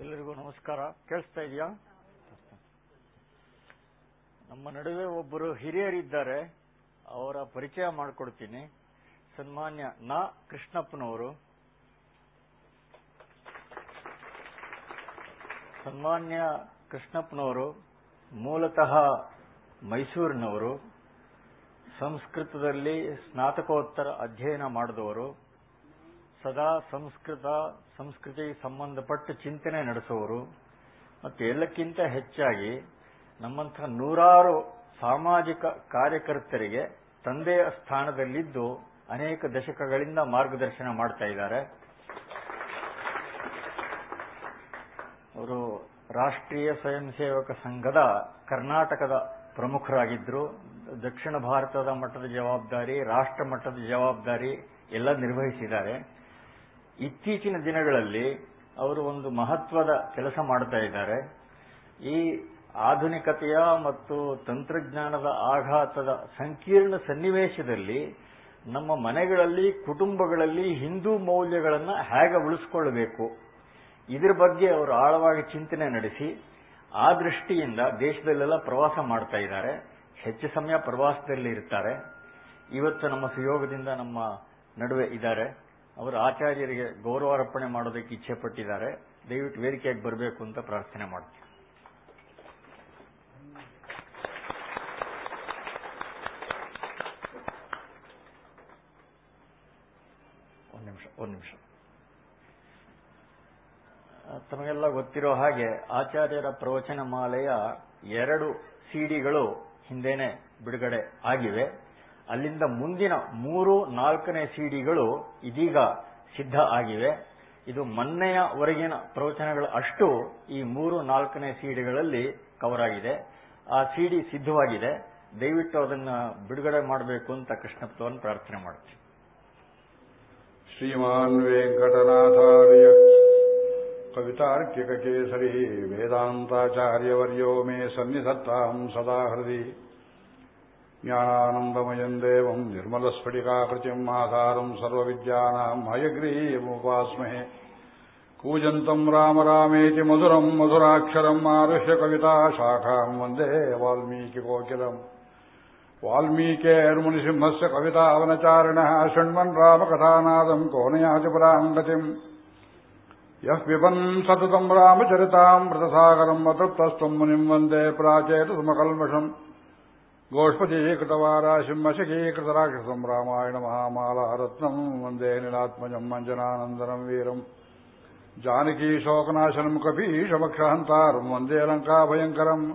ಎಲ್ಲರಿಗೂ ನಮಸ್ಕಾರ. ಕೇಳಿಸ್ತಾ ಇದೆಯಾ? ನಮ್ಮ ನಡುವೆ ಒಬ್ಬರು ಹಿರಿಯರಿದ್ದಾರೆ. ಅವರ ಪರಿಚಯ ಮಾಡಿಕೊಡ್ತೀನಿ. ಸನ್ಮಾನ್ಯ ನಾ. ಕೃಷ್ಣಪ್ಪನವರು. ಸನ್ಮಾನ್ಯ ಕೃಷ್ಣಪ್ಪನವರು ಮೂಲತಃ ಮೈಸೂರಿನವರು. ಸಂಸ್ಕೃತದಲ್ಲಿ ಸ್ನಾತಕೋತ್ತರ ಅಧ್ಯಯನ ಮಾಡಿದವರು. ಸದಾ ಸಂಸ್ಕೃತ ಸಂಸ್ಕೃತಿ ಸಂಬಂಧಪಟ್ಟ ಚಿಂತನೆ ನಡೆಸುವವರು. ಮತ್ತು ಎಲ್ಲಕ್ಕಿಂತ ಹೆಚ್ಚಾಗಿ ನಮ್ಮಂತಹ ನೂರಾರು ಸಾಮಾಜಿಕ ಕಾರ್ಯಕರ್ತರಿಗೆ ತಂದೆಯ ಸ್ಥಾನದಲ್ಲಿದ್ದು ಅನೇಕ ದಶಕಗಳಿಂದ ಮಾರ್ಗದರ್ಶನ ಮಾಡ್ತಾ ಇದ್ದಾರೆ. ಅವರು ರಾಷ್ಟ್ರೀಯ ಸ್ವಯಂ ಸೇವಕ ಸಂಘದ ಕರ್ನಾಟಕದ ಪ್ರಮುಖರಾಗಿದ್ದರು. ದಕ್ಷಿಣ ಭಾರತದ ಮಟ್ಟದ ಜವಾಬ್ದಾರಿ, ರಾಷ್ಟ್ರ ಮಟ್ಟದ ಜವಾಬ್ದಾರಿ ಎಲ್ಲ ನಿರ್ವಹಿಸಿದ್ದಾರೆ. ಇತ್ತೀಚಿನ ದಿನಗಳಲ್ಲಿ ಅವರು ಒಂದು ಮಹತ್ವದ ಕೆಲಸ ಮಾಡ್ತಾ ಇದ್ದಾರೆ. ಈ ಆಧುನಿಕತೆಯ ಮತ್ತು ತಂತ್ರಜ್ಞಾನದ ಆಘಾತದ ಸಂಕೀರ್ಣ ಸನ್ನಿವೇಶದಲ್ಲಿ ನಮ್ಮ ಮನೆಗಳಲ್ಲಿ, ಕುಟುಂಬಗಳಲ್ಲಿ ಹಿಂದೂ ಮೌಲ್ಯಗಳನ್ನು ಹೇಗೆ ಉಳಿಸಿಕೊಳ್ಳಬೇಕು? ಇದರ ಬಗ್ಗೆ ಅವರು ಆಳವಾಗಿ ಚಿಂತನೆ ನಡೆಸಿ, ಆ ದೃಷ್ಟಿಯಿಂದ ದೇಶದಲ್ಲೆಲ್ಲ ಪ್ರವಾಸ ಮಾಡ್ತಾ ಇದ್ದಾರೆ. ಹೆಚ್ಚು ಸಮಯ ಪ್ರವಾಸದಲ್ಲಿ ಇರ್ತಾರೆ ಇವತ್ತು ನಮ್ಮ ಸುಯೋಗದಿಂದ ನಮ್ಮ ನಡುವೆ ಇದ್ದಾರೆ. ಅವರು ಆಚಾರ್ಯರಿಗೆ ಗೌರವಾರ್ಪಣೆ ಮಾಡೋದಕ್ಕೆ ಇಚ್ಛೆ ಪಟ್ಟಿದ್ದಾರೆ ದಯವಿಟ್ಟು ವೇದಿಕೆಯಾಗಿ ಬರಬೇಕು ಅಂತ ಪ್ರಾರ್ಥನೆ ಮಾಡ್ತೀನಿ. ನಿಮಿಷ, ಒಂದು ನಿಮಿಷ. ತಮಗೆಲ್ಲ ಗೊತ್ತಿರೋ ಹಾಗೆ ಆಚಾರ್ಯರ ಪ್ರವಚನ ಮಾಲೆಯ ಎರಡು ಸಿಡಿಗಳು ಹಿಂದೇನೆ ಬಿಡುಗಡೆ ಆಗಿವೆ. ಅಲ್ಲಿಂದ ಮುಂದಿನ ಮೂರು, ನಾಲ್ಕನೇ ಸಿಡಿಗಳು ಇದೀಗ ಸಿದ್ಧ ಆಗಿವೆ. ಇದು ಮೊನ್ನೆಯವರೆಗಿನ ಪ್ರವಚನಗಳು ಅಷ್ಟು ಈ ಮೂರು, ನಾಲ್ಕನೇ ಸಿಡಿಗಳಲ್ಲಿ ಕವರ್ ಆಗಿದೆ. ಆ ಸಿಡಿ ಸಿದ್ಧವಾಗಿದೆ. ದಯವಿಟ್ಟು ಅದನ್ನು ಬಿಡುಗಡೆ ಮಾಡಬೇಕು ಅಂತ ಕೃಷ್ಣತ್ವವನ್ನು ಪ್ರಾರ್ಥನೆ ಮಾಡುತ್ತೆ ಶ್ರೀಮಾನ್ ವೆಂಕಟನಾಥಾರ್ಯ ಕವಿತಾರ್ಕಿಕ ಕೇಸರಿ ವೇದಾಂತಾಚಾರ್ಯವರ್ಯೋ ಮೇ ಸನ್ನಿಧತ್ತಾಂ ಸದಾ ಹೃದಯ. ज्ञानानन्दमयम् देवम् निर्मलस्फटिकाकृतिम् आधारम् सर्वविद्यानाम् हयग्रीयमुपास्महे कूजन्तम् राम रामेति मधुरम् मधुराक्षरम् आरुह्य कविता शाखाम् वन्दे वाल्मीकिकोकिलम् वाल्मीकेर्मुनिसिंहस्य कवितावनचारिणः शृण्वन् रामकथानादम् कोनयातिपुराम् गतिम् यः पिबन् सततम् रामचरिताम् व्रतसागरम् अतृप्तस्त्वम् मुनिम् वन्दे प्राचेतसमकल्मषम् गोष्पदीकृतवाराशिम् अशकीकृतराक्षसम् रामायणमहामालारत्नम् वन्दे निलात्मजम् अञ्जनानन्दनम् वीरम् जानकीशोकनाशनम् कपीशमक्षहन्तारम् वन्दे लङ्काभयङ्करम्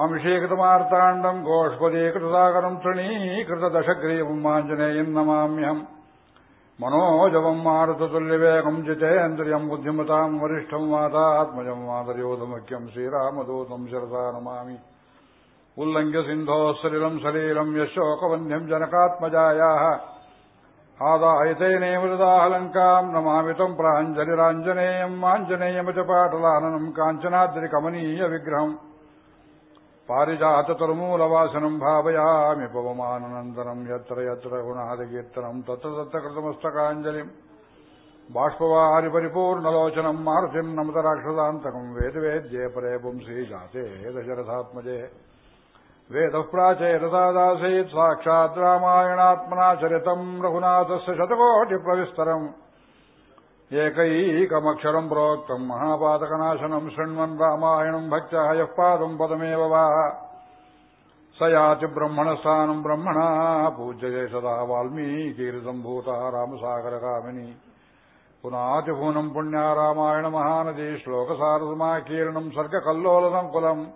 आंशीकृतमार्ताण्डम् गोष्पदीकृतसागरम् तृणीकृतदशग्रीवम् आञ्जनेयम् नमाम्यहम् मनोजवम् मारुततुल्यवेगम् जितेन्द्रियम् बुद्धिमताम् वरिष्ठम् मातात्मजम् मातर्योधमुख्यम् श्रीरामदूतम् शिरसा नमामि उल्लङ्घ्य शरीरं सलिलम् सलीलम् यशोकवन्ध्यम् जनकात्मजायाः आदायतेने मृदाहलङ्काम् नमामितम् प्राञ्जलिराञ्जनेयम् आञ्जनेयम च पाटलाननम् काञ्चनाद्रिकमनीय विग्रहम् भावयामि पवमाननन्दनम् यत्र यत्र गुणादिकीर्तनम् तत्र तत्र कृतमस्तकाञ्जलिम् बाष्पवारिपरिपूर्णलोचनम् मारुतिम् नमतराक्षदान्तकम् वेदवेद्ये परे पुंसि जाते दशरथात्मजे वेदः प्राचेरसादासीत् साक्षात् रामायणात्मना चरितम् रघुनाथस्य शतकोटिप्रविस्तरम् एकैकमक्षरम् प्रोक्तम् महापातकनाशनम् शृण्वन् रामायणम् भक्त्या यः पादम् पदमेव वा स याति ब्रह्मणस्थानम् ब्रह्मणा पूज्यते सदा वाल्मीकीर्सम्भूतः रामसागरकामिनी पुनातिभूनम् पुण्या रामायणमहानदी श्लोकसारसमाकीर्णम् सर्गकल्लोलसङ्कुलम्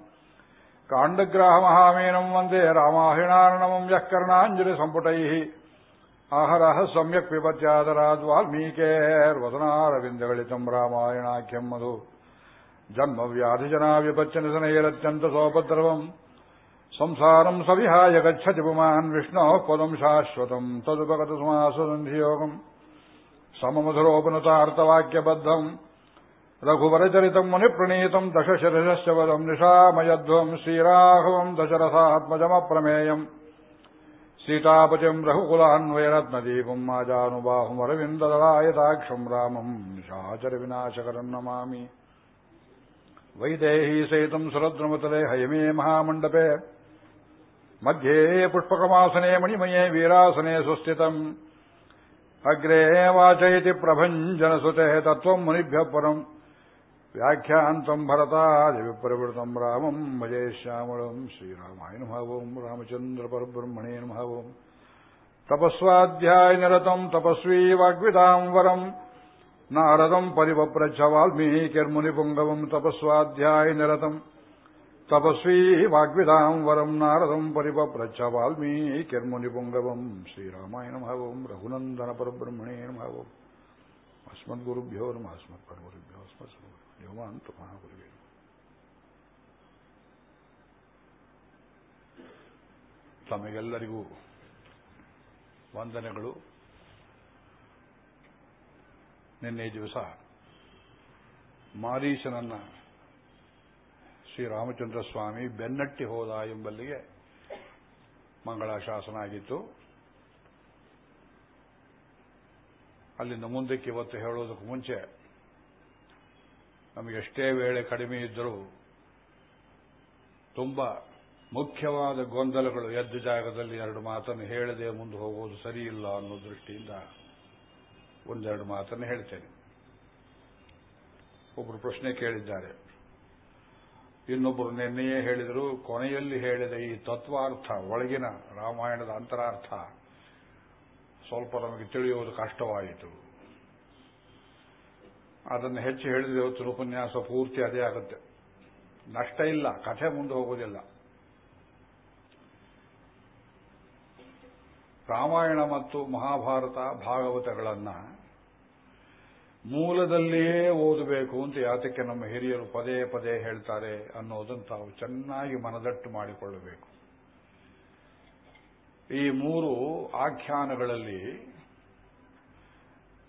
काण्डग्राहमहामीनम् वन्दे रामाहिणार्णवम् यः कर्णाञ्जलिसम्पुटैः आहरः सम्यक् पिबत्यादराद् वाल्मीकेर्वदनारविन्दगलितम् रामायणाख्यम् मधु जन्मव्याधिजना विपच्यनिधनैरत्यन्तसोपद्रवम् संसारम् सविहाय गच्छति पुमान् विष्णोः पदम् शाश्वतम् तदुपगतसमाससन्धियोगम् सममधुरोपनुतार्थवाक्यबद्धम् रघुवरचरितमुनिप्रणीतम् दशशरशश्चवदम् निशामयध्वम् श्रीराघवम् दशरथात्मजमप्रमेयम् सीतापतिम् रघुकुलान्वयरत्नदीपम् माजानुबाहुमरविन्ददलायताक्षम् रामम् निशाचरविनाशकरम् नमामि वैदेही सहितम् सुरद्रमतले हयमे महामण्डपे मध्ये पुष्पकमासने मणिमये वीरासने सुस्थितम् अग्रे वाचयति प्रभञ्जनसुतेः तत्त्वम् मुनिभ्यः परम् ಭರತಾದಿ ವಿಪ್ರವೃತಂ ರಾಮಂ ಭಜೇ ಶ್ಯಾಮಳಂ ಶ್ರೀರಾಮಾಯ ನಮಃ ಓಂ ರಾಮಚಂದ್ರ ಪರಬ್ರಹ್ಮಣೇ ನಮಃ ಓಂ. ತಪಸ್ವಾಧ್ಯಾಯ ನಿರತಂ ತಪಸ್ವೀ ವಾಗ್ವಿದಾಂ ವರಂ. ನಾರದಂ ಪರಿವಪ್ರಚ್ಛ ವಾಲ್ಮೀಕಿರ್ಮುನಿಪುಂಗವಂ ತಪಸ್ವಾಧ್ಯಾಯ ನಿರತಂ. ತಪಸ್ವೀ ವಾಗ್ವಿದಾಂ ವರಂ ನಾರದಂ ಪರಿವಪ್ರಚ್ಛ ವಾಲ್ಮೀಕಿರ್ಮುನಿಪುಂಗವಂ ಶ್ರೀರಾಮಾಯ ನಮಃ ಓಂ. ರಘುನಂದನ ಪರಬ್ರಹ್ಮಣೇ ಯೋಮಾಂತ ಮಹಾಗುರುವೇ ತಮಗೆಲ್ಲರಿಗೂ ವಂದನೆಗಳು. ನಿನ್ನೆ ದಿವಸ ಮಾರೀಶನನ್ನ ಶ್ರೀರಾಮಚಂದ್ರ ಸ್ವಾಮಿ ಬೆನ್ನಟ್ಟಿ ಹೋದ ಎಂಬಲ್ಲಿಗೆ ಮಂಗಳ ಶಾಸನ ಆಗಿತ್ತು. ಅಲ್ಲಿಂದ ಮುಂದಕ್ಕೆ ಇವತ್ತು ಹೇಳೋದಕ್ಕೂ ಮುಂಚೆ ನಮಗೆ ಎಷ್ಟೇ ವೇಳೆ ಕಡಿಮೆ ಇದ್ದರೂ ತುಂಬ ಮುಖ್ಯವಾದ ಗೊಂದಲಗಳು ಎದ್ದ ಜಾಗದಲ್ಲಿ ಎರಡು ಮಾತನ್ನು ಹೇಳದೆ ಮುಂದೆ ಹೋಗುವುದು ಸರಿಯಿಲ್ಲ ಅನ್ನೋ ದೃಷ್ಟಿಯಿಂದ ಒಂದೆರಡು ಮಾತನ್ನು ಹೇಳ್ತೇನೆ. ಒಬ್ಬರು ಪ್ರಶ್ನೆ ಕೇಳಿದ್ದಾರೆ. ಇನ್ನೊಬ್ಬರು ನಿನ್ನೆಯೇ ಹೇಳಿದರು, ಕೊನೆಯಲ್ಲಿ ಹೇಳಿದ ಈ ತತ್ವಾರ್ಥ, ಒಳಗಿನ ರಾಮಾಯಣದ ಅಂತರಾರ್ಥ ಸ್ವಲ್ಪ ನಮಗೆ ತಿಳಿಯುವುದು ಕಷ್ಟವಾಯಿತು. ಅದನ್ನು ಹೆಚ್ಚು ಹೇಳಿದ್ರೆ ಇವತ್ತು ಉಪನ್ಯಾಸ ಪೂರ್ತಿ ಅದೇ ಆಗುತ್ತೆ. ನಷ್ಟ ಇಲ್ಲ, ಕಥೆ ಮುಂದೆ ಹೋಗೋದಿಲ್ಲ. ರಾಮಾಯಣ ಮತ್ತು ಮಹಾಭಾರತ ಭಾಗವತಗಳನ್ನು ಮೂಲದಲ್ಲಿಯೇ ಓದಬೇಕು ಅಂತ ಯಾತಕ್ಕೆ ನಮ್ಮ ಹಿರಿಯರು ಪದೇ ಪದೇ ಹೇಳ್ತಾರೆ ಅನ್ನೋದನ್ನು ತಾವು ಚೆನ್ನಾಗಿ ಮನದಟ್ಟು ಮಾಡಿಕೊಳ್ಳಬೇಕು. ಈ ಮೂರು ಆಖ್ಯಾನಗಳಲ್ಲಿ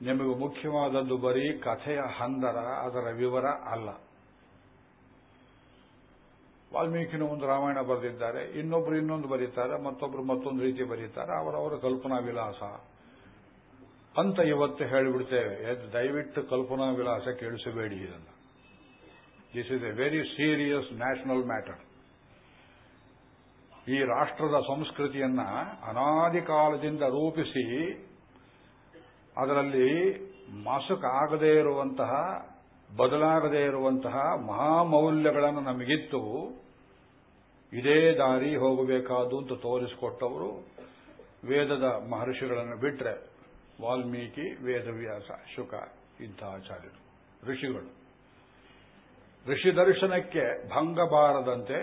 ನಿಮಗೆ ಮುಖ್ಯವಾದದ್ದು ಬರೀ ಕಥೆಯ ಹಂದರ, ಅದರ ವಿವರ ಅಲ್ಲ. ವಾಲ್ಮೀಕಿನ ಒಂದು ರಾಮಾಯಣ ಬರೆದಿದ್ದಾರೆ ಇನ್ನೊಬ್ಬರು ಇನ್ನೊಂದು ಬರೀತಾರೆ ಮತ್ತೊಬ್ಬರು ಮತ್ತೊಂದು ರೀತಿ ಬರೀತಾರೆ, ಅವರವರ ಕಲ್ಪನಾ ವಿಲಾಸ ಅಂತ ಇವತ್ತು ಹೇಳಿಬಿಡ್ತೇವೆ ದಯವಿಟ್ಟು ಕಲ್ಪನಾ ವಿಲಾಸ ಕೇಳಿಸಬೇಡಿ ಇದನ್ನು. This is a very serious national matter ಈ ರಾಷ್ಟ್ರದ ಸಂಸ್ಕೃತಿಯನ್ನ ಅನಾದಿ ಕಾಲದಿಂದ ರೂಪಿಸಿ ಅದರಲ್ಲಿ ಮಾಸುಕಾಗದೇ ಇರುವಂತಹ, ಬದಲಾಗದೇ ಇರುವಂತಹ ಮಹಾಮೌಲ್ಯಗಳನ್ನು ನಮಗಿತ್ತು. ಇದೇ ದಾರಿ ಹೋಗಬೇಕಾದು ಅಂತ ತೋರಿಸಿಕೊಟ್ಟವರು ವೇದದ ಮಹರ್ಷಿಗಳನ್ನು ಬಿಟ್ಟರೆ ವಾಲ್ಮೀಕಿ, ವೇದವ್ಯಾಸ, ಶುಕ ಇಂಥ ಆಚಾರ್ಯರು, ಋಷಿಗಳು. ಋಷಿ ದರ್ಶನಕ್ಕೆ ಭಂಗ ಬಾರದಂತೆ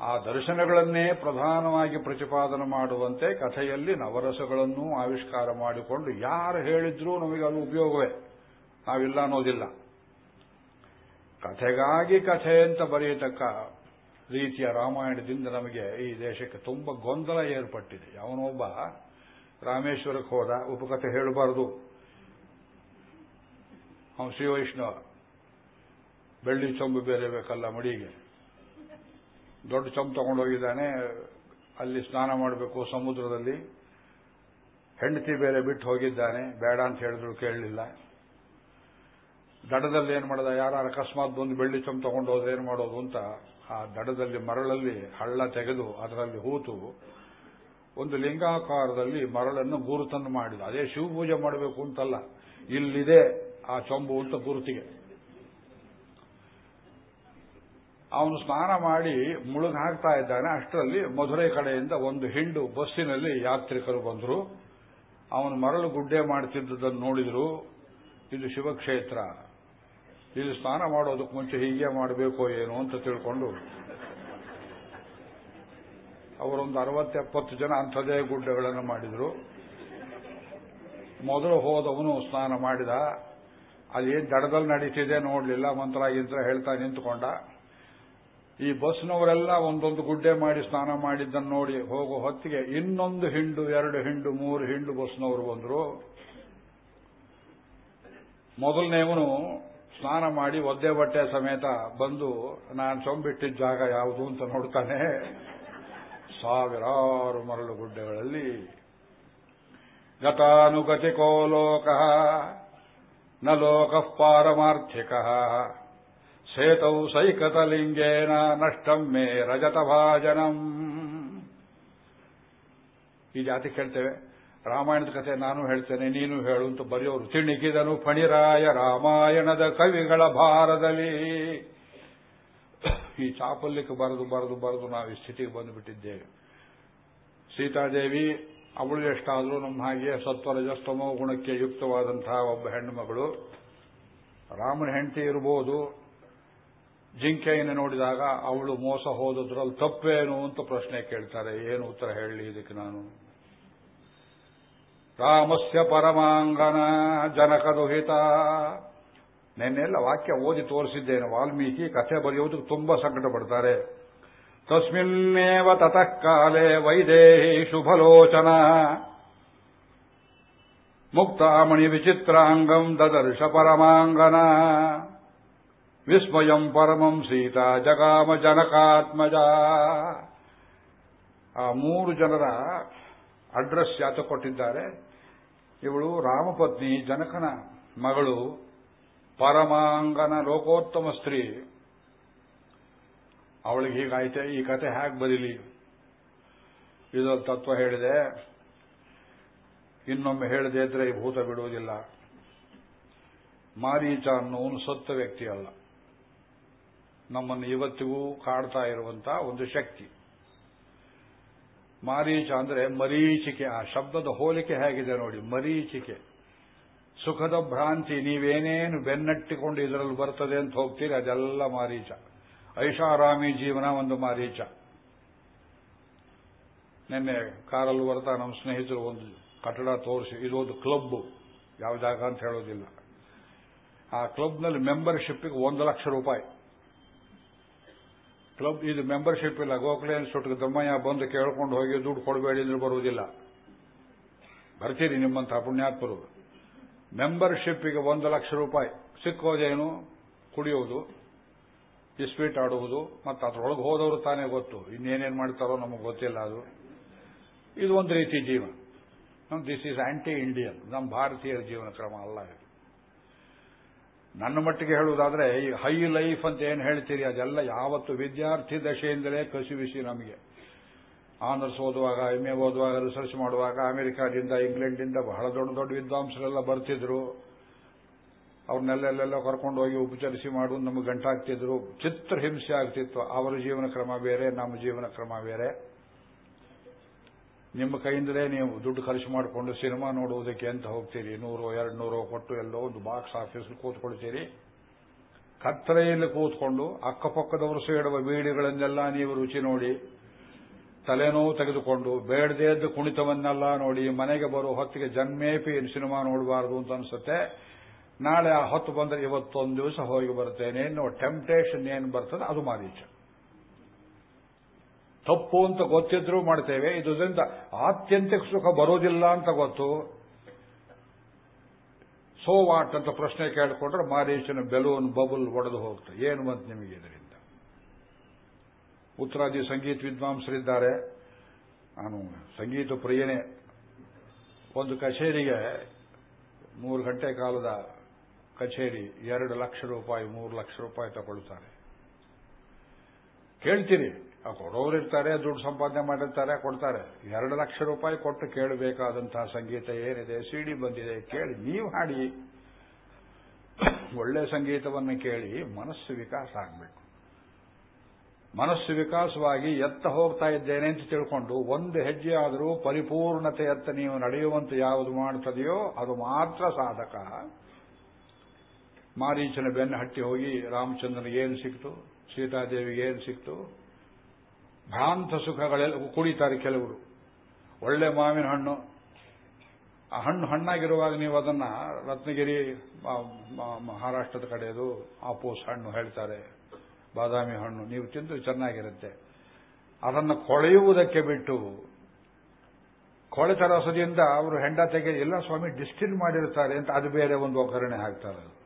ಆ ದರ್ಶನಗಳನ್ನೇ ಪ್ರಧಾನವಾಗಿ ಪ್ರತಿಪಾದನೆ ಮಾಡುವಂತೆ ಕಥೆಯಲ್ಲಿ ನವರಸಗಳನ್ನೂ ಆವಿಷ್ಕಾರ ಮಾಡಿಕೊಂಡು ಯಾರು ಹೇಳಿದ್ರೂ ನಮಗೆ ಅದು ಉಪಯೋಗವೇ. ನಾವಿಲ್ಲ ಅನ್ನೋದಿಲ್ಲ. ಕಥೆಗಾಗಿ ಕಥೆ ಅಂತ ಬರೆಯತಕ್ಕ ರೀತಿಯ ರಾಮಾಯಣದಿಂದ ನಮಗೆ ಈ ದೇಶಕ್ಕೆ ತುಂಬ ಗೊಂದಲ ಏರ್ಪಟ್ಟಿದೆ. ಅವನೊಬ್ಬ ರಾಮೇಶ್ವರಕ್ಕೆ ಹೋದ, ಉಪಕಥೆ ಹೇಳಬಾರದು. ಅವನು ಶ್ರೀ ವೈಷ್ಣವ ಬೆಳ್ಳಿ ಚೊಂಬು ಬೇರೆ ಬೇಕಲ್ಲ ಮಡಿಗೆ. ದೊಡ್ಡ ಚಮ್ ತಗೊಂಡೋಗಿದ್ದಾನೆ ಅಲ್ಲಿ ಸ್ನಾನ ಮಾಡಬೇಕು ಸಮುದ್ರದಲ್ಲಿ. ಹೆಂಡತಿ ಬೇರೆ ಬಿಟ್ಟು ಹೋಗಿದ್ದಾನೆ. ಬೇಡ ಅಂತ ಹೇಳಿದ್ರು ಕೇಳಲಿಲ್ಲ. ದಡದಲ್ಲಿ ಏನು ಮಾಡದ? ಯಾರು ಅಕಸ್ಮಾತ್ ಬಂದು ಬೆಳ್ಳಿ ಚಮ್ ತಗೊಂಡು ಹೋದ್ರೆ ಏನು ಮಾಡೋದು ಅಂತ ಆ ದಡದಲ್ಲಿ ಮರಳಲ್ಲಿ ಹಳ್ಳ ತೆಗೆದು ಅದರಲ್ಲಿ ಹೂತು. ಒಂದು ಲಿಂಗಾಕಾರದಲ್ಲಿ ಮರಳನ್ನು ಗುರುತನ್ನು ಮಾಡಿದ. ಅದೇ ಶಿವಪೂಜೆ ಮಾಡಬೇಕು ಅಂತಲ್ಲ. ಇಲ್ಲಿದೆ ಆ ಚೊಂಬು ಅಂತ ಗುರುತಿಗೆ. ಅವನು ಸ್ನಾನ ಮಾಡಿ ಮುಳುಗಾಗ್ತಾ ಇದ್ದಾನೆ. ಅಷ್ಟರಲ್ಲಿ ಮಧುರೈ ಕಡೆಯಿಂದ ಒಂದು ಹಿಂಡು ಬಸ್ಸಿನಲ್ಲಿ ಯಾತ್ರಿಕರು ಬಂದರು. ಅವನು ಮರಳು ಗುಡ್ಡೆ ಮಾಡ್ತಿದ್ದದನ್ನು ನೋಡಿದರು. ಇದು ಶಿವಕ್ಷೇತ್ರ. ಇಲ್ಲಿ ಸ್ನಾನ ಮಾಡೋದಕ್ಕೆ ಮುಂಚೆ ಹೀಗೆ ಮಾಡಬೇಕೋ ಏನು ಅಂತ ತಿಳ್ಕೊಂಡು ಅವರೊಂದು ಅರವತ್ತೆಪ್ಪತ್ತು ಜನ ಅಂಥದೇ ಗುಡ್ಡೆಗಳನ್ನು ಮಾಡಿದರು. ಮೊದಲು ಹೋದವನು ಸ್ನಾನ ಮಾಡಿದ. ಅಲ್ಲಿ ದಡದಲ್ಲಿ ನಡೀತಿದೆ ನೋಡಲಿಲ್ಲ. ಮಂತ್ರ ಇಂತ್ರ ಹೇಳ್ತಾ ನಿಂತ್ಕೊಂಡ. ಈ ಬಸ್ನವರೆಲ್ಲ ಒಂದೊಂದು ಗುಡ್ಡೆ ಮಾಡಿ ಸ್ನಾನ ಮಾಡಿದ್ದನ್ನು ನೋಡಿ ಹೋಗೋ ಹೊತ್ತಿಗೆ ಇನ್ನೊಂದು ಹಿಂಡು, ಎರಡು ಹಿಂಡು, ಮೂರು ಹಿಂಡು ಬಸ್ನವರು ಬಂದರು. ಮೊದಲನೇವನು ಸ್ನಾನ ಮಾಡಿ ಒದ್ದೆ ಬಟ್ಟೆ ಸಮೇತ ಬಂದು, ನಾನು ಸೊಂಬಿಟ್ಟಿದ್ದ ಜಾಗ ಯಾವುದು? ಅಂತ ನೋಡ್ತಾನೆ. ಸಾವಿರಾರು ಮರಳು ಗುಡ್ಡೆಗಳಲ್ಲಿ. ಗತಾನುಗತಿಕೋ ಲೋಕ, ನ ಲೋಕ ಪಾರಮಾರ್ಥಿಕ. ಸೇತೌ ಸೈಕತಲಿಂಗೇನ ನಷ್ಟಂ ಮೇ ರಜತಭಾಜನಂ. ಈ ಜಾತಿ ಕೇಳ್ತೇವೆ. ರಾಮಾಯಣದ ಕಥೆ ನಾನು ಹೇಳ್ತೇನೆ, ನೀನು ಹೇಳು ಅಂತ ಬರೆಯೋರು. ತಿಣಿಗಿದನು ಫಣಿರಾಯ ರಾಮಾಯಣದ ಕವಿಗಳ ಭಾರದಲ್ಲಿ. ಈ ಚಾಪಲ್ಯಕ್ಕೆ ಬರೆದು ಬರೆದು ಬರೆದು ನಾವು ಈ ಸ್ಥಿತಿಗೆ ಬಂದುಬಿಟ್ಟಿದ್ದೇವೆ. ಸೀತಾದೇವಿ, ಅವಳು ಎಷ್ಟಾದರೂ ನಮ್ಮ ಹಾಗೆ ಸತ್ವರಜಸ್ತಮೋ ಗುಣಕ್ಕೆ ಯುಕ್ತವಾದಂತಹ ಒಬ್ಬ ಹೆಣ್ಣುಮಗಳು ರಾಮನ ಹೆಂಡತಿ ಇರಬಹುದು ಜಿಂಕೆಯನ್ನು ನೋಡಿದಾಗ ಅವಳು ಮೋಸ ಹೋದದ್ರಲ್ಲಿ ತಪ್ಪೇನು ಅಂತ ಪ್ರಶ್ನೆ ಕೇಳ್ತಾರೆ. ಏನು ಉತ್ತರ ಹೇಳಲಿ ಇದಕ್ಕೆ ನಾನು? ರಾಮಸ್ಯ ಪರಮಾಂಗನ ಜನಕದುಹಿತ ನೆನ್ನೆಲ್ಲ ವಾಕ್ಯ ಓದಿ ತೋರಿಸಿದ್ದೇನೆ. ವಾಲ್ಮೀಕಿ ಕಥೆ ಬರೆಯುವುದಕ್ಕೆ ತುಂಬಾ ಸಂಕಟ ಪಡ್ತಾರೆ ತಸ್ಮಿನ್ನೇವ ತತಃ ವೈದೇಹಿ ಶುಭಲೋಚನ. ಮುಕ್ತಾಮಣಿ ವಿಚಿತ್ರಾಂಗಂ ದದರ್ಶ ಪರಮಾಂಗನ. ವಿಸ್ಮಯಂ ಪರಮಂ ಸೀತಾ ಜಗಾಮ ಜನಕಾತ್ಮಜ. ಆ ಮೂರು ಜನರ ಅಡ್ರೆಸ್ ಯಾತ ಕೊಟ್ಟಿದ್ದಾರೆ ಇವಳು ರಾಮಪತ್ನಿ, ಜನಕನ ಮಗಳು, ಪರಮಾಂಗನ ಲೋಕೋತ್ತಮ ಸ್ತ್ರೀ. ಅವಳಿಗೆ ಹೀಗಾಯ್ತೆ, ಈ ಕತೆ ಹೇಗೆ ಬರೀಲಿ? ಇದೊಂದು ತತ್ವ ಹೇಳಿದೆ. ಇನ್ನೊಮ್ಮೆ ಹೇಳದೇ ಇದ್ರೆ ಈ ಭೂತ ಬಿಡುವುದಿಲ್ಲ. ಮಾರೀಚ ಅನ್ನೋನು ಸತ್ತ ವ್ಯಕ್ತಿ ಅಲ್ಲ ನಮ್ಮನ್ನು ಇವತ್ತಿಗೂ ಕಾಡ್ತಾ ಒಂದು ಶಕ್ತಿ. ಮಾರೀಚ ಅಂದ್ರೆ ಮರೀಚಿಕೆ. ಆ ಶಬ್ದದ ಹೋಲಿಕೆ ಹೇಗಿದೆ ನೋಡಿ, ಮರೀಚಿಕೆ. ಸುಖದ ಭ್ರಾಂತಿ, ನೀವೇನೇನು ಬೆನ್ನಟ್ಟಿಕೊಂಡು ಇದರಲ್ಲಿ ಬರ್ತದೆ ಅಂತ ಹೋಗ್ತೀರಿ, ಅದೆಲ್ಲ ಮಾರೀಚ. ಐಷಾರಾಮಿ ಜೀವನ ಒಂದು ಮಾರೀಚ. ನಿನ್ನೆ ಕಾರಲ್ಲಿ ಬರ್ತಾ ನಮ್ಮ ಸ್ನೇಹಿತರು ಒಂದು ಕಟ್ಟಡ ತೋರಿಸಿ ಇದೊಂದು ಕ್ಲಬ್ ಯಾವ ಜಾಗ ಅಂತ ಹೇಳೋದಿಲ್ಲ. ಆ ಕ್ಲಬ್ನಲ್ಲಿ ಮೆಂಬರ್ಶಿಪ್ಗೆ ಒಂದು ಲಕ್ಷ ರೂಪಾಯಿ. ಕ್ಲಬ್ ಇದು ಮೆಂಬರ್ಶಿಪ್ ಇಲ್ಲ, ಗೋಖಲೆ ಇನ್ಸ್ಟಿಟ್ಯೂಟ್ಗೆ ದಮ್ಮಯ್ಯ ಬಂದು ಕೇಳ್ಕೊಂಡು ಹೋಗಿ ದುಡ್ಡು ಕೊಡಬೇಡಿ ಅಂದ್ರೆ ಬರುವುದಿಲ್ಲ. ಬರ್ತೀರಿ ನಿಮ್ಮಂತಹ ಪುಣ್ಯಾತ್ಮರು. ಮೆಂಬರ್ಶಿಪ್ಗೆ ಒಂದು ಲಕ್ಷ ರೂಪಾಯಿ ಸಿಕ್ಕೋದೇನು, ಕುಡಿಯುವುದು ಬಿಸ್ವೀಟ್ ಆಡುವುದು, ಮತ್ತು ಅದರೊಳಗೆ ಹೋದವರು ತಾನೇ ಗೊತ್ತು. ಇನ್ನೇನೇನು ಮಾಡ್ತಾರೋ ನಮಗೆ ಗೊತ್ತಿಲ್ಲ ಅದು. ಇದು ಒಂದು ರೀತಿ ಜೀವನ. ದಿಸ್ ಈಸ್ ಆಂಟಿ ಇಂಡಿಯನ್ ನಮ್ಮ ಭಾರತೀಯರ ಜೀವನ ಕ್ರಮ ಅಲ್ಲ ಇದು. ನನ್ನ ಮಟ್ಟಿಗೆ ಹೇಳುವುದಾದ್ರೆ, ಈ ಹೈ ಲೈಫ್ ಅಂತ ಏನು ಹೇಳ್ತೀರಿ, ಅದೆಲ್ಲ ಯಾವತ್ತು ವಿದ್ಯಾರ್ಥಿ ದಶೆಯಿಂದಲೇ ಕಸಿವಿಸಿ ನಮಗೆ. ಆನರ್ಸ್ ಓದುವಾಗ, ಎಂ ಎ ಓದುವಾಗ ರಿಸರ್ಚ್ ಮಾಡುವಾಗ, ಅಮೆರಿಕಾದಿಂದ, ಇಂಗ್ಲೆಂಡಿಂದ ಬಹಳ ದೊಡ್ಡ ದೊಡ್ಡ ವಿದ್ವಾಂಸರೆಲ್ಲ ಬರ್ತಿದ್ರು. ಅವ್ರನ್ನೆಲ್ಲೆಲ್ಲ ಕರ್ಕೊಂಡು ಹೋಗಿ ಉಪಚರಿಸಿ ಮಾಡು, ನಮಗೆ ಗಂಟಾಗ್ತಿದ್ರು. ಚಿತ್ರ ಹಿಂಸೆ ಆಗ್ತಿತ್ತು. ಅವರ ಜೀವನ ಕ್ರಮ ಬೇರೆ, ನಮ್ಮ ಜೀವನ ಕ್ರಮ ಬೇರೆ. ನಿಮ್ಮ ಕೈಯಿಂದಲೇ ನೀವು ದುಡ್ಡು ಖರ್ಚು ಮಾಡಿಕೊಂಡು ಸಿನಿಮಾ ನೋಡುವುದಕ್ಕೆ ಅಂತ ಹೋಗ್ತೀರಿ. ನೂರು, ಎರಡು ನೂರು ಕೊಟ್ಟು ಎಲ್ಲೋ ಒಂದು ಬಾಕ್ಸ್ ಆಫೀಸ್ ಕೂತ್ಕೊಳ್ತೀರಿ. ಕತ್ತಲೆಯಲ್ಲಿ ಕೂತ್ಕೊಂಡು ಅಕ್ಕಪಕ್ಕದವರು ಸೇಡುವ ಬೀಡಿಗಳನ್ನೆಲ್ಲ ನೀವು ರುಚಿ ನೋಡಿ, ತಲೆನೋವು ತೆಗೆದುಕೊಂಡು ಬೇಡದೇ ಇದ್ದ ಕುಣಿತವನ್ನೆಲ್ಲ ನೋಡಿ ಮನೆಗೆ ಬರೋ ಹೊತ್ತಿಗೆ ಜನ್ಮೇಪಿ ಸಿನಿಮಾ ನೋಡಬಾರದು ಅಂತ ಅನ್ಸುತ್ತೆ. ನಾಳೆ ಆ ಹೊತ್ತು ಬಂದರೆ ಇವತ್ತೊಂದು ದಿವಸ ಹೋಗಿ ಬರ್ತೇನೆ ಅನ್ನೋ ಟೆಂಪ್ಟೇಷನ್ ಏನು ಬರ್ತದೆ ಅದು ಮಾರೀಚ. ತಪ್ಪು ಅಂತ ಗೊತ್ತಿದ್ರೂ ಮಾಡ್ತೇವೆ. ಇದರಿಂದ ಆತ್ಯಂತಿಕ ಸುಖ ಬರೋದಿಲ್ಲ ಅಂತ ಗೊತ್ತು. ಸೋ ವಾಟ್ ಅಂತ ಪ್ರಶ್ನೆ ಕೇಳಿಕೊಂಡ್ರೆ ಮಾರೀಶನ ಬೆಲೂನ್ ಬಬುಲ್ ಒಡೆದು ಹೋಗ್ತದೆ. ಏನು ಬಂತು ನಿಮಗೆ ಇದರಿಂದ? ಉತ್ತರಾದಿ ಸಂಗೀತ ವಿದ್ವಾಂಸರಿದ್ದಾರೆ. ನಾನು ಸಂಗೀತ ಪ್ರಿಯನೇ. ಒಂದು ಕಚೇರಿಗೆ ಮೂರು ಗಂಟೆ ಕಾಲದ ಕಚೇರಿ ಎರಡು ಲಕ್ಷ ರೂಪಾಯಿ, ಮೂರು ಲಕ್ಷ ರೂಪಾಯಿ ತಗೊಳ್ತಾರೆ. ಕೇಳ್ತೀರಿ. ಕೊಡೋರು ಇರ್ತಾರೆ, ದುಡ್ಡು ಸಂಪಾದನೆ ಮಾಡಿರ್ತಾರೆ, ಕೊಡ್ತಾರೆ. ಎರಡು ಲಕ್ಷ ರೂಪಾಯಿ ಕೊಟ್ಟು ಕೇಳಬೇಕಾದಂತಹ ಸಂಗೀತ ಏನಿದೆ ಸಿಡಿ ಬಂದಿದೆ, ಕೇಳಿ, ನೀವು ಹಾಡಿ. ಒಳ್ಳೆ ಸಂಗೀತವನ್ನು ಕೇಳಿ ಮನಸ್ಸು ವಿಕಾಸ ಆಗಬೇಕು. ಮನಸ್ಸು ವಿಕಾಸವಾಗಿ ಎತ್ತ ಹೋಗ್ತಾ ಇದ್ದೇನೆ ಅಂತ ತಿಳ್ಕೊಂಡು ಒಂದು ಹೆಜ್ಜೆಯಾದರೂ ಪರಿಪೂರ್ಣತೆಯತ್ತ ನೀವು ನಡೆಯುವಂತೆ ಯಾವುದು ಮಾಡ್ತದೆಯೋ ಅದು ಮಾತ್ರ ಸಾಧಕ. ಮಾರೀಚನ ಬೆನ್ನು ಹಟ್ಟಿ ಹೋಗಿ ರಾಮಚಂದ್ರನಿಗೆ ಏನು ಸಿಕ್ತು? ಸೀತಾದೇವಿಗೆ ಏನು ಸಿಕ್ತು? ಭ್ರಾಂತ ಸುಖಗಳೆಲ್ಲ ಕುಡಿತಾರೆ ಕೆಲವರು. ಒಳ್ಳೆ ಮಾವಿನ ಹಣ್ಣು. ಆ ಹಣ್ಣು ಹಣ್ಣಾಗಿರುವಾಗ ನೀವು ಅದನ್ನ ರತ್ನಗಿರಿ ಮಹಾರಾಷ್ಟ್ರದ ಕಡೆಯದು ಆಪೋಸ್ ಹಣ್ಣು ಹೇಳ್ತಾರೆ. ಬಾದಾಮಿ ಹಣ್ಣು, ನೀವು ತಿಂದು ಚೆನ್ನಾಗಿರುತ್ತೆ. ಅದನ್ನು ಕೊಳೆಯುವುದಕ್ಕೆ ಬಿಟ್ಟು ಕೊಳೆತ ರಸದಿಂದ ಅವರು ಹೆಂಡ ತೆಗೆ ಎಲ್ಲ ಸ್ವಾಮಿ, ಡಿಸ್ಟಿಲ್ ಮಾಡಿರ್ತಾರೆ ಅಂತ ಅದು ಬೇರೆ ಒಂದು ಒಗ್ಗರಣೆ ಹಾಕ್ತಾರೆ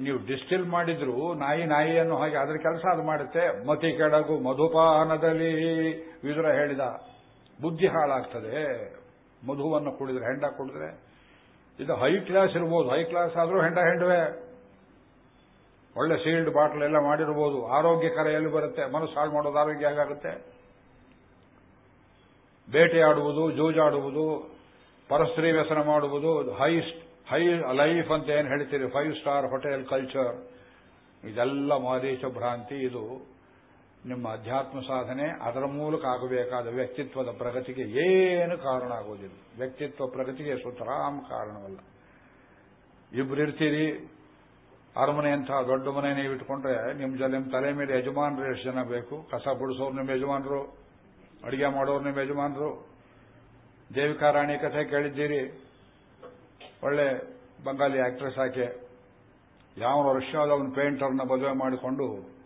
ನೀವು ಡಿಸ್ಟಿಲ್ ಮಾಡಿದ್ರು ನಾಯಿ ನಾಯಿಯನ್ನು ಹಾಗೆ ಅದ್ರ ಕೆಲಸ ಅದು ಮಾಡುತ್ತೆ. ಮತಿ ಕೆಡಗು ಮಧುಪಾನದಲ್ಲಿ ವಿದುರ ಹೇಳಿದ, ಬುದ್ಧಿ ಹಾಳಾಗ್ತದೆ. ಮಧುವನ್ನು ಕುಡಿದ್ರೆ, ಹೆಂಡ ಕುಡಿದ್ರೆ. ಇದು ಹೈ ಕ್ಲಾಸ್ ಇರ್ಬೋದು. ಹೈ ಕ್ಲಾಸ್ ಆದರೂ ಹೆಂಡ ಹೆಂಡವೇ. ಒಳ್ಳೆ ಸೀಲ್ಡ್ ಬಾಟಲ್ ಎಲ್ಲ ಮಾಡಿರ್ಬೋದು. ಆರೋಗ್ಯಕರ ಎಲ್ಲಿ ಬರುತ್ತೆ? ಮನಸ್ಸು ಹಾಳು ಮಾಡೋದು ಆರೋಗ್ಯ ಹೇಗಾಗುತ್ತೆ? ಬೇಟೆಯಾಡುವುದು, ಜೂಜಾಡುವುದು, ಪರಸ್ತ್ರೀ ವ್ಯಸನ ಮಾಡುವುದು ಹೈ ಹೈ ಲೈಫ್ ಅಂತ ಏನು ಹೇಳ್ತೀರಿ? Five star hotel culture. ಇದೆಲ್ಲ ಮಾರೀಚ ಭ್ರಾಂತಿ ಇದು ನಿಮ್ಮ ಅಧ್ಯಾತ್ಮ ಸಾಧನೆ. ಅದರ ಮೂಲಕ ಆಗಬೇಕಾದ ವ್ಯಕ್ತಿತ್ವದ ಪ್ರಗತಿಗೆ ಏನು ಕಾರಣ ಆಗೋದಿಲ್ಲ. ವ್ಯಕ್ತಿತ್ವ ಪ್ರಗತಿಗೆ ಸುತರಾಮ್ ಕಾರಣವಲ್ಲ. ಇಬ್ಬರು ಇರ್ತೀರಿ. ಅರಮನೆ ಅಂತ ದೊಡ್ಡ ಮನೆ ನೀವು ಇಟ್ಕೊಂಡ್ರೆ ನಿಮ್ಮ ಜನ ನಿಮ್ಮ ತಲೆ ಮೇಲೆ ಯಜಮಾನರು ಎಷ್ಟು ಜನ ಬೇಕು? ಕಸ ಬಿಡಿಸೋರು ನಿಮ್ಮ ಯಜಮಾನರು? ಅಡುಗೆ ಮಾಡೋರು ನಿಮ್ಮ ಯಜಮಾನರು? ದೇವಿಕಾ ರಾಣಿ ಕಥೆ ಕೇಳಿದ್ದೀರಿ. ಒಳ್ಳೆ ಬಂಗಾಲಿ ಆಕ್ಟ್ರೆಸ್ ಆಕೆ ಯಾವ ರಷ್ಯಾದ ಒಂದು ಪೇಂಟರ್ನ ಮದುವೆ ಮಾಡಿಕೊಂಡು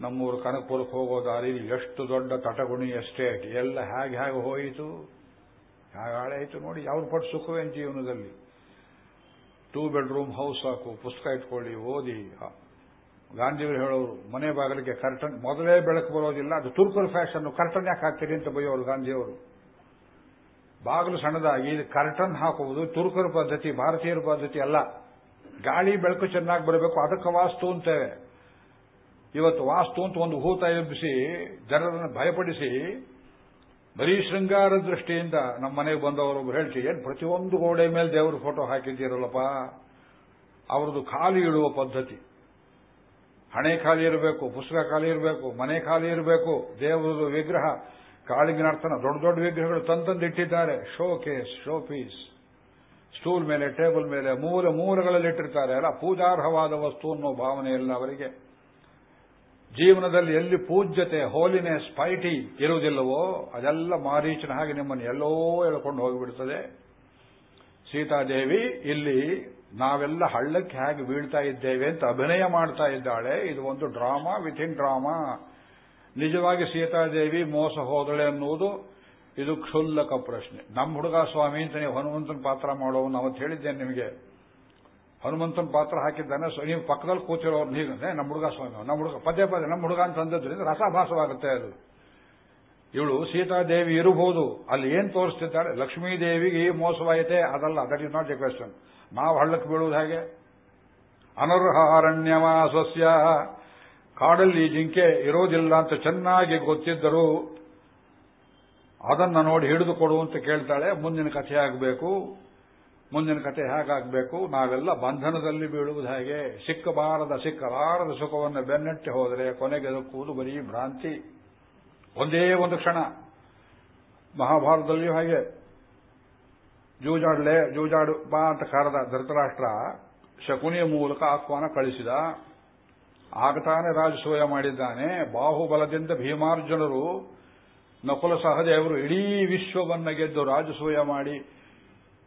ನಮ್ಮೂರು ಕನಕಪುರಕ್ಕೆ ಹೋಗೋ ದಾರಿ ಎಷ್ಟು ದೊಡ್ಡ ತಟಗುಣಿ ಎಸ್ಟೇಟ್ ಎಲ್ಲ ಹೇಗೆ ಹೇಗೆ ಹೋಯಿತು? ಹೇಗೆ ಹಾಳಾಯಿತು ನೋಡಿ. ಯಾವ್ದು ಪಟ್ಟು ಸುಖವೇನು ಜೀವನದಲ್ಲಿ? ಟೂ ಬೆಡ್ರೂಮ್ ಹೌಸ್ ಹಾಕು, ಪುಸ್ತಕ ಇಟ್ಕೊಳ್ಳಿ, ಓದಿ. ಗಾಂಧಿಯವರು ಹೇಳೋರು, ಮನೆ ಬಾಗಿಲಿಗೆ ಕರ್ಟನ್ ಮೊದಲೇ ಬೆಳಕು ಬರೋದಿಲ್ಲ. ಅದು ತುರ್ಕರ್ ಫ್ಯಾಷನ್ ಕರ್ಟನ್ ಯಾಕೆ ಹಾಕ್ತೀರಿ ಅಂತ ಬೈಯೋರು ಗಾಂಧಿಯವರು ಬಾಗಿಲು ಸಣ್ಣದಾಗಿ ಕರ್ಟನ್ ಹಾಕುವುದು, ತುರ್ಕರ ಪದ್ಧತಿ, ಭಾರತೀಯರ ಪದ್ಧತಿ ಅಲ್ಲ. ಗಾಳಿ, ಬೆಳಕು ಚೆನ್ನಾಗಿ ಬರಬೇಕು, ಅದಕ್ಕೆ ವಾಸ್ತು ಅಂತೇವೆ. ಇವತ್ತು ವಾಸ್ತು ಅಂತ ಒಂದು ಭೂತ ಎಬ್ಬಿಸಿ, ಜನರನ್ನು ಭಯಪಡಿಸಿ, ಬರೀ ಶೃಂಗಾರ ದೃಷ್ಟಿಯಿಂದ ನಮ್ಮ ಮನೆಗೆ ಬಂದವರೊಬ್ಬರು ಹೇಳ್ತೀವಿ ಏನು ಪ್ರತಿಯೊಂದು ಗೋಡೆ ಮೇಲೆ ದೇವರ ಫೋಟೋ ಹಾಕಿದ್ದೀರಲ್ಲಪ್ಪ? ಅವ್ರದ್ದು ಖಾಲಿ ಇಡುವ ಪದ್ಧತಿ. ಹಣೆ ಖಾಲಿ ಇರಬೇಕು, ಪುಸ್ತಕ ಖಾಲಿ ಇರಬೇಕು, ಮನೆ ಖಾಲಿ ಇರಬೇಕು ದೇವರದು ವಿಗ್ರಹ. ಕಾಳಿಂಗಿನ ಅರ್ಥನ ದೊಡ್ಡ ದೊಡ್ಡ ವಿಗ್ರಹಗಳು ತಂತಂದು ಇಟ್ಟಿದ್ದಾರೆ. Showcase showpiece stool ಮೇಲೆ ಟೇಬಲ್ ಮೇಲೆ, ಮೂಲ ಮೂಲಗಳಲ್ಲಿ ಇಟ್ಟಿರ್ತಾರೆ. ಅಲ್ಲ ಪೂಜಾರ್ಹವಾದ ವಸ್ತು ಅನ್ನೋ ಭಾವನೆ ಇಲ್ಲ ಅವರಿಗೆ. ಜೀವನದಲ್ಲಿ ಎಲ್ಲಿ ಪೂಜ್ಯತೆ ಹೋಲಿನೆಸ್ ಪೈಟಿ ಇರುವುದಿಲ್ಲವೋ, ಅದೆಲ್ಲ ಮಾರೀಚನ ಹಾಗೆ ನಿಮ್ಮನ್ನು ಎಲ್ಲೋ ಎಳ್ಕೊಂಡು ಹೋಗಿಬಿಡ್ತದೆ. ಸೀತಾದೇವಿ, ಇಲ್ಲಿ ನಾವೆಲ್ಲ ಹಳ್ಳಕ್ಕೆ ಹೇಗೆ ಬೀಳ್ತಾ ಇದ್ದೇವೆ ಅಂತ ಅಭಿನಯ ಮಾಡ್ತಾ ಇದ್ದಾಳೆ. ಇದು ಒಂದು ಡ್ರಾಮಾ ವಿಥಿನ್ ಡ್ರಾಮಾ ನಿಜವಾಗಿ ಸೀತಾದೇವಿ ಮೋಸ ಹೋದಳೆ ಅನ್ನುವುದು ಇದು ಕ್ಷುಲ್ಲಕ ಪ್ರಶ್ನೆ. ನಮ್ಮ ಹುಡುಗ ಸ್ವಾಮಿ ಅಂತ ನೀವು ಹನುಮಂತನ ಪಾತ್ರ ಮಾಡೋವನ್ನ ಅವತ್ತು ಹೇಳಿದ್ದೇನೆ ನಿಮಗೆ. ಹನುಮಂತನ ಪಾತ್ರ ಹಾಕಿದ್ದಾನೆ ನೀವು ಪಕ್ಕದಲ್ಲಿ ಕೂತಿರೋರು ನೀವು ನಮ್ಮ ಹುಡುಗ ಸ್ವಾಮಿ ನಮ್ಮ ಹುಡುಗ, ಪದೇ ಪದೇ ನಮ್ಮ ಹುಡುಗ ಅಂತ ಅಂದದ್ರಿಂದ ರಸಭಾಸವಾಗುತ್ತೆ ಅದು. ಇವಳು ಸೀತಾದೇವಿ ಇರಬಹುದು, ಅಲ್ಲಿ ಏನ್ ತೋರಿಸ್ತಿದ್ದಾಳೆ? ಲಕ್ಷ್ಮೀದೇವಿಗೆ ಈ ಮೋಸವಾಯಿತೆ? ಅದಲ್ಲ that is not a question ನಾವು ಹಳ್ಳಕ್ಕೆ ಬೀಳುವುದು ಹೇಗೆ? ಅನರ್ಹ ಅರಣ್ಯವಾಸಸ್ಯ ಕಾಡಲ್ಲಿ ಜಿಂಕೆ ಇರೋದಿಲ್ಲ ಅಂತ ಚೆನ್ನಾಗಿ ಗೊತ್ತಿದ್ದರೂ ಅದನ್ನು ನೋಡಿ ಹಿಡಿದು ಕೊಡು ಅಂತ ಕೇಳ್ತಾಳೆ. ಮುಂದಿನ ಕಥೆ ಆಗಬೇಕು. ಮುಂದಿನ ಕಥೆ ಹೇಗಾಗಬೇಕು? ನಾವೆಲ್ಲ ಬಂಧನದಲ್ಲಿ ಬೀಳುವುದು ಹಾಗೆ? ಸಿಕ್ಕಬಾರದ, ಸಿಕ್ಕಲಾರದ ಸುಖವನ್ನು ಬೆನ್ನಟ್ಟಿ ಹೋದರೆ ಕೊನೆಗೆ ದಕ್ಕುವುದು ಬರೀ ಭ್ರಾಂತಿ. ಒಂದೇ ಒಂದು ಕ್ಷಣ. ಮಹಾಭಾರತದಲ್ಲಿಯೂ ಹಾಗೆ. ಜೂಜಾಡ್ಲೆ, ಜೂಜಾಡು ಬಾ ಅಂತ ಕರೆದ ಧೃತರಾಷ್ಟ್ರ ಶಕುನಿಯ ಮೂಲಕ ಆಹ್ವಾನ ಕಳಿಸಿದ. ಆಗತಾನೆ ರಾಜಸೂಯ ಮಾಡಿದ್ದಾನೆ. ಬಾಹುಬಲದಿಂದ ಭೀಮಾರ್ಜುನರು ನಕುಲ ಸಹದೇವರು ಇಡೀ ವಿಶ್ವವನ್ನ ಗೆದ್ದು ರಾಜಸೂಯ ಮಾಡಿ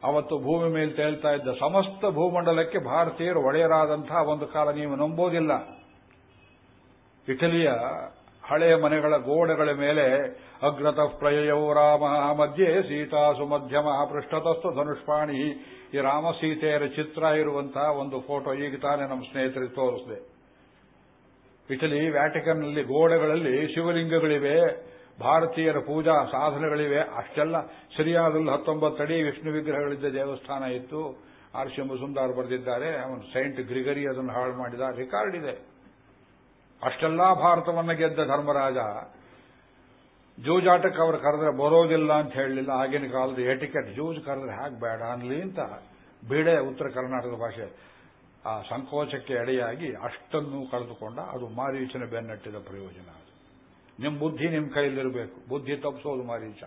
ಅವತ್ತು ಭೂಮಿ ಮೇಲೆ ತೇಲ್ತಾ ಇದ್ದ ಸಮಸ್ತ ಭೂಮಂಡಲಕ್ಕೆ ಭಾರತೀಯರು ಒಡೆಯರಾದಂತಹ ಒಂದು ಕಾಲ ನೀವು ನಂಬೋದಿಲ್ಲ. ಇಟಲಿಯ ಹಳೆಯ ಮನೆಗಳ ಗೋಡೆಗಳ ಮೇಲೆ ಅಗ್ರತ ಪ್ರಯೋ ರಾಮ, ಮಧ್ಯೆ ಸೀತಾಸು ಮಧ್ಯಮ, ಪೃಷ್ಠತಸ್ತು ಧನುಷ್ಪಾಣಿ, ಈ ರಾಮ ಸೀತೆಯರ ಚಿತ್ರ ಇರುವಂತಹ ಒಂದು ಫೋಟೋ, ಈಗ ತಾನೇ ನಮ್ಮ ಸ್ನೇಹಿತರಿಗೆ ತೋರಿಸಿದೆ. ಇಟಲಿ, ವ್ಯಾಟಿಕನ್ನಲ್ಲಿ ಗೋಡೆಗಳಲ್ಲಿ ಶಿವಲಿಂಗಗಳಿವೆ, ಭಾರತೀಯರ ಪೂಜಾ ಸಾಧನಗಳಿವೆ, ಅಷ್ಟೆಲ್ಲ. ಸರಿಯಾದಲ್ಲಿ ಹತ್ತೊಂಬತ್ತಡಿ ವಿಷ್ಣು ವಿಗ್ರಹಗಳಿದ್ದ ದೇವಸ್ಥಾನ ಇತ್ತು. ಆರ್ ಸಿ ಮುಸುಂದಾರ್ ಬರೆದಿದ್ದಾರೆ. ಅವನು ಸೈಂಟ್ ಗ್ರಿಗರಿ ಅದನ್ನು ಹಾಳು ಮಾಡಿದ ರೆಕಾರ್ಡ್ ಇದೆ. ಅಷ್ಟೆಲ್ಲಾ ಭಾರತವನ್ನು ಗೆದ್ದ ಧರ್ಮರಾಜ. ಜೂಜಾಟಕ್ಕೆ ಅವರು ಕರೆದ್ರೆ ಬರೋದಿಲ್ಲ ಅಂತ ಹೇಳಲಿಲ್ಲ. ಆಗಿನ ಕಾಲದ ಎಟಿಕೆಟ್ ಜೂಜ್ ಕರೆದ್ರೆ ಹ್ಯಾಕ್ ಬೇಡ ಅನ್ಲಿ ಅಂತ. ಬೀಡೆ ಉತ್ತರ ಕರ್ನಾಟಕದ ಭಾಷೆ. ಆ ಸಂಕೋಚಕ್ಕೆ ಎಡೆಯಾಗಿ ಅಷ್ಟನ್ನು ಕಳೆದುಕೊಂಡ ಅದು ಮಾರೀಚನ ಬೆನ್ನಟ್ಟಿದ ಪ್ರಯೋಜನ ಅದು. ನಿಮ್ಮ ಬುದ್ಧಿ ನಿಮ್ಮ ಕೈಯಲ್ಲಿರಬೇಕು. ಬುದ್ಧಿ ತಪ್ಪಿಸೋದು ಮಾರೀಚ.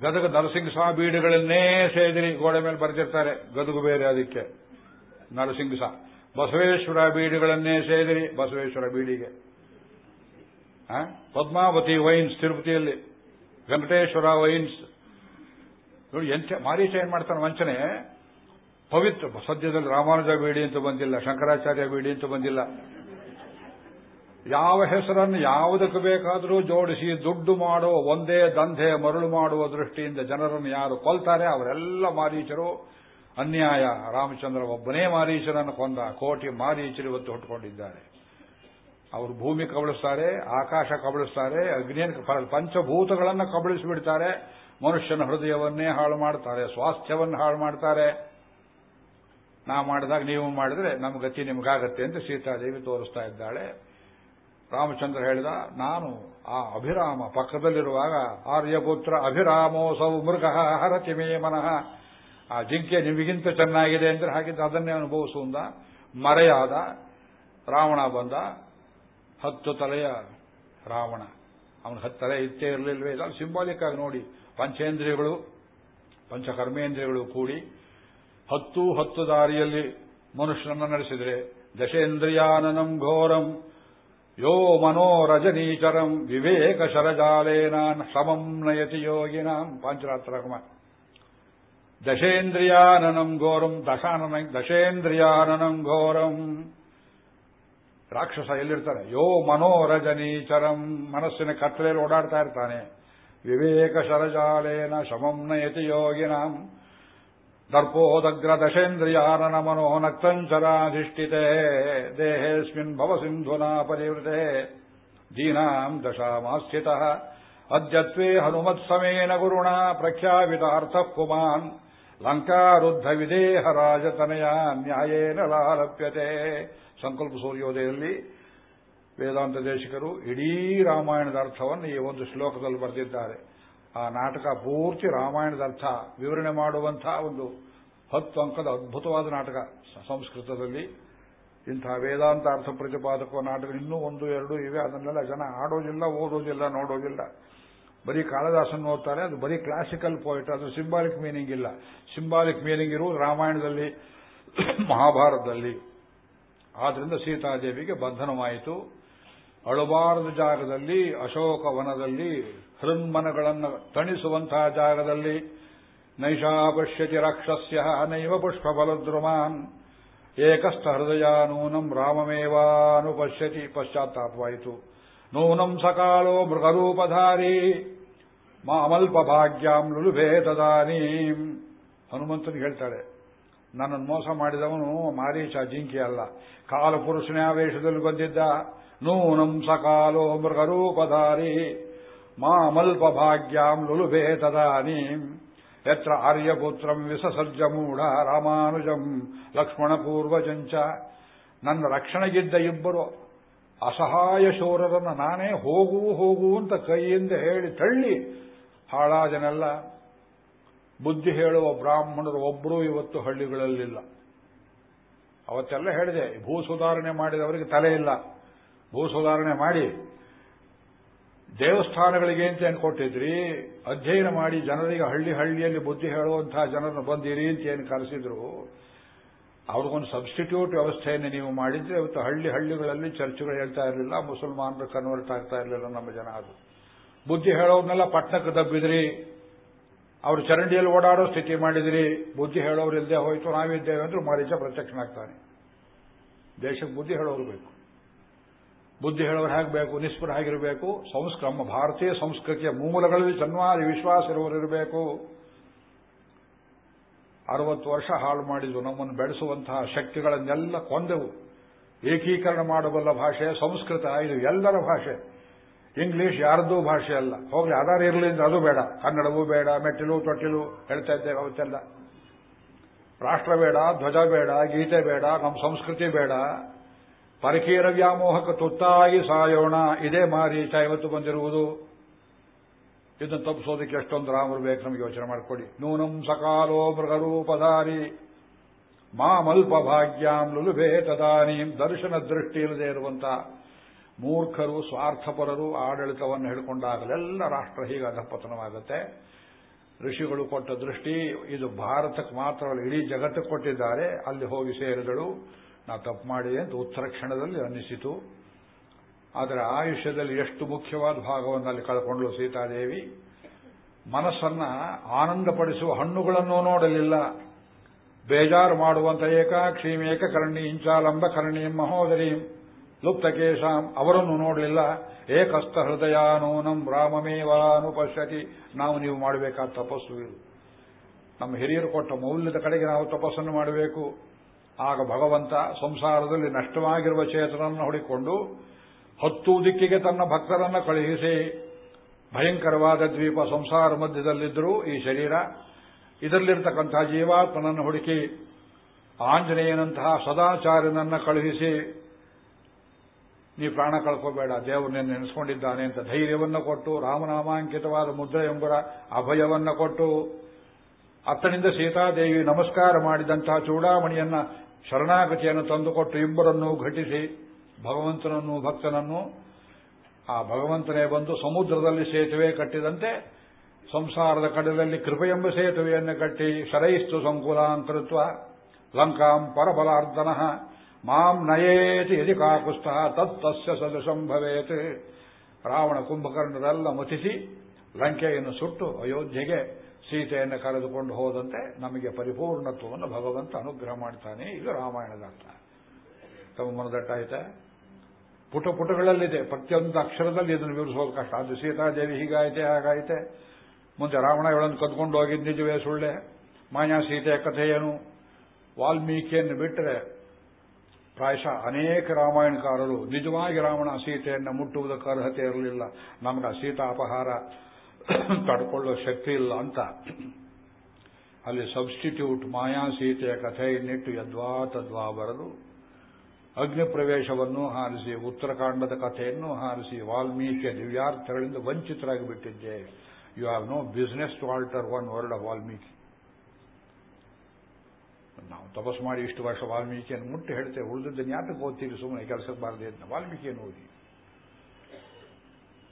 ಗದಗ ನರಸಿಂಹ ಸಹ ಬೀಡುಗಳನ್ನೇ ಸೇದಿರಿ, ಗೋಡೆ ಮೇಲೆ ಬರೆದಿರ್ತಾರೆ, ಗದಗು ಬೇರೆ ಅದಕ್ಕೆ. ನರಸಿಂಹ ಸಹ ಬಸವೇಶ್ವರ ಬೀಡುಗಳನ್ನೇ ಸೇದಿರಿ, ಬಸವೇಶ್ವರ ಬೀಡಿಗೆ. ಪದ್ಮಾವತಿ ವೈನ್ಸ್ ತಿರುಪತಿಯಲ್ಲಿ. ವೆಂಕಟೇಶ್ವರ ವೈನ್ಸ್. ನೋಡಿ, ಎಂಥ ಮಾರೀಚ ಏನ್ ಮಾಡ್ತಾನೆ, ವಂಚನೆ? ಪವಿತ್ರ, ಸದ್ಯದಲ್ಲಿ ರಾಮಾನುಜ ಬೇಡಿ ಅಂತ ಬಂದಿಲ್ಲ, ಶಂಕರಾಚಾರ್ಯ ಬೇಡಿ ಅಂತ ಬಂದಿಲ್ಲ. ಯಾವ ಹೆಸರನ್ನು ಯಾವುದಕ್ಕೆ ಬೇಕಾದರೂ ಜೋಡಿಸಿ ದುಡ್ಡು ಮಾಡುವ, ಒಂದೇ ದಂಧೆ ಮರಳು ಮಾಡುವ ದೃಷ್ಟಿಯಿಂದ ಜನರನ್ನು ಯಾರು ಕೊಲ್ತಾರೆ, ಅವರೆಲ್ಲ ಮಾರೀಚರು. ಅನ್ಯಾಯ, ರಾಮಚಂದ್ರ ಒಬ್ಬನೇ ಮಾರೀಚರನ್ನು ಕೊಂದ, ಕೋಟಿ ಮಾರೀಚರು ಇವತ್ತು ಹುಟ್ಟುಕೊಂಡಿದ್ದಾರೆ. ಅವರು ಭೂಮಿ ಕಬಳಿಸ್ತಾರೆ, ಆಕಾಶ ಕಬಳಿಸ್ತಾರೆ, ಅಗ್ನಿಯನ್ನು ಪಂಚಭೂತಗಳನ್ನು ಕಬಳಿಸಿಬಿಡ್ತಾರೆ, ಮನುಷ್ಯನ ಹೃದಯವನ್ನೇ ಹಾಳು ಮಾಡ್ತಾರೆ, ಸ್ವಾಸ್ಥ್ಯವನ್ನು ಹಾಳು ಮಾಡ್ತಾರೆ. ನಾ ಮಾಡಿದಾಗ ನೀವು ಮಾಡಿದ್ರೆ ನಮ್ಮ ಗತಿ ನಿಮಗಾಗತ್ತೆ ಅಂತ ಸೀತಾದೇವಿ ತೋರಿಸ್ತಾ ಇದ್ದಾಳೆ. ರಾಮಚಂದ್ರ ಹೇಳಿದ, ನಾನು ಆ ಅಭಿರಾಮ ಪಕ್ಕದಲ್ಲಿರುವಾಗ, ಆರ್ಯಪುತ್ರ ಅಭಿರಾಮೋಸೌ ಮೃಗ ಹರತಿ ಮೇ ಮನಃ. ಆ ಜಿಂಕೆ ನಿಮಗಿಂತ ಚೆನ್ನಾಗಿದೆ ಅಂದ್ರೆ ಹಾಗಿದ್ದು ಅದನ್ನೇ ಅನುಭವಿಸುವಂದ ಮರೆಯಾದ, ರಾವಣ ಬಂದ. ಹತ್ತು ತಲೆಯ ರಾವಣ. ಅವನ ಹತ್ತು ತಲೆ ಇತ್ತೇ ಇರಲಿಲ್ವೇ ಇಲ್ಲ. ಸಿಂಬಾಲಿಕ್ ಆಗಿ ನೋಡಿ, ಪಂಚೇಂದ್ರಿಯಗಳು, ಪಂಚಕರ್ಮೇಂದ್ರಿಯಗಳು ಕೂಡಿ ಹತ್ತು ಹತ್ತು ದಾರಿಯಲ್ಲಿ ಮನುಷ್ಯನನ್ನು ನಡೆಸಿದರೆ, ದಶೇಂದ್ರಿಯಾನನಂ ಘೋರಂ, ಯೋ ಮನೋರಜನೀಚರಂ, ವಿವೇಕ ಶರಜಾಲೇನ ಸಮಂ ನಯತಿ ಯೋಗಿನಾಂ ಪಾಂಚರಾತ್ರಕಮ ದಶೇಂದ್ರಿಯಾನನಂ ಘೋರಂ, ದಶಾನನ ದಶೇಂದ್ರಿಯಾನನಂ ಘೋರಂ. ರಾಕ್ಷಸ ಎಲ್ಲಿರ್ತಾನೆ? ಯೋ ಮನೋರಜನೀಚರಂ. ಮನಸ್ಸಿನ ಕತ್ತಲೆಯಲ್ಲಿ ಓಡಾಡ್ತಾ ಇರ್ತಾನೆ. ವಿವೇಕ ಶರಜಾಲೇನ ಶಮಂ ನಯತಿ ಯೋಗಿನಾಂ. ದರ್ಪೋದಗ್ರ ದಶೇಂದ್ರಿಯಾನನ ಮನೋ ನಕ್ತಂಚರಾಧಿಷ್ಠಿತೆ ದೇಹೇಸ್ಮಿನ್ ಭವ ಪರಿವೃತೆ ದೀನಾಂ ದಶಾಮಾಸ್ಥಿತ ಅದ್ಯತ್ವೇ ಹನುಮತ್ಸಮೇನ ಗುರುಣ ಪ್ರಖ್ಯಾಪಿತಾರ್ಥ ಪುಮಾನ್ ಲಂಕಾರುದ್ಧ ವಿದೇಹ ರಾಜತನಯ ನ್ಯಾಯೇನ ಲಾಲಭ್ಯತೆ ಸಂಕಲ್ಪ ಸೂರ್ಯೋದಯದಲ್ಲಿ ವೇದಾಂತ ದೇಶಿಕರು ಇಡೀ ರಾಮಾಯಣದ ಅರ್ಥವನ್ನು ಈ ಒಂದು ಶ್ಲೋಕದಲ್ಲಿ ಬರೆದಿದ್ದಾರೆ. ಆ ನಾಟಕ ಪೂರ್ತಿ ರಾಮಾಯಣದ ಅರ್ಥ, ವಿವರಣೆ ಮಾಡುವಂತಹ ಒಂದು ಹತ್ತು ಅಂಕದ ಅದ್ಭುತವಾದ ನಾಟಕ ಸಂಸ್ಕೃತದಲ್ಲಿ. ಇಂತಹ ವೇದಾಂತ ಅರ್ಥ ಪ್ರತಿಪಾದಕ ನಾಟಕ ಇನ್ನೂ ಒಂದು, ಎರಡು ಇವೆ. ಅದನ್ನೆಲ್ಲ ಜನ ಆಡೋದಿಲ್ಲ, ಓದೋದಿಲ್ಲ, ನೋಡೋದಿಲ್ಲ. ಬರೀ ಕಾಳಿದಾಸನ್ ಓದ್ತಾರೆ, ಅದು ಬರೀ ಕ್ಲಾಸಿಕಲ್ ಪೋಯಿಟ್ ಅದು ಸಿಂಬಾಲಿಕ್ ಮೀನಿಂಗ್ ಇಲ್ಲ. ಸಿಂಬಾಲಿಕ್ ಮೀನಿಂಗ್ ಇರುವುದು ರಾಮಾಯಣದಲ್ಲಿ, ಮಹಾಭಾರತದಲ್ಲಿ. ಆದ್ರಿಂದ ಸೀತಾದೇವಿಗೆ ಬಂಧನವಾಯಿತು. ಅಳುಬಾರದ ಜಾಗದಲ್ಲಿ ಅಶೋಕ ವನದಲ್ಲಿ ಹೃನ್ಮನಗಳನ್ನು ತಣಿಸುವಂತಹ ಜಾಗದಲ್ಲಿ ನೈಷಾಪಶ್ಯತಿ ರಾಕ್ಷಸ್ಯ ನೈವ ಪುಷ್ಪಫಲದ್ರುಮಾನ್ ಏಕಸ್ಥ ಹೃದಯ ನೂನಂ ರಾಮಮೇವಾನುಪಶ್ಯತಿ. ಪಶ್ಚಾತ್ತಾಪವಾಯಿತು. ನೂನಂ ಸಕಾಲೋ ಮೃಗರೂಪಧಾರಿ ಮಾಮಲ್ಪ ಭಾಗ್ಯಾಂ ಲುಲುಭೇ ತದಾನೀಂ. ಹನುಮಂತನಿಗೆ ಹೇಳ್ತಾಳೆ, ನನ್ನನ್ನು ಮೋಸ ಮಾಡಿದವನು ಮಾರೀಚ ಜಿಂಕಿ ಅಲ್ಲ. ಕಾಲಪುರುಷನೇ ಆವೇಶದಲ್ಲಿ ಬಂದಿದ್ದ ನೂನಂ ಸಕಾಲೋ ಮೃಗರೂಪಧಾರಿ ಮಾಮಲ್ಪ ಭಾಗ್ಯಾಂ ಲುಲುಭೇ ತದಾನೀಂ. ಯತ್ರ ಆರ್ಯಪುತ್ರಂ ವಿಸಸರ್ಜ ಮೂಢ ರಾಮಾನುಜಂ ಲಕ್ಷ್ಮಣ ಪೂರ್ವಜಂಚ ನನ್ನ ರಕ್ಷಣೆಗಿದ್ದ ಇಬ್ಬರು ಅಸಹಾಯ ಶೂರರನ್ನು ನಾನೇ ಹೋಗು ಹೋಗು ಅಂತ ಕೈಯಿಂದ ಹೇಳಿ ತಳ್ಳಿ. ಹಾಳಾದನೆಲ್ಲ ಬುದ್ಧಿ ಹೇಳುವ ಬ್ರಾಹ್ಮಣರು ಒಬ್ಬರೂ ಇವತ್ತು ಹಳ್ಳಿಗಳಲ್ಲಿಲ್ಲ. ಅವತ್ತೆಲ್ಲ ಹೇಳಿದೆ, ಭೂ ಸುಧಾರಣೆ ಮಾಡಿದವರಿಗೆ ತಲೆ ಇಲ್ಲ. ಭೂ ಸುಧಾರಣೆ ಮಾಡಿ ದೇವಸ್ಥಾನಗಳಿಗೆ ಅಂತ ಏನು ಕೊಟ್ಟಿದ್ರಿ? ಅಧ್ಯಯನ ಮಾಡಿ ಜನರಿಗೆ ಹಳ್ಳಿ ಹಳ್ಳಿಯಲ್ಲಿ ಬುದ್ಧಿ ಹೇಳುವಂತಹ ಜನರನ್ನು ಬಂದಿರಿ ಅಂತ ಏನು ಕರೆಸಿದ್ರು? ಅವ್ರಿಗೊಂದು ಸಬ್ಸ್ಟಿಟ್ಯೂಟ್ ವ್ಯವಸ್ಥೆಯನ್ನು ನೀವು ಮಾಡಿದ್ರೆ ಇವತ್ತು ಹಳ್ಳಿ ಹಳ್ಳಿಗಳಲ್ಲಿ ಚರ್ಚ್ಗಳು ಹೇಳ್ತಾ ಇರಲಿಲ್ಲ, ಮುಸಲ್ಮಾನರು ಕನ್ವರ್ಟ್ ಆಗ್ತಾ ಇರಲಿಲ್ಲ ನಮ್ಮ ಜನ ಅದು. ಬುದ್ಧಿ ಹೇಳೋರ್ನೆಲ್ಲ ಪಟ್ಟಣಕ್ಕೆ ದಬ್ಬಿದ್ರಿ. ಅವರು ಚರಂಡಿಯಲ್ಲಿ ಓಡಾಡೋ ಸ್ಥಿತಿ ಮಾಡಿದ್ರಿ. ಬುದ್ಧಿ ಹೇಳೋರು ಇಲ್ಲದೆ ಹೋಯ್ತು, ನಾವಿದ್ದೇವೆ ಅಂದ್ರೆ ಮಾರೀಚ ಪ್ರತ್ಯಕ್ಷನಾಗ್ತಾನೆ. ದೇಶಕ್ಕೆ ಬುದ್ಧಿ ಹೇಳೋರು ಬೇಕು. ಬುದ್ಧಿ ಹೇಳೋರು ಹೇಗಬೇಕು ಸಂಸ್ಕೃ, ನಮ್ಮ ಭಾರತೀಯ ಸಂಸ್ಕೃತಿಯ ಮೂಲಗಳಲ್ಲಿ ಚೆನ್ನಾಗಿ ವಿಶ್ವಾಸ ಇರುವವರಿರಬೇಕು ಅರವತ್ತು ವರ್ಷ ಹಾಳು ಮಾಡಿದ್ವು ನಮ್ಮನ್ನು ಬೆಳೆಸುವಂತಹ ಶಕ್ತಿಗಳನ್ನೆಲ್ಲ ಕೊಂದೆವು. ಏಕೀಕರಣ ಮಾಡಬಲ್ಲ ಭಾಷೆ, ಸಂಸ್ಕೃತ, ಇದು ಎಲ್ಲರ ಭಾಷೆ. ಇಂಗ್ಲಿಷ್ ಯಾರದ್ದೂ ಭಾಷೆ ಅಲ್ಲ. ಹೋಗಲಿ, ಆಧಾರ ಇರಲಿ ಅಂದ್ರೆ ಅದು ಬೇಡ. ಕನ್ನಡವೂ ಬೇಡ, ಮೆಟ್ಟಿಲು, ತೊಟ್ಟಿಲು ಹೇಳ್ತಾ ಇದ್ದೇವೆ ಅವತ್ತೆಲ್ಲ. ರಾಷ್ಟ್ರ ಬೇಡ, ಧ್ವಜ ಬೇಡ, ಗೀತೆ ಬೇಡ, ನಮ್ಮ ಸಂಸ್ಕೃತಿ ಬೇಡ. ಪರಕೀರ ವ್ಯಾಮೋಹಕ ತುತ್ತಾಗಿ ಸಾಯೋಣ. ಇದೇ ಮಾರೀಚ ಇವತ್ತು ಬಂದಿರುವುದು. ಇದನ್ನು ತಪ್ಪಿಸೋದಕ್ಕೆ ಎಷ್ಟೊಂದು ರಾಮರು ಬೇಕು ನಮಗೆ ಯೋಚನೆ ಮಾಡಿಕೊಡಿ. ನೂನಂ ಸಕಾಲೋ ಮೃಗರೂಪಧಾರಿ. ಮಾಮಲ್ಪ ಭಾಗ್ಯಾಂ ಲುಲುಭೇ ತದಾನೀಂ. ದರ್ಶನ ದೃಷ್ಟಿ ಇಲ್ಲದೆ ಇರುವಂತಹ ಮೂರ್ಖರು, ಸ್ವಾರ್ಥಪರರು, ಆಡಳಿತವನ್ನು ಹಿಡ್ಕೊಂಡಾಗಲೆಲ್ಲ ರಾಷ್ಟ್ರ ಹೀಗೆ ಅಧಪತನವಾಗುತ್ತೆ. ಋಷಿಗಳು ಕೊಟ್ಟ ದೃಷ್ಟಿ, ಇದು ಭಾರತಕ್ಕೆ ಮಾತ್ರವಲ್ಲ, ಇಡೀ ಜಗತ್ತಕ್ಕೆ ಕೊಟ್ಟಿದ್ದಾರೆ. ಅಲ್ಲಿ ಹೋಗಿ ಸೇರಿದಳು. ನಾ ತಪ್ಪು ಮಾಡಿ ಅಂತ ಉತ್ತರ ಕ್ಷಣದಲ್ಲಿ ಅನ್ನಿಸಿತು. ಆದರೆ ಆಯುಷ್ಯದಲ್ಲಿ ಎಷ್ಟು ಮುಖ್ಯವಾದ ಭಾಗವನ್ನು ಅಲ್ಲಿ ಕಳ್ಕೊಂಡ್ಲು ಸೀತಾದೇವಿ. ಮನಸ್ಸನ್ನ ಆನಂದಪಡಿಸುವ ಹಣ್ಣುಗಳನ್ನು ನೋಡಲಿಲ್ಲ. ಬೇಜಾರು ಮಾಡುವಂತ ಏಕಾಕ್ಷೀಮೇಕ ಏಕಕರ್ಣಿ ಇಂಚಾಲಂಬ ಕರ್ಣೀಂ ಮಹೋದರೀಂ ಲುಪ್ತಕೇಶಾಂ ಅವರನ್ನು ನೋಡಲಿಲ್ಲ. ಏಕಸ್ಥ ಹೃದಯಾನೂನಂ ರಾಮಮೇವಾನುಪಶ್ಯತಿ. ನಾವು ನೀವು ಮಾಡಬೇಕಾದ ತಪಸ್ಸು ನಮ್ಮ ಹಿರಿಯರು ಕೊಟ್ಟ ಮೌಲ್ಯದ ಕಡೆಗೆ ನಾವು ತಪಸ್ಸನ್ನು ಮಾಡಬೇಕು. ಆಗ ಭಗವಂತ ಸಂಸಾರದಲ್ಲಿ ನಷ್ಟವಾಗಿರುವ ಚೇತನನ್ನು ಹುಡಿಕೊಂಡು ಹತ್ತು ದಿಕ್ಕಿಗೆ ತನ್ನ ಭಕ್ತರನ್ನು ಕಳುಹಿಸಿ ಭಯಂಕರವಾದ ದ್ವೀಪ ಸಂಸಾರ ಮಧ್ಯದಲ್ಲಿದ್ದರೂ ಈ ಶರೀರ, ಇದರಲ್ಲಿರ್ತಕ್ಕಂಥ ಜೀವಾತ್ಮನನ್ನು ಹುಡುಕಿ ಆಂಜನೇಯನಂತಹ ಸದಾಚಾರ್ಯನನ್ನು ಕಳುಹಿಸಿ ನೀ ಪ್ರಾಣ ಕಳ್ಕೋಬೇಡ ದೇವರನ್ನ ನೆನೆಸ್ಕೊಂಡಿದ್ದಾನೆ ಅಂತ ಧೈರ್ಯವನ್ನು ಕೊಟ್ಟು, ರಾಮನಾಮಾಂಕಿತವಾದ ಮುದ್ರೆ ಎಂಬರ ಅಭಯವನ್ನ ಕೊಟ್ಟು, ಅತ್ತನಿಂದ ಸೀತಾದೇವಿ ನಮಸ್ಕಾರ ಮಾಡಿದಂತಹ ಚೂಡಾಮಣಿಯನ್ನ ಶರಣಾಗತಿಯನ್ನು ತಂದುಕೊಟ್ಟು ಇಬ್ಬರನ್ನೂ ಘಟಿಸಿ, ಭಗವಂತನನ್ನು ಭಕ್ತನನ್ನು, ಆ ಭಗವಂತನೇ ಬಂದು ಸಮುದ್ರದಲ್ಲಿ ಸೇತುವೆ ಕಟ್ಟಿದಂತೆ, ಸಂಸಾರದ ಕಡಲಲ್ಲಿ ಕೃಪೆಯೆಂಬ ಸೇತುವೆಯನ್ನು ಕಟ್ಟಿ ಶರೈಸ್ತು ಸಂಕುಲಾಂಕೃತ್ವ ಲಂಕಾಂ ಪರಬಲಾರ್ಧನ, ಮಾಂ ನಯೇತಿ ಯದಿ ಕಾಕುಸ್ತಃ ತತ್ತಸ್ಯ ಸದೃಶಂ ಭವೇತ್ ರಾವಣ ಕುಂಭಕರ್ಣರೆಲ್ಲ ಮತಿಸಿ ಲಂಕೆಯನ್ನು ಸುಟ್ಟು ಅಯೋಧ್ಯೆಗೆ ಸೀತೆಯನ್ನು ಕರೆದುಕೊಂಡು ಹೋದಂತೆ ನಮಗೆ ಪರಿಪೂರ್ಣತ್ವವನ್ನು ಭಗವಂತ ಅನುಗ್ರಹ ಮಾಡ್ತಾನೆ. ಇದು ರಾಮಾಯಣದ ಅರ್ಥ. ತಮ್ಮ ಮನದಟ್ಟಾಯ್ತಾ ಪುಟ ಪುಟಗಳಲ್ಲಿದೆ. ಪ್ರತಿಯೊಂದು ಅಕ್ಷರದಲ್ಲಿ ಇದನ್ನು ವಿವರಿಸೋದು ಕಷ್ಟ. ಅದು ಸೀತಾದೇವಿ ಹೀಗಾಯ್ತೆ, ಹಾಗಾಯ್ತೆ. ಮುಂದೆ ರಾವಣ ಇವಳನ್ನು ಕದ್ಕೊಂಡು ಹೋಗಿದ್ದು ನಿಜವೇ ಸುಳ್ಳೆ? ಮಾಯಾ ಸೀತೆಯ ಕಥೆಯೇನು ವಾಲ್ಮೀಕಿಯನ್ನು ಬಿಟ್ಟರೆ ಪ್ರಾಯಶಃ ಅನೇಕ ರಾಮಾಯಣಕಾರರು ನಿಜವಾಗಿ ರಾವಣ ಸೀತೆಯನ್ನು ಮುಟ್ಟುವುದಕ್ಕೆ ಅರ್ಹತೆ ಇರಲಿಲ್ಲ. ನಮಗೆ ಸೀತಾ ಅಪಹಾರ. ತಡ್ಕೊಳ್ಳೋ ಶಕ್ತಿ ಇಲ್ಲ ಅಂತ. ಅಲ್ಲಿ ಸಬ್ಸ್ಟಿಟ್ಯೂಟ್ ಮಾಯಾ ಸೀತೆಯ ಕಥೆಯನ್ನಿಟ್ಟು ಯದ್ವಾ ತದ್ವಾ ಬರೆದು ಅಗ್ನಿ ಪ್ರವೇಶವನ್ನು ಹಾರಿಸಿ, ಉತ್ತರಕಾಂಡದ ಕಥೆಯನ್ನು ಹಾರಿಸಿ, ವಾಲ್ಮೀಕಿಯ ದಿವ್ಯಾರ್ಥಗಳಿಂದ ವಂಚಿತರಾಗಿ ಬಿಟ್ಟಿದ್ದೆ. You have no business to alter one word of Valmiki. ನಾವು ತಪಸ್ ಮಾಡಿ ಇಷ್ಟು ವರ್ಷ ವಾಲ್ಮೀಕಿಯನ್ನು ಮುಟ್ಟಿ ಹೇಳ್ತೇವೆ, ಉಳಿದದ್ದನ್ನು ಯಾತಕ್ಕೆ ಓದ್ತೀರಿ ಸುಮ್ಮನೆ ಕೆಲಸಕ್ಕೆ ಬಾರದೆ ಅಂತ ವಾಲ್ಮೀಕಿಯನ್ನು ಓದಿ.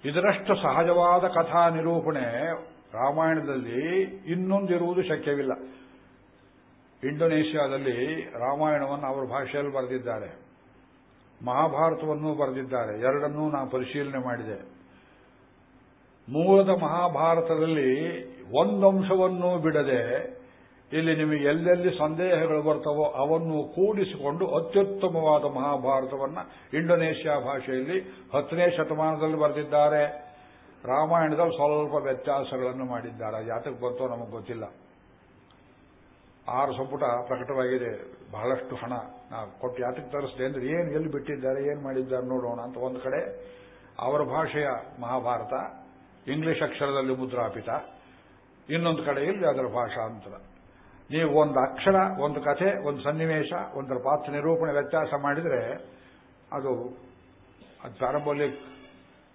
ಇದರಷ್ಟು ಸಹಜವಾದ ಕಥಾ ನಿರೂಪಣೆ ರಾಮಾಯಣದಲ್ಲಿ ಇನ್ನೊಂದಿರುವುದು ಶಕ್ಯವಿಲ್ಲ. ಇಂಡೋನೇಷ್ಯಾದಲ್ಲಿ ರಾಮಾಯಣವನ್ನು ಅವರ ಭಾಷೆಯಲ್ಲಿ ಬರೆದಿದ್ದಾರೆ. ಮಹಾಭಾರತವನ್ನು ಬರೆದಿದ್ದಾರೆ. ಎರಡನ್ನೂ ನಾನು ಪರಿಶೀಲನೆ ಮಾಡಿದೆ. ಮೂಲದ ಮಹಾಭಾರತದಲ್ಲಿ ಒಂದಂಶವನ್ನೂ ಬಿಡದೆ ಇಲ್ಲಿ ನಿಮಗೆ ಎಲ್ಲೆಲ್ಲಿ ಸಂದೇಹಗಳು ಬರ್ತವೋ ಅವನ್ನು ಕೂಡಿಸಿಕೊಂಡು ಅತ್ಯುತ್ತಮವಾದ ಮಹಾಭಾರತವನ್ನು ಇಂಡೋನೇಷ್ಯಾ ಭಾಷೆಯಲ್ಲಿ ಹತ್ತನೇ ಶತಮಾನದಲ್ಲಿ ಬರೆದಿದ್ದಾರೆ. ರಾಮಾಯಣದಲ್ಲಿ ಸ್ವಲ್ಪ ವ್ಯತ್ಯಾಸಗಳನ್ನು ಮಾಡಿದ್ದಾರೆ. ಯಾತಕ್ಕೆ ಬಂತೋ ನಮಗೆ ಗೊತ್ತಿಲ್ಲ. ಆರು ಸಂಪುಟ ಪ್ರಕಟವಾಗಿದೆ. ಬಹಳಷ್ಟು ಹಣ ನಾವು ಕೊಟ್ಟು ಯಾತಕ್ಕೆ ತರಿಸಿದೆ ಅಂದ್ರೆ ಏನು ಎಲ್ಲಿ ಬಿಟ್ಟಿದ್ದಾರೆ, ಏನು ಮಾಡಿದ್ದಾರೆ ನೋಡೋಣ ಅಂತ ಒಂದು ಕಡೆ. ಅವರ ಭಾಷೆಯ ಮಹಾಭಾರತ, ಇಂಗ್ಲಿಷ್ ಅಕ್ಷರದಲ್ಲಿ ಮುದ್ರಾಪಿತ. ಇನ್ನೊಂದು ಕಡೆಯಲ್ಲಿ ಅದರ ಭಾಷಾಂತರ. ನೀವು ಒಂದು ಅಕ್ಷರ, ಒಂದು ಕಥೆ, ಒಂದು ಸನ್ನಿವೇಶ, ಒಂದರ ಪಾತ್ರ ನಿರೂಪಣೆ ವ್ಯತ್ಯಾಸ ಮಾಡಿದರೆ ಅದು ಅದು ಪ್ಯಾರಬೋಲಿಕ್,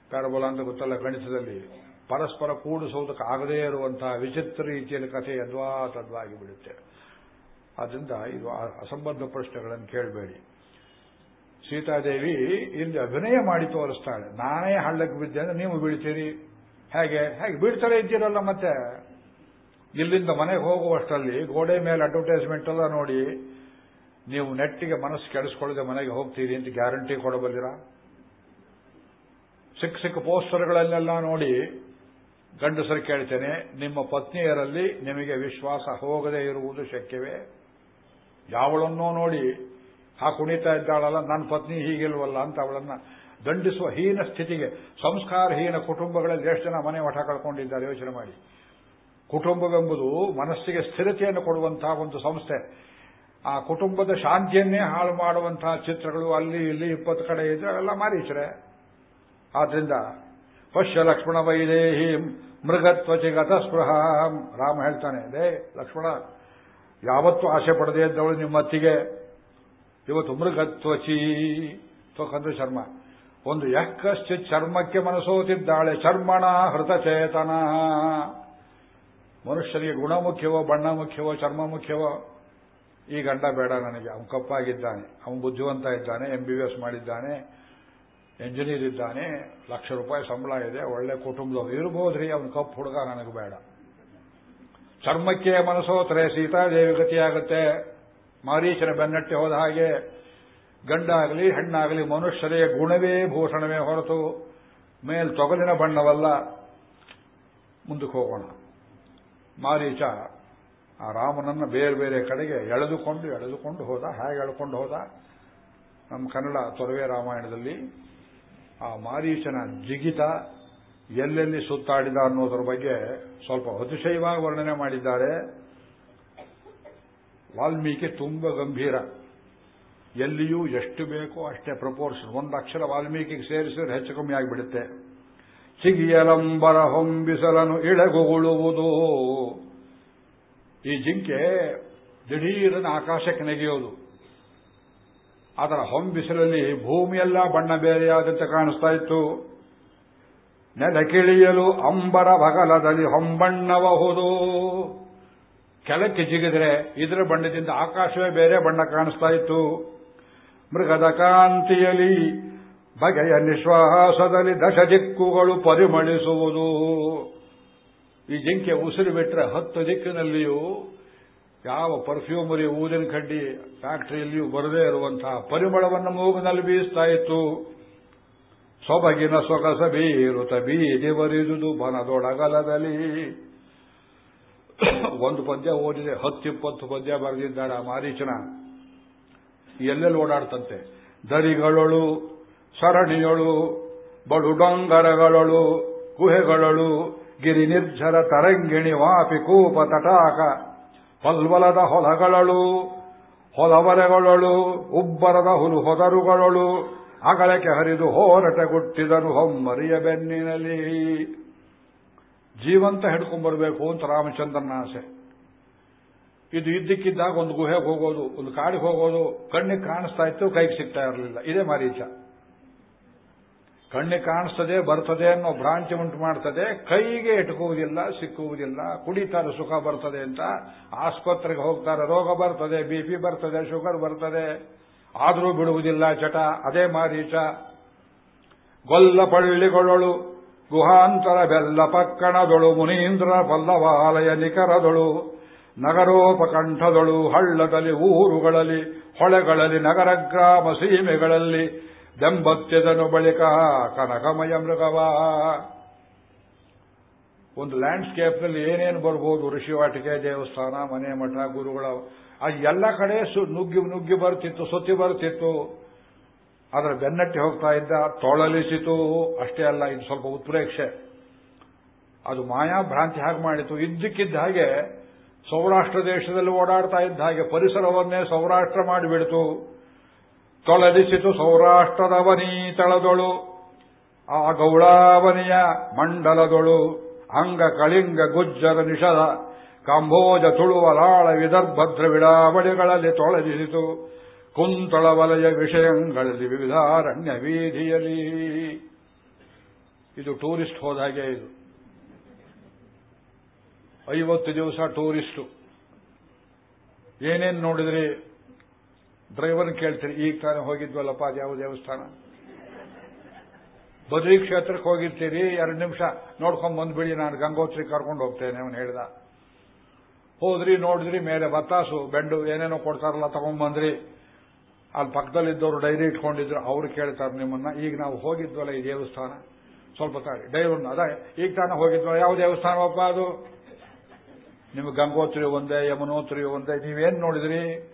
ಪ್ಯಾರಬೋಲ ಅಂತ ಗೊತ್ತಲ್ಲ ಗಣಿತದಲ್ಲಿ, ಪರಸ್ಪರ ಕೂಡಿಸುವುದಕ್ಕೆ ಆಗದೇ ಇರುವಂತಹ ವಿಚಿತ್ರ ರೀತಿಯಲ್ಲಿ ಕಥೆ ಯದ್ವಾ ತದ್ವಾಗಿ ಬಿಡುತ್ತೆ ಆದ್ದರಿಂದ ಇದು ಅಸಂಬದ್ಧ ಪ್ರಶ್ನೆಗಳನ್ನು ಕೇಳಬೇಡಿ. ಸೀತಾದೇವಿ ಇಲ್ಲಿ ಅಭಿನಯ ಮಾಡಿ ತೋರಿಸ್ತಾಳೆ. ನಾನೇ ಹಳ್ಳಕ್ಕೆ ಬಿದ್ದೆ ಅಂದ್ರೆ ನೀವು ಬೀಳ್ತೀರಿ. ಹೇಗೆ? ಹೇಗೆ? ಬೀಳ್ತಾರೆ ಇದ್ದೀರಲ್ಲ ಮತ್ತೆ. ಇಲ್ಲಿಂದ ಮನೆಗೆ ಹೋಗುವಷ್ಟರಲ್ಲಿ ಗೋಡೆ ಮೇಲೆ ಅಡ್ವರ್ಟೈಸ್ಮೆಂಟ್ ಎಲ್ಲ ನೋಡಿ ನೀವು ನೆಟ್ಟಿಗೆ ಮನಸ್ಸು ಕೆಡಿಸ್ಕೊಳ್ಳದೆ ಮನೆಗೆ ಹೋಗ್ತೀರಿ ಅಂತ ಗ್ಯಾರಂಟಿ ಕೊಡಬಲ್ಲಿರ ಸಿಕ್ಕ ಸಿಕ್ಕ ಪೋಸ್ಟರ್ಗಳಲ್ಲೆಲ್ಲ ನೋಡಿ ಗಂಡಸರು ಕೇಳ್ತೇನೆ, ನಿಮ್ಮ ಪತ್ನಿಯರಲ್ಲಿ ನಿಮಗೆ ವಿಶ್ವಾಸ ಹೋಗದೇ ಇರುವುದು ಶಕ್ಯವೇ? ಯಾವಳನ್ನೋ ನೋಡಿ ಆ ಕುಣಿತಾ ಇದ್ದಾಳಲ್ಲ ನನ್ನ ಪತ್ನಿ ಹೀಗಿಲ್ವಲ್ಲ ಅಂತ ಅವಳನ್ನ ದಂಡಿಸುವ ಹೀನ ಸ್ಥಿತಿಗೆ, ಸಂಸ್ಕಾರಹೀನ ಕುಟುಂಬಗಳಲ್ಲಿ ಎಷ್ಟು ಜನ ಮನೆ ಮಠ ಕಳ್ಕೊಂಡಿದ್ದಾರೆ ಯೋಚನೆ ಮಾಡಿ. ಕುಟುಂಬವೆಂಬುದು ಮನಸ್ಸಿಗೆ ಸ್ಥಿರತೆಯನ್ನು ಕೊಡುವಂತಹ ಒಂದು ಸಂಸ್ಥೆ. ಆ ಕುಟುಂಬದ ಶಾಂತಿಯನ್ನೇ ಹಾಳು ಮಾಡುವಂತಹ ಚಿತ್ರಗಳು ಅಲ್ಲಿ ಇಲ್ಲಿ ಇಪ್ಪತ್ತು ಕಡೆ ಇದ್ರೆ ಅವೆಲ್ಲ ಮಾರೀಚರೆ. ಆದ್ರಿಂದ, ಪಶ್ಯ ಲಕ್ಷ್ಮಣ ವೈದೇಹಿ ಮೃಗತ್ವಚಿ ಗತಸ್ಪೃಹ. ರಾಮ ಹೇಳ್ತಾನೆ, ಲೇ ಲಕ್ಷ್ಮಣ, ಯಾವತ್ತೂ ಆಸೆ ಪಡದೇ ಇದ್ದವಳು ನಿಮ್ಮತ್ತಿಗೆ ಇವತ್ತು ಮೃಗತ್ವಚಿ. ತೊಕಂದ್ರೆ ಚರ್ಮ ಒಂದು ಯಕ್ಕಶ್ಚಿತ್ ಚರ್ಮಕ್ಕೆ ಮನಸೋತಿದ್ದಾಳೆ, ಚರ್ಮಣ ಹೃತಚೇತನ. ಮನುಷ್ಯನಿಗೆ ಗುಣ ಮುಖ್ಯವೋ, ಬಣ್ಣ ಮುಖ್ಯವೋ, ಚರ್ಮ ಮುಖ್ಯವೋ? ಈ ಗಂಡ ಬೇಡ ನನಗೆ. ಅವನು ಕಪ್ಪಾಗಿದ್ದಾನೆ. ಅವನು ಬುದ್ಧಿವಂತ ಇದ್ದಾನೆ ಎಂ ಬಿ ಬಿ ಎಸ್ ಮಾಡಿದ್ದಾನೆ, ಎಂಜಿನಿಯರ್ ಇದ್ದಾನೆ, ಲಕ್ಷ ರೂಪಾಯಿ ಸಂಬಳ ಇದೆ, ಒಳ್ಳೆ ಕುಟುಂಬದವ್ರು ಇರಬಹುದ್ರಿ ಅವನು ಕಪ್ಪು ಹುಡುಗ ನನಗೆ ಬೇಡ. ಚರ್ಮಕ್ಕೆ ಮನಸ್ಸೋತ್ರೆ ಸೀತಾದೇವಿ ಗತಿಯಾಗುತ್ತೆ ಮಾರೀಚನ ಬೆನ್ನಟ್ಟಿ ಹೋದ ಹಾಗೆ ಗಂಡಾಗಲಿ, ಹೆಣ್ಣಾಗಲಿ, ಮನುಷ್ಯರೇ ಗುಣವೇ ಭೂಷಣವೇ ಹೊರತು ಮೇಲ್ ತೊಗಲಿನ ಬಣ್ಣವಲ್ಲ. ಮುಂದಕ್ಕೆ ಹೋಗೋಣ. ಮಾರೀಚ, ಆ ರಾಮನನ್ನು ಬೇರೆ ಬೇರೆ ಕಡೆಗೆ ಎಳೆದುಕೊಂಡು ಎಳೆದುಕೊಂಡು ಹೋದ, ಹೇಗೆ ಎಳ್ಕೊಂಡು ಹೋದ. ನಮ್ಮ ಕನ್ನಡ ತೊರವೆ ರಾಮಾಯಣದಲ್ಲಿ ಆ ಮಾರೀಚನ ಜಿಗಿತ ಎಲ್ಲೆಲ್ಲಿ ಸುತ್ತಾಡಿದ ಅನ್ನೋದ್ರ ಬಗ್ಗೆ ಸ್ವಲ್ಪ ಅತಿಶಯವಾಗಿ ವರ್ಣನೆ ಮಾಡಿದ್ದಾರೆ. ವಾಲ್ಮೀಕಿ ತುಂಬ ಗಂಭೀರ. ಎಲ್ಲಿಯೂ ಎಷ್ಟು ಬೇಕೋ ಅಷ್ಟೇ ಪ್ರಪೋರ್ಷನ್ ಒಂದು ಅಕ್ಷರ ವಾಲ್ಮೀಕಿಗೆ ಸೇರಿಸಿದ್ರೆ ಹೆಚ್ಚು ಕಮ್ಮಿ ಆಗಿಬಿಡುತ್ತೆ. ಚಿಗಿಯಲಂಬರ ಹೊಂಬಿಸಲನು ಇಳಗುಗುಳುವುದು. ಈ ಜಿಂಕೆ ದಿಢೀರನ ಆಕಾಶಕ್ಕೆ ನೆಗೆಯೋದು. ಅದರ ಹೊಂಬಿಸಲಲ್ಲಿ ಭೂಮಿಯೆಲ್ಲ ಬಣ್ಣ ಬೇರೆಯಾದಂತೆ ಕಾಣಿಸ್ತಾ ಇತ್ತು. ನೆಲಕಿಳಿಯಲು ಅಂಬರ ಬಗಲದಲ್ಲಿ ಹೊಂಬಣ್ಣಬಹುದು ಕೆಳಕ್ಕೆ ಜಿಗಿದ್ರೆ ಇದರ ಬಣ್ಣದಿಂದ ಆಕಾಶವೇ ಬೇರೆ ಬಣ್ಣ ಕಾಣಿಸ್ತಾ ಇತ್ತು. ಮೃಗದ ಕಾಂತಿಯಲ್ಲಿ ಬಗೆಯ ನಿಶ್ವಾಸದಲ್ಲಿ ದಶ ದಿಕ್ಕುಗಳು ಪರಿಮಳಿಸುವುದು. ಈ ಜಿಂಕೆ ಉಸಿರು ಬಿಟ್ಟರೆ ಹತ್ತು ದಿಕ್ಕಿನಲ್ಲಿಯೂ ಯಾವ ಪರ್ಫ್ಯೂಮರಿ ಊದಿನ ಕಡ್ಡಿ ಫ್ಯಾಕ್ಟರಿಯಲ್ಲಿಯೂ ಬರದೇ ಇರುವಂತಹ ಪರಿಮಳವನ್ನು ಮೂಗಿನಲ್ಲಿ ಬೀಸ್ತಾ ಇತ್ತು. ಸೊಬಗಿನ ಸೊಗಸ ಬೀರುತ ಬೀದಿ ಬರಿದುದು ಬನದೊಡಗಲದಲ್ಲಿ. ಒಂದು ಪದ್ಯ ಓದಿದೆ, ಹತ್ತಿಪ್ಪತ್ತು ಪದ್ಯ ಬರೆದಿದ್ದಾರೆ ಆ ಮಾರೀಚನ. ಎಲ್ಲೆಲ್ಲಿ ಓಡಾಡ್ತಂತೆ? ದರಿಗಳೊಳು ಸರಣಿಯೊಳು ಬಡು ಗುಹೆಗಳಳು ಗುಹೆಗಳೊಳು ಗಿರಿ ನಿರ್ಜರ ತರಂಗಿಣಿ ವಾಪಿ ಕೂಪ ತಟಾಕ ಪಲ್ವಲದ ಹೊಲಗಳಳು, ಹೊಲವರೆಗಳಳು, ಉಬ್ಬರದ ಹುಲು ಹೊದರುಗಳಳು ಅಗಳಕ್ಕೆ ಹರಿದು ಹೋರಟಗುಟ್ಟಿದನು ಹೊಮ್ಮರಿಯ ಬೆನ್ನಿನಲ್ಲಿ. ಜೀವಂತ ಹಿಡ್ಕೊಂಡ್ಬರ್ಬೇಕು ಅಂತ ರಾಮಚಂದ್ರನ ಆಸೆ. ಇದು ಇದ್ದಕ್ಕಿದ್ದಾಗ ಒಂದು ಗುಹೆಗೆ ಹೋಗೋದು, ಒಂದು ಕಾಡಿಗೆ ಹೋಗೋದು, ಕಣ್ಣಿಗೆ ಕಾಣಿಸ್ತಾ ಇತ್ತು, ಕೈಗೆ ಸಿಗ್ತಾ ಇರಲಿಲ್ಲ. ಇದೇ ಮಾರೀಚ. ಕಣ್ಣಿಗೆ ಕಾಣಿಸ್ತದೆ, ಬರ್ತದೆ ಅನ್ನೋ ಭ್ರಾಂತಿ ಉಂಟು ಮಾಡ್ತದೆ. ಕೈಗೆ ಎಟುಕುವುದಿಲ್ಲ ಸಿಕ್ಕುವುದಿಲ್ಲ. ಕುಡಿತಾರೆ, ಸುಖ ಬರ್ತದೆ ಅಂತ. ಆಸ್ಪತ್ರೆಗೆ ಹೋಗ್ತಾರೆ, ರೋಗ ಬರ್ತದೆ, ಬಿ ಪಿ ಬರ್ತದೆ, ಶುಗರ್ ಬರ್ತದೆ. ಆದರೂ ಬಿಡುವುದಿಲ್ಲ ಚಟ ಅದೇ ಮಾರೀಚ ಗೊಲ್ಲ ಪಳ್ಳಿಗೊಳ್ಳಳು ಗುಹಾಂತರ ಬೆಲ್ಲ ಪಕ್ಕಣದೊಳು ಮುನೀಂದ್ರ ಪಲ್ಲವಾಲಯ ನಿಖರದೊಳು, ನಗರೋಪಕಂಠದೊಳು, ಹಳ್ಳದಲ್ಲಿ, ಊರುಗಳಲ್ಲಿ, ಹೊಳೆಗಳಲ್ಲಿ ನಗರ ಗ್ರಾಮ ಸೀಮೆಗಳಲ್ಲಿ ದೆಂಬತ್ಯದನು ಬಳಿಕ ಕನಕಮಯ ಮೃಗವ. ಒಂದು ಲ್ಯಾಂಡ್ಸ್ಕೇಪ್ನಲ್ಲಿ ಏನೇನು ಬರ್ಬೋದು? ಋಷಿವಾಟಿಕೆ, ದೇವಸ್ಥಾನ, ಮನೆ ಮಠ, ಗುರುಗಳ ಆ ಎಲ್ಲ ಕಡೆ ನುಗ್ಗಿ ನುಗ್ಗಿ ಬರ್ತಿತ್ತು ಸುತ್ತಿ ಬರ್ತಿತ್ತು. ಅದರ ಬೆನ್ನಟ್ಟಿ ಹೋಗ್ತಾ ಇದ್ದ, ತೊಳಲಿಸಿತು. ಅಷ್ಟೇ ಅಲ್ಲ ಇದು ಸ್ವಲ್ಪ ಉತ್ಪ್ರೇಕ್ಷೆ. ಅದು ಮಾಯಾ ಭ್ರಾಂತಿ ಹಾಗೆ ಮಾಡಿತು. ಇದ್ದಕ್ಕಿದ್ದ ಹಾಗೆ ಸೌರಾಷ್ಟ್ರ ದೇಶದಲ್ಲಿ ಓಡಾಡ್ತಾ ಇದ್ದ ಹಾಗೆ ಪರಿಸರವನ್ನೇ ಸೌರಾಷ್ಟ್ರ ಮಾಡಿಬಿಡ್ತು. ತೊಳಲಿಸಿತು ಸೌರಾಷ್ಟ್ರದವನೀ ತಳದೊಳು. ಆ ಗೌಳಾವನಿಯ ಮಂಡಲದೊಳು, ಅಂಗ ಕಳಿಂಗ ಗುಜ್ಜರ ನಿಷದ, ಕಾಂಬೋಜ ತುಳುವ ಲಾಳ ವಿದರ್ಭದ್ರ ವಿಡಾವಳಿಗಳಲ್ಲಿ ತೊಳೆದಿಸಿತು ಕುಂತಳ ವಲಯ ವಿಷಯಗಳಲ್ಲಿ ವಿವಿಧಾರಣ್ಯ ವೀಧಿಯಲ್ಲಿ. ಇದು ಟೂರಿಸ್ಟ್ ಹೋದಾಗೆ ಇದು. ಐವತ್ತು ದಿವಸ ಟೂರಿಸ್ಟು. ಏನೇನು ನೋಡಿದ್ರಿ? ಡ್ರೈವರ್ ಕೇಳ್ತೀರಿ ಈಗ ತಾನೇ ಹೋಗಿದ್ವಲ್ಲಪ್ಪ, ಅದು ಯಾವ ದೇವಸ್ಥಾನ? ಬದ್ರಿ ಕ್ಷೇತ್ರಕ್ಕೆ ಹೋಗಿರ್ತೀರಿ, ಎರಡು ನಿಮಿಷ ನೋಡ್ಕೊಂಡ್ ಬಂದ್ಬಿಡಿ, ನಾನು ಗಂಗೋತ್ರಿ ಕರ್ಕೊಂಡು ಹೋಗ್ತೇನೆ ಅವನು ಹೇಳ್ದ. ಹೋದ್ರಿ, ನೋಡಿದ್ರಿ, ಮೇಲೆ ಬತ್ತಾಸು, ಬೆಂಡು, ಏನೇನೋ ಕೊಡ್ತಾರಲ್ಲ ತಗೊಂಡ್ಬಂದ್ರಿ ಅಲ್ಲಿ ಪಕ್ಕದಲ್ಲಿದ್ದವರು ಡೈರಿ ಇಟ್ಕೊಂಡಿದ್ರು, ಅವ್ರು ಕೇಳ್ತಾರೆ ನಿಮ್ಮನ್ನ, ಈಗ ನಾವು ಹೋಗಿದ್ವಲ್ಲ ಈ ದೇವಸ್ಥಾನ? ಸ್ವಲ್ಪ ತಾಳಿ, ಡೈವರ್ನ, ಅದ, ಈಗ ತಾನೇ ಹೋಗಿದ್ವಲ್ಲ, ಯಾವ ದೇವಸ್ಥಾನವಪ್ಪ ಅದು? ನಿಮ್ಗೆ ಗಂಗೋತ್ರಿ ಒಂದೇ, ಯಮುನೋತ್ರಿ ಒಂದೇ, ನೀವೇನು ನೋಡಿದ್ರಿ?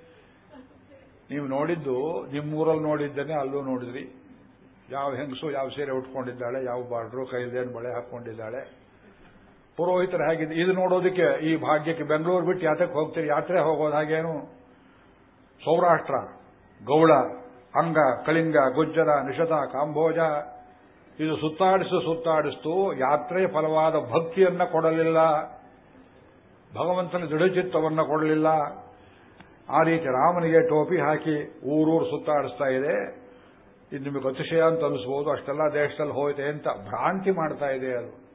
ನೀವು ನೋಡಿದ್ದು ನಿಮ್ಮೂರಲ್ಲಿ ನೋಡಿದ್ದೇನೆ, ಅಲ್ಲೂ ನೋಡಿದ್ರಿ. ಯಾವ ಹೆಂಗಸು ಯಾವ ಸೀರೆ ಉಟ್ಕೊಂಡಿದ್ದಾಳೆ, ಯಾವ ಬಾರ್ಡ್ರು ಕೈದೇನು ಬಳೆ ಹಾಕೊಂಡಿದ್ದಾಳೆ. ಪುರೋಹಿತರು ಹೇಗಿದೆ, ಇದು ನೋಡೋದಕ್ಕೆ ಈ ಭಾಗ್ಯಕ್ಕೆ ಬೆಂಗಳೂರು ಬಿಟ್ಟು ಯಾತಕ್ಕೆ ಹೋಗ್ತೀರಿ? ಯಾತ್ರೆ ಹೋಗೋದು ಹಾಗೇನು? ಸೌರಾಷ್ಟ್ರ, ಗೌಳ, ಅಂಗ, ಕಳಿಂಗ, ಗುಜ್ಜರ, ನಿಷಧ, ಕಾಂಬೋಜ. ಇದು ಸುತ್ತಾಡಿಸು ಸುತ್ತಾಡಿಸ್ತು, ಯಾತ್ರೆ ಫಲವಾದ ಭಕ್ತಿಯನ್ನ ಕೊಡಲಿಲ್ಲ. ಭಗವಂತನ ದೃಢಚಿತ್ತವನ್ನ ಕೊಡಲಿಲ್ಲ. ಆ ರೀತಿ ರಾಮನಿಗೆ ಟೋಪಿ ಹಾಕಿ ಊರೂರು ಸುತ್ತಾಡಿಸ್ತಾ ಇದೆ. ಇದು ನಿಮಗೆ ಅತಿಶಯ ಅಂತ ಅನಿಸ್ಬೋದು, ಅಷ್ಟೆಲ್ಲ ದೇಶದಲ್ಲಿ ಹೋಯ್ತೆ ಅಂತ ಭ್ರಾಂತಿ ಮಾಡ್ತಾ ಇದೆ ಅದು.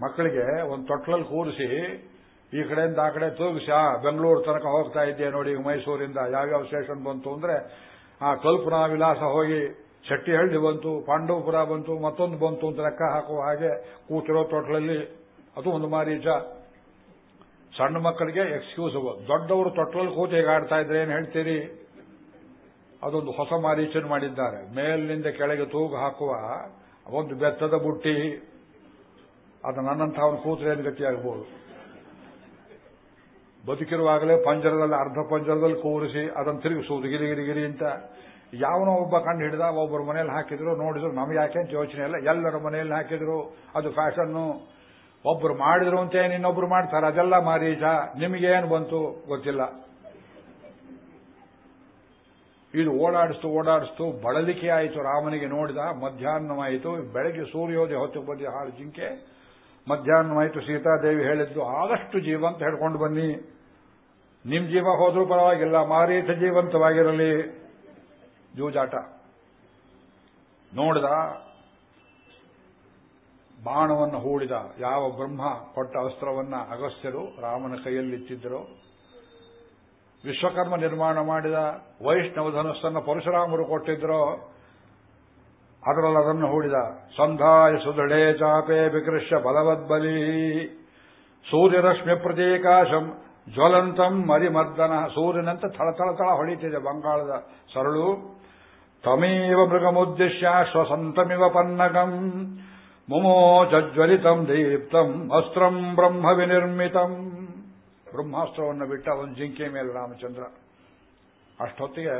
ಮಕ್ಕಳಿಗೆ ಒಂದು ತೊಟ್ಲಲ್ಲಿ ಕೂರಿಸಿ, ಈ ಕಡೆಯಿಂದ ಆ ಕಡೆ ತೂಗಿಸಿ ಆ ಬೆಂಗಳೂರು ತನಕ ಹೋಗ್ತಾ ಇದ್ದೆ ನೋಡಿ ಈಗ ಮೈಸೂರಿಂದ ಯಾವ್ಯಾವ ಸ್ಟೇಷನ್ ಬಂತು ಅಂದ್ರೆ, ಆ ಕಲ್ಪನಾ ವಿಲಾಸ ಹೋಗಿ ಶೆಟ್ಟಿಹಳ್ಳಿ ಬಂತು, ಪಾಂಡವಪುರ ಬಂತು, ಮತ್ತೊಂದು ಬಂತು ಅಂತ ಲೆಕ್ಕ ಹಾಕುವ ಹಾಗೆ ಕೂತಿರೋ ತೊಟ್ಲಲ್ಲಿ, ಅದು ಒಂದು ಮಾರೀಚ ಸಣ್ಣ ಮಕ್ಕಳಿಗೆ ಎಕ್ಸ್ಕ್ಯೂಸ್ ದೊಡ್ಡವರು ತೊಟ್ಟಲಲ್ಲಿ ಕೂತು ಹೇಗೆ ಆಡ್ತಾ ಇದ್ರೆ ಏನು ಹೇಳ್ತೀರಿ? ಅದೊಂದು ಹೊಸ ಮಾರೀಚನ್ ಮಾಡಿದ್ದಾರೆ. ಮೇಲಿನಿಂದ ಕೆಳಗೆ ತೂಗು ಹಾಕುವ ಒಂದು ಬೆತ್ತದ ಬುಟ್ಟಿ. ಅದು ನನ್ನಂಥ ಅವನು ಕೂತ್ರೆ ಏನು ಗತಿಯಾಗಬಹುದು ಬದುಕಿರುವಾಗಲೇ ಪಂಜರದಲ್ಲಿ, ಅರ್ಧ ಪಂಜರದಲ್ಲಿ ಕೂರಿಸಿ ಅದನ್ನು ತಿರುಗಿಸುವುದು. ಗಿರಿಗಿರಿಗಿರಿ ಗಿರಿ ಗಿರಿ ಅಂತ ಯಾವನೋ ಒಬ್ಬ ಕಂಡು ಹಿಡಿದ ಒಬ್ಬರು ಮನೇಲಿ ಹಾಕಿದ್ರು, ನೋಡಿದ್ರು ನಮ್ಗೆ ಯಾಕೆ ಅಂತ ಯೋಚನೆ ಇಲ್ಲ. ಎಲ್ಲರ ಮನೆಯಲ್ಲಿ ಹಾಕಿದ್ರು. ಅದು ಫ್ಯಾಷನ್ನು ಒಬ್ರು ಮಾಡಿದ್ರು ಅಂತ ಇನ್ನೊಬ್ರು ಮಾಡ್ತಾರೆ? ಅದೆಲ್ಲ ಮಾರೀಚ ನಿಮಗೇನು ಬಂತು? ಗೊತ್ತಿಲ್ಲ. ಇದು ಓಡಾಡಿಸ್ತು ಓಡಾಡಿಸ್ತು, ಬಳಲಿಕೆ ಆಯಿತು. ರಾಮನಿಗೆ ನೋಡಿದ ಮಧ್ಯಾಹ್ನವಾಯಿತು ಬೆಳಗ್ಗೆ ಸೂರ್ಯೋದಯ ಹೊತ್ತು ಬಂದಿ ಹಾಳು ಜಿಂಕೆ. ಮಧ್ಯಾಹ್ನವಾಯಿತು ಸೀತಾದೇವಿ ಹೇಳಿದ್ದು ಆದಷ್ಟು ಜೀವಂತ ಹೇಳ್ಕೊಂಡು ಬನ್ನಿ. ನಿಮ್ ಜೀವ ಹೋದ್ರೂ ಪರವಾಗಿಲ್ಲ, ಮಾರೀತ ಜೀವಂತವಾಗಿರಲಿ. ಜೂಜಾಟ. ನೋಡಿದ ಬಾಣವನ್ನು ಹೂಡಿದ ಯಾವ ಬ್ರಹ್ಮ ಕೊಟ್ಟ ಅಸ್ತ್ರವನ್ನ ಅಗಸ್ತ್ಯರು ರಾಮನ ಕೈಯಲ್ಲಿತ್ತಿದ್ದರೋ ವಿಶ್ವಕರ್ಮ ನಿರ್ಮಾಣ ಮಾಡಿದ ವೈಷ್ಣವ ಧನಸ್ಸನ್ನು ಪರಶುರಾಮರು ಕೊಟ್ಟಿದ್ರೋ ಅದರಲ್ಲಿ ಅದನ್ನು ಹೂಡಿದ ಸಂಧಾಯ ಸುದೃಢೇ ಚಾಪೆ ವಿಕೃಷ್ಯ ಬಲವದ್ಬಲಿ. ಸೂರ್ಯರಶ್ಮಿ ಪ್ರತೀಕಾಶಂ ಜ್ವಲಂತಂ ಮರಿಮರ್ದನ. ಸೂರ್ಯನಂತ ಥಳಥಳಥಳ ಥಳ ಥಳ ಹೊಳಿತಿದೆ ಬಂಗಾಳದ ಸರಳು. ತಮೇವ ಮೃಗಮುದ್ದೇಶ್ಯ ಶ್ವಸಂತಮಿವ ಪನ್ನಗಂ. ಮುಮೋಜ್ವಲಿತಂ ದೀಪ್ತಂ ಅಸ್ತ್ರಂ ಬ್ರಹ್ಮ ವಿನಿರ್ಮಿತಂ. ಬ್ರಹ್ಮಾಸ್ತ್ರವನ್ನು ಬಿಟ್ಟ ಒಂದು ಜಿಂಕೆ ಮೇಲೆ ರಾಮಚಂದ್ರ. ಅಷ್ಟೊತ್ತಿಗೆ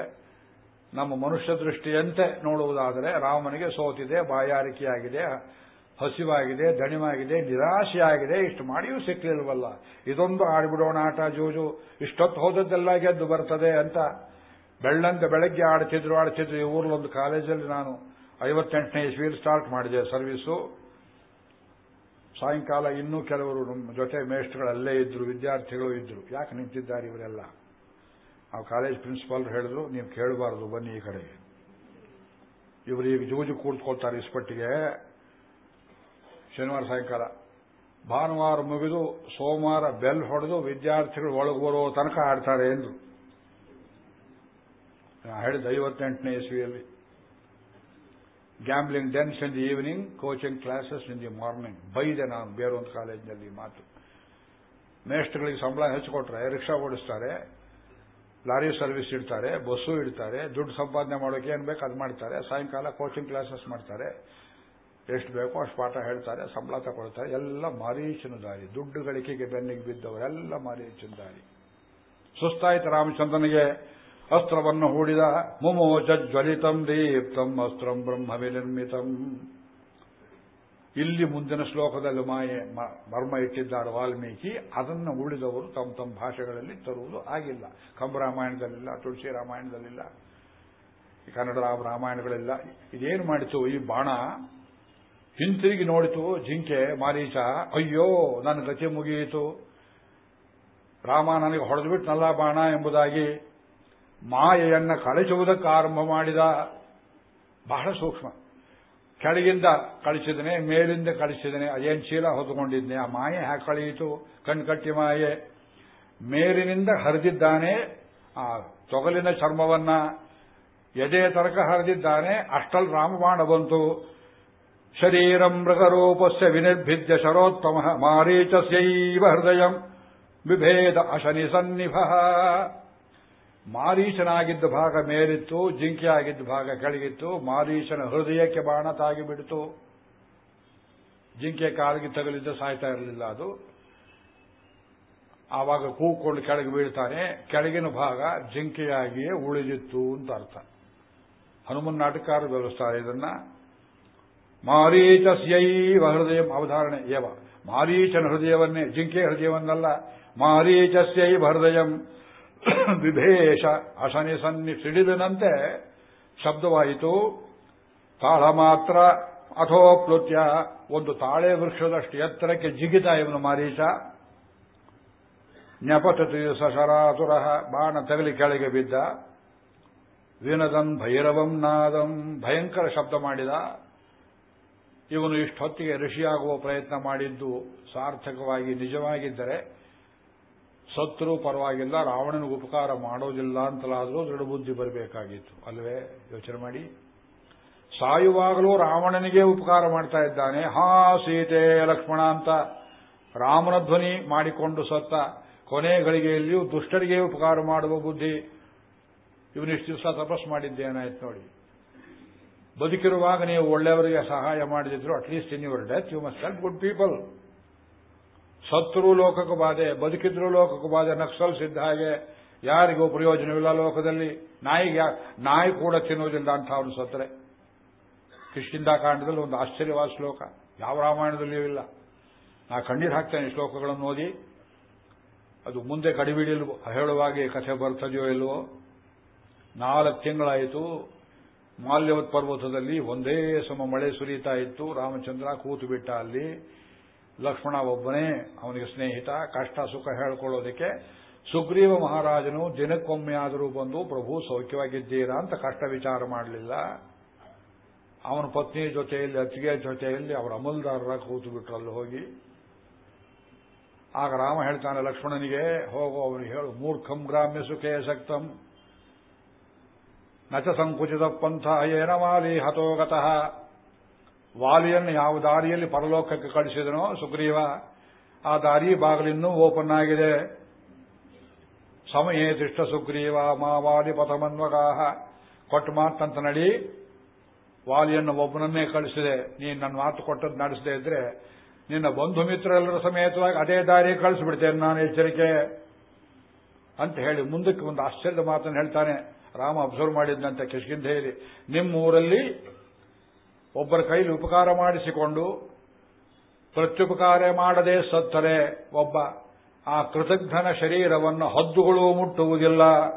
ನಮ್ಮ ಮನುಷ್ಯ ದೃಷ್ಟಿಯಂತೆ ನೋಡುವುದಾದರೆ ರಾಮನಿಗೆ ಸೋತಿದೆ, ಬಾಯಾರಿಕೆಯಾಗಿದೆ, ಹಸಿವಾಗಿದೆ, ದಣಿವಾಗಿದೆ, ನಿರಾಶೆಯಾಗಿದೆ, ಇಷ್ಟು ಮಾಡಿಯೂ ಸಿಕ್ಕಲಿಲ್ವಲ್ಲ ಇದೊಂದು ಆಡಿಬಿಡೋಣ ಆಟ ಜೂಜು, ಇಷ್ಟೊತ್ತು ಹೋದದ್ದೆಲ್ಲ ಗೆದ್ದು ಬರ್ತದೆ ಅಂತ ಬೆಳ್ಳಂದ ಬೆಳಗ್ಗೆ ಆಡ್ತಿದ್ರು ಆಡ್ತಿದ್ರು ಈ ಊರ್ಲೊಂದು ಕಾಲೇಜಲ್ಲಿ ನಾನು ಐವತ್ತೆಂಟನೇ ಇಸ್ವಿಯಲ್ಲಿ ಸ್ಟಾರ್ಟ್ ಮಾಡಿದೆ ಸರ್ವಿಸು. ಸಾಯಂಕಾಲ ಇನ್ನೂ ಕೆಲವರು ನಮ್ಮ ಜೊತೆ ಮೇಷ್ಟ್ಗಳಲ್ಲೇ ಇದ್ರು, ವಿದ್ಯಾರ್ಥಿಗಳು ಇದ್ರು. ಯಾಕೆ ನಿಂತಿದ್ದಾರೆ ಇವರೆಲ್ಲ? ಆ ಕಾಲೇಜ್ ಪ್ರಿನ್ಸಿಪಾಲ್ ಹೇಳಿದ್ರು, ನೀವು ಕೇಳಬಾರದು, ಬನ್ನಿ ಈ ಕಡೆ. ಇವರು ಈಗ ಜೂಜು ಕೂತ್ಕೊಳ್ತಾರೆ ಇಸ್ಪಟ್ಟಿಗೆ ಶನಿವಾರ ಸಾಯಂಕಾಲ. ಭಾನುವಾರ ಮುಗಿದು ಸೋಮವಾರ ಬೆಲ್ ಹೊಡೆದು ವಿದ್ಯಾರ್ಥಿಗಳು ಒಳಗೆ ಬರೋ ತನಕ ಆಡ್ತಾರೆ ಎಂದು ಹೇಳಿದ ಐವತ್ತೆಂಟನೇ ಇಸ್ವಿಯಲ್ಲಿ. Gambling dens in the evening coaching classes in the morning ಬೈದೆ ನಾನು ಬೇರೊಂದು ಕಾಲೇಜಿನಲ್ಲಿ ಮಾತು. ಮೇಸ್ಟ್ಗಳಿಗೆ ಸಂಬಳ ಹೆಚ್ಚಿಕೊಟ್ರೆ ರಿಕ್ಷಾ ಓಡಿಸ್ತಾರೆ, ಲಾರಿ ಸರ್ವಿಸ್ ಇಡ್ತಾರೆ, ಬಸ್ಸು ಇಡ್ತಾರೆ, ದುಡ್ಡು ಸಂಪಾದನೆ ಮಾಡೋಕೆ ಏನು ಬೇಕು ಅದು ಮಾಡ್ತಾರೆ, ಸಾಯಂಕಾಲ ಕೋಚಿಂಗ್ ಕ್ಲಾಸಸ್ ಮಾಡ್ತಾರೆ. ಎಷ್ಟು ಬೇಕೋ ಅಷ್ಟು ಪಾಠ ಹೇಳ್ತಾರೆ, ಸಂಬಳ ತಗೊಳ್ತಾರೆ. ಎಲ್ಲ ಮಾರೀಚನ ದಾರಿ. ದುಡ್ಡು ಗಳಿಕೆಗೆ ಬೆನ್ನಿಗೆ ಬಿದ್ದವರೆಲ್ಲ ಮಾರೀಚನ ದಾರಿ. ಸುಸ್ತಾಯಿತು ರಾಮಚಂದ್ರನಿಗೆ. ಅಸ್ತ್ರವನ್ನು ಹೂಡಿದ ಮುಮೋಚ ಜ್ವಲಿತಂ ದೀಪ್ತಂ ಅಸ್ತ್ರಂ ಬ್ರಹ್ಮ ವಿನಿರ್ಮಿತಂ ಇಲ್ಲಿ ಮುಂದಿನ ಶ್ಲೋಕದಲ್ಲಿ ಮಾಯೆ ಮರ್ಮ ಇಟ್ಟಿದ್ದಾರೆ ವಾಲ್ಮೀಕಿ. ಅದನ್ನು ಉಳಿದವರು ತಮ್ಮ ತಮ್ಮ ಭಾಷೆಗಳಲ್ಲಿ ತರುವುದು ಆಗಿಲ್ಲ. ಕಂಬರಾಮಾಯಣದಲ್ಲಿಲ್ಲ ತುಳಸಿ ರಾಮಾಯಣದಲ್ಲಿಲ್ಲ ಕನ್ನಡ ರಾಮಾಯಣಗಳಿಲ್ಲ. ಇದೇನು ಮಾಡಿತು? ಈ ಬಾಣ ಹಿಂತಿರುಗಿ ನೋಡಿತು, ಜಿಂಕೆ, ಮಾರೀಚ, ಅಯ್ಯೋ, ನನ್ನ ಗತಿ ಮುಗಿಯಿತು. ರಾಮ ನನಗೆ ಹೊಡೆದುಬಿಟ್ಟು, ನಲ್ಲ ಬಾಣ ಎಂಬುದಾಗಿ ಮಾಯೆಯನ್ನ ಕಳಿಸುವುದಕ್ಕೆ ಆರಂಭ ಮಾಡಿದ ಬಹಳ ಸೂಕ್ಷ್ಮ. ಕೆಳಗಿಂದ ಕಳಿಸಿದನೆ, ಮೇಲಿಂದ ಕಳಿಸಿದನೆ, ಅದೇನ್ ಚೀಲ ಆ ಮಾಯೆ ಹ್ಯಾಕೆ ಕಳೆಯಿತು ಕಣ್ಕಟ್ಟಿ ಮಾಯೆ. ಮೇಲಿನಿಂದ ಹರಿದಿದ್ದಾನೆ, ಆ ತೊಗಲಿನ ಚರ್ಮವನ್ನ ಎದೆ ತರಕ ಹರಿದಿದ್ದಾನೆ, ಅಷ್ಟಲ್ ರಾಮಬಾಣ ಬಂತು. ಶರೀರ ಮೃಗರೂಪಸ್ಯ ವಿನಿರ್ಭಿದ್ಯ ಶರೋತ್ತಮ ಮಾರೀಚಸ್ಯೈವ ಹೃದಯಂ. ವಿಭೇದ ಅಶನಿ ಸನ್ನಿಭ. ಮಾರೀಚನಾಗಿದ್ದ ಭಾಗ ಮೇಲಿತ್ತು, ಜಿಂಕೆಯಾಗಿದ್ದ ಭಾಗ ಕೆಳಗಿತ್ತು, ಮಾರೀಶನ ಹೃದಯಕ್ಕೆ ಬಾಣ ತಾಗಿಬಿಡ್ತು. ಜಿಂಕೆ ಕಾಲಿಗೆ ತಗಲಿದ್ದ ಸಾಯ್ತಾ ಇರಲಿಲ್ಲ ಅದು. ಆವಾಗ ಕೂಕೊಂಡು ಕೆಳಗೆ ಬೀಳ್ತಾನೆ. ಕೆಳಗಿನ ಭಾಗ ಜಿಂಕೆಯಾಗಿಯೇ ಉಳಿದಿತ್ತು ಅಂತ ಅರ್ಥ. ಹನುಮನ್ ನಾಟಕಾರ ವ್ಯವಸ್ಥೆ ಇದನ್ನ. ಮಾರೀಚಸ್ಯೈವ ಹೃದಯ ಅವಧಾರಣೆ ಏವ. ಮಾರೀಚನ ಹೃದಯವನ್ನೇ, ಜಿಂಕೆ ಹೃದಯವನ್ನಲ್ಲ. ಮಾರೀಚಸ್ಯೈವ ಹೃದಯಂ ವಿಭೇಷ ಅಶನಿ ಸನ್ನಿ ಸಿಡಿದನಂತೆ ಶಬ್ದವಾಯಿತು. ತಾಳ ಮಾತ್ರ ಅಥೋಪ್ಲುತ್ಯ ಒಂದು ತಾಳೆ ವೃಕ್ಷದಷ್ಟು ಎತ್ತರಕ್ಕೆ ಜಿಗಿತ ಇವನು ಮಾರೀಚ. ನೆಪತತಿ ಸಶರಾತುರ ಬಾಣ ತಗಲಿ ಕೆಳಗೆ ಬಿದ್ದ. ವಿನದಂ ಭೈರವಂ ನಾದಂ ಭಯಂಕರ ಶಬ್ದ ಮಾಡಿದ. ಇವನು ಇಷ್ಟೊತ್ತಿಗೆ ಋಷಿಯಾಗುವ ಪ್ರಯತ್ನ ಮಾಡಿದ್ದು ಸಾರ್ಥಕವಾಗಿ ನಿಜವಾಗಿದ್ದರೆ ಸತ್ರು ಪರವಾಗಿಲ್ಲ, ರಾವಣನಿಗೆ ಉಪಕಾರ ಮಾಡೋದಿಲ್ಲ ಅಂತಲಾದರೂ ದೃಢಬುದ್ಧಿ ಬರಬೇಕಾಗಿತ್ತು. ಅಲ್ವೇ? ಯೋಚನೆ ಮಾಡಿ. ಸಾಯುವಾಗಲೂ ರಾವಣನಿಗೆ ಉಪಕಾರ ಮಾಡ್ತಾ ಇದ್ದಾನೆ. ಹಾ, ಸೀತೆ, ಲಕ್ಷ್ಮಣ ಅಂತ ರಾಮನ ಧ್ವನಿ ಮಾಡಿಕೊಂಡು ಸತ್ತ ಕೊನೆ ಗಳಿಗೆಯಲ್ಲಿಯೂ ದುಷ್ಟರಿಗೆ ಉಪಕಾರ ಮಾಡುವ ಬುದ್ಧಿ ಇವನಿಷ್ಟು ದಿವಸ ತಪಸ್ ಮಾಡಿದ್ದೇನಾಯ್ತು ನೋಡಿ. ಬದುಕಿರುವಾಗ ನೀವು ಒಳ್ಳೆಯವರಿಗೆ ಸಹಾಯ ಮಾಡಿದ್ರು at least in your death you must help good people ಸತ್ರು ಲೋಕಕ್ಕೆ ಬಾಧೆ, ಬದುಕಿದ್ರು ಲೋಕಕ್ಕೆ ಬಾಧೆ, ನಕ್ಸಲ್ ಸಿದ್ಧ ಹಾಗೆ ಯಾರಿಗೂ ಪ್ರಯೋಜನವಿಲ್ಲ ಲೋಕದಲ್ಲಿ. ನಾಯಿಗೆ ನಾಯಿ ಕೂಡ ತಿನ್ನುವುದಿಲ್ಲ ಅಂತ ಅವನು ಸತ್ತರೆ ಕಾಂಡದಲ್ಲಿ ಒಂದು ಆಶ್ಚರ್ಯವಾದ ಶ್ಲೋಕ. ಯಾವ ರಾಮಾಯಣದಲ್ಲಿಯೂ ಇಲ್ಲ. ನಾ ಕಣ್ಣೀರು ಹಾಕ್ತೇನೆ ಶ್ಲೋಕಗಳನ್ನು ಓದಿ. ಅದು ಮುಂದೆ ಕಡಿಬಿಡಿಲ್ವೋ ಹೇಳುವಾಗೆ ಕಥೆ ಬರ್ತದೆಯೋ ಇಲ್ವೋ? ನಾಲ್ಕು ತಿಂಗಳಾಯಿತು. ಮಾಲ್ಯವತ್ ಪರ್ವತದಲ್ಲಿ ಒಂದೇ ಸಮ ಮಳೆ ಸುರಿತಾ ಇತ್ತು. ರಾಮಚಂದ್ರ ಕೂತು ಬಿಟ್ಟ ಅಲ್ಲಿ. ಲಕ್ಷ್ಮಣ ಒಬ್ಬನೇ ಅವನಿಗೆ ಸ್ನೇಹಿತ, ಕಷ್ಟ ಸುಖ ಹೇಳ್ಕೊಳ್ಳೋದಕ್ಕೆ ಸುಗ್ರೀವ ಮಹಾರಾಜನು ದಿನಕ್ಕೊಮ್ಮೆ ಆದರೂ ಬಂದು, ಪ್ರಭು, ಸೌಖ್ಯವಾಗಿದ್ದೀರಾ? ಅಂತ ಕಷ್ಟ ವಿಚಾರ ಮಾಡಲಿಲ್ಲ. ಅವನ ಪತ್ನಿ ಜೊತೆಯಲ್ಲಿ, ಅತ್ತಿಗೆ ಜೊತೆಯಲ್ಲಿ ಅವರ ಅಮಲ್ದಾರರ ಕೂತು ಬಿಟ್ರಲ್ಲಿ ಹೋಗಿ. ಆಗ ರಾಮ ಹೇಳ್ತಾನೆ, ಲಕ್ಷ್ಮಣನಿಗೆ ಹೋಗೋ ಅವನಿಗೆ ಹೇಳು, ಮೂರ್ಖಂ ಗ್ರಾಮ್ಯ ಸುಖೇ ಸಕ್ತಂ, ನಚ ಸಂಕುಚಿತ ಪಂಥ ಏನವಾಲಿ ಹತೋಗತಃ. ವಾಲಿಯನ್ನು ಯಾವ ದಾರಿಯಲ್ಲಿ ಪರಲೋಕಕ್ಕೆ ಕಳಿಸಿದನೋ ಸುಗ್ರೀವ, ಆ ದಾರಿ ಬಾಗಿಲಿನ್ನೂ ಓಪನ್ ಆಗಿದೆ. ಸಮಯೇ ದಿಷ್ಟ ಸುಗ್ರೀವ ಮಾವಾಲಿ ಪಥಮನ್ವಗಾಹ. ಕೊಟ್ಟು ಮಾತಂತ ನಡಿ. ವಾಲಿಯನ್ನು ಒಬ್ಬನನ್ನೇ ಕಳಿಸಿದೆ. ನೀನು ನನ್ನ ಮಾತು ಕೊಟ್ಟದ್ದು ನಡೆಸದೇ ಇದ್ರೆ ನಿನ್ನ ಬಂಧು ಮಿತ್ರರೆಲ್ಲರ ಸಮೇತವಾಗಿ ಅದೇ ದಾರಿ ಕಳಿಸಿಬಿಡ್ತೇನೆ ನಾನು ಎಚ್ಚರಿಕೆ ಅಂತ ಹೇಳಿ ಮುಂದಕ್ಕೆ ಒಂದು ಆಶ್ಚರ್ಯದ ಮಾತನ್ನು ಹೇಳ್ತಾನೆ. ರಾಮ, ಅಬ್ಸರ್ವ್ ಮಾಡಿದ್ದಂತೆ ಕಿಷ್ಕಿಂಧೆಯಲ್ಲಿ. ನಿಮ್ಮ ಊರಲ್ಲಿ ಒಬ್ಬರ ಕೈಲಿ ಉಪಕಾರ ಮಾಡಿಸಿಕೊಂಡು ಪ್ರತ್ಯುಪಕಾರ ಮಾಡದೆ ಸತ್ತರೆ ಒಬ್ಬ ಆ ಕೃತಜ್ಞನ ಶರೀರವನ್ನು ಹದ್ದುಗಳು ಮುಟ್ಟುವುದಿಲ್ಲ.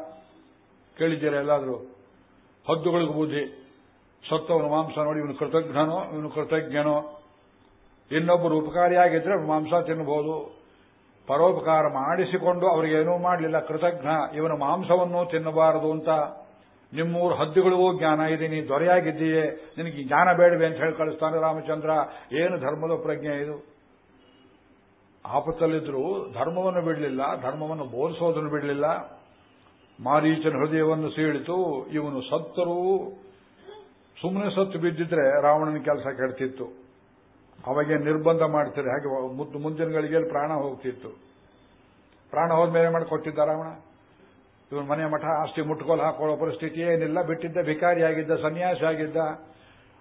ಕೇಳಿದ್ದೀರ ಎಲ್ಲಾದರೂ? ಹದ್ದುಗಳಿಗೆ ಬುದ್ಧಿ. ಸತ್ತವನು ಮಾಂಸ ನೋಡಿ, ಇವನು ಕೃತಜ್ಞನೋ ಇವನು ಕೃತಜ್ಞನೋ. ಇನ್ನೊಬ್ಬರು ಉಪಕಾರಿಯಾಗಿದ್ರೆ ಮಾಂಸ ತಿನ್ನಬಹುದು ಪರೋಪಕಾರ ಮಾಡಿಸಿಕೊಂಡು ಅವರಿಗೇನೂ ಮಾಡಲಿಲ್ಲ. ಕೃತಜ್ಞ, ಇವನ ಮಾಂಸವನ್ನು ತಿನ್ನಬಾರದು ಅಂತ ನಿಮ್ಮೂರು ಹದ್ದುಗಳಿಗೂ ಜ್ಞಾನ ಇದೆ, ನೀ ದೊರೆಯಾಗಿದ್ದೀಯೇ, ನಿನಗೆ ಜ್ಞಾನ ಬೇಡವೆ ಅಂತ ಹೇಳಿ ಕಳಿಸ್ತಾನೆ ರಾಮಚಂದ್ರ. ಏನು ಧರ್ಮದ ಪ್ರಜ್ಞೆ ಇದು? ಆಪತ್ತಲ್ಲಿದ್ದರೂ ಧರ್ಮವನ್ನು ಬಿಡಲಿಲ್ಲ, ಧರ್ಮವನ್ನು ಬೋಧಿಸೋದನ್ನು ಬಿಡಲಿಲ್ಲ. ಮಾರೀಚನ ಹೃದಯವನ್ನು ಸೀಳಿತು, ಇವನು ಸತ್ತರೂ ಸುಮ್ಮನೆ ಸತ್ತು ಬಿದ್ದಿದ್ರೆ ರಾವಣನ ಕೆಲಸ ಕೆಡ್ತಿತ್ತು. ಅವಾಗೆ ನಿರ್ಬಂಧ ಮಾಡ್ತಾರೆ ಹಾಗೆ ಮುದ್ದು ಮುಂದಿನ ಗಳಿಗೆಯಲ್ಲಿ ಪ್ರಾಣ ಹೋಗ್ತಿತ್ತು. ಪ್ರಾಣ ಹೋದ್ಮೇಲೆ ಮಾಡಿ ಕೊಟ್ಟಿದ್ದ ರಾವಣ? ಇವನು ಮನೆ ಮಠ ಆಸ್ತಿ ಮುಟ್ಕೋಲು ಹಾಕೊಳ್ಳೋ ಪರಿಸ್ಥಿತಿ ಏನಿಲ್ಲ, ಬಿಟ್ಟಿದ್ದ ಭಿಕಾರಿ ಆಗಿದ್ದ, ಸನ್ಯಾಸಿ ಆಗಿದ್ದ,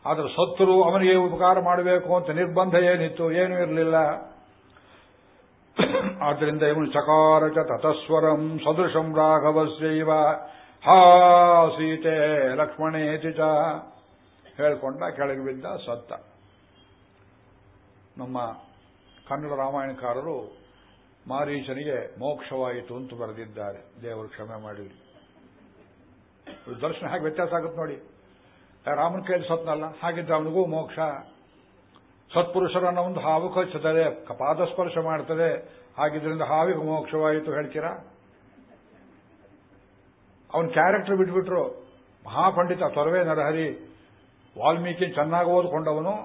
ಆದ್ರೆ ಸತ್ತರು ಅವನಿಗೆ ಉಪಕಾರ ಮಾಡಬೇಕು ಅಂತ ನಿರ್ಬಂಧ ಏನಿತ್ತು, ಏನೂ ಇರಲಿಲ್ಲ. ಆದ್ದರಿಂದ ಇವನು ಚಕಾರ ಚ ತತಸ್ವರಂ ಸದೃಶಂ ರಾಘವಸ್ಯೈವ, ಹಾ ಸೀತೆ ಲಕ್ಷ್ಮಣೇತಿ ಚ, ಹೇಳ್ಕೊಂಡ ಕೆಳಗೆ ಬಿದ್ದ ಸತ್ತ. ನಮ್ಮ ಕನ್ನಡ ರಾಮಾಯಣಕಾರರು ಮಾರೀಚನಿಗೆ ಮೋಕ್ಷವಾಯಿತು ಅಂತ ಬರೆದಿದ್ದಾರೆ. ದೇವರು ಕ್ಷಮೆ ಮಾಡಿ ದರ್ಶನ ಹಾಗೆ ವ್ಯತ್ಯಾಸ ಆಗುತ್ತೆ ನೋಡಿ. ರಾಮನ ಕೈಯಲ್ಲಿ ಸತ್ನಲ್ಲ ಹಾಗಿದ್ದ ಅವನಿಗೂ ಮೋಕ್ಷ. ಸತ್ಪುರುಷರನ್ನ ಒಂದು ಹಾವು ಕಚ್ಚುತ್ತದೆ ಪಾದಸ್ಪರ್ಶ ಮಾಡ್ತದೆ, ಹಾಗಿದ್ರಿಂದ ಹಾವಿಗೆ ಮೋಕ್ಷವಾಯಿತು ಹೇಳ್ತೀರಾ? ಅವನ ಕ್ಯಾರೆಕ್ಟರ್ ಬಿಟ್ಬಿಟ್ರು. ಮಹಾಪಂಡಿತ ತೊರವೆ ನರಹರಿ, ವಾಲ್ಮೀಕಿ ಚೆನ್ನಾಗಿ ಓದಿಕೊಂಡವನು.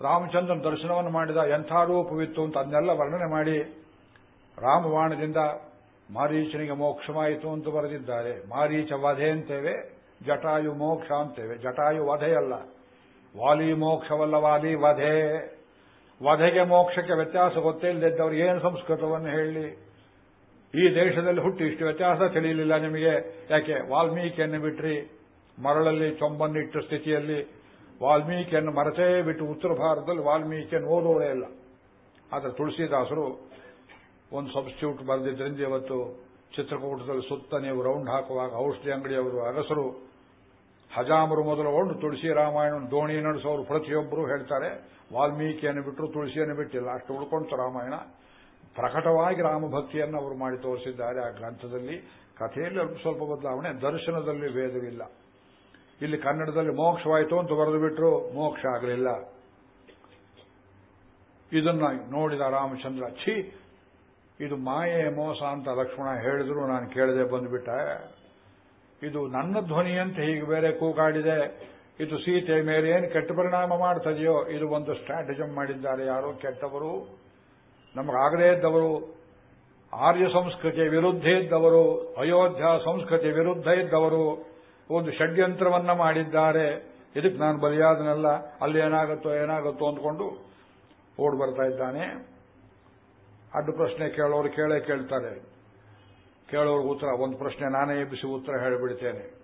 ರಾಮಚಂದ್ರನ ದರ್ಶನವನ್ನು ಮಾಡಿದ ಎಂಥ ರೂಪವಿತ್ತು ಅಂತ ಅದನ್ನೆಲ್ಲ ವರ್ಣನೆ ಮಾಡಿ. ರಾಮವಾಣದಿಂದ ಮಾರೀಚನಿಗೆ ಮೋಕ್ಷವಾಯಿತು ಅಂತ ಬರೆದಿದ್ದಾರೆ. ಮಾರೀಚ ವಧೆ ಅಂತೇವೆ, ಜಟಾಯು ಮೋಕ್ಷ ಅಂತೇವೆ. ಜಟಾಯು ವಧೆಯಲ್ಲ ವಾಲಿ ಮೋಕ್ಷವಲ್ಲ, ವಾಲಿ ವಧೆ. ವಧೆಗೆ ಮೋಕ್ಷಕ್ಕೆ ವ್ಯತ್ಯಾಸ ಗೊತ್ತೇ ಇಲ್ಲದಿದ್ದವರು ಏನು ಸಂಸ್ಕೃತವನ್ನು ಹೇಳಿ? ಈ ದೇಶದಲ್ಲಿ ಹುಟ್ಟಿ ಇಷ್ಟು ವ್ಯತ್ಯಾಸ ತಿಳಿಯಲಿಲ್ಲ ನಿಮಗೆ. ಯಾಕೆ? ವಾಲ್ಮೀಕಿಯನ್ನು ಬಿಟ್ರಿ, ಮರಳಲ್ಲಿ ಚೊಂಬನ್ನಿಟ್ಟ ಸ್ಥಿತಿಯಲ್ಲಿ ವಾಲ್ಮೀಕಿಯನ್ನು ಮರೆತೇ ಬಿಟ್ಟು ಉತ್ತರ ಭಾರತದಲ್ಲಿ ವಾಲ್ಮೀಕಿಯನ್ನು ಓದೋರೇ ಇಲ್ಲ. ಆದರೆ ತುಳಸಿದಾಸರು ಒಂದು ಸಬ್ಸ್ಟಿಟ್ಯೂಟ್ ಬರೆದಿದ್ದರಿಂದ ಇವತ್ತು ಚಿತ್ರಕೂಟದಲ್ಲಿ ಸುತ್ತ ನೀವು ರೌಂಡ್ ಹಾಕುವಾಗ ಔಷಧಿ ಅಂಗಡಿಯವರು ಅರಸರು ಹಜಾಮರು ಮೊದಲುಗೊಂಡು ತುಳಸಿ ರಾಮಾಯಣ ದೋಣಿ ನಡೆಸೋರು ಪ್ರತಿಯೊಬ್ಬರು ಹೇಳ್ತಾರೆ, ವಾಲ್ಮೀಕಿಯನ್ನು ಬಿಟ್ಟರು ತುಳಸಿಯನ್ನು ಬಿಟ್ಟಿಲ್ಲ. ಅಷ್ಟು ಉಳ್ಕೊಂತು ರಾಮಾಯಣ. ಪ್ರಕಟವಾಗಿ ರಾಮಭಕ್ತಿಯನ್ನು ಅವರು ಮಾಡಿ ತೋರಿಸಿದ್ದಾರೆ ಆ ಗ್ರಂಥದಲ್ಲಿ. ಕಥೆಯಲ್ಲಿ ಅಲ್ಪ ಸ್ವಲ್ಪ ಬದಲಾವಣೆ, ದರ್ಶನದಲ್ಲಿ ಭೇದವಿಲ್ಲ. ಇಲ್ಲಿ ಕನ್ನಡದಲ್ಲಿ ಮೋಕ್ಷವಾಯಿತು ಅಂತ ಬರೆದು ಬಿಟ್ಟರು ಮೋಕ್ಷ ಆಗಲಿಲ್ಲ. ಇದನ್ನ ನೋಡಿದ ರಾಮಚಂದ್ರ, ಛೀ ಇದು ಮಾಯೆ ಮೋಸ ಅಂತ ಲಕ್ಷ್ಮಣ ಹೇಳಿದ್ರು, ನಾನು ಕೇಳದೆ ಬಂದುಬಿಟ್ಟ. ಇದು ನನ್ನ ಧ್ವನಿಯಂತೆ ಹೀಗೆ ಬೇರೆ ಕೂಗಾಡಿದೆ. ಇದು ಸೀತೆ ಮೇಲೆ ಏನು ಕೆಟ್ಟ ಪರಿಣಾಮ ಮಾಡ್ತದೆಯೋ, ಇದು ಒಂದು ಸ್ಟ್ರಾಟಜಮ್ ಮಾಡಿದ್ದಾರೆ. ಯಾರೋ ಕೆಟ್ಟವರು ನಮಗಾಗದೇ ಇದ್ದವರು, ಆರ್ಯ ಸಂಸ್ಕೃತಿಯ ವಿರುದ್ಧ ಇದ್ದವರು, ಅಯೋಧ್ಯ ಸಂಸ್ಕೃತಿ ವಿರುದ್ಧ ಇದ್ದವರು, ಒಂದು ಷಡ್ಯಂತ್ರವನ್ನ ಮಾಡಿದ್ದಾರೆ. ಇದಕ್ಕೆ ನಾನು ಬಲಿಯಾದನಲ್ಲ, ಅಲ್ಲಿ ಏನಾಗುತ್ತೋ ಏನಾಗುತ್ತೋ ಅಂದ್ಕೊಂಡು ಓಡ್ ಬರ್ತಾ ಇದ್ದಾನೆ. ಅಡ್ಡು ಪ್ರಶ್ನೆ ಕೇಳೋರು ಕೇಳೇ ಕೇಳ್ತಾರೆ. ಕೇಳೋರು ಉತ್ತರ, ಒಂದು ಪ್ರಶ್ನೆ ನಾನೇ ಎಬ್ಬಿಸಿ ಉತ್ತರ ಹೇಳಿಬಿಡ್ತೇನೆ.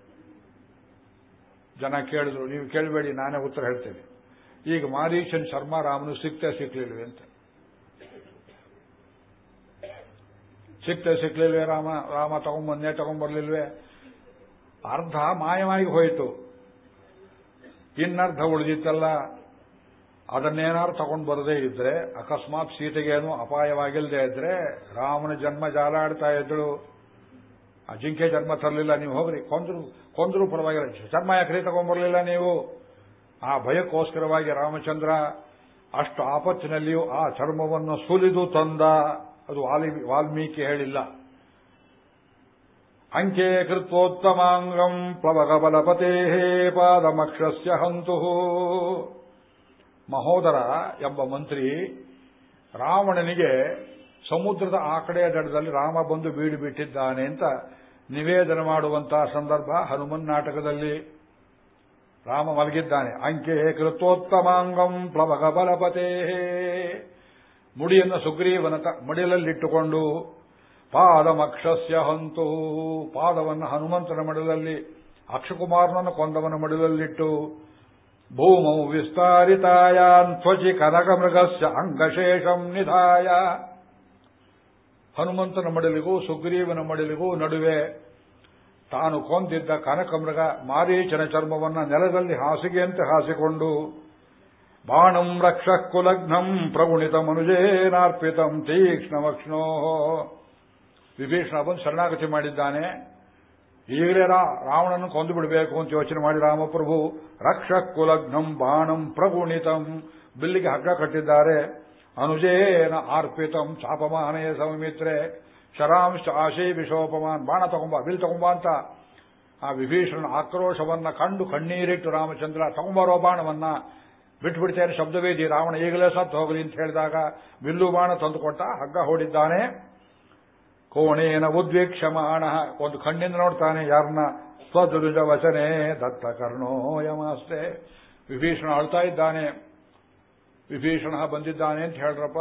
ಜನ ಕೇಳಿದ್ರು, ನೀವು ಕೇಳಬೇಡಿ, ನಾನೇ ಉತ್ತರ ಹೇಳ್ತೇನೆ. ಈಗ ಮಾರೀಶನ್ ಶರ್ಮಾ ರಾಮನು ಸಿಕ್ತೇ ಸಿಕ್ಲಿಲ್ವೇ ಅಂತ. ಸಿಕ್ತೇ ಸಿಕ್ಲಿಲ್ವೇ ರಾಮ ರಾಮ ತಗೊಂಬಂದೇ ತಗೊಂಡ್ಬರ್ಲಿಲ್ವೇ ಅರ್ಧ ಮಾಯವಾಗಿ ಹೋಯಿತು. ಇನ್ನರ್ಧ ಉಳಿದಿತ್ತಲ್ಲ. ಅದನ್ನೇನಾದ್ರು ತಗೊಂಡು ಬರದೇ ಇದ್ರೆ, ಅಕಸ್ಮಾತ್ ಸೀತೆಗೇನು ಅಪಾಯವಾಗಿಲ್ಲದೆ ಇದ್ರೆ, ರಾಮನ ಜನ್ಮ ಜಾಲಾಡ್ತಾ ಇದ್ದಳು. ಆ ಜಿಂಕೆ ಜನ್ಮ ತರಲಿಲ್ಲ, ನೀವು ಹೋಗ್ರಿ. ಕೊಂದ್ರು ಕೊಂದ್ರು ಪರವಾಗಿಲ್ಲ. ಜನ್ಮ ಯಾಕ್ರಿ ತಗೊಂಡ್ಬರಲಿಲ್ಲ ನೀವು? ಆ ಭಯಕ್ಕೋಸ್ಕರವಾಗಿ ರಾಮಚಂದ್ರ ಅಷ್ಟು ಆಪತ್ತಿನಲ್ಲಿಯೂ ಆ ಚರ್ಮವನ್ನು ಸುಲಿದು ತಂದ. ಅದು ವಾಲ್ಮೀಕಿ ಹೇಳಿಲ್ಲ. ಅಂಕೆ ಕೃತ್ವೋತ್ತಮಾಂಗಂ ಪ್ಲವಗಬಲಪತೆ ಪಾದಮಕ್ಷಸ್ಯ ಹಂತು ಮಹೋದರ ಎಂಬ ಮಂತ್ರಿ ರಾವಣನಿಗೆ ಸಮುದ್ರದ ಆ ಕಡೆಯ ದಡದಲ್ಲಿ ರಾಮ ಬಂದು ಬೀಡು ಬಿಟ್ಟಿದ್ದಾನೆ ಅಂತ ನಿವೇದನೆ ಮಾಡುವಂತಹ ಸಂದರ್ಭ ಹನುಮನ್ ನಾಟಕದಲ್ಲಿ ರಾಮ ಮಲಗಿದ್ದಾನೆ. ಅಂಕೆ ಕೃತೋತ್ತಮಾಂಗಂ ಪ್ಲವಗ ಬಲಪತೆ ಮುಡಿಯನ್ನು ಸುಗ್ರೀವನ ಮಡಿಲಲ್ಲಿಟ್ಟುಕೊಂಡು ಪಾದಮಕ್ಷಸ್ಯ ಹಂತು ಪಾದವನ್ನು ಹನುಮಂತನ ಮಡಿಲಲ್ಲಿ, ಅಕ್ಷಕುಮಾರನನ್ನು ಕೊಂದವನ ಮಡಿಲಲ್ಲಿಟ್ಟು ವಿಸ್ತಾರಿತಾಯಾನ್ ತ್ವಚಿ ಕನಕ ಮೃಗಸ್ಯ ಅಂಗಶೇಷಂ ನಿಧಾಯ. ಹನುಮಂತನ ಮಡಲಿಗೂ ಸುಗ್ರೀವನ ಮಡಲಿಗೂ ನಡುವೆ ತಾನು ಕೊಂದಿದ್ದ ಕನಕಮೃಗ ಮಾರೀಚನ ಚರ್ಮವನ್ನ ನೆಲದಲ್ಲಿ ಹಾಸಿಗೆಯಂತೆ ಹಾಸಿಕೊಂಡು, ಬಾಣಂ ರಕ್ಷ ಕುಲಗ್ನಂ ಪ್ರಗುಣಿತ ಮನುಜೇನಾರ್ಪಿತಂ ತೀಕ್ಷ್ಣವಕ್ಷ್ಣೋ ವಿಭೀಷಣ ಬಂದು ಶರಣಾಗತಿ ಮಾಡಿದ್ದಾನೆ. ಈಗಲೇ ರಾವಣನ್ನು ಕೊಂದು ಬಿಡಬೇಕು ಅಂತ ಯೋಚನೆ ಮಾಡಿ ರಾಮಪ್ರಭು ರಕ್ಷ ಕುಲಗ್ನಂ ಬಾಣಂ ಪ್ರಗುಣಿತಂ. ಬಿಲ್ಲಿಗೆ ಹಗ್ಗ ಕಟ್ಟಿದ್ದಾರೆ. ಅನುಜೇನ ಆರ್ಪಿತಂ ಚಾಪಮಾನಯ ಸಮಿತ್ರೆ. ಶರಾಂಶ ಆಶೇ ವಿಶೋಪಮಾನ್. ಬಾಣ ತಗೊಂಬ, ಬಿಲ್ ತಗೊಂಬ ಅಂತ ಆ ವಿಭೀಷಣ ಆಕ್ರೋಶವನ್ನ ಕಂಡು ಕಣ್ಣೀರಿಟ್ಟು ರಾಮಚಂದ್ರ, ತಗೊಂಬರೋ ಬಾಣವನ್ನ. ಬಿಟ್ಬಿಡ್ತೇನೆ ಶಬ್ದವೇದಿ, ರಾವಣ ಈಗಲೇ ಸತ್ತು ಹೋಗಲಿ ಅಂತ ಹೇಳಿದಾಗ ಬಿಲ್ಲು ಬಾಣ ತಂದುಕೊಟ್ಟ, ಹಗ್ಗ ಹೊಡಿದ್ದಾನೆ. ಕೋಣೇನ ಉದ್ವೀಕ್ಷಮಾಣ. ಒಂದು ಕಣ್ಣಿಂದ ನೋಡ್ತಾನೆ ಯಾರನ್ನ ಸ್ವದುಜ ವಚನೆ ದತ್ತ ಕರ್ಣೋ ಯಮಾಸ್ತೆ ವಿಭೀಷಣ ಅಳ್ತಾ ಇದ್ದಾನೆ. ವಿಭೀಷಣ ಬಂದಿದ್ದಾನೆ ಅಂತ ಹೇಳ್ರಪ್ಪ.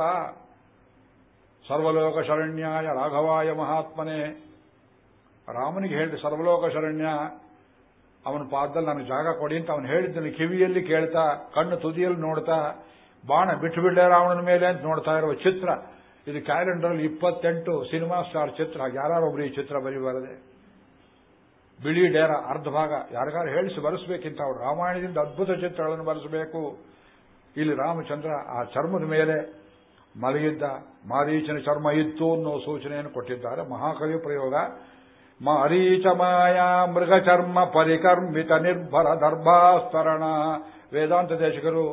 ಸರ್ವಲೋಕ ಶರಣ್ಯಾಯ ರಾಘವಾಯ ಮಹಾತ್ಮನೆ. ರಾಮನಿಗೆ ಹೇಳಿ ಸರ್ವಲೋಕ ಶರಣ್ಯ, ಅವನ ಪಾದದಲ್ಲಿ ನನಗೆ ಜಾಗ ಕೊಡಿ ಅಂತ ಅವನು ಹೇಳಿದ್ದನ್ನು ಕಿವಿಯಲ್ಲಿ ಕೇಳ್ತಾ, ಕಣ್ಣು ತುದಿಯಲ್ಲಿ ನೋಡ್ತಾ, ಬಾಣ ಬಿಟ್ಟು ಬಿಡ್ಲೆ ರಾವಣನ ಮೇಲೆ ಅಂತ ನೋಡ್ತಾ ಇರುವ ಚಿತ್ರ. ಇದು ಕ್ಯಾಲೆಂಡರ್ ಇಪ್ಪತ್ತೆಂಟು ಸಿನಿಮಾ ಸ್ಟಾರ್ ಚಿತ್ರ ಯಾರೊಬ್ರು ಈ ಚಿತ್ರ ಬರೀಬಾರದೆ? ಬಿಳಿ ಡೇರ ಅರ್ಧ ಭಾಗ. ಯಾರಿಗಾರು ಹೇಳಿಸಿ ಬರೆಸಬೇಕಿಂತ ಅವರು. ರಾಮಾಯಣದಿಂದ ಅದ್ಭುತ ಚಿತ್ರಗಳನ್ನು ಬರೆಸಬೇಕು. ಇಲ್ಲಿ ರಾಮಚಂದ್ರ ಆ ಚರ್ಮದ ಮೇಲೆ ಮಲಗಿದ್ದ, ಮಾರೀಚನ ಚರ್ಮ ಇತ್ತು ಅನ್ನೋ ಸೂಚನೆಯನ್ನು ಕೊಟ್ಟಿದ್ದಾರೆ. ಮಹಾಕವಿ ಪ್ರಯೋಗ. ಮಾರೀಚ ಮಾಯಾ ಮೃಗ ಚರ್ಮ ಪರಿಕರ್ಮಿತ ನಿರ್ಭರ ದರ್ಭಾಸ್ತರಣ ವೇದಾಂತ ದೇಶಕರು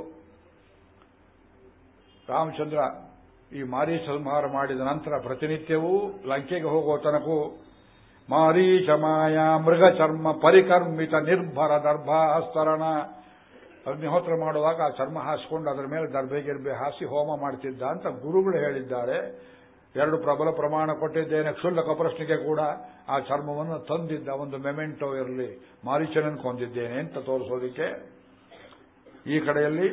ರಾಮಚಂದ್ರ ಈ ಮಾರಿ ಸಂಹಾರ ಮಾಡಿದ ನಂತರ ಪ್ರತಿನಿತ್ಯವೂ ಲಂಕೆಗೆ ಹೋಗುವ ತನಕೂ ಮಾರೀಚ ಮಾಯಾ ಮೃಗ ಚರ್ಮ ಪರಿಕರ್ಮಿತ ನಿರ್ಭರ ದರ್ಭಾಸ್ತರಣ ಅಗ್ನಿಹೋತ್ರ ಮಾಡುವಾಗ ಆ ಚರ್ಮ ಹಾಸಿಕೊಂಡು ಅದರ ಮೇಲೆ ದರ್ಭೆ ಗಿರ್ಬೆ ಹಾಸಿ ಹೋಮ ಮಾಡ್ತಿದ್ದ ಅಂತ ಗುರುಗಳು ಹೇಳಿದ್ದಾರೆ. ಎರಡು ಪ್ರಬಲ ಪ್ರಮಾಣ ಕೊಟ್ಟಿದ್ದೇನೆ. ಕ್ಷುಲ್ಲಕ ಪ್ರಶ್ನೆಗೆ ಕೂಡ ಆ ಚರ್ಮವನ್ನು ತಂದಿದ್ದ ಒಂದು ಮೆಮೆಂಟೋ ಇರಲಿ, ಮಾರೀಚನನ್ನು ಕೊಂದಿದ್ದೇನೆ ಅಂತ ತೋರಿಸೋದಿಕ್ಕೆ ಈ ಕಡೆಯಲ್ಲಿ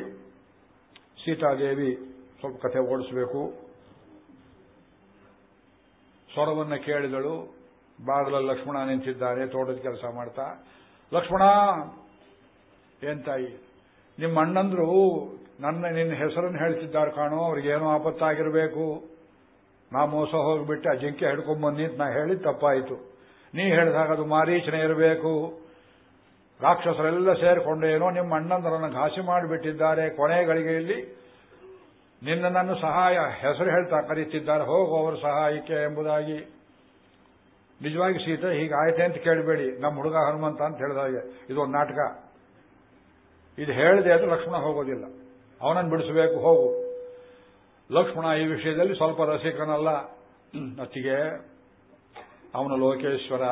ಸೀತಾದೇವಿ ಸ್ವಲ್ಪ ಕಥೆ ಓಡಿಸಬೇಕು. ಸ್ವರವನ್ನು ಕೇಳಿದಳು. ಬಾಗಿಲಲ್ಲಿ ಲಕ್ಷ್ಮಣ ನಿಂತಿದ್ದಾನೆ, ತೋಟದ ಕೆಲಸ ಮಾಡ್ತಾ. ಲಕ್ಷ್ಮಣ, ಏನ್ ತಾಯಿ, ನಿಮ್ಮ ಅಣ್ಣಂದ್ರು ನನ್ನ, ನಿನ್ನ ಹೆಸರನ್ನು ಹೇಳ್ತಿದ್ದಾರೆ ಕಾಣೋ, ಅವ್ರಿಗೇನೋ ಆಪತ್ತಾಗಿರಬೇಕು. ನಾ ಮೋಸ ಹೋಗಿಬಿಟ್ಟು, ಆ ಜಿಂಕೆ ಹಿಡ್ಕೊಂಡ್ಬನ್ನಿ ಅಂತ ನಾ ಹೇಳಿ ತಪ್ಪಾಯಿತು. ನೀ ಹೇಳಿದಾಗ ಅದು ಮಾರೀಚನೆ ಇರಬೇಕು. ರಾಕ್ಷಸರೆಲ್ಲ ಸೇರಿಕೊಂಡೇನೋ ನಿಮ್ಮ ಅಣ್ಣಂದರನ್ನು ಘಾಸಿ ಮಾಡಿಬಿಟ್ಟಿದ್ದಾರೆ ಕೊನೆ ಗಳಿಗೆಯಲ್ಲಿ ನಿನ್ನ ನನ್ನ ಸಹಾಯ ಹೆಸರು ಹೇಳ್ತಾ ಕರೀತಿದ್ದಾರೆ ಹೋಗು, ಅವರ ಸಹಾಯಕ್ಕೆ ಎಂಬುದಾಗಿ. ನಿಜವಾಗಿ ಸೀತೆ ಆಯ್ತೆ ಅಂತ ಕೇಳಬೇಡಿ. ನಮ್ಮ ಹುಡುಗ ಹನುಮಂತ ಅಂತ ಹೇಳಿದಾಗೆ. ಇದೊಂದು ನಾಟಕ. ಇದು ಹೇಳಿದೆ ಅದು ಲಕ್ಷ್ಮಣ ಹೋಗೋದಿಲ್ಲ. ಅವನನ್ನು ಬಿಡಿಸಬೇಕು, ಹೋಗು. ಲಕ್ಷ್ಮಣ ಈ ವಿಷಯದಲ್ಲಿ ಸ್ವಲ್ಪ ರಸಿಕನಲ್ಲ. ಅತ್ತಿಗೆ, ಅವನು ಲೋಕೇಶ್ವರ.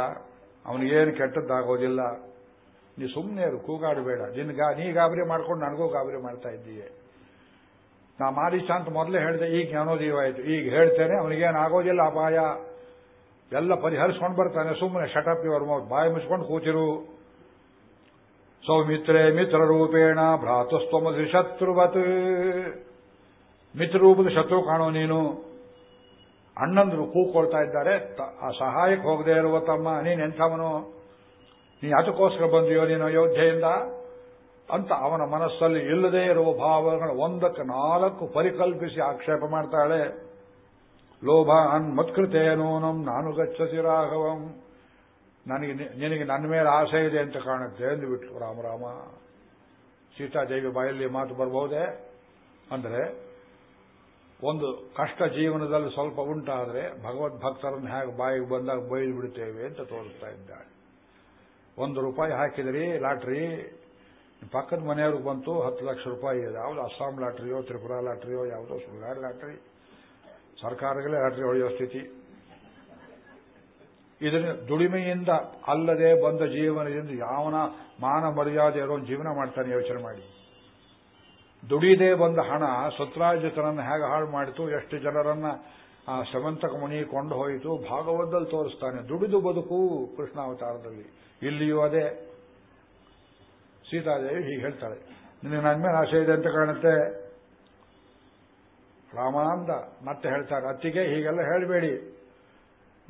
ಅವನಿಗೇನು ಕೆಟ್ಟದ್ದಾಗೋದಿಲ್ಲ. ನೀ ಸುಮ್ಮನೆ ಕೂಗಾಡಬೇಡ. ನಿನ್ಗ, ನೀ ಗಾಬರಿ ಮಾಡ್ಕೊಂಡು ನನಗೂ ಗಾಬರಿ ಮಾಡ್ತಾ ಇದ್ದೀಯ. ನಾ ಮಾರೀಚ ಅಂತ ಮೊದಲೇ ಹೇಳಿದೆ ಈಗ ಜ್ಞಾನೋದಯವಾಯಿತು ಈಗ ಹೇಳ್ತೇನೆ ಅವನಿಗೇನು ಆಗೋದಿಲ್ಲ ಅಪಾಯ. ಎಲ್ಲ ಪರಿಹರಿಸ್ಕೊಂಡು ಬರ್ತಾನೆ ಸುಮ್ಮನೆ ಶಟಪ್ ಇವರ್ ಬಾಯಿ ಮುಚ್ಕೊಂಡು ಕೂತಿರು. ಸೌಮಿತ್ರೇ ಮಿತ್ರ ರೂಪೇಣ ಭ್ರಾತಸ್ತ್ವಮಸಿ ಶತ್ರುವತ್. ಮಿತ್ರರೂಪದ ಶತ್ರು ಕಾಣೋ ನೀನು. ಅಣ್ಣಂದ್ರು ಕೂಕೊಳ್ತಾ ಇದ್ದಾರೆ ಆ ಸಹಾಯಕ್ಕೆ ಹೋಗದೆ ಇರುವ ತಮ್ಮ, ನೀನ್ ಎಂಥವನು? ನೀ ಅದಕ್ಕೋಸ್ಕರ ಬಂದಿಯೋ ನೀನು ಅಯೋಧ್ಯೆಯಿಂದ? ಅಂತ ಅವನ ಮನಸ್ಸಲ್ಲಿ ಇಲ್ಲದೇ ಇರುವ ಭಾವಗಳು ಒಂದಕ್ಕೆ ನಾಲ್ಕು ಪರಿಕಲ್ಪಿಸಿ ಆಕ್ಷೇಪ ಮಾಡ್ತಾಳೆ. ಲೋಭ ಅನ್ಮತ್ಕೃತೇನೂನಂ ನಾನು ಗಚ್ಚಸಿ ರಾಘವಂ. ನನಗೆ ನಿನಗೆ ನನ್ನ ಮೇಲೆ ಆಸೆ ಇದೆ ಅಂತ ಕಾಣುತ್ತೆ ಅಂದುಬಿಟ್ರು ರಾಮರಾಮ ಸೀತಾದೇವಿ ಬಾಯಲ್ಲಿ ಮಾತು ಬರಬಹುದೇ ಅಂದರೆ ಒಂದು ಕಷ್ಟ ಜೀವನದಲ್ಲಿ ಸ್ವಲ್ಪ ಉಂಟಾದರೆ ಭಗವದ್ ಭಕ್ತರನ್ನು ಹೇಗೆ ಬಾಯಿಗೆ ಬಂದಾಗ ಬೈದು ಬಿಡುತ್ತೇವೆ ಅಂತ ತೋರಿಸ್ತಾ ಇದ್ದಾಳೆ. ಒಂದು ರೂಪಾಯಿ ಹಾಕಿದ್ರಿ, ಲಾಟ್ರಿ ಪಕ್ಕದ ಮನೆಯವ್ರಿಗೆ ಬಂತು, ಹತ್ತು ಲಕ್ಷ ರೂಪಾಯಿ ಯಾವುದು ಅಸ್ಸಾಂ ಲಾಟ್ರಿಯೋ, ತ್ರಿಪುರಾ ಲಾಟ್ರಿಯೋ, ಯಾವುದೋ ಸುಳ್ಗಾರಿ ಲಾಟ್ರಿ. ಸರ್ಕಾರಗಳೇ ಲಾಟ್ರಿ ಹೊಳೆಯೋ ಸ್ಥಿತಿ. ಇದನ್ನು ದುಡಿಮೆಯಿಂದ ಅಲ್ಲದೆ ಬಂದ ಜೀವನದಿಂದ ಯಾವನ ಮಾನ ಮರ್ಯಾದೆ ಇರೋ ಜೀವನ ಮಾಡ್ತಾನೆ ಯೋಚನೆ ಮಾಡಿ. ದುಡಿದೇ ಬಂದ ಹಣ ಸತ್ರಾಜಿತನನ್ನು ಹೇಗೆ ಹಾಳು ಮಾಡಿತು, ಎಷ್ಟು ಜನರನ್ನ ಸಮಂತಕ ಮುನಿ ಕೊಂಡು ಹೋಯಿತು ಭಾಗವತದಲ್ಲಿ ತೋರಿಸ್ತಾನೆ. ದುಡಿದು ಬದುಕು ಕೃಷ್ಣಾವತಾರದಲ್ಲಿ. ಇಲ್ಲಿಯೂ ಅದೇ. ಸೀತಾದೇವಿ ಹೀಗೆ ಹೇಳ್ತಾಳೆ ನಿನ್ನ ನನ್ನ ಮೇಲೆ ಆಸೆ ಇದೆ ಅಂತ ಕಾಣುತ್ತೆ? ರಾಮಾನಂದ ಮತ್ತೆ ಹೇಳ್ತಾರೆ, ಅತ್ತಿಗೆ ಹೀಗೆಲ್ಲ ಹೇಳಬೇಡಿ.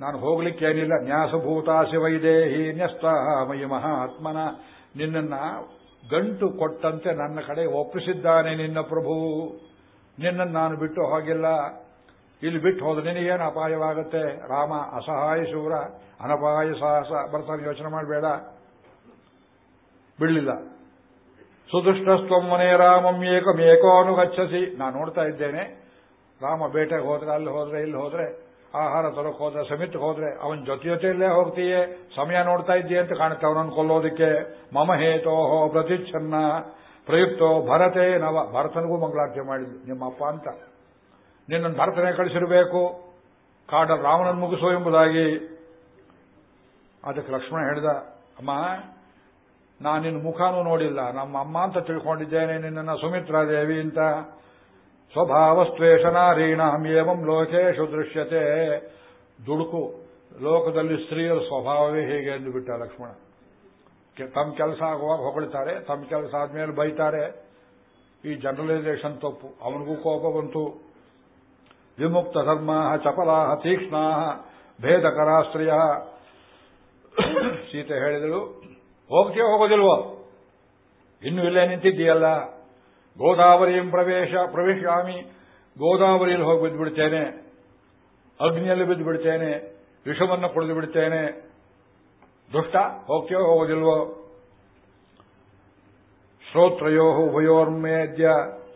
ನಾನು ಹೋಗ್ಲಿಕ್ಕೆ ಏನಿಲ್ಲ, ನ್ಯಾಸಭೂತ ಶಿವೈದೇಹಿ ನ್ಯಸ್ತ ಮಯಿ ಮಹಾತ್ಮನ. ನಿನ್ನನ್ನ ಗಂಟು ಕೊಟ್ಟಂತೆ ನನ್ನ ಕಡೆ ಒಪ್ಪಿಸಿದ್ದಾನೆ ನಿನ್ನ ಪ್ರಭು. ನಿನ್ನನ್ನು ನಾನು ಬಿಟ್ಟು ಹೋಗಿಲ್ಲ. ಇಲ್ಲಿ ಬಿಟ್ಟು ಹೋದ್ರೆ ನಿನಗೇನು ಅಪಾಯವಾಗುತ್ತೆ? ರಾಮ, ಅಸಹಾಯ ಶೂರ, ಅನಪಾಯ ಸಾಹಸ, ಬರ್ತಾನೆ ಯೋಚನೆ ಮಾಡಬೇಡ. ಬಿಡಲಿಲ್ಲ. ಸುದುಷ್ಟಸ್ತ್ವಮ್ಮನೆ ಗಚ್ಚಸಿ ನಾನು ನೋಡ್ತಾ ಇದ್ದೇನೆ. ರಾಮ ಬೇಟೆಗೆ ಹೋದ್ರೆ, ಅಲ್ಲಿ ಹೋದ್ರೆ, ಇಲ್ಲಿ ಹೋದ್ರೆ, ಆಹಾರ ತರಕ್ಕೆ ಹೋದ್ರೆ, ಸಮಿತಿಗೆ ಹೋದ್ರೆ, ಅವನ ಜೊತೆ ಜೊತೆಯಲ್ಲೇ ಹೋಗ್ತೀಯೇ? ಸಮಯ ನೋಡ್ತಾ ಇದ್ದೀಯ ಅಂತ ಕಾಣುತ್ತೆ ಅವನನ್ನು ಕೊಲ್ಲೋದಕ್ಕೆ. ಮಮ ಹೇತೋಹೋ ಪ್ರತಿಚ್ಛನ್ನ. ಪ್ರಯುಕ್ತೋ ಭರತೇ ನವ. ಭರತನಿಗೂ ಮಂಗಳಾರತಿ ಮಾಡಿದ್ದು. ನಿಮ್ಮ ಅಪ್ಪ ಅಂತ. ನಿನ್ನನ್ನು ಭರತನೇ ಕಳಿಸಿರಬೇಕು. ಕಾಡಲ್ಲಿ ರಾಮನನ್ನು ಮುಗಿಸೋ ಎಂಬುದಾಗಿ. ಅದಕ್ಕೆ ಲಕ್ಷ್ಮಣ ಹೇಳಿದ, ಅಮ್ಮ ನಾನು ನಿನ್ನ ಮುಖಾನೂ ನೋಡಿಲ್ಲ. ನಮ್ಮ ಅಮ್ಮ ಅಂತ ತಿಳ್ಕೊಂಡಿದ್ದೇನೆ. ನಿನ್ನನ್ನು ಸುಮಿತ್ರಾದೇವಿ ಅಂತ. ಸ್ವಭಾವಸ್ತ್ವೇಷ ನಾರೀಣಾಂ ಏವಂ ಲೋಕೇಶು ದೃಶ್ಯತೆ. ದುಡುಕು. ಲೋಕದಲ್ಲಿ ಸ್ತ್ರೀಯರ ಸ್ವಭಾವವೇ ಹೇಗೆ ಎಂದು ಬಿಟ್ಟ ಲಕ್ಷ್ಮಣ. ತಮ್ಮ ಕೆಲಸ ಆಗುವಾಗ ಹೊಗಳ್ತಾರೆ. ತಮ್ಮ ಕೆಲಸ ಆದ್ಮೇಲೆ ಬೈತಾರೆ. ಈ ಜನರಲೈಸೇಷನ್ ತಪ್ಪು. ಅವನಿಗೂ ಕೋಪ ಬಂತು. ವಿಮುಕ್ತ ಧರ್ಮ ಚಪಲಾ ತೀಕ್ಷ್ಣ ಭೇದಕರ ಸೀತೆ ಹೇಳಿದಳು. ಹೋಗ್ತೀಯೋ ಹೋಗೋದಿಲ್ವೋ? ಇನ್ನು ಇಲ್ಲೇ ನಿಂತಿದ್ದೀಯಲ್ಲ? ಗೋದಾವರಿಯಂ ಪ್ರವೇಶ, ಪ್ರವೇಶಾಮಿ. ಗೋದಾವರಿಯಲ್ಲಿ ಹೋಗಿ ಬಿದ್ದು ಬಿಡ್ತೇನೆ ಅಗ್ನಿಯಲ್ಲಿ ಬಿದ್ದು ಬಿಡ್ತೇನೆ ವಿಷವನ್ನು ಕುಡಿದು ಬಿಡ್ತೇನೆ. ದುಷ್ಟ, ಹೋಗ್ತೀಯೋ ಹೋಗೋದಿಲ್ವೋ? ಶ್ರೋತ್ರಯೋ ಉಭಯೋರ್ಮೇದ್ಯ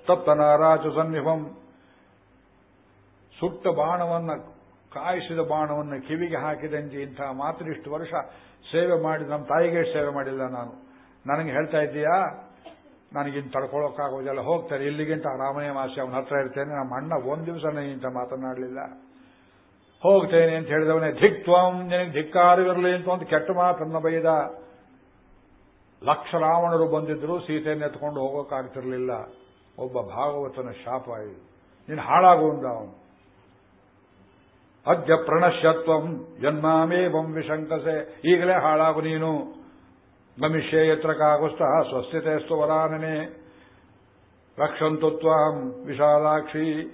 ತಪ್ತನಾರಾಚ ಸನ್ನಿಹಂ ಸುಟ್ಟ ಬಾಣವನ್ನ, ಕಾಯಿಸಿದ ಬಾಣವನ್ನು ಕಿವಿಗೆ ಹಾಕಿದಂತೆ ಇಂತಹ ಇಷ್ಟು ವರ್ಷ ಸೇವೆ ಮಾಡಿ, ನಮ್ಮ ತಾಯಿಗೆ ಸೇವೆ ಮಾಡಿಲ್ಲ ನಾನು. ನನಗೆ ಹೇಳ್ತಾ ಇದ್ದೀಯಾ? ನನಗಿನ್ ತಡ್ಕೊಳ್ಳೋಕ್ಕಾಗೋದಿಲ್ಲ ಹೋಗ್ತಾರೆ. ಇಲ್ಲಿಗಿಂತ ರಾಮನೇ ಮಾಸಿ ಅವನ ಹತ್ರ ಇರ್ತೇನೆ. ನಮ್ಮ ಅಣ್ಣ ಒಂದು ದಿವಸ ನನಗಿಂತ ಮಾತನಾಡಲಿಲ್ಲ. ಹೋಗ್ತೇನೆ ಅಂತ ಹೇಳಿದವನೇ ಧಿಕ್ತ್ವಂ ನಿನಗೆ ಧಿಕ್ಕಾರವಿರಲಿ ಅಂತ ಒಂದು ಕೆಟ್ಟ ಮಾತನ್ನ ಬೈದ. ಲಕ್ಷ ರಾವಣರು ಬಂದಿದ್ರು, ಸೀತೆಯನ್ನು ಎತ್ಕೊಂಡು ಹೋಗೋಕ್ಕಾಗ್ತಿರಲಿಲ್ಲ. ಒಬ್ಬ ಭಾಗವತನ ಶಾಪ ಇದು. ನೀನು ಹಾಳಾಗುವಂದ ಅವನು. ಅದ್ಯ ಪ್ರಣಶ್ಯತ್ವಂ ಯನ್ನಾಮೇವಂ ವಿಶಂಕಸೆ. ಈಗಲೇ ಹಾಳಾಗು ನೀನು. ಗಮಿಷ್ಯೆ ಯತ್ರ ಕಾಗುಸ್ತಃ ಸ್ವಸ್ಥಿತೆಸ್ತು ವರಾನನೆ. ರಕ್ಷಂತು ವಿಶಾಲಾಕ್ಷಿ,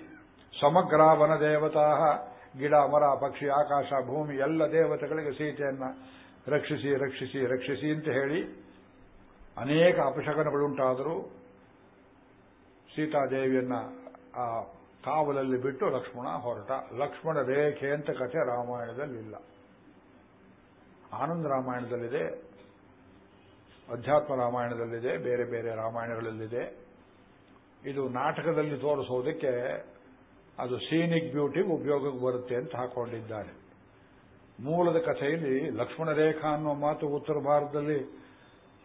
ಸಮಗ್ರಾವನ ದೇವತಾ. ಗಿಡ, ಮರ, ಪಕ್ಷಿ, ಆಕಾಶ, ಭೂಮಿ, ಎಲ್ಲ ದೇವತೆಗಳಿಗೆ ಸೀತೆಯನ್ನ ರಕ್ಷಿಸಿ ರಕ್ಷಿಸಿ ರಕ್ಷಿಸಿ ಅಂತ ಹೇಳಿ ಅನೇಕ ಅಪಶಕನಗಳುಂಟಾದರೂ ಸೀತಾದೇವಿಯನ್ನ ಆ ಕಾವಲಲ್ಲಿ ಬಿಟ್ಟು ಲಕ್ಷ್ಮಣ ಹೊರಟ. ಲಕ್ಷ್ಮಣ ರೇಖೆ ಅಂತ ಕಥೆ ರಾಮಾಯಣದಲ್ಲಿಲ್ಲ. ಆನಂದ ರಾಮಾಯಣದಲ್ಲಿದೆ, ಅಧ್ಯಾತ್ಮ ರಾಮಾಯಣದಲ್ಲಿದೆ, ಬೇರೆ ಬೇರೆ ರಾಮಾಯಣಗಳಲ್ಲಿದೆ. ಇದು ನಾಟಕದಲ್ಲಿ ತೋರಿಸೋದಕ್ಕೆ ಅದು ಸೀನಿಕ್ ಬ್ಯೂಟಿ ಉಪಯೋಗಕ್ಕೆ ಬರುತ್ತೆ ಅಂತ ಹಾಕೊಂಡಿದ್ದಾರೆ. ಮೂಲದ ಕಥೆಯಲ್ಲಿ ಲಕ್ಷ್ಮಣ ರೇಖಾ ಅನ್ನೋ ಮಾತು ಉತ್ತರ ಭಾರತದಲ್ಲಿ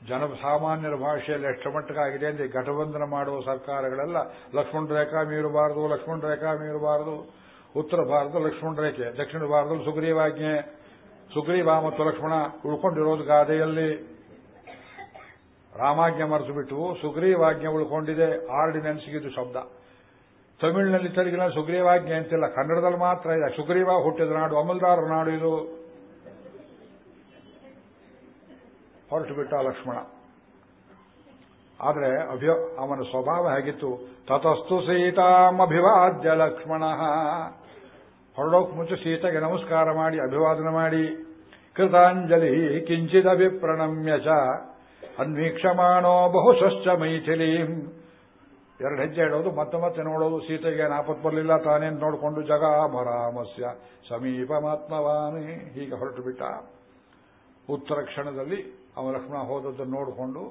ಜನಸಾಮಾನ್ಯರ ಭಾಷೆಯಲ್ಲಿ ಎಷ್ಟು ಮಟ್ಟಕ್ಕಾಗಿದೆ ಅಂದ್ರೆ ಘಟಬಂಧನ ಮಾಡುವ ಸರ್ಕಾರಗಳೆಲ್ಲ. ಲಕ್ಷ್ಮಣ ರೇಖಾ ಮೀರಬಾರದು, ಲಕ್ಷ್ಮಣ ರೇಖಾ ಮೀರಬಾರದು. ಉತ್ತರ ಭಾರತ ಲಕ್ಷ್ಮಣ ರೇಖೆ, ದಕ್ಷಿಣ ಭಾರತದಲ್ಲಿ ಸುಗ್ರೀವಾಜ್ಞೆ ಸುಗ್ರೀವ ಮತ್ತು ಲಕ್ಷ್ಮಣ ಉಳ್ಕೊಂಡಿರೋದು ಗಾದೆಯಲ್ಲಿ. ರಾಮಾಜ್ಞೆ ಮರೆತು ಬಿಟ್ಟು ಸುಗ್ರೀವಾಜ್ಞೆ ಉಳ್ಕೊಂಡಿದೆ. ಆರ್ಡಿನೆನ್ಸ್ಗಿದು ಶಬ್ದ. ತಮಿಳಿನಲ್ಲಿ ತೆಲುಗಿನ ಸುಗ್ರೀವಾಜ್ಞೆ ಅಂತಿಲ್ಲ. ಕನ್ನಡದಲ್ಲಿ ಮಾತ್ರ ಇದೆ ಸುಗ್ರೀವ ಹುಟ್ಟಿದ ನಾಡು ಅಮಲ್ದಾರ ನಾಡು ಇದು. ಹೊರಟು ಬಿಟ್ಟ ಲಕ್ಷ್ಮಣ. ಆದರೆ ಅಭಿ ಅವನ ಸ್ವಭಾವ ಹೇಗಿತ್ತು? ತತಸ್ತು ಸೀತಾಮಭಿವಾದ್ಯ ಲಕ್ಷ್ಮಣ. ಹೊರಡೋಕ್ ಮುಂಚೆ ಸೀತೆಗೆ ನಮಸ್ಕಾರ ಮಾಡಿ, ಅಭಿವಾದನ ಮಾಡಿ. ಕೃತಾಂಜಲಿ ಕಿಂಚಿದಭಿಪ್ರಣಮ್ಯ ಚ ಅನ್ವೀಕ್ಷಮಾಣೋ ಬಹುಶಶ್ಚ ಮೈಥಿಲೀಂ. ಎರಡು ಹೆಜ್ಜೆ ಇಡೋದು, ಮತ್ತೆ ಮತ್ತೆ ನೋಡೋದು. ಸೀತೆಗೆ ನಾಪತ್ ಬರಲಿಲ್ಲ ತಾನೇನು ನೋಡಿಕೊಂಡು ಜಗ ಮರಾಮಸ್ಯ ಸಮೀಪಮಾತ್ಮವಾನಿ ಹೀಗೆ ಹೊರಟು ಬಿಟ್ಟ ಉತ್ತರ ಕ್ಷಣದಲ್ಲಿ ಅವ ಲಕ್ಷ್ಮಣ ಹೋದದ್ದನ್ನು ನೋಡಿಕೊಂಡು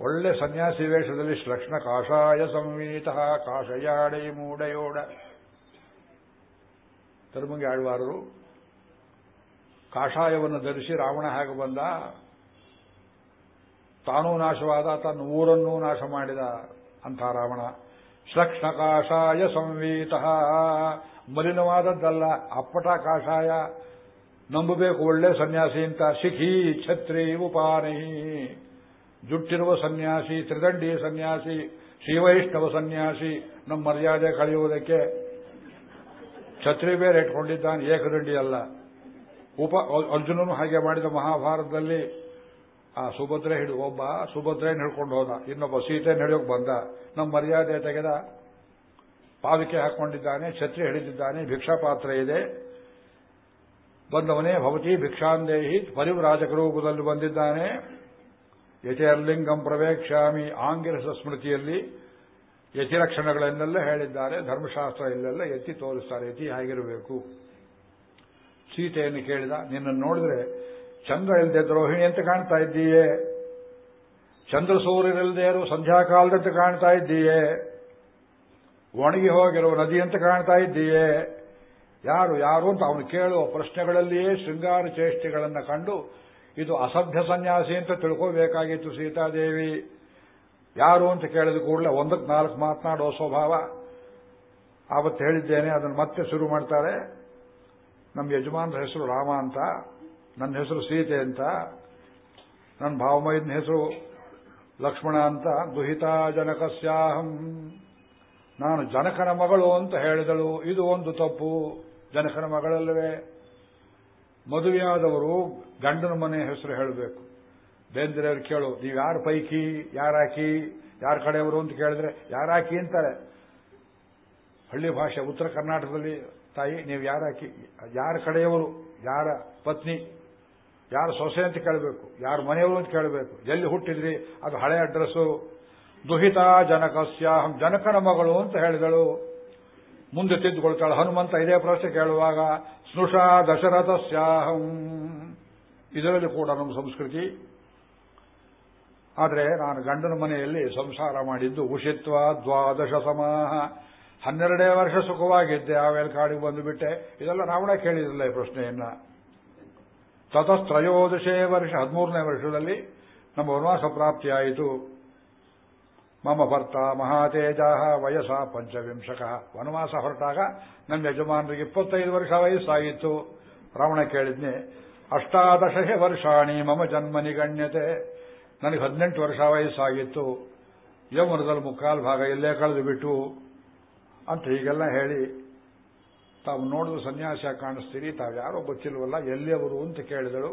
ಒಳ್ಳೆ ಸನ್ಯಾಸಿ ವೇಷದಲ್ಲಿ ಶ್ಲಕ್ಷ್ಣ ಕಾಷಾಯ ಸಂವೀತ ಕಾಷಯಾಡೈ ಮೂಡಯೋಡ. ತರುಮಂಗಿ ಆಳ್ವಾರರು, ಕಾಷಾಯವನ್ನು ಧರಿಸಿ ರಾವಣ ಹಾಗೆ ಬಂದ. ತಾನೂ ನಾಶವಾದ, ತನ್ನ ಊರನ್ನೂ ನಾಶ ಮಾಡಿದ ಅಂತ ರಾವಣ. ಶ್ಲಕ್ಷ್ಣ ಕಾಷಾಯ ಸಂವೀತ, ಮಲಿನವಾದದ್ದಲ್ಲ, ಅಪ್ಪಟ ಕಾಷಾಯ. ನಂಬಬೇಕು, ಒಳ್ಳೆ ಸನ್ಯಾಸಿ ಅಂತ. ಶಿಖಿ ಛತ್ರಿ ಉಪಾನಿ. ಜುಟ್ಟಿರುವ ಸನ್ಯಾಸಿ, ತ್ರಿದಂಡಿ ಸನ್ಯಾಸಿ, ಶ್ರೀವೈಷ್ಣವ ಸನ್ಯಾಸಿ, ನಮ್ಮ ಮರ್ಯಾದೆ ಕಳೆಯುವುದಕ್ಕೆ ಛತ್ರಿ ಬೇರೆ ಇಟ್ಕೊಂಡಿದ್ದಾನೆ, ಏಕದಂಡಿ ಅಲ್ಲ. ಉಪ ಅರ್ಜುನನು ಹಾಗೆ ಮಾಡಿದ ಮಹಾಭಾರತದಲ್ಲಿ, ಆ ಸುಭದ್ರೆ ಹಿಡಿದು ಒಬ್ಬ ಸುಭದ್ರೆಯನ್ನು ಹಿಡ್ಕೊಂಡು ಹೋದ. ಇನ್ನೊಬ್ಬ ಸೀತೆಯನ್ನು ಹಿಡಿಯೋಕೆ ಬಂದ. ನಮ್ಮ ಮರ್ಯಾದೆ ತೆಗೆದ. ಪಾವಿಕೆ ಹಾಕೊಂಡಿದ್ದಾನೆ ಛತ್ರಿ ಹಿಡಿದಿದ್ದಾನೆ ಭಿಕ್ಷಾ ಪಾತ್ರ ಇದೆ. ಬಂದವನೇ ಭವತಿ ಭಿಕ್ಷಾಂದೇಹಿ ಪರಿವ್ರಾಜಕ ರೂಪದಲ್ಲಿ ಬಂದಿದ್ದಾನೆ. ಯತಿರ್ಲಿಂಗಂ ಪ್ರವೇಕ್ಷಾಮಿ ಆಂಗಿರಸ ಸ್ಮೃತಿಯಲ್ಲಿ ಯತಿಲಕ್ಷಣಗಳನ್ನೆಲ್ಲ ಹೇಳಿದ್ದಾರೆ, ಧರ್ಮಶಾಸ್ತ್ರ ಇಲ್ಲೆಲ್ಲ ಎತ್ತಿ ತೋರಿಸ್ತಾರೆ ಯತಿ ಆಗಿರಬೇಕು ಸೀತೆಯನ್ನು ಕೇಳಿದ, ನಿನ್ನನ್ನು ನೋಡಿದ್ರೆ ಚಂದ್ರ ಇಲ್ಲದೆ ದ್ರೋಹಿಣಿ ಅಂತ ಕಾಣ್ತಾ ಇದ್ದೀಯೇ? ಚಂದ್ರ ಸೂರ್ಯರಿಲ್ಲದೆ ಇರೋ ಸಂಧ್ಯಾಕಾಲದಂತೆ ಕಾಣ್ತಾ ಇದ್ದೀಯೇ? ಒಣಗಿ ಹೋಗಿರೋ ನದಿಯಂತೆ ಕಾಣ್ತಾ ಇದ್ದೀಯೇ? ಯಾರು ಯಾರು ಅಂತ ಅವನು ಕೇಳುವ ಪ್ರಶ್ನೆಗಳಲ್ಲಿಯೇ ಶೃಂಗಾರ ಚೇಷ್ಟೆಗಳನ್ನು ಕಂಡು, ಇದು ಅಸಭ್ಯ ಸನ್ಯಾಸಿ ಅಂತ ತಿಳ್ಕೋಬೇಕಾಗಿತ್ತು ಸೀತಾದೇವಿ. ಯಾರು ಅಂತ ಕೇಳಿದ ಕೂಡಲೇ ಒಂದಕ್ಕೆ ನಾಲ್ಕು ಮಾತನಾಡೋ ಸ್ವಭಾವ. ಆವತ್ತು ಹೇಳಿದ್ದೇನೆ, ಅದನ್ನು ಮತ್ತೆ ಶುರು ಮಾಡ್ತಾರೆ. ನಮ್ಮ ಯಜಮಾನರ ಹೆಸರು ರಾಮ ಅಂತ, ನನ್ನ ಹೆಸರು ಸೀತೆ ಅಂತ, ನನ್ನ ಭಾವಮೈದನ ಹೆಸರು ಲಕ್ಷ್ಮಣ ಅಂತ, ದುಹಿತಾ ಜನಕಸ್ಯಾಹಂ. ನಾನು ಜನಕನ ಮಗಳು ಅಂತ ಹೇಳಿದಳು, ಇದು ಒಂದು ತಪ್ಪು. ಜನಕನ ಮಗಳಲ್ಲವೇ? ಮದುವೆಯಾದವರು ಗಂಡನ ಮನೆ ಹೆಸರು ಹೇಳಬೇಕು. ಬೇಂದ್ರೆಯವ್ರು ಕೇಳು, ನೀವು ಯಾರು ಪೈಕಿ? ಯಾರಾಕಿ? ಯಾರ ಕಡೆಯವರು? ಅಂತ ಕೇಳಿದ್ರೆ, ಯಾರಾಕಿ? ಅಂತಾರೆ. ಹಳ್ಳಿ ಭಾಷೆ, ಉತ್ತರ ಕರ್ನಾಟಕದಲ್ಲಿ, ತಾಯಿ, ನೀವು ಯಾರಾಕಿ? ಯಾರ ಕಡೆಯವರು? ಯಾರ ಪತ್ನಿ? ಯಾರ ಸೊಸೆ? ಅಂತ ಕೇಳಬೇಕು. ಯಾರ ಮನೆಯವರು? ಅಂತ ಕೇಳಬೇಕು. ಎಲ್ಲಿ ಹುಟ್ಟಿದ್ರಿ? ಅದು ಹಳೆ ಅಡ್ರೆಸ್ಸು. ದುಹಿತ ಜನಕಸ್ಯಾಹಂ ಜನಕನ ಮಗಳು ಅಂತ ಹೇಳಿದಳು. ಮುಂದೆ ತಿದ್ದುಕೊಳ್ತಾಳೆ. ಹನುಮಂತ ಇದೇ ಪ್ರಶ್ನೆ ಕೇಳುವಾಗ, ಸ್ನುಷಾ ದಶರಥಸ್ಯಾಹಂ. ಇದರಲ್ಲಿ ಕೂಡ ನಮ್ಮ ಸಂಸ್ಕೃತಿ. ಆದರೆ ನಾನು ಗಂಡನ ಮನೆಯಲ್ಲಿ ಸಂಸಾರ ಮಾಡಿದ್ದು ಉಷಿತ್ವ ದ್ವಾದಶ ಸಮಾಹ. ಹನ್ನೆರಡೇ ವರ್ಷ ಸುಖವಾಗಿದ್ದೆ ಆಮೇಲೆ ಕಾಡಿಗೆ ಬಂದುಬಿಟ್ಟೆ. ಇದೆಲ್ಲ ರಾವಣ ಕೇಳಿದ್ರಲ್ಲ ಈ ಪ್ರಶ್ನೆಯನ್ನ. ತತಸ್ತ್ರಯೋದಶೇ ವರ್ಷ, ಹದಿಮೂರನೇ ವರ್ಷದಲ್ಲಿ ನಮ್ಮ ವನವಾಸ ಪ್ರಾಪ್ತಿಯಾಯಿತು. ಮಮ ಭರ್ತ ಮಹಾತೇಜ ವಯಸ್ಸ ಪಂಚವಿಂಶಕ. ವನವಾಸ ಹೊರಟಾಗ ನಮ್ಮ ಯಜಮಾನರಿಗೆ ಇಪ್ಪತ್ತೈದು ವರ್ಷ ವಯಸ್ಸಾಗಿತ್ತು ರಾವಣ ಕೇಳಿದ್ನಿ ಅಷ್ಟಾದಶೇ ವರ್ಷಾಣಿ, ಮಮ ಜನ್ಮನಿ ಗಣ್ಯತೆ ನನಗೆ ಹದಿನೆಂಟು ವರ್ಷ ವಯಸ್ಸಾಗಿತ್ತು ಯೌವನದಲ್ಲಿ ಮುಕ್ಕಾಲು ಭಾಗ ಇಲ್ಲೇ ಕಳೆದು ಬಿಟ್ಟು. ಅಂತ ಹೀಗೆಲ್ಲ ಹೇಳಿ, ತಾವು ನೋಡಿದ್ರು ಸನ್ಯಾಸ ಕಾಣಿಸ್ತೀರಿ ತಾವು ಯಾರೋ ಗೊತ್ತಿಲ್ವಲ್ಲ, ಎಲ್ಲಿಯವರು ಅಂತ ಕೇಳಿದಳು.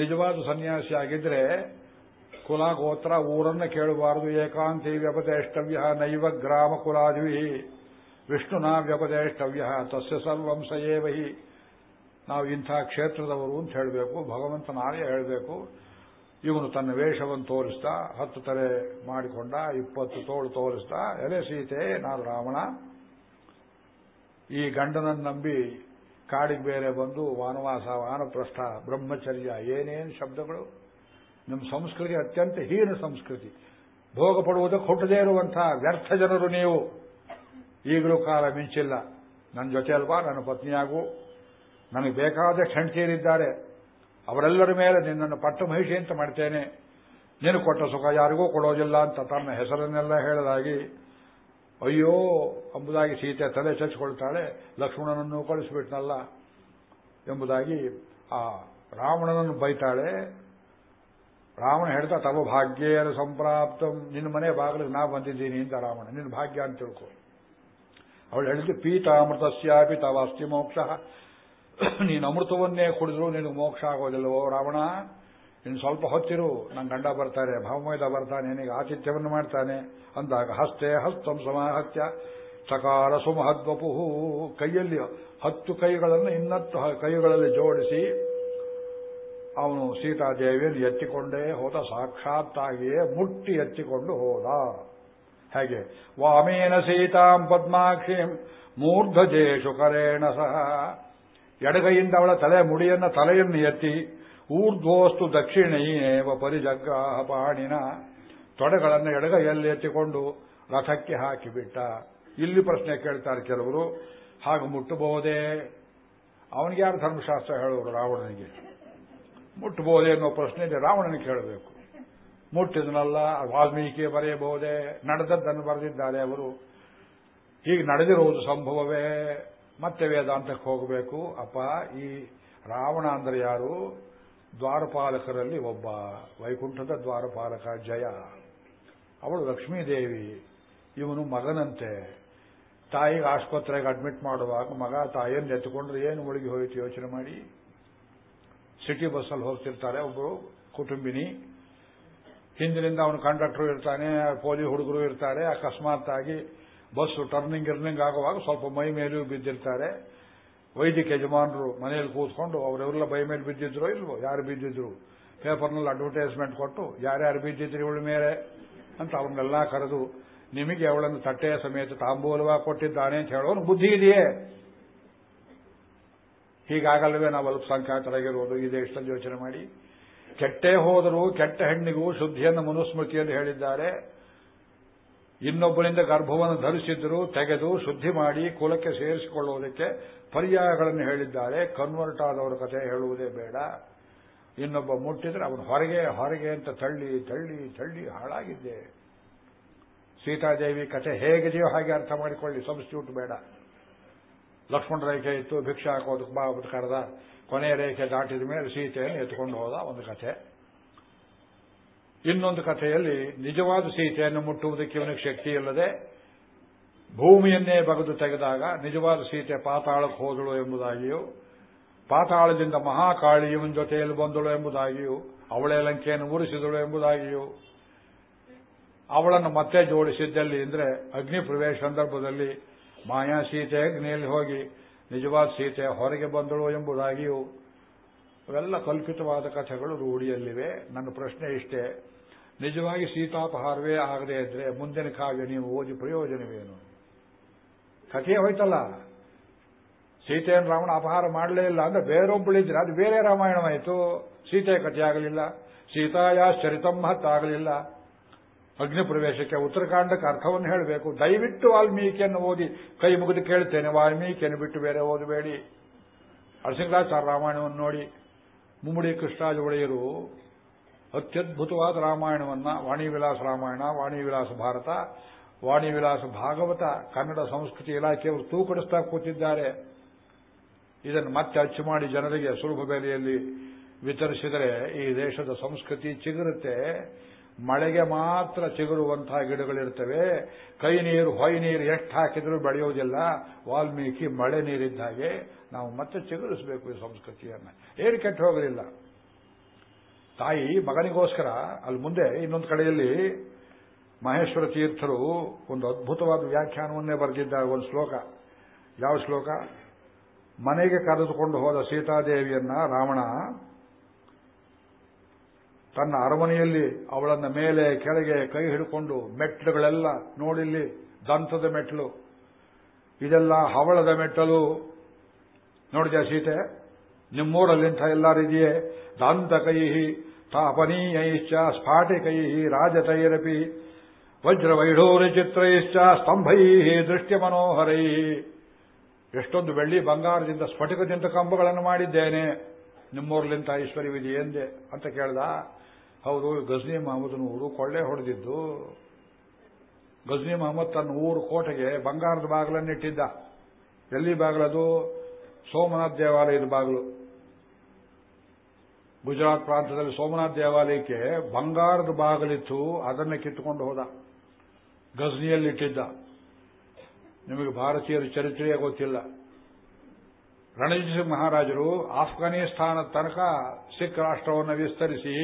ನಿಜವಾದ ಸನ್ಯಾಸಿ ಆಗಿದ್ರೆ ಕುಲ ಗೋತ್ರ ಊರನ್ನ ಕೇಳಬಾರದು. ಏಕಾಂತಿ ವ್ಯಪದೇಷ್ಟವ್ಯ ನೈವ ಗ್ರಾಮ ಕುಲಾದಿವಿ ವಿಷ್ಣುನಾ ವ್ಯಪದೇಷ್ಟವ್ಯ ತಸ್ಯ ಸರ್ವಂ ಸಯೇವಹಿ ನಾವು ಇಂಥ ಕ್ಷೇತ್ರದವರು ಅಂತ ಹೇಳಬೇಕು. ಭಗವಂತನ ಆರ್ಯ ಹೇಳಬೇಕು. ಇವನು ತನ್ನ ವೇಷವನ್ನು ತೋರಿಸ್ತಾ, ಹತ್ತು ತಲೆ ಮಾಡಿಕೊಂಡ, ಇಪ್ಪತ್ತು ತೋಳು ತೋರಿಸ್ತಾ, ಎಲೆ ಸೀತೆ ನಾನು ರಾವಣ. ಈ ಗಂಡನನ್ನು ನಂಬಿ ಕಾಡಿಗೆ ಬೇರೆ ಬಂದು ವಾನವಾಸ, ವಾನಪ್ರಸ್ಥ, ಬ್ರಹ್ಮಚರ್ಯ, ಏನೇನು ಶಬ್ದಗಳು? ನಮ್ಮ ಸಂಸ್ಕೃತಿ ಅತ್ಯಂತ ಹೀನ ಸಂಸ್ಕೃತಿ. ಭೋಗ ಪಡುವುದಕ್ಕೆ ಹುಟ್ಟದೇ ಇರುವಂತಹ ವ್ಯರ್ಥ ಜನರು ನೀವು. ಈಗಲೂ ಕಾಲ ಮಿಂಚಿಲ್ಲ. ನನ್ನ ಜೊತೆ ಅಲ್ವಾ? ನನ್ನ ಪತ್ನಿಯಾಗು. ನನಗೆ ಬೇಕಾದ ಹೆಂಡತಿಯರಿದ್ದಾರೆ ಅವರೆಲ್ಲರ ಮೇಲೆ ನಿನ್ನನ್ನು ಪಟ್ಟ ಮಹಿಷಿ ಅಂತ ಮಾಡ್ತೇನೆ. ನೀನು ಕೊಟ್ಟ ಸುಖ ಯಾರಿಗೂ ಕೊಡೋದಿಲ್ಲ ಅಂತ ತನ್ನ ಹೆಸರನ್ನೆಲ್ಲ ಹೇಳಲಾಗಿ, ಅಯ್ಯೋ ಎಂಬುದಾಗಿ ಸೀತೆ ತಲೆ ಚಚ್ಕೊಳ್ತಾಳೆ, ಲಕ್ಷ್ಮಣನನ್ನು ಕಳಿಸಿಬಿಟ್ನಲ್ಲ ಎಂಬುದಾಗಿ ಆ ರಾವಣನನ್ನು ಬೈತಾಳೆ. ರಾವಣ ಹೇಳ್ತಾ ತವ ಭಾಗ್ಯೇನ ಸಂಪ್ರಾಪ್ತಂ. ನಿನ್ನ ಮನೆ ಬಾಗಿಲಿಗೆ ನಾ ಬಂದಿದ್ದೀನಿ ಅಂತ ರಾವಣ. ನಿನ್ನ ಭಾಗ್ಯ ಅಂತ ತಿಳ್ಕೊ. ಅವಳು ಹೇಳಿದ್ದು, ಪೀತಾಮೃತಸ್ಯಾಪಿ ತವಾಸ್ತಿ ಮೋಕ್ಷ. ನೀನು ಅಮೃತವನ್ನೇ ಕುಡಿದ್ರು ನಿನಗೆ ಮೋಕ್ಷ ಆಗೋದಿಲ್ಲವೋ ರಾವಣ? ನೀನು ಸ್ವಲ್ಪ ಹೊತ್ತಿರು ನನ್ನ ಗಂಡ ಬರ್ತಾರೆ ಭಾವಮೈದ ಬರ್ತಾನೆ, ನಿನಗೆ ಆತಿಥ್ಯವನ್ನು ಮಾಡ್ತಾನೆ. ಅಂದಾಗ ಹಸ್ತೆ ಹಸ್ತಂ ಸಮಾಹತ್ಯ. ಸಕಾರ ಸುಮಹದ್ವಪುಹು. ಕೈಯಲ್ಲಿ ಹತ್ತು ಕೈಗಳನ್ನು ಇನ್ನತ್ತು ಕೈಗಳಲ್ಲಿ ಜೋಡಿಸಿ ಅವನು ಸೀತಾದೇವಿಯನ್ನು ಎತ್ತಿಕೊಂಡೇ ಹೋದ, ಸಾಕ್ಷಾತ್ತಾಗಿಯೇ ಮುಟ್ಟಿ ಎತ್ತಿಕೊಂಡು ಹೋದ. ಹಾಗೆ? ವಾಮೇನ ಸೀತಾಂ ಪದ್ಮಾಕ್ಷಿಂ ಮೂರ್ಧಜೇಶು ಕರೇಣ ಸಹ. ಎಡಗೈಯಿಂದ ಅವಳ ತಲೆ ಮುಡಿಯನ್ನ ತಲೆಯನ್ನು ಎತ್ತಿ, ಊರ್ಧ್ವೋಸ್ತು ದಕ್ಷಿಣೇವ ಪರಿಜಗ್ರಾಹ ಪಾಣಿನ ತೊಡೆಗಳನ್ನು ಎಡಗೈಯಲ್ಲಿ ಎತ್ತಿಕೊಂಡು ರಥಕ್ಕೆ ಹಾಕಿಬಿಟ್ಟ. ಇಲ್ಲಿ ಪ್ರಶ್ನೆ ಕೇಳ್ತಾರೆ ಕೆಲವರು, ಹಾಗೆ ಮುಟ್ಟಬಹುದೇ? ಅವನಿಗೆ ಯಾರು ಧರ್ಮಶಾಸ್ತ್ರ ಹೇಳೋರು ರಾವಣನಿಗೆ? ಮುಟ್ಟಬಹುದೇ ಅನ್ನೋ ಪ್ರಶ್ನೆ ಇದೆ. ರಾವಣನಿಗೆ ಕೇಳಬೇಕು. ಮುಟ್ಟಿದನಲ್ಲ, ವಾಲ್ಮೀಕಿ ಬರೆಯಬಹುದೇ, ನಡೆದದ್ದನ್ನು ಬರೆದಿದ್ದಾರೆ ಅವರು. ಹೀಗೆ ನಡೆದಿರುವುದು ಸಂಭವವೇ? ಮತ್ತೆ ವೇದಾಂತಕ್ಕೆ ಹೋಗಬೇಕು. ಅಪ್ಪ, ಈ ರಾವಣ ಅಂದ್ರೆ ಯಾರು? ದ್ವಾರಪಾಲಕರಲ್ಲಿ ಒಬ್ಬ, ವೈಕುಂಠದ ದ್ವಾರಪಾಲಕ ಜಯ. ಅವಳು ಲಕ್ಷ್ಮೀದೇವಿ. ಇವನು ಮಗನಂತೆ. ತಾಯಿಗೆ ಆಸ್ಪತ್ರೆಗೆ ಅಡ್ಮಿಟ್ ಮಾಡುವಾಗ ಮಗ ತಾಯಿಯನ್ನು ಎತ್ತುಕೊಂಡ್ರೆ ಏನು ಮುಳುಗಿ ಹೋಯಿತು ಯೋಚನೆ ಮಾಡಿ? ಸಿಟಿ ಬಸ್ಸಲ್ಲಿ ಹೋಗ್ತಿರ್ತಾರೆ ಒಬ್ಬರು ಕುಟುಂಬಿನಿ. ಹಿಂದಿನಿಂದ ಅವನು ಕಂಡಕ್ಟರ್ ಇರ್ತಾನೆ, ಪೊಲೀಸ್ ಹುಡುಗರು ಇರ್ತಾರೆ. ಅಕಸ್ಮಾತ್ ಆಗಿ ಬಸ್ಸು ಟರ್ನಿಂಗ್ ಇರ್ನಿಂಗ್ ಆಗುವಾಗ ಸ್ವಲ್ಪ ಮೈ ಮೇಲೂ ಬಿದ್ದಿರ್ತಾರೆ. ವೈದ್ಯಕ ಯಜಮಾನರು ಮನೆಯಲ್ಲಿ ಕೂತ್ಕೊಂಡು, ಅವರೆಲ್ಲ ಬೈ ಮೇಲೆ ಬಿದ್ದಿದ್ರು ಇಲ್ವೋ? ಯಾರು ಬಿದ್ದಿದ್ರು? ಪೇಪರ್ನಲ್ಲಿ ಅಡ್ವರ್ಟೈಸ್ಮೆಂಟ್ ಕೊಟ್ಟು, ಯಾರ್ಯಾರು ಬಿದ್ದಿದ್ರು ಇವಳ ಮೇಲೆ? ಅಂತ ಅವ್ರನ್ನೆಲ್ಲ ಕರೆದು, ನಿಮಗೆ ಅವಳನ್ನು ತಟ್ಟೆಯ ಸಮೇತ ತಾಂಬೂಲವಾಗಿ ಕೊಟ್ಟಿದ್ದಾನೆ ಅಂತ ಹೇಳೋನು ಬುದ್ಧಿ ಇದೆಯೇ? ಹೀಗಾಗಲ್ವೇ ನಾವು ಅಲ್ಪಸಂಖ್ಯಾತರಾಗಿರುವುದು. ಈ ದೇಶದಲ್ಲಿ ಯೋಚನೆ ಮಾಡಿ. ಕೆಟ್ಟೇ ಹೋದರೂ ಕೆಟ್ಟ ಹೆಣ್ಣಿಗೂ ಶುದ್ಧಿಯನ್ನು ಮನುಸ್ಮೃತಿಯಲ್ಲಿ ಹೇಳಿದ್ದಾರೆ. ಇನ್ನೊಬ್ಬರಿಂದ ಗರ್ಭವನ್ನು ಧರಿಸಿದ್ರು ತೆಗೆದು ಶುದ್ಧಿ ಮಾಡಿ ಕುಲಕ್ಕೆ ಸೇರಿಸಿಕೊಳ್ಳುವುದಕ್ಕೆ ಪರ್ಯಾಯಗಳನ್ನು ಹೇಳಿದ್ದಾರೆ. ಕನ್ವರ್ಟ್ ಆದವರ ಕಥೆ ಹೇಳುವುದೇ ಬೇಡ. ಇನ್ನೊಬ್ಬ ಮುಟ್ಟಿದ್ರೆ ಅವನು ಹೊರಗೆ ಹೊರಗೆ ಅಂತ ತಳ್ಳಿ ತಳ್ಳಿ ತಳ್ಳಿ ಹಾಳಾಗಿದ್ದೆ ಸೀತಾದೇವಿ ಕಥೆ ಹೇಗಿದೆಯೋ ಹಾಗೆ ಅರ್ಥ ಮಾಡಿಕೊಳ್ಳಿ. ಸಬ್ಸ್ಟ್ಯೂಟ್ ಬೇಡ. ಲಕ್ಷ್ಮಣ ರೇಖೆ ಇತ್ತು, ಭಿಕ್ಷೆ ಹಾಕೋದಕ್ಕೆ ಬಾ ಕರೆದ ಕೊನೆಯ ರೇಖೆ ದಾಟಿದ ಮೇಲೆ ಸೀತೆಯನ್ನು ಎತ್ಕೊಂಡು ಹೋದ ಒಂದು ಕಥೆ. ಇನ್ನೊಂದು ಕಥೆಯಲ್ಲಿ ನಿಜವಾದ ಸೀತೆಯನ್ನು ಮುಟ್ಟುವುದಕ್ಕೆ ಇವನಿಗೆ ಶಕ್ತಿ ಇಲ್ಲದೆ ಭೂಮಿಯನ್ನೇ ಬಗೆದು ತೆಗೆದಾಗ ನಿಜವಾದ ಸೀತೆ ಪಾತಾಳಕ್ಕೆ ಹೋದಳು ಎಂಬುದಾಗಿಯೂ, ಪಾತಾಳದಿಂದ ಮಹಾಕಾಳಿ ಇವನ ಜೊತೆಯಲ್ಲಿ ಬಂದಳು ಎಂಬುದಾಗಿಯೂ, ಅವಳೇ ಲಂಕೆಯನ್ನು ಉರಿಸಿದಳು ಎಂಬುದಾಗಿಯೂ, ಅವಳನ್ನು ಮತ್ತೆ ಜೋಡಿಸಿದ್ದಲ್ಲಿ ಅಂದರೆ ಅಗ್ನಿ ಪ್ರವೇಶ ಸಂದರ್ಭದಲ್ಲಿ ಮಾಯಾ ಸೀತೆ ಅಗ್ನಿಯಲ್ಲಿ ಹೋಗಿ ನಿಜವಾದ ಸೀತೆ ಹೊರಗೆ ಬಂದಳು ಎಂಬುದಾಗಿಯೂ ಇವೆಲ್ಲ ಕಲ್ಪಿತವಾದ ಕಥೆಗಳು ರೂಢಿಯಲ್ಲಿವೆ. ನನ್ನ ಪ್ರಶ್ನೆ ಇಷ್ಟೇ, ನಿಜವಾಗಿ ಸೀತಾಪಹಾರವೇ ಆಗದೇ ಇದ್ರೆ ಮುಂದಿನ ಕಾವ್ಯ ನೀವು ಓದಿ ಪ್ರಯೋಜನವೇನು? ಕಥೆಯೇ ಹೋಯ್ತಲ್ಲ, ಸೀತೆಯನ್ನು ರಾವಣ ಅಪಹಾರ ಮಾಡಲೇ ಇಲ್ಲ ಅಂದ್ರೆ ಬೇರೊಬ್ಬಳಿದ್ರೆ ಅದು ಬೇರೆ ರಾಮಾಯಣವಾಯಿತು. ಸೀತೆ ಕಥೆ ಆಗಲಿಲ್ಲ ಸೀತಾಯ ಚರಿತಂ ಆಗಲಿಲ್ಲ ಅಗ್ನಿ ಪ್ರವೇಶಕ್ಕೆ ಉತ್ತರಕಾಂಡಕ್ಕೆ ಅರ್ಥವನ್ನು ಹೇಳಬೇಕು. ದಯವಿಟ್ಟು ವಾಲ್ಮೀಕಿಯನ್ನು ಓದಿ ಕೈ ಮುಗಿದು ಕೇಳ್ತೇನೆ. ವಾಲ್ಮೀಕಿಯನ್ನು ಬಿಟ್ಟು ಬೇರೆ ಓದಬೇಡಿ. ಅರಸಿಂಗಾಚಾರ ರಾಮಾಯಣವನ್ನು ನೋಡಿ. ಮುಮ್ಮಡಿ ಕೃಷ್ಣರಾಜ ಒಡೆಯರು ಅತ್ಯದ್ಭುತವಾದ ರಾಮಾಯಣವನ್ನ ವಾಣಿವಿಲಾಸ ರಾಮಾಯಣ, ವಾಣಿವಿಲಾಸ ಭಾರತ, ವಾಣಿವಿಲಾಸ ಭಾಗವತ, ಕನ್ನಡ ಸಂಸ್ಕೃತಿ ಇಲಾಖೆಯವರು ತೂಕಡಿಸ್ತಾ ಕೂತಿದ್ದಾರೆ. ಇದನ್ನು ಮತ್ತೆ ಅಚ್ಚು ಮಾಡಿ ಜನರಿಗೆ ಸುಲಭ ಬೆಲೆಯಲ್ಲಿ ವಿತರಿಸಿದರೆ ಈ ದೇಶದ ಸಂಸ್ಕೃತಿ ಚಿಗುರುತ್ತೆ. ಮಳೆಗೆ ಮಾತ್ರ ಚಿಗುರುವಂತಹ ಗಿಡಗಳಿರ್ತವೆ. ಕೈ ನೀರು, ಹೊಯ್ ನೀರು ಎಷ್ಟು ಹಾಕಿದ್ರೂ ಬೆಳೆಯೋದಿಲ್ಲ. ವಾಲ್ಮೀಕಿ ಮಳೆ ನೀರಿದ್ದ ಹಾಗೆ ನಾವು ಮತ್ತೆ ಚಿಗುರಿಸಬೇಕು ಈ ಸಂಸ್ಕೃತಿಯನ್ನು. ಏನು ಕೆಟ್ಟು ಹೋಗಲಿಲ್ಲ. ತಾಯಿ ಮಗನಿಗೋಸ್ಕರ, ಅಲ್ಲಿ ಮುಂದೆ ಇನ್ನೊಂದು ಕಡೆಯಲ್ಲಿ ಮಹೇಶ್ವರ ತೀರ್ಥರು ಒಂದು ಅದ್ಭುತವಾದ ವ್ಯಾಖ್ಯಾನವನ್ನೇ ಬರೆದಿದ್ದಾರೆ, ಒಂದು ಶ್ಲೋಕ. ಯಾವ ಶ್ಲೋಕ? ಮನೆಗೆ ಕರೆದುಕೊಂಡು ಹೋದ ಸೀತಾದೇವಿಯನ್ನ ರಾವಣ ತನ್ನ ಅರಮನೆಯಲ್ಲಿ ಅವಳನ್ನ ಮೇಲೆ ಕೆಳಗೆ ಕೈ ಹಿಡ್ಕೊಂಡು ಮೆಟ್ಲುಗಳೆಲ್ಲ ನೋಡಿಲ್ಲಿ, ದಂತದ ಮೆಟ್ಲು ಇದೆಲ್ಲ ಹವಳದ ಮೆಟ್ಟಲು. ನೋಡಿದ್ಯಾ ಸೀತೆ? ನಿಮ್ಮೂರಲ್ಲಿಂಥ ಎಲ್ಲರಿದೆಯೇ? ದಂತ ಕೈಹಿ, ತಾಪನೀಯೈಶ್ಚ ಸ್ಫಾಟಿಕೈಹಿ ರಾಜತೈರಪಿ, ವಜ್ರವೈಢೂರಿ ಚಿತ್ರೈಶ್ಚ, ಸ್ತಂಭೈಹಿ ದೃಷ್ಟ್ಯ ಮನೋಹರೈ ಎಷ್ಟೊಂದು ಬೆಳ್ಳಿ ಬಂಗಾರದಿಂದ, ಸ್ಫಟಿಕದಿಂದ ಕಂಬಗಳನ್ನು ಮಾಡಿದ್ದೇನೆ. ನಿಮ್ಮೂರ್ಲಿಂತ ಐಶ್ವರ್ಯವಿದೆ ಎಂದೆ ಅಂತ ಕೇಳ್ದ? ಹೌದು ಗಜ್ನಿ ಮಹಮ್ಮದನ ಊರು ಕೊಳ್ಳೆ ಹೊಡೆದಿದ್ದು, ಗಜ್ನಿ ಮಹಮ್ಮದ್ ತನ್ನ ಊರು ಕೋಟೆಗೆ ಬಂಗಾರದ ಬಾಗಿಲನ್ನಿಟ್ಟಿದ್ದ ಎಲ್ಲಿ ಬಾಗಿಲದು ಸೋಮನಾಥ್ ದೇವಾಲಯದ ಬಾಗಿಲು. ಗುಜರಾತ್ ಪ್ರಾಂತದಲ್ಲಿ ಸೋಮನಾಥ್ ದೇವಾಲಯಕ್ಕೆ ಬಂಗಾರದ ಬಾಗಿಲಿತ್ತು, ಅದನ್ನೇ ಕಿತ್ತುಕೊಂಡು ಹೋದ. ಗಜ್ನಿಯಲ್ಲಿಟ್ಟಿದ್ದ ನಿಮಗೆ ಭಾರತೀಯರ ಚರಿತ್ರೆಯೇ ಗೊತ್ತಿಲ್ಲ. ರಣಜಿತ್ ಸಿಂಗ್ ಮಹಾರಾಜರು ಆಫ್ಘಾನಿಸ್ತಾನದ ತನಕ ಸಿಖ್ ರಾಷ್ಟ್ರವನ್ನು ವಿಸ್ತರಿಸಿ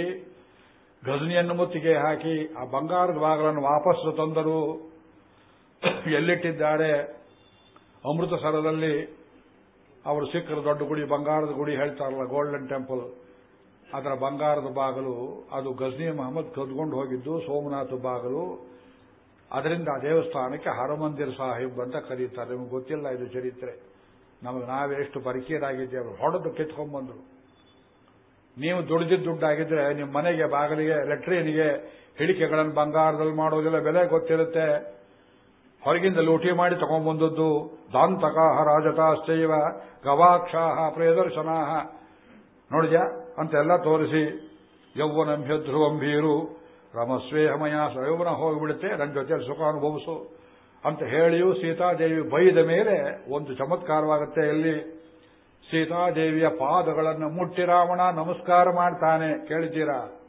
ಗಜನಿಯನ್ನು ಮುತ್ತಿಗೆ ಹಾಕಿ ಆ ಬಂಗಾರದ ಭಾಗಗಳನ್ನು ವಾಪಸ್ಸು ತಂದರು ಎಲ್ಲಿಟ್ಟಿದ್ದಾರೆ? ಅಮೃತಸರದಲ್ಲಿ ಅವರು ಸಿಕ್ಕರ ದೊಡ್ಡ ಗುಡಿ, ಬಂಗಾರದ ಗುಡಿ ಹೇಳ್ತಾರಲ್ಲ ಗೋಲ್ಡನ್ ಟೆಂಪಲ್ ಅದರ ಬಂಗಾರದ ಬಾಗಲು, ಅದು ಗಜ್ನಿ ಮಹಮ್ಮದ್ ಕದ್ಕೊಂಡು ಹೋಗಿದ್ದು, ಸೋಮನಾಥ ಬಾಗಲು. ಅದರಿಂದ ಆ ದೇವಸ್ಥಾನಕ್ಕೆ ಹರಮಂದಿರ್ ಸಾಹಿಬ್ ಅಂತ ಕರೀತಾರೆ. ನಿಮಗೆ ಗೊತ್ತಿಲ್ಲ ಇದು ಚರಿತ್ರೆ. ನಮಗೆ ನಾವೆಷ್ಟು ಪರಿಚಯರಾಗಿದ್ದೇವೆ ಹೊಡೆದು ಕಿತ್ಕೊಂಡ್ಬಂದ್ರು. ನೀವು ದುಡ್ದಿದ್ದ ದುಡ್ಡಾಗಿದ್ರೆ ನಿಮ್ಮ ಮನೆಗೆ, ಬಾಗಿಲಿಗೆ, ಲೆಟ್ರಿನಿಗೆ ಹಿಡಿಕೆಗಳನ್ನು ಬಂಗಾರದಲ್ಲಿ ಮಾಡೋದಿಲ್ಲ ಬೆಲೆ ಗೊತ್ತಿರುತ್ತೆ. ಹೊರಗಿಂದ ಲೂಟಿ ಮಾಡಿ ತಗೊಂಡ್ಬಂದದ್ದು ದಾಂತಕಾಹ ರಾಜತಾಶ್ಚೈವ ಗವಾಕ್ಷಾಹ ಪ್ರಿಯದರ್ಶನಾಹ. ನೋಡಿದ್ಯಾ? ಅಂತೆಲ್ಲ ತೋರಿಸಿ. ಯೌವನಂಭ್ಯಧ್ರುವಂಭೀರು ರಮಸ್ವೇಹಮಯ ಯೌವನ ಹೋಗಿಬಿಡುತ್ತೆ ನನ್ನ ಜೊತೆ ಸುಖ ಅನುಭವಿಸು ಅಂತ ಹೇಳಿಯೂ ಸೀತಾದೇವಿ ಬೈದ ಮೇಲೆ ಒಂದು ಚಮತ್ಕಾರವಾಗುತ್ತೆ ಎಲ್ಲಿ ಸೀತಾದೇವಿಯ ಪಾದಗಳನ್ನು ಮುಟ್ಟಿ ರಾವಣ ನಮಸ್ಕಾರ ಮಾಡ್ತಾನೆ. ಕೇಳಿದ್ದೀರಾ?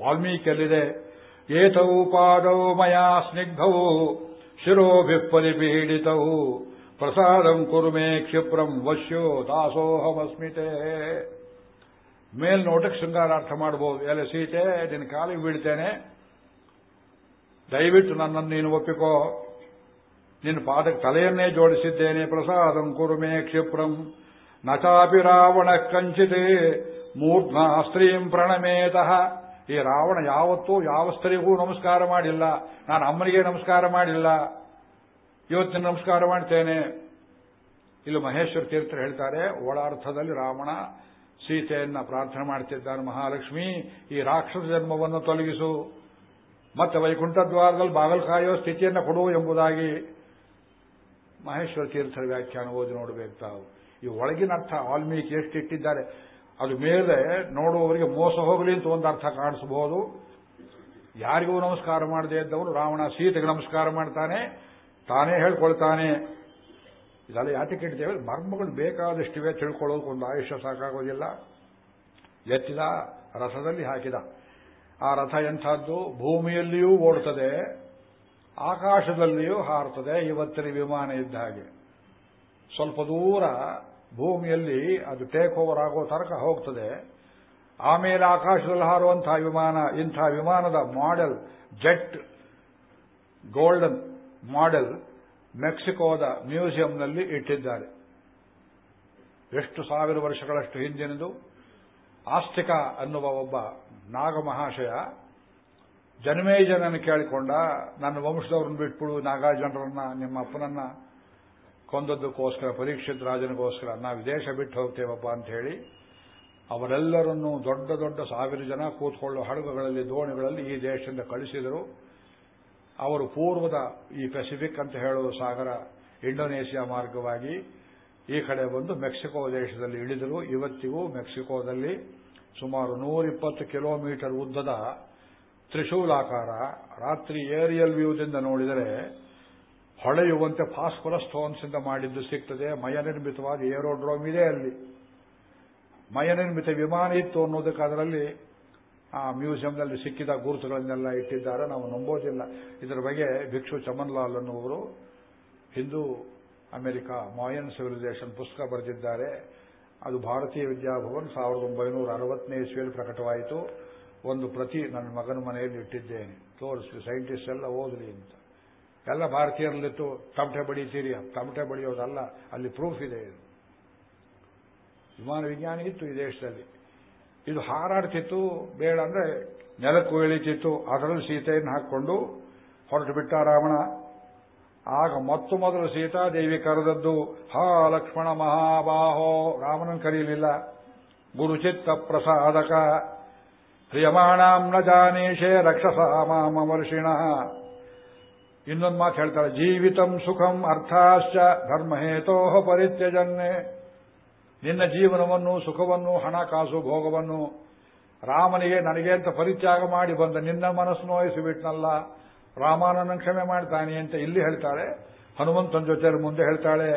ವಾಲ್ಮೀಕಿಯಲ್ಲಿದೆ. ಏತವು ಪಾದವು ಮಯಾ ಸ್ನಿಗ್ಧವು ಶಿರೋಭಿಪರಿಪೀಡಿತವು ಪ್ರಸಾದಂ ಕುರುಮೆ ಕ್ಷಿಪ್ರಂ ವಶ್ಯೋ ದಾಸೋಹಮಸ್ಮಿತೆ. ಮೇಲ್ನೋಟಕ್ಕೆ ಶೃಂಗಾರಾರ್ಥ ಮಾಡಬಹುದು ಎಲೆ ಸೀತೆ, ನಿನ್ನ ಕಾಲಿಗೆ ಬೀಳ್ತೇನೆ. ದಯವಿಟ್ಟು ನನ್ನನ್ನು ನೀನು ಒಪ್ಪಿಕೋ. ನಿನ್ನ ಪಾದಕ್ಕೆ ತಲೆಯನ್ನೇ ಜೋಡಿಸಿದ್ದೇನೆ. ಪ್ರಸಾದಂ ಕುರುಮೆ ಕ್ಷಿಪ್ರಂ ನಚಾಪಿ ರಾವಣ ಕಂಚಿತೆ ಮೂರ್ಧ್ನ ಸ್ತ್ರೀಂ ಪ್ರಣಮೇತಃ. ಈ ರಾವಣ ಯಾವತ್ತೂ ಯಾವ ಸ್ತ್ರೀಗೂ ನಮಸ್ಕಾರ ಮಾಡಿಲ್ಲ. ನಾನು ಅಮ್ಮನಿಗೆ ನಮಸ್ಕಾರ ಮಾಡಿಲ್ಲ. ಇವತ್ತಿನ ನಮಸ್ಕಾರ ಮಾಡ್ತೇನೆ. ಇಲ್ಲಿ ಮಹೇಶ್ವರ ತೀರ್ಥರು ಹೇಳ್ತಾರೆ ಒಳಾರ್ಥದಲ್ಲಿ ರಾವಣ ಸೀತೆಯನ್ನ ಪ್ರಾರ್ಥನೆ ಮಾಡ್ತಿದ್ದಾನೆ, ಮಹಾಲಕ್ಷ್ಮಿ, ಈ ರಾಕ್ಷಸ ಜನ್ಮವನ್ನು ತೊಲಗಿಸು. ಮತ್ತೆ ವೈಕುಂಠ ದ್ವಾರದಲ್ಲಿ ಸ್ಥಿತಿಯನ್ನು ಕೊಡು ಎಂಬುದಾಗಿ ಮಹೇಶ್ವರ ತೀರ್ಥರ ವ್ಯಾಖ್ಯಾನ ಓದಿ ನೋಡಬೇಕು ತಾವು. ಈ ಒಳಗಿನ ಅರ್ಥ, ವಾಲ್ಮೀಕಿ ಎಷ್ಟು ಇಟ್ಟಿದ್ದಾರೆ, ಅದು ಮೇಲೆ ನೋಡುವವರಿಗೆ ಮೋಸ ಹೋಗಲಿ ಅಂತ ಒಂದು ಅರ್ಥ ಕಾಣಿಸಬಹುದು. ಯಾರಿಗೂ ನಮಸ್ಕಾರ ಮಾಡದೇ ಇದ್ದವನು ರಾವಣ ಸೀತೆಗೆ ನಮಸ್ಕಾರ ಮಾಡ್ತಾನೆ, ತಾನೇ ಹೇಳ್ಕೊಳ್ತಾನೆ. ಇದೆಲ್ಲ ಯಾತಕ್ಕೆ ಇಡ್ತೇವೆ? ಮರ್ಮಗಳು ಬೇಕಾದಷ್ಟಿವೆ ತಿಳ್ಕೊಳ್ಳೋದಕ್ಕೆ ಒಂದು ಆಯುಷ್ಯ ಸಾಕಾಗೋದಿಲ್ಲ. ಎತ್ತಿದ, ರಥದಲ್ಲಿ ಹಾಕಿದ. ಆ ರಥ ಎಂಥದ್ದು? ಭೂಮಿಯಲ್ಲಿಯೂ ಓಡ್ತದೆ, ಆಕಾಶದಲ್ಲಿಯೂ ಹಾರುತ್ತದೆ. ಇವತ್ತಿನ ವಿಮಾನ ಇದ್ದ ಹಾಗೆ. ಸ್ವಲ್ಪ ದೂರ ಭೂಮಿಯಲ್ಲಿ ಅದು ಟೇಕ್ ಓವರ್ ಆಗೋ ತರಕ ಹೋಗ್ತದೆ. ಆಮೇಲೆ ಆಕಾಶದಲ್ಲಿ ಹಾರುವಂತಹ ವಿಮಾನ, ಇಂಥ ವಿಮಾನದ ಮಾಡೆಲ್ ಜೆಟ್ ಗೋಲ್ಡನ್ ಮಾಡೆಲ್ ಮೆಕ್ಸಿಕೋದ ಮ್ಯೂಸಿಯಂನಲ್ಲಿ ಇಟ್ಟಿದ್ದಾರೆ. ಎಷ್ಟು ಸಾವಿರ ವರ್ಷಗಳಷ್ಟು ಹಿಂದಿನದು ಆಸ್ತಿಕ ಅನ್ನುವ ಒಬ್ಬ ನಾಗಮಹಾಶಯ ಜನ್ಮೇಜನನ್ನು ಕೇಳಿಕೊಂಡ, ನನ್ನ ವಂಶದವ್ರನ್ನ ಬಿಟ್ಬಿಡು, ನಾಗಾರ್ಜುನರನ್ನ ನಿಮ್ಮ ಅಪ್ಪನನ್ನ ಕೊಂದದ್ದಕ್ಕೋಸ್ಕರ, ಪರೀಕ್ಷಿತ್ ರಾಜನಿಗೋಸ್ಕರ, ನಾವು ವಿದೇಶ ಬಿಟ್ಟು ಹೋಗ್ತೇವಪ್ಪ ಅಂತ ಹೇಳಿ ಅವರೆಲ್ಲರನ್ನೂ ದೊಡ್ಡ ದೊಡ್ಡ ಸಾವಿರ ಜನ ಕೂತ್ಕೊಳ್ಳೋ ಹಡಗುಗಳಲ್ಲಿ, ದೋಣಿಗಳಲ್ಲಿ ಈ ದೇಶದಿಂದ ಕಳಿಸಿದರು. ಅವರು ಪೂರ್ವದ ಈ ಪೆಸಿಫಿಕ್ ಅಂತ ಹೇಳುವ ಸಾಗರ ಇಂಡೋನೇಷಿಯಾ ಮಾರ್ಗವಾಗಿ ಈ ಕಡೆ ಬಂದು ಮೆಕ್ಸಿಕೋ ದೇಶದಲ್ಲಿ ಇಳಿದರು. ಇವತ್ತಿಗೂ ಮೆಕ್ಸಿಕೋದಲ್ಲಿ ಸುಮಾರು ನೂರಿಪ್ಪತ್ತು ಕಿಲೋಮೀಟರ್ ಉದ್ದದ ತ್ರಿಶೂಲಾಕಾರ, ರಾತ್ರಿ ಏರಿಯಲ್ ವ್ಯೂದಿಂದ ನೋಡಿದರೆ ಹೊಳೆಯುವಂತೆ ಫಾಸ್ಫರಸ್ ಸ್ಟೋನ್ಸ್ ಇಂದ ಮಾಡಿದ್ದು ಸಿಗ್ತದೆ. ಮಯನಿರ್ಮಿತವಾದ ಏರೋಡ್ರೋಮ್ ಇದೆ ಅಲ್ಲಿ. ಮಯನಿರ್ಮಿತ ವಿಮಾನ ಇತ್ತು ಅನ್ನೋದಕ್ಕೆ ಅದರಲ್ಲಿ, ಆ, ಮ್ಯೂಸಿಯಂನಲ್ಲಿ ಸಿಕ್ಕಿದ ಗುರುತುಗಳನ್ನೆಲ್ಲ ಇಟ್ಟಿದ್ದಾರೆ. ನಾವು ನಂಬೋದಿಲ್ಲ. ಇದರ ಬಗ್ಗೆ ಭಿಕ್ಷು ಚಮನ್ಲಾಲ್ ಅನ್ನುವರು ಹಿಂದೂ ಅಮೆರಿಕ ಮಾಯನ್ ಸಿವಿಲೈಸೇಷನ್ ಪುಸ್ತಕ ಬರೆದಿದ್ದಾರೆ. ಅದು ಭಾರತೀಯ ವಿದ್ಯಾಭವನ್ ಸಾವಿರದ ಒಂಬೈನೂರ ಅರವತ್ತನೇ ಇಸ್ವಿಯಲ್ಲಿ ಪ್ರಕಟವಾಯಿತು. ಒಂದು ಪ್ರತಿ ನನ್ನ ಮಗನ ಮನೆಯಲ್ಲಿ ಇಟ್ಟಿದ್ದೇನೆ. ತೋರಿಸಿ ಸೈಂಟಿಸ್ಟ್ ಎಲ್ಲ ಓದಲಿ ಅಂತ. ಎಲ್ಲ ಭಾರತೀಯರಲ್ಲಿತ್ತು ತಮಟೆ ಬಡಿತೀರಿ ತಮಟೆ ಬಡಿಯೋದಲ್ಲ, ಅಲ್ಲಿ ಪ್ರೂಫ್ ಇದೆ ಇದು. ವಿಮಾನ ವಿಜ್ಞಾನಿ ಇತ್ತು ಈ ದೇಶದಲ್ಲಿ. ಇದು ಹಾರಾಡ್ತಿತ್ತು, ಬೇಡ ಅಂದ್ರೆ ನೆಲಕ್ಕೂ ಇಳಿತಿತ್ತು. ಅದರಲ್ಲಿ ಸೀತೆಯನ್ನು ಹಾಕಿಕೊಂಡು ಹೊರಟು ಬಿಟ್ಟ ರಾವಣ. ಆಗ ಮತ್ತು ಮೊದಲು ಸೀತಾದೇವಿ ಕರೆದದ್ದು, ಹಾ ಲಕ್ಷ್ಮಣ ಮಹಾಬಾಹೋ ರಾಮನನ್ನು ಕರೆಯಲಿಲ್ಲ. ಗುರುಚಿತ್ತ ಪ್ರಸಾದಕ ಪ್ರಿಯಮಾಣಾಂ ನ ಜಾನೇಶೆ ರಕ್ಷಸ ಮಾಮರ್ಷಿಣ ಇನ್ನೊಂದು ಮಾತು ಹೇಳ್ತಾಳೆ, ಜೀವಿತಂ ಸುಖಂ ಅರ್ಥಾಶ್ಚ ಧರ್ಮಹೇತೋ ಪರಿತ್ಯಜನ್ನೇ. ನಿನ್ನ ಜೀವನವನ್ನು, ಸುಖವನ್ನು ಹಣಕಾಸು ಭೋಗವನ್ನು ರಾಮನಿಗೆ ನನಗೆ ಅಂತ ಪರಿತ್ಯಾಗ ಮಾಡಿ ಬಂದ ನಿನ್ನ ಮನಸ್ಸು ನೋಯಿಸಿಬಿಟ್ನಲ್ಲ ರಾಮನನ್ನು ಕ್ಷಮೆ ಮಾಡ್ತಾನೆ ಅಂತ ಇಲ್ಲಿ ಹೇಳ್ತಾಳೆ, ಹನುಮಂತನ ಜೊತೆ ಮುಂದೆ ಹೇಳ್ತಾಳೆ,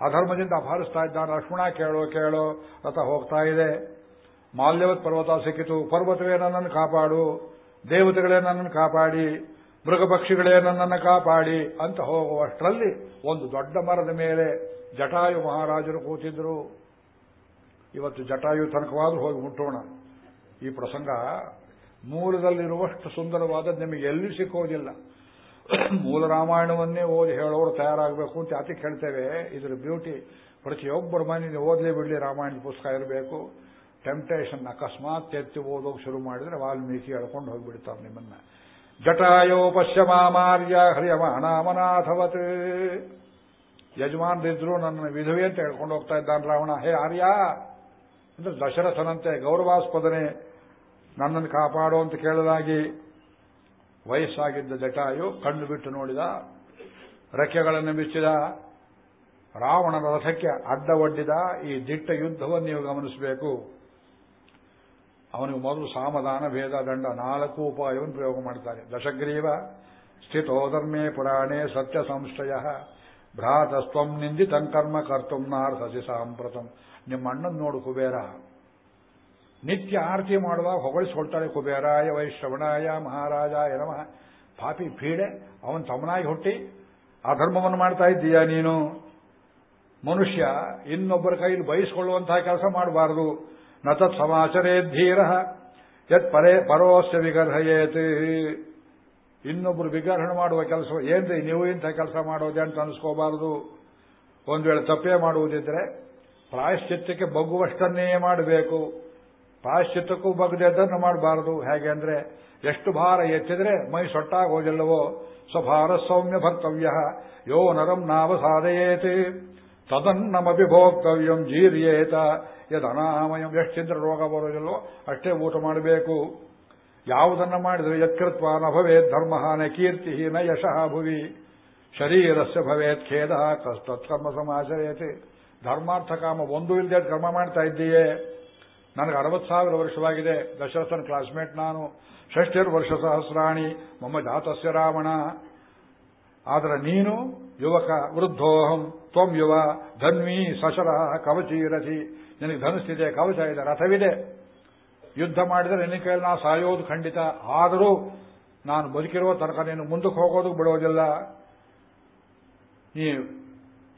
ಅಧರ್ಮದಿಂದ ಅಪಹರಿಸ್ತಾ ಇದ್ದಾನೆ, ಲಕ್ಷ್ಮಣ ಕೇಳೋ ಕೇಳೋ, ರಥ ಹೋಗ್ತಾ ಇದೆ ಮಾಲ್ಯವತ್ ಪರ್ವತ ಸಿಕ್ಕಿತು, ಪರ್ವತವೇ ನನ್ನನ್ನು ಕಾಪಾಡು, ದೇವತೆಗಳೇ ನನ್ನನ್ನು ಕಾಪಾಡಿ ಮೃಗ ಪಕ್ಷಿಗಳೇ ನನ್ನನ್ನು ಕಾಪಾಡಿ ಅಂತ ಹೋಗುವಷ್ಟರಲ್ಲಿ ಒಂದು ದೊಡ್ಡ ಮರದ ಮೇಲೆ ಜಟಾಯು ಮಹಾರಾಜರು ಕೂತಿದ್ರು. ಇವತ್ತು ಜಟಾಯು ತನಕವಾದ್ರೂ ಹೋಗಿ ಮುಟ್ಟೋಣ. ಈ ಪ್ರಸಂಗ ಮೂಲದಲ್ಲಿರುವಷ್ಟು ಸುಂದರವಾದದ್ದು ನಿಮಗೆ ಎಲ್ಲಿ ಸಿಕ್ಕೋದಿಲ್ಲ. ಮೂಲ ರಾಮಾಯಣವನ್ನೇ ಓದಿ ಹೇಳೋರು ತಯಾರಾಗಬೇಕು ಅಂತ ಅತಿ ಹೇಳ್ತೇವೆ ಇದರ ಬ್ಯೂಟಿ ಪ್ರತಿಯೊಬ್ಬರ ಮನೆಯಲ್ಲಿ ಓದಲೇ ಬಿಡಲಿ, ರಾಮಾಯಣದ ಪುಸ್ತಕ ಇರಬೇಕು. ಟೆಂಪ್ಟೇಷನ್ ಅಕಸ್ಮಾತ್ ಎತ್ತಿ ಓದೋಕೆ ಶುರು ಮಾಡಿದ್ರೆ ವಾಲ್ಮೀಕಿ ಎಳ್ಕೊಂಡು ಹೋಗಿಬಿಡ್ತಾರೆ ನಿಮ್ಮನ್ನ. ಜಟಾಯೋ ಪಶ್ಯಮಾಮಾರ್ಯ ಹರಿಯಮಾನಾಮನಾಥವತ್ ಯಜಮಾನರಿದ್ರು ನನ್ನ ವಿಧವೆ ಅಂತ ಹೇಳ್ಕೊಂಡು ಹೋಗ್ತಾ ಇದ್ದಾನೆ ರಾವಣ. ಹೇ ಆರ್ಯ, ಅಂದ್ರೆ ದಶರಥನಂತೆ ಗೌರವಾಸ್ಪದನೆ ನನ್ನನ್ನು ಕಾಪಾಡೋ ಅಂತ ಕೇಳಲಾಗಿ ವಯಸ್ಸಾಗಿದ್ದ ಜಟಾಯು ಕಣ್ಣು ಬಿಟ್ಟು ನೋಡಿದ, ರೆಕ್ಕೆಗಳನ್ನು ಬಿಚ್ಚಿದ, ರಾವಣನ ರಥಕ್ಕೆ ಅಡ್ಡ ಒಡ್ಡಿದ, ಈ ದಿಟ್ಟ ಯುದ್ಧವನ್ನು ನೀವು ಗಮನಿಸಬೇಕು. ಅವನಿಗೆ ಮೊದಲು ಸಾಮಧಾನ, ಭೇದ, ದಂಡ ನಾಲ್ಕು ಉಪಾಯವನ್ನು ಪ್ರಯೋಗ ಮಾಡ್ತಾನೆ. ದಶಗ್ರೀವ ಸ್ಥಿತೋ ಧರ್ಮೇ ಪುರಾಣೇ ಸತ್ಯ ಸಂಶಯ ಭ್ರಾತಸ್ತ್ವಂ ನಿಂದಿತಂ ಕರ್ಮ ಕರ್ತುಂ ನಾರ್ಹಸಿ ಸಾಂಪ್ರತಂ. ನಿಮ್ಮ ಅಣ್ಣನ್ ನೋಡು ಕುಬೇರ. ನಿತ್ಯ ಆರತಿ ಮಾಡುವಾಗ ಹೊಗಳಿಸ್ಕೊಳ್ತಾಳೆ ಕುಬೇರಾಯ, ವೈಶ್ರವಣಾಯ, ಮಹಾರಾಜಾಯ ನಮಃ. ಪಾಪಿ ಪೀಡೆ, ಅವನ್ ತಮ್ಮನಾಗಿ ಹುಟ್ಟಿ ಆ ಧರ್ಮವನ್ನು ಮಾಡ್ತಾ ಇದ್ದೀಯ ನೀನು? ಮನುಷ್ಯ ಇನ್ನೊಬ್ಬರ ಕೈಯಲ್ಲಿ ಬಯಸ್ಕೊಳ್ಳುವಂತಹ ಕೆಲಸ ಮಾಡಬಾರದು. ಸಮಾಚರೇ ಧೀರ. ಯತ್ ಪರೇ, ಪರೋಸ್ಯ ವಿಗರ್ಹಯೇತ್. ಇನ್ನೊಬ್ಬರು ವಿಗರ್ಹಣ ಮಾಡುವ ಕೆಲಸ, ಏನ್ರಿ ನೀವು ಇಂಥ ಕೆಲಸ ಮಾಡೋದೆ ಅಂತ ಅನಿಸ್ಕೋಬಾರದು. ಒಂದು ವೇಳೆ ತಪ್ಪೇ ಮಾಡುವುದಿದ್ರೆ ಪ್ರಾಯಶ್ಚಿತ್ತಕ್ಕೆ ಬಗ್ಗುವಷ್ಟನ್ನೇ ಮಾಡಬೇಕು. ಪ್ರಾಯಶ್ಚಿತ್ತಕ್ಕೂ ಬಗ್ಗದನ್ನು ಮಾಡಬಾರದು. ಹೇಗೆ ಅಂದ್ರೆ, ಎಷ್ಟು ಭಾರ ಎತ್ತಿದ್ರೆ ಮೈ ಸೊಟ್ಟಾಗೋದಿಲ್ಲವೋ. ಸ್ವಭಾರ ಸೌಮ್ಯ ಭರ್ತವ್ಯ. ಯೋ ನರಂ ನಾವ ಸಾಧಯೇತಿ ತದನ್ನಮಪಿ ಭೋಕ್ತವ್ಯಂ ಜೀರ್ಯೇತ. ಯದನಾಮಯಂ ಎಷ್ಟಿದ್ರೆ ರೋಗ ಬರೋದಿಲ್ಲೋ ಅಷ್ಟೇ ಊಟ ಮಾಡಬೇಕು. ಯಾವುದನ್ನ ಮಾಡಿದರೆ ಯತ್ಕೃತ್ವ ನ ಭವೇತ್ ಧರ್ಮ ನ ಕೀರ್ತಿ ನ ಯಶಃ ಭುವಿ. ಶರೀರಸ್ಯ ಭವೇತ್ ಖೇದ ತತ್ಕರ್ಮ ಸಮಾಚರೇತಿ. ಧರ್ಮಾರ್ಥ ಕಾಮ ಒಂದು ಇಲ್ಲದೆ ಕರ್ಮ ಮಾಡ್ತಾ ಇದ್ದೀಯೇ. ನನಗೆ ಅರವತ್ತು ಸಾವಿರ ವರ್ಷವಾಗಿದೆ. ದಶರಥನ್ ಕ್ಲಾಸ್ಮೇಟ್ ನಾನು. ಷಷ್ಠಿರ್ ವರ್ಷ ಸಹಸ್ರಾಣಿ. ಮಮ್ಮ ಜಾತಸ್ಯ ರಾವಣ. ಆದರೆ ನೀನು ಯುವಕ ವೃದ್ಧೋಹಂ. ತ್ವಂ ಯುವ ಧನ್ವಿ ಸಶರ ಕವಚೀರಥಿ ನಿನಗೆ ಧನುಸ್ತಿದೆ ಕವಚ ಇದೆ, ರಥವಿದೆ. ಯುದ್ಧ ಮಾಡಿದರೆ ನಿನ್ನ ಕೈಯಲ್ಲಿ ನಾ ಸಾಯೋದು ಖಂಡಿತ. ಆದರೂ ನಾನು ಬದುಕಿರುವ ತನಕ ನೀನು ಮುಂದಕ್ಕೆ ಹೋಗೋದು ಬಿಡೋದಿಲ್ಲ. ನೀ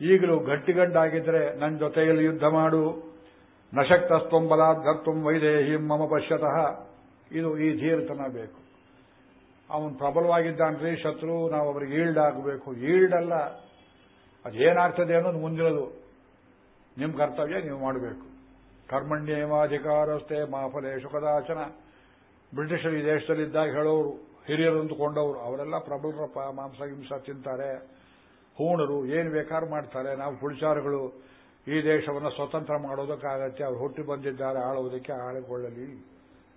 ಈಗಲೂ ಗಟ್ಟಿಗಂಡಾಗಿದ್ದರೆ ನನ್ನ ಜೊತೆಯಲ್ಲಿ ಯುದ್ಧ ಮಾಡು. ನಶಕ್ತಸ್ತ್ವಂ ಬಲಾದ್ಗರ್ತುಂ ವೈದೇಹಿಂ ಮಮ ಪಶ್ಯತಃ. ಇದು ಈ ಧೀರತನ ಬೇಕು. ಅವನು ಪ್ರಬಲವಾಗಿದ್ದಾನ್ರಿ, ಶತ್ರು ನಾವು ಅವರಿಗೆ ಈಲ್ಡ್ ಆಗಬೇಕು. ಈಲ್ಡ್ ಅಲ್ಲ. ಅದೇನಾಗ್ತದೆ ಅನ್ನೋದು ಮುಂದಿರೋದು. ನಿಮ್ಮ ಕರ್ತವ್ಯ ನೀವು ಮಾಡಬೇಕು. ಕರ್ಮಣ್ಯೇಮಾಧಿಕಾರಸ್ಥೆ ಮಾಫಲೇಶು ಕದಾಚನ. ಬ್ರಿಟಿಷರು ಈ ದೇಶದಲ್ಲಿದ್ದಾಗ ಹೇಳೋರು, ಹಿರಿಯರು ಅಂದುಕೊಂಡವರು ಅವರೆಲ್ಲ ಪ್ರಬಲರಪ್ಪ ಮಾಂಸ ಹಿಂಸ ತಿಂತಾರೆ. ಹೂಣರು ಏನು ಬೇಕಾದ್ರೂ ಮಾಡ್ತಾರೆ. ನಾವು ಪುಳಿಚಾರಗಳು ಈ ದೇಶವನ್ನು ಸ್ವತಂತ್ರ ಮಾಡೋದಕ್ಕಾಗತ್ತೆ. ಅವ್ರು ಹುಟ್ಟಿ ಬಂದಿದ್ದಾರೆ ಆಳುವುದಕ್ಕೆ ಆಳಿಕೊಳ್ಳಲಿ.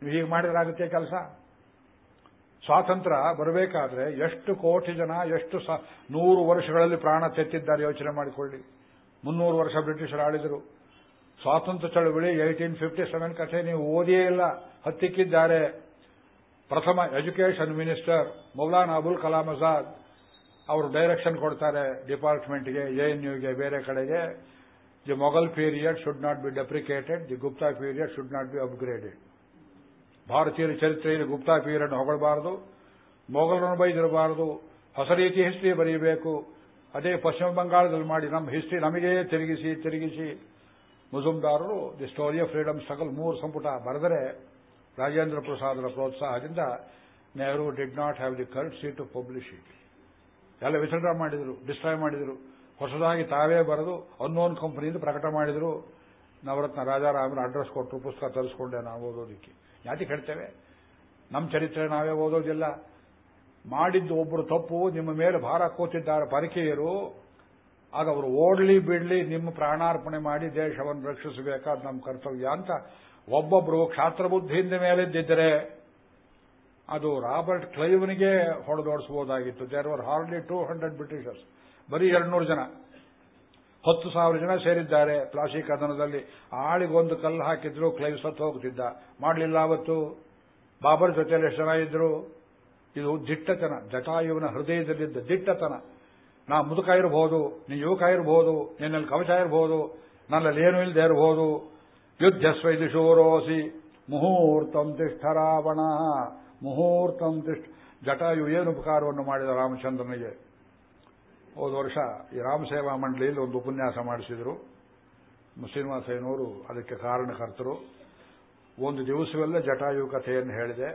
ನೀವು ಹೀಗೆ ಮಾಡಿದ್ರಾಗುತ್ತೆ ಕೆಲಸ? ಸ್ವಾತಂತ್ರ್ಯ ಬರಬೇಕಾದ್ರೆ ಎಷ್ಟು ಕೋಟಿ ಜನ, ಎಷ್ಟು ನೂರು ವರ್ಷಗಳಲ್ಲಿ ಪ್ರಾಣ ತೆತ್ತಿದ್ದಾರೆ ಯೋಚನೆ ಮಾಡಿಕೊಳ್ಳಿ. ಮುನ್ನೂರು ವರ್ಷ ಬ್ರಿಟಿಷರು ಆಳಿದರು. ಸ್ವಾತಂತ್ರ್ಯ ಚಳವಳಿ ಏಯ್ಟೀನ್ ಫಿಫ್ಟಿ ಸೆವೆನ್ ಕಥೆ ನೀವು ಓದಿಯೇ ಇಲ್ಲ, ಹತ್ತಿಕ್ಕಿದ್ದಾರೆ. ಪ್ರಥಮ ಎಜುಕೇಷನ್ ಮಿನಿಸ್ಟರ್ ಮೌಲಾನ್ ಅಬುಲ್ ಕಲಾಂ ಆಜಾದ್ ಅವರು ಡೈರೆಕ್ಷನ್ ಕೊಡ್ತಾರೆ ಡಿಪಾರ್ಟ್ಮೆಂಟ್ಗೆ ಯುಗೆ ಬೇರೆ ಕಡೆಗೆ. The Mughal period should not be deprecated, the Gupta period should not be upgraded. ಭಾರತೀಯರ ಚರಿತ್ರೆಯಲ್ಲಿ ಗುಪ್ತಾ ಪೀರಿಯಡ್ ಹೊಗಳಬಾರದು, ಮೊಘಲರನ್ನು ಬೈದಿರಬಾರದು ಹೊಸ ರೀತಿ ಹಿಸ್ಟ್ರಿ ಬರೆಯಬೇಕು. ಅದೇ ಪಶ್ಚಿಮ ಬಂಗಾಳದಲ್ಲಿ ಮಾಡಿ ನಮ್ಮ ಹಿಸ್ಟ್ರಿ ನಮಗೆ ತಿರುಗಿಸಿ ತಿರುಗಿಸಿ. ಮುಜುಮ್ದಾರರು the story of freedom struggle ಮೂರು ಸಂಪುಟ ಬರೆದರೆ ರಾಜೇಂದ್ರ ಪ್ರಸಾದರ ಪ್ರೋತ್ಸಾಹದಿಂದ Nehru did not have the courtesy to publish it. ಎಲ್ಲ ವಿತರಣೆ ಮಾಡಿದರು, ಡಿಸ್ಟ್ರಾಯ್ ಮಾಡಿದರು. ಹೊಸದಾಗಿ ತಾವೇ ಬರೆದು ಅನ್ನೋನ್ ಕಂಪನಿಯಿಂದ ಪ್ರಕಟ ಮಾಡಿದರು. ನವರತ್ನ ರಾಜಾರಾಮರ ಅಡ್ರೆಸ್ ಕೊಟ್ಟರು ಪುಸ್ತಕ ತರಿಸ್ಕೊಂಡೆ ನಾವು ಓದೋದಕ್ಕೆ. ಯಾತಿ ಹೇಳ್ತೇವೆ ನಮ್ಮ ಚರಿತ್ರೆ ನಾವೇ ಓದೋದಿಲ್ಲ. ಮಾಡಿದ್ದು ಒಬ್ಬರು ತಪ್ಪು, ನಿಮ್ಮ ಮೇಲೆ ಭಾರ ಕೂತಿದ್ದಾರೆ ಪರಿಕೆಯರು ಆಗ ಅವರು ಓಡ್ಲಿ ಬಿಡ್ಲಿ ನಿಮ್ಮ ಪ್ರಾಣಾರ್ಪಣೆ ಮಾಡಿ ದೇಶವನ್ನು ರಕ್ಷಿಸಬೇಕಾದ ನಮ್ಮ ಕರ್ತವ್ಯ ಅಂತ ಒಬ್ಬೊಬ್ಬರು ಕ್ಷಾತ್ರ ಬುದ್ಧಿಯಿಂದ ಮೇಲಿದ್ದಿದ್ದರೆ ಅದು ರಾಬರ್ಟ್ ಕ್ಲೈವ್ನಿಗೆ ಹೊಡೆದೋಡಿಸಬಹುದಾಗಿತ್ತು. There were hardly two hundred Britishers ಬರೀ ಎರಡ್ನೂರು ಜನ. ಹತ್ತು ಸಾವಿರ ಜನ ಸೇರಿದ್ದಾರೆ. ಪ್ಲಾಸ್ಟಿಕ್ ಕದನದಲ್ಲಿ ಆಳಿಗೊಂದು ಕಲ್ಲು ಹಾಕಿದ್ರು, ಕ್ಲೈವ್ ಸತ್ತು ಹೋಗ್ತಿದ್ದ. ಮಾಡಲಿಲ್ಲ ಅವತ್ತು. ಬಾಬರ್ ಜೊತೆಯಲ್ಲಿ ಎಷ್ಟು ಜನ ಇದ್ರು? ಇದು ದಿಟ್ಟತನ, ಜಟಾಯುವಿನ ಹೃದಯದಲ್ಲಿದ್ದ ದಿಟ್ಟತನ. ನಾ ಮುದುಕ ಇರಬಹುದು ನೀ ಯುವಕ ಇರಬಹುದು ನಿನ್ನಲ್ಲಿ ಕವಚ ಇರಬಹುದು ನನ್ನಲ್ಲಿ ಏನು ಇಲ್ಲದೆ ಇರಬಹುದು ಯುದ್ಧ ಸ್ವೈದು ಶೂರೋಸಿ, ಮುಹೂರ್ತಂ ತಿಷ್ಠ ರಾವಣ, ಮುಹೂರ್ತಂ ತಿಷ್ಠ ಜಟಾಯು ಏನು ಉಪಕಾರವನ್ನು ಮಾಡಿದ ರಾಮಚಂದ್ರನಿಗೆ? ಹೋದ ವರ್ಷ ಈ ರಾಮಸೇವಾ ಮಂಡಳಿಯಲ್ಲಿ ಒಂದು ಉಪನ್ಯಾಸ ಮಾಡಿಸಿದ್ರು. ಶ್ರೀನಿವಾಸಯ್ಯನವರು ಅದಕ್ಕೆ ಕಾರಣಕರ್ತರು. ಒಂದು ದಿವಸವೆಲ್ಲ ಜಟಾಯು ಕಥೆಯನ್ನು ಹೇಳಿದೆ.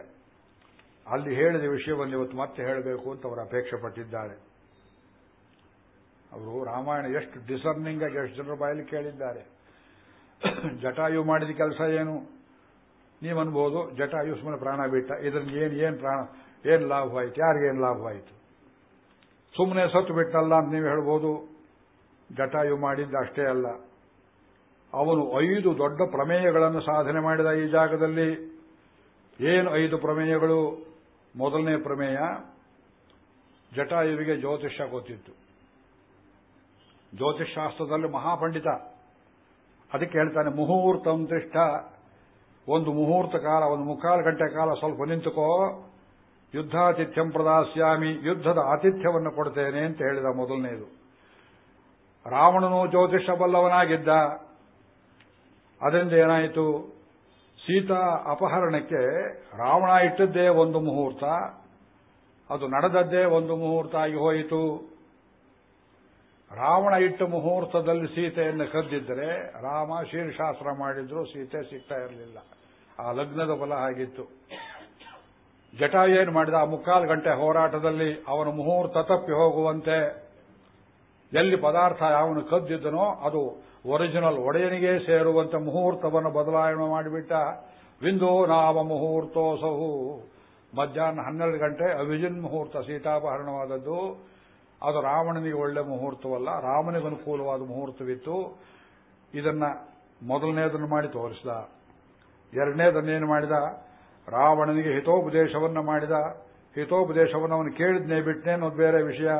ಅಲ್ಲಿ ಹೇಳಿದ ವಿಷಯವನ್ನು ಇವತ್ತು ಮತ್ತೆ ಹೇಳಬೇಕು ಅಂತ ಅವರು ಅಪೇಕ್ಷೆ ಪಟ್ಟಿದ್ದಾರೆ. ಅವರು ರಾಮಾಯಣ ಎಷ್ಟು ಡಿಸರ್ನಿಂಗ್ ಆಗಿ ಎಷ್ಟು ಜನರ ಬಾಯಲ್ಲಿ ಕೇಳಿದ್ದಾರೆ. ಜಟಾಯು ಮಾಡಿದ ಕೆಲಸ ಏನು? ನೀವು ಜಟಾಯು ಸುಮ್ಮನೆ ಪ್ರಾಣ ಬಿಟ್ಟ. ಇದರಿಂದ ಏನು ಏನು ಪ್ರಾಣ, ಏನು ಲಾಭವಾಯಿತು? ಯಾರಿಗೇನು ಲಾಭವಾಯಿತು? ಸುಮ್ಮನೆ ಸತ್ತು ಬಿಟ್ಟಲ್ಲ ಅಂತ ನೀವು ಹೇಳ್ಬೋದು. ಜಟಾಯು ಮಾಡಿದ್ದ ಅಷ್ಟೇ ಅಲ್ಲ. ಅವನು ಐದು ದೊಡ್ಡ ಪ್ರಮೇಯಗಳನ್ನು ಸಾಧನೆ ಮಾಡಿದ ಈ ಜಾಗದಲ್ಲಿ. ಏನು ಐದು ಪ್ರಮೇಯಗಳು? ಮೊದಲನೇ ಪ್ರಮೇಯ ಜಟಾಯುವಿಗೆ ಜ್ಯೋತಿಷ್ಯ ಗೊತ್ತಿತ್ತು. ಜ್ಯೋತಿಷ್ಶಾಸ್ತ್ರದಲ್ಲಿ ಮಹಾಪಂಡಿತ. ಅದಕ್ಕೆ ಹೇಳ್ತಾನೆ, ಮುಹೂರ್ತಂ ಒಂದು ಮುಹೂರ್ತ ಕಾಲ, ಒಂದು ಮುಕ್ಕಾಲು ಗಂಟೆ ಕಾಲ ಸ್ವಲ್ಪ ನಿಂತುಕೋ. ಯುದ್ಧಾತಿಥ್ಯಂ ಪ್ರದಾಸ್ಯಾಮಿ, ಯುದ್ಧದ ಆತಿಥ್ಯವನ್ನು ಕೊಡ್ತೇನೆ ಅಂತ ಹೇಳಿದ ಮೊದಲನೇದು. ರಾವಣನು ಜ್ಯೋತಿಷ ಬಲ್ಲವನಾಗಿದ್ದ ಅದರಿಂದ ಏನಾಯಿತು? ಸೀತಾ ಅಪಹರಣಕ್ಕೆ ರಾವಣ ಇಟ್ಟದ್ದೇ ಒಂದು ಮುಹೂರ್ತ, ಅದು ನಡೆದದ್ದೇ ಒಂದು ಮುಹೂರ್ತ ಆಗಿ ಹೋಯಿತು. ರಾವಣ ಇಟ್ಟ ಮುಹೂರ್ತದಲ್ಲಿ ಸೀತೆಯನ್ನು ಕದ್ದಿದ್ದರೆ ರಾಮ ಶೀರ್ಷಾಸ್ತ್ರ ಮಾಡಿದ್ರು, ಸೀತೆ ಸಿಗ್ತಾ ಇರಲಿಲ್ಲ. ಆ ಲಗ್ನದ ಬಲ ಆಗಿತ್ತು ಜಟ ಏನು ಮಾಡಿದ ಆ ಮುಕ್ಕಾಲು ಗಂಟೆ ಹೋರಾಟದಲ್ಲಿ ಅವನ ಮುಹೂರ್ತ ತಪ್ಪಿ ಹೋಗುವಂತೆ ಎಲ್ಲಿ ಪದಾರ್ಥ ಯಾವನು ಕದ್ದಿದ್ದನೋ ಅದು ಒರಿಜಿನಲ್ ಒಡೆಯನಿಗೆ ಸೇರುವಂತೆ ಮುಹೂರ್ತವನ್ನು ಬದಲಾವಣೆ ಮಾಡಿಬಿಟ್ಟ ವಿಂದು ನಾಮ ಮುಹೂರ್ತೋಸಹು ಮಧ್ಯಾಹ್ನ ಹನ್ನೆರಡು ಗಂಟೆ ಅವಿಜಿನ್ ಮುಹೂರ್ತ ಸೀತಾಪಹರಣವಾದದ್ದು. ಅದು ರಾವಣನಿಗೆ ಒಳ್ಳೆ ಮುಹೂರ್ತವಲ್ಲ, ರಾಮನಿಗೆ ಅನುಕೂಲವಾದ ಮುಹೂರ್ತವಿತ್ತು. ಇದನ್ನ ಮೊದಲನೇದನ್ನು ಮಾಡಿ ತೋರಿಸಿದ. ಎರಡನೇದನ್ನೇನು ಮಾಡಿದ? ರಾವಣನಿಗೆ ಹಿತೋಪದೇಶವನ್ನು ಮಾಡಿದ. ಹಿತೋಪದೇಶವನ್ನು ಅವನು ಕೇಳಿದ್ನೇ ಬಿಟ್ಟನೆ ಅನ್ನೋದು ಬೇರೆ ವಿಷಯ.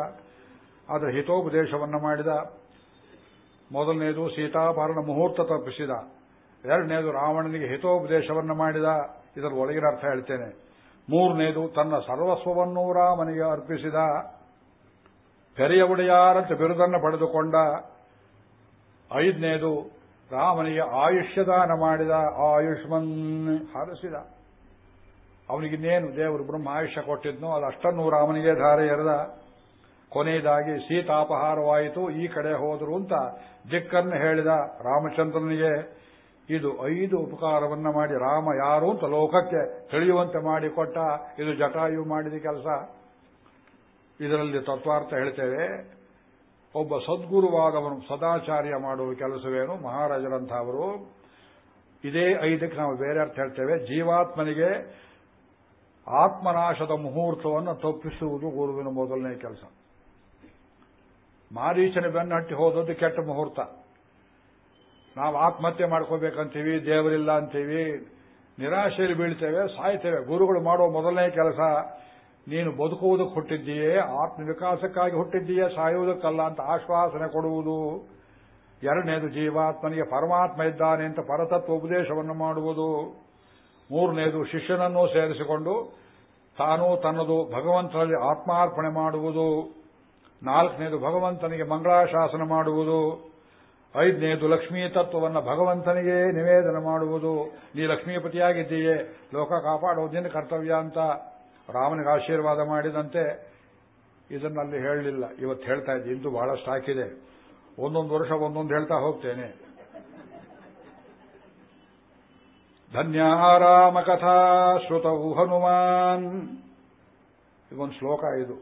ಆದರೆ ಹಿತೋಪದೇಶವನ್ನು ಮಾಡಿದ. ಮೊದಲನೇದು ಸೀತಾಪಹರಣ ಮುಹೂರ್ತ ತಪ್ಪಿಸಿದ. ಎರಡನೇದು ರಾವಣನಿಗೆ ಹಿತೋಪದೇಶವನ್ನು ಮಾಡಿದ. ಇದರ ಒಳಗಿನ ಅರ್ಥ ಹೇಳ್ತೇನೆ. ಮೂರನೇದು ತನ್ನ ಸರ್ವಸ್ವವನ್ನು ರಾಮನಿಗೆ ಅರ್ಪಿಸಿದ. ಪೆರೆಯ ಒಡೆಯಾರಂತ ಬಿರುದನ್ನು ಪಡೆದುಕೊಂಡ. ಐದನೇದು ರಾಮನಿಗೆ ಆಯುಷ್ಯದಾನ ಮಾಡಿದ. ಆಯುಷ್ಮನ್ ಹಾರಿಸಿದ. ಅವನಿಗಿನ್ನೇನು ದೇವರು ಬ್ರಹ್ಮ ಆಯುಷ್ಯ ಕೊಟ್ಟಿದ್ನೋ ಅದು ಅಷ್ಟನ್ನೂ ರಾಮನಿಗೆ ಧಾರೆ ಎರೆದ. ಕೊನೆಯದಾಗಿ ಸೀತಾಪಹಾರವಾಯಿತು, ಈ ಕಡೆ ಹೋದರು ಅಂತ ದಿಕ್ಕನ್ನು ಹೇಳಿದ ರಾಮಚಂದ್ರನಿಗೆ, ಇದು ಐದು ಉಪಕಾರವನ್ನ ಮಾಡಿ, ರಾಮ ಯಾರು ಅಂತ ಲೋಕಕ್ಕೆ ತಿಳಿಯುವಂತೆ ಮಾಡಿಕೊಟ್ಟ, ಇದು ಜಟಾಯು ಮಾಡಿದ ಕೆಲಸ. ಇದರಲ್ಲಿ ತತ್ವಾರ್ಥ ಹೇಳ್ತೇವೆ, ಒಬ್ಬ ಸದ್ಗುರುವಾದವನು ಸದಾಚಾರ್ಯ ಮಾಡುವ ಕೆಲಸವೇನು? ಮಹಾರಾಜರಂಥವರು. ಇದೇ ಐದಕ್ಕೆ ನಾವು ಬೇರೆ ಅರ್ಥ ಹೇಳ್ತೇವೆ. ಜೀವಾತ್ಮನಿಗೆ ಆತ್ಮನಾಶದ ಮುಹೂರ್ತವನ್ನು ತಪ್ಪಿಸುವುದು ಗುರುವಿನ ಮೊದಲನೇ ಕೆಲಸ. ಮಾರೀಚನ ಬೆನ್ನಟ್ಟಿ ಹೋದದ್ದು ಕೆಟ್ಟ ಮುಹೂರ್ತ. ನಾವು ಆತ್ಮಹತ್ಯೆ ಮಾಡ್ಕೋಬೇಕಂತೀವಿ, ದೇವರಿಲ್ಲ ಅಂತೀವಿ, ನಿರಾಶೆಯಲ್ಲಿ ಬೀಳ್ತೇವೆ, ಸಾಯ್ತೇವೆ. ಗುರುಗಳು ಮಾಡುವ ಮೊದಲನೇ ಕೆಲಸ, ನೀನು ಬದುಕುವುದಕ್ಕೆ ಹುಟ್ಟಿದ್ದೀಯೇ, ಆತ್ಮವಿಕಾಸಕ್ಕಾಗಿ ಹುಟ್ಟಿದ್ದೀಯೇ, ಸಾಯುವುದಕ್ಕಲ್ಲ ಅಂತ ಆಶ್ವಾಸನೆ ಕೊಡುವುದು. ಎರಡನೇದು ಜೀವಾತ್ಮನಿಗೆ ಪರಮಾತ್ಮ ಇದ್ದಾನೆ ಅಂತ ಪರತತ್ವ ಉಪದೇಶವನ್ನು ಮಾಡುವುದು. ಮೂರನೇದು ಶಿಷ್ಯನನ್ನು ಸೇರಿಸಿಕೊಂಡು ತಾನು ತನ್ನದು ಭಗವಂತನಲ್ಲಿ ಆತ್ಮಾರ್ಪಣೆ ಮಾಡುವುದು. ನಾಲ್ಕನೇದು ಭಗವಂತನಿಗೆ ಮಂಗಳಾಶಾಸನ ಮಾಡುವುದು. ಐದನೇದು ಲಕ್ಷ್ಮೀ ತತ್ವವನ್ನು ಭಗವಂತನಿಗೆ ನಿವೇದನ ಮಾಡುವುದು. ನೀ ಲಕ್ಷ್ಮೀಪತಿಯಾಗಿದ್ದೀಯೇ, ಲೋಕ ಕಾಪಾಡುವುದೇನು ಕರ್ತವ್ಯ ಅಂತ ರಾಮನಿಗೆ ಆಶೀರ್ವಾದ ಮಾಡಿದಂತೆ ಇದನ್ನಲ್ಲಿ ಹೇಳಲಿಲ್ಲ. ಇವತ್ತು ಹೇಳ್ತಾ ಇದ್ದೆ, ಇಂದು ಬಹಳಷ್ಟು ಹಾಕಿದೆ ಒಂದೊಂದು ವರ್ಷ ಒಂದೊಂದು ಹೇಳ್ತಾ ಹೋಗ್ತೇನೆ. ಧನ್ಯಾರಾಮ ರಾಮಕಥಾ ಶ್ರುತವು ಹನುಮಾನ್. ಇದೊಂದು ಶ್ಲೋಕ ಇದು.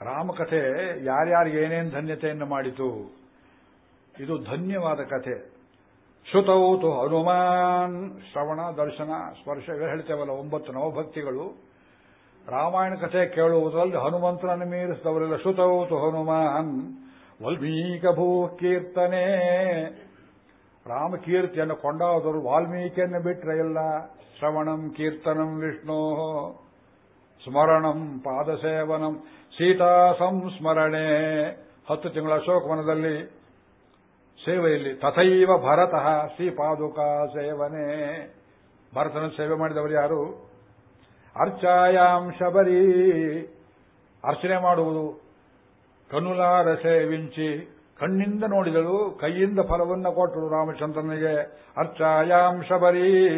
ರಾಮಕಥೆ ಯಾರ್ಯಾರಿಗೆ ಏನೇನು ಧನ್ಯತೆಯನ್ನು ಮಾಡಿತು, ಇದು ಧನ್ಯವಾದ ಕಥೆ. ಶ್ರುತೌತು ಹನುಮಾನ್. ಶ್ರವಣ, ದರ್ಶನ, ಸ್ಪರ್ಶ ಹೇಳ್ತೇವಲ್ಲ, ಒಂಬತ್ತು ನವಭಕ್ತಿಗಳು. ರಾಮಾಯಣ ಕಥೆ ಕೇಳುವುದರಲ್ಲಿ ಹನುಮಂತನನ್ನು ಮೀರಿಸಿದವರೆಲ್ಲ ಶ್ರುತೌತು ಹನುಮಾನ್. ವಲ್ಮೀಕ ಭೂ ಕೀರ್ತನೆ ರಾಮಕೀರ್ತಿಯನ್ನು ಕೊಂಡಾದರು ವಾಲ್ಮೀಕಿಯನ್ನು ಬಿಟ್ರೆ ಇಲ್ಲ. ಶ್ರವಣಂ, ಕೀರ್ತನಂ, ವಿಷ್ಣೋ, ಸ್ಮರಣಂ, ಪಾದಸೇವನಂ ಸೀತಾ ಸಂಸ್ಮರಣೆ ಹತ್ತು ತಿಂಗಳ ಅಶೋಕವನದಲ್ಲಿ ಸೇವೆಯಲ್ಲಿ ತಥೈವ ಭರತಃ ಶ್ರೀಪಾದುಕಾ ಸೇವನೆ. ಭರತನ ಸೇವೆ ಮಾಡಿದವರು ಯಾರು? ಅರ್ಚಾಯಾಂ ಶಬರಿ. ಅರ್ಚನೆ ಮಾಡುವುದು ಕನುಲಾರ ಸೇವಿಂಚಿ ಕಣ್ಣಿಂದ ನೋಡಿದಳು, ಕೈಯಿಂದ ಫಲವನ್ನ ಕೊಟ್ಟರು ರಾಮಚಂದ್ರನಿಗೆ. ಅರ್ಚಾಯಾಂ ಶಬರಿ.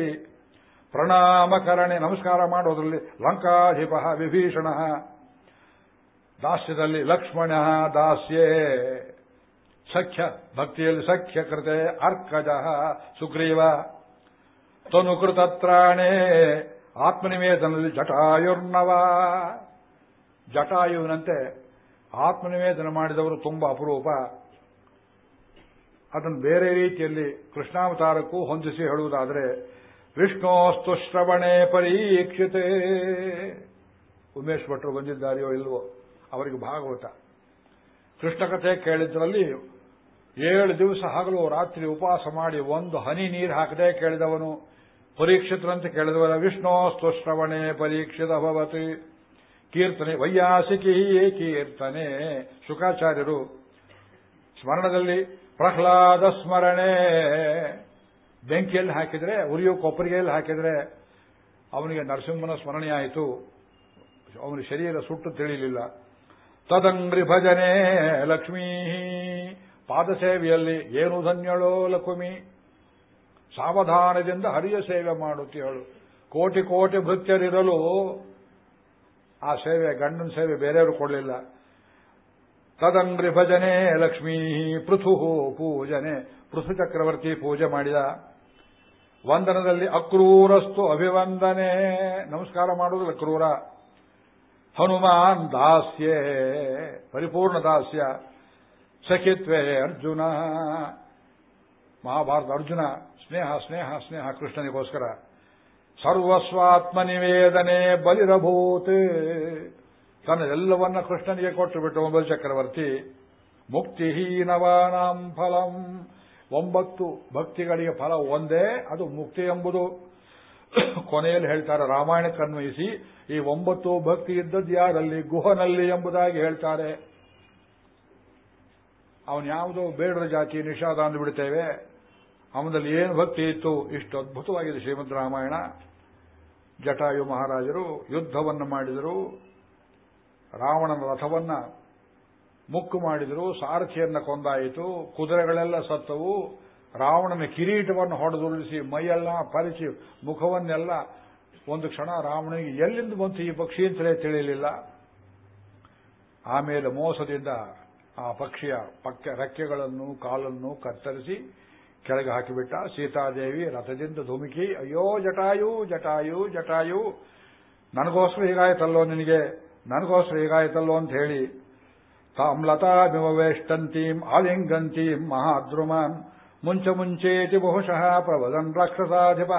ಪ್ರಣಾಮಕರಣೆ, ನಮಸ್ಕಾರ ಮಾಡೋದ್ರಲ್ಲಿ ಲಂಕಾಧಿಪ ವಿಭೀಷಣ. ದಾಸ್ಯದಲ್ಲಿ ಲಕ್ಷ್ಮಣ ದಾಸ್ಯೇ. ಸಖ್ಯ, ಭಕ್ತಿಯಲ್ಲಿ ಸಖ್ಯ ಕೃತೆ ಅರ್ಕಜ ಸುಗ್ರೀವ. ತನುಕೃತತ್ರಾಣೇ ಆತ್ಮನಿವೇದನದಲ್ಲಿ ಜಟಾಯುರ್ನವ. ಜಟಾಯುವಿನಂತೆ ಆತ್ಮನಿವೇದನ ಮಾಡಿದವರು ತುಂಬಾ ಅಪರೂಪ. ಅದನ್ನು ಬೇರೆ ರೀತಿಯಲ್ಲಿ ಕೃಷ್ಣಾವತಾರಕ್ಕೂ ಹೊಂದಿಸಿ ಹೇಳುವುದಾದರೆ, ವಿಷ್ಣೋಸ್ತು ಶ್ರವಣೆ ಪರೀಕ್ಷಿತೆ. ಉಮೇಶ್ ಭಟ್ರು ಬಂದಿದ್ದಾರೆಯೋ ಇಲ್ವೋ, ಅವರಿಗೆ ಭಾಗವತ ಕೃಷ್ಣ ಕಥೆ ಕೇಳಿದ್ರಲ್ಲಿ ಏಳು ದಿವಸ ಹಗಲು ರಾತ್ರಿ ಉಪವಾಸ ಮಾಡಿ ಒಂದು ಹನಿ ನೀರು ಹಾಕದೆ ಕೇಳಿದವನು ಪರೀಕ್ಷಿತರಂತೆ ಕೇಳಿದವರ ವಿಷ್ಣೋಸ್ತು ಶ್ರವಣೆ ಪರೀಕ್ಷಿತ ಭವತಿ. ಕೀರ್ತನೆ ವೈಯಾಸಿಕಿ ಕೀರ್ತನೆ. ಶುಕಾಚಾರ್ಯರು ಸ್ಮರಣದಲ್ಲಿ ಪ್ರಹ್ಲಾದ ಸ್ಮರಣೆ. ಬೆಂಕಿಯಲ್ಲಿ ಹಾಕಿದ್ರೆ, ಉರಿಯೋ ಕೊಪ್ಪರಿಗೆಯಲ್ಲಿ ಹಾಕಿದ್ರೆ ಅವನಿಗೆ ನರಸಿಂಹನ ಸ್ಮರಣೆ ಆಯಿತು. ಅವನ ಶರೀರ ಸುಟ್ಟು ತಿಳಿಯಲಿಲ್ಲ ತದಂಗ್ರಿ ಭಜನೆ, ಲಕ್ಷ್ಮೀ, ಪಾದಸೇವೆಯಲ್ಲಿ ಏನು ಧನ್ಯಳೋ ಲಕ್ಷ್ಮಿ? ಸಾವಧಾನದಿಂದ ಹರಿಯ ಸೇವೆ ಮಾಡುತ್ತೇಳು ಕೋಟಿ ಕೋಟಿ ಭೃತ್ಯರಿರಲು ಆ ಸೇವೆ ಗಂಡನ ಸೇವೆ ಬೇರೆಯವರು ಕೊಡಲಿಲ್ಲ. ತದಂಗ್ರಿ ಭಜನೆ ಲಕ್ಷ್ಮೀ ಪೃಥು ಪೂಜನೆ. ಪೃಥು ಚಕ್ರವರ್ತಿ ಪೂಜೆ ಮಾಡಿದ. ವಂದನದಲ್ಲಿ ಅಕ್ರೂರಸ್ತು ಅಭಿವಂದನೆ. ನಮಸ್ಕಾರ ಮಾಡುವುದಿಲ್ಲ ಕ್ರೂರ ಹನುಮಾನ್ ದಾಸ್ಯೇ, ಪರಿಪೂರ್ಣ ದಾಸ್ಯ. ಸಖಿತ್ವೇ ಅರ್ಜುನ. ಮಹಾಭಾರತ ಅರ್ಜುನ. ಸ್ನೇಹ ಸ್ನೇಹ ಸ್ನೇಹ ಕೃಷ್ಣನಿಗೋಸ್ಕರ. ಸರ್ವಸ್ವಾತ್ಮ ನಿವೇದನೆ ಬಲಿರಭೂತ್. ತನ್ನದೆಲ್ಲವನ್ನ ಕೃಷ್ಣನಿಗೆ ಕೊಟ್ಟು ಬಿಟ್ಟು ಒಂಬತ್ತು ಚಕ್ರವರ್ತಿ, ಮುಕ್ತಿಹೀನವಾನಾಂ ಫಲಂ. ಒಂಬತ್ತು ಭಕ್ತಿಗಳಿಗೆ ಫಲ ಒಂದೇ, ಅದು ಮುಕ್ತಿ ಎಂಬುದು. ಕೊನೆಯಲ್ಲಿ ಹೇಳ್ತಾರೆ, ರಾಮಾಯಣಕ್ಕೆ ಅನ್ವಯಿಸಿ, ಈ ಒಂಬತ್ತು ಭಕ್ತಿ ಇದ್ದದ್ದು ಯಾರಲ್ಲಿ? ಗುಹನಲ್ಲಿ ಎಂಬುದಾಗಿ ಹೇಳ್ತಾರೆ. ಅವನು ಯಾವುದೋ ಬೇಡರ ಜಾತಿ, ನಿಷಾದ ಅಂದು ಬಿಡ್ತೇವೆ ಅವನಲ್ಲಿ ಏನು ಭಕ್ತಿ ಇತ್ತು? ಇಷ್ಟು ಅದ್ಭುತವಾಗಿದೆ ಶ್ರೀಮದ್ ರಾಮಾಯಣ. ಜಟಾಯು ಮಹಾರಾಜರು ಯುದ್ಧವನ್ನು ಮಾಡಿದರು. ರಾವಣನ ರಥವನ್ನ ಮುಕ್ಕು ಮಾಡಿದರು, ಸಾರಥಿಯನ್ನ ಕೊಂದಾಯಿತು, ಕುದುರೆಗಳೆಲ್ಲ ಸತ್ತವು, ರಾವಣನ ಕಿರೀಟವನ್ನು ಹೊಡೆದುರುಳಿಸಿ ಮೈಯೆಲ್ಲ ಪರಿಚಿ, ಮುಖವನ್ನೆಲ್ಲ ಒಂದು ಕ್ಷಣ ರಾವಣನಿಗೆ, ಎಲ್ಲಿಂದ ಬಂತು ಈ ಪಕ್ಷಿ ಅಂತಲೇ ತಿಳಿಯಲಿಲ್ಲ ಆಮೇಲೆ ಮೋಸದಿಂದ ಆ ಪಕ್ಷಿಯ ಪಕ್ಕ ರೆಕ್ಕೆಗಳನ್ನು, ಕಾಲನ್ನು ಕತ್ತರಿಸಿ ಕೆಳಗೆ ಹಾಕಿಬಿಟ್ಟ. ಸೀತಾದೇವಿ ರಥದಿಂದ ಧುಮುಕಿ, ಅಯ್ಯೋ, ಜಟಾಯು ಜಟಾಯು ಜಟಾಯು, ನನಗೋಸ್ಕರ ಹೀಗಾಯ್ತಲ್ಲೋ ನಿನಗೆ? ನನಗೋಸ್ಕರ ಹೀಗಾಯ್ತಲ್ಲೋ ಅಂತ ಹೇಳಿ ತಾಂ ಲತಾಮಿವೇಷ್ಟಂತೀಂ ಆಲಿಂಗಂತೀಂ ಮಹಾದ್ರುಮಾನ್ ಮುಂಚೆ ಮುಂಚೇತಿ ಬಹುಶಃ ಪ್ರವದನ್ ರಾಕ್ಷಸಾಧಿಪ.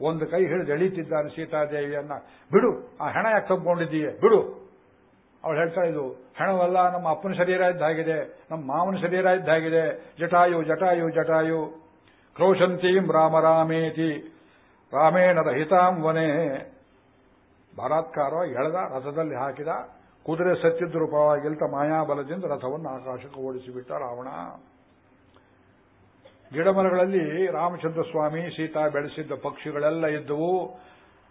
ಒಂದು ಕೈ ಹಿಡಿದು ಎಳೀತಿದ್ದಾನೆ ಸೀತಾದೇವಿಯನ್ನ. ಬಿಡು, ಆ ಹೆಣ ಯಾಕೆ ತಗೊಂಡಿದ್ದೀಯ ಬಿಡು. ಅವಳು ಹೇಳ್ತಾ ಇದು ಹೆಣವಲ್ಲ, ನಮ್ಮ ಅಪ್ಪನ ಶರೀರ ಇದ್ದಾಗಿದೆ ನಮ್ಮ ಮಾವನ ಶರೀರ ಇದ್ದಾಗಿದೆ ಜಟಾಯು ಜಟಾಯು ಜಟಾಯು. ಕ್ರೋಶಂತೀಂ ರಾಮರಾಮೇತಿ ರಾಮೇಣ ರಹಿತಾಂ ವನೆ. ಬಲಾತ್ಕಾರವಾಗಿ ಎಳೆದ, ರಥದಲ್ಲಿ ಹಾಕಿದ, ಕುದುರೆ ಸತ್ತಿದ್ದ ರೂಪವಾಗಿಲ್ತ ಮಾಯಾಬಲದಿಂದ ರಥವನ್ನು ಆಕಾಶಕ್ಕೆ ಓಡಿಸಿಬಿಟ್ಟ ರಾವಣ. ಗಿಡಮರಗಳಲ್ಲಿ ರಾಮಚಂದ್ರ ಸ್ವಾಮಿ ಸೀತಾ ಬೆಳೆಸಿದ್ದ ಪಕ್ಷಿಗಳೆಲ್ಲ ಇದ್ದವು.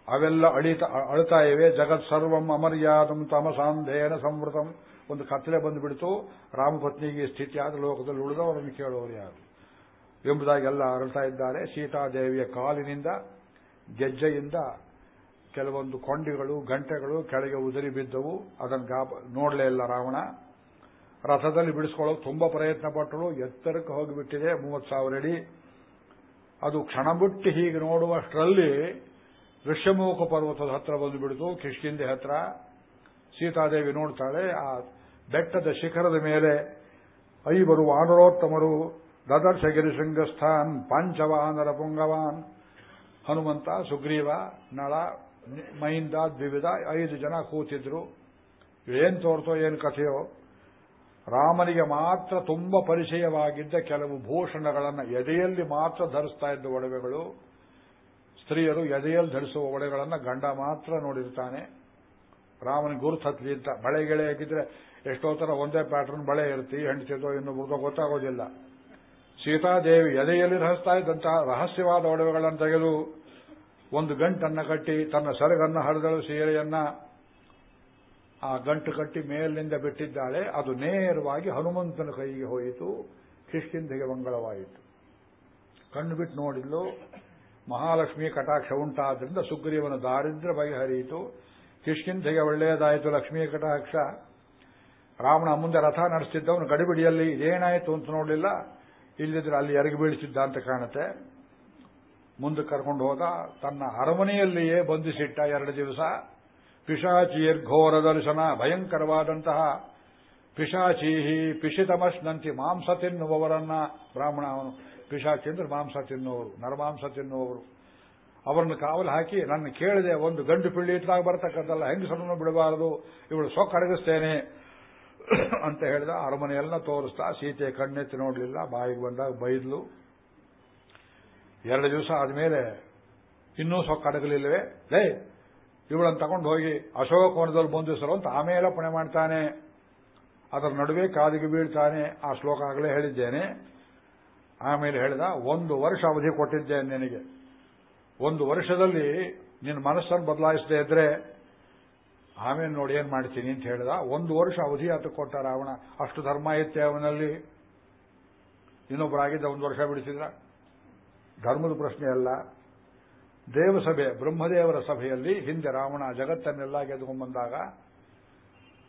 ಅವೆಲ್ಲ ಅಳಿತ ಅಳ್ತಾ ಇವೆ. ಜಗತ್ ಸರ್ವಂ ಅಮರ್ಯಾದಂ ತಮಸಾಂಧೇನ ಸಂವೃತಂ. ಒಂದು ಕತ್ತಲೆ ಬಂದುಬಿಡ್ತು. ರಾಮಪತ್ನಿಗೆ ಸ್ಥಿತಿಯಾದ ಲೋಕದಲ್ಲಿ ಉಳಿದವರನ್ನು ಕೇಳೋರು ಯಾರು? ಎಂಬುದಾಗಿ ಎಲ್ಲ ಅರಳ್ತಾ ಇದ್ದಾರೆ. ಸೀತಾದೇವಿಯ ಕಾಲಿನಿಂದ, ಗೆಜ್ಜೆಯಿಂದ ಕೆಲವೊಂದು ಕೊಂಡಿಗಳು, ಗಂಟೆಗಳು ಕೆಳಗೆ ಉದುರಿ ಬಿದ್ದವು. ಅದನ್ನು ನೋಡಲೇ ಇಲ್ಲ ರಾವಣ. ರಥದಲ್ಲಿ ಬಿಡಿಸ್ಕೊಳ್ಳೋಕೆ ತುಂಬಾ ಪ್ರಯತ್ನ ಪಟ್ಟರು ಎತ್ತರಕ್ಕೆ ಹೋಗಿಬಿಟ್ಟಿದೆ ಮೂವತ್ತು ಸಾವಿರ ಅಡಿ. ಅದು ಕ್ಷಣ ಬಿಟ್ಟು ಹೀಗೆ ನೋಡುವಷ್ಟರಲ್ಲಿ ಋಷ್ಯಮುಖ ಪರ್ವತದ ಹತ್ರ ಬಂದುಬಿಡ್ತು ಕಿಷ್ಕಿಂದೆ ಹತ್ರ. ಸೀತಾದೇವಿ ನೋಡ್ತಾಳೆ. ಆ ಬೆಟ್ಟದ ಶಿಖರದ ಮೇಲೆ ಐವರು ವಾನರೋತ್ತಮರು ದದರ್ಶಗಿರಿ ಶೃಂಗಸ್ಥಾನ್, ಪಾಂಚವಾನರ ಪುಂಗವಾನ್, ಹನುಮಂತ, ಸುಗ್ರೀವ, ನಳ ಮಹಿಂದ ದ್ವಿವಿಧ ಐದು ಜನ ಕೂತಿದ್ರು. ಏನ್ ತೋರ್ತೋ, ಏನು ಕಥೆಯೋ. ರಾಮನಿಗೆ ಮಾತ್ರ ತುಂಬ ಪರಿಚಯವಾಗಿದ್ದ ಕೆಲವು ಭೂಷಣಗಳನ್ನು ಎದೆಯಲ್ಲಿ ಮಾತ್ರ ಧರಿಸ್ತಾ ಇದ್ದ ಒಡವೆಗಳು. ಸ್ತ್ರೀಯರು ಎದೆಯಲ್ಲಿ ಧರಿಸುವ ಒಡೆಗಳನ್ನು ಗಂಡ ಮಾತ್ರ ನೋಡಿರ್ತಾನೆ. ರಾಮನ ಗುರುತ್ ಹತ್ಲಿ ಅಂತ. ಬಳೆ ಗೆಳೆ ಹಾಕಿದ್ರೆ ಎಷ್ಟೋ ತರ ಒಂದೇ ಪ್ಯಾಟರ್ನ್ ಬಳೆ ಇರ್ತಿ ಹೆಂಡತಿದೋ ಇನ್ನೊಬ್ರದೋ ಗೊತ್ತಾಗೋದಿಲ್ಲ. ಸೀತಾದೇವಿ ಎದೆಯಲ್ಲಿ ರಹಿಸ್ತಾ ಇದ್ದಂತಹ ರಹಸ್ಯವಾದ ಒಡವೆಗಳನ್ನು ತೆಗೆದು ಒಂದು ಗಂಟನ್ನ ಕಟ್ಟಿ ತನ್ನ ಸೆರಗನ್ನು ಹರಿದಳು ಸೀರೆಯನ್ನ, ಆ ಗಂಟು ಕಟ್ಟಿ ಮೇಲಿನಿಂದ ಬಿಟ್ಟಿದ್ದಾಳೆ. ಅದು ನೇರವಾಗಿ ಹನುಮಂತನ ಕೈಗೆ ಹೋಯಿತು. ಕಿಷ್ಕಿಂದೆಗೆ ಮಂಗಳವಾಯಿತು. ಕಣ್ಣು ಬಿಟ್ಟು ನೋಡಿದ್ಲು. ಮಹಾಲಕ್ಷ್ಮಿ ಕಟಾಕ್ಷ ಉಂಟಾದ್ರಿಂದ ಸುಗ್ರೀವನ ದಾರಿದ್ರ್ಯ ಬಗೆಹರಿಯಿತು. ಕಿಷ್ಕಿಂಧೆಗೆ ಒಳ್ಳೆಯದಾಯಿತು ಲಕ್ಷ್ಮೀ ಕಟಾಕ್ಷ. ರಾವಣ ಮುಂದೆ ರಥ ನಡೆಸ್ತಿದ್ದವನು ಗಡಿಬಿಡಿಯಲ್ಲಿ ಇದೇನಾಯಿತು ಅಂತ ನೋಡಲಿಲ್ಲ. ಇಲ್ಲಿದ್ರೆ ಅಲ್ಲಿ ಎರಗಿ ಬೀಳಿಸಿದ್ದ ಅಂತ ಕಾಣುತ್ತೆ. ಮುಂದೆ ಕರ್ಕೊಂಡು ಹೋದ, ತನ್ನ ಅರಮನೆಯಲ್ಲಿಯೇ ಬಂಧಿಸಿಟ್ಟ ಎರಡು ದಿವಸ ಪಿಶಾಚಿಯರ್ ಘೋರ ದರ್ಶನ, ಭಯಂಕರವಾದಂತಹ ಪಿಶಾಚೀಹಿ ಪಿಶಿತಮಶ್ನಂತಿ ಮಾಂಸ ತಿನ್ನುವವರನ್ನ, ಬ್ರಾಹ್ಮಣ ಅವನು, ಪಿಶಾಚಿ ಅಂದ್ರೆ ಮಾಂಸ ತಿನ್ನುವವರು, ನರಮಾಂಸ ತಿನ್ನುವವರು. ಅವರನ್ನು ಕಾವಲು ಹಾಕಿ, ನನ್ನ ಕೇಳಿದೆ, ಒಂದು ಗಂಡು ಪಿಳ್ಳಿ ಇಟ್ಟಾಗ ಹೆಂಗೆ ಹೆಂಗಸರನ್ನು ಬಿಡಬಾರದು, ಇವಳು ಸೊಕ್ಕಡಗಿಸ್ತೇನೆ ಅಂತ ಹೇಳಿದ, ಅರಮನೆಯೆಲ್ಲ ತೋರಿಸ್ತಾ, ಸೀತೆ ಕಣ್ಣೆತ್ತಿ ನೋಡಲಿಲ್ಲ, ಬಾಯಿಗೆ ಬಂದಾಗ ಬೈದ್ಲು. ಎರಡು ದಿವಸ ಆದಮೇಲೆ ಇನ್ನೂ ಸೊಕ್ಕಡಗಲಿಲ್ಲವೆ ಲೇ, ಇವಳನ್ನು ತಗೊಂಡು ಹೋಗಿ ಅಶೋಕವನದಲ್ಲಿ ಬಂಧಿಸರು ಅಂತ ಆಮೇಲೆ ಪುಣೆ ಮಾಡ್ತಾನೆ. ಅದರ ನಡುವೆ ಕಾದಿಗೆ ಬೀಳ್ತಾನೆ. ಆ ಶ್ಲೋಕ ಆಗಲೇ ಹೇಳಿದ್ದೇನೆ. ಆಮೇಲೆ ಹೇಳಿದ, ಒಂದು ವರ್ಷ ಅವಧಿ ಕೊಟ್ಟಿದ್ದೇನೆ ನಿನಗೆ. ಒಂದು ವರ್ಷದಲ್ಲಿ ನಿನ್ನ ಮನಸ್ಸನ್ನು ಬದಲಾಯಿಸದೇ ಇದ್ರೆ, ಆಮೇಲೆ ನೋಡಿ ಏನ್ ಮಾಡ್ತೀನಿ ಅಂತ ಹೇಳಿದ, ಒಂದು ವರ್ಷ ಅವಧಿ ಆತ ಕೊಟ್ಟ ರಾವಣ. ಅಷ್ಟು ಧರ್ಮ ಇತ್ತೆ ಅವನಲ್ಲಿ. ಇನ್ನೊಬ್ಬರಾಗಿದ್ದ ಒಂದು ವರ್ಷ ಬಿಡಿಸಿದ್ರ? ಧರ್ಮದ ಪ್ರಶ್ನೆ ಅಲ್ಲ. ದೇವಸಭೆ, ಬ್ರಹ್ಮದೇವರ ಸಭೆಯಲ್ಲಿ ಹಿಂದೆ ರಾವಣ ಜಗತ್ತನ್ನೆಲ್ಲ ಗೆದ್ದುಕೊಂಡ್ಬಂದಾಗ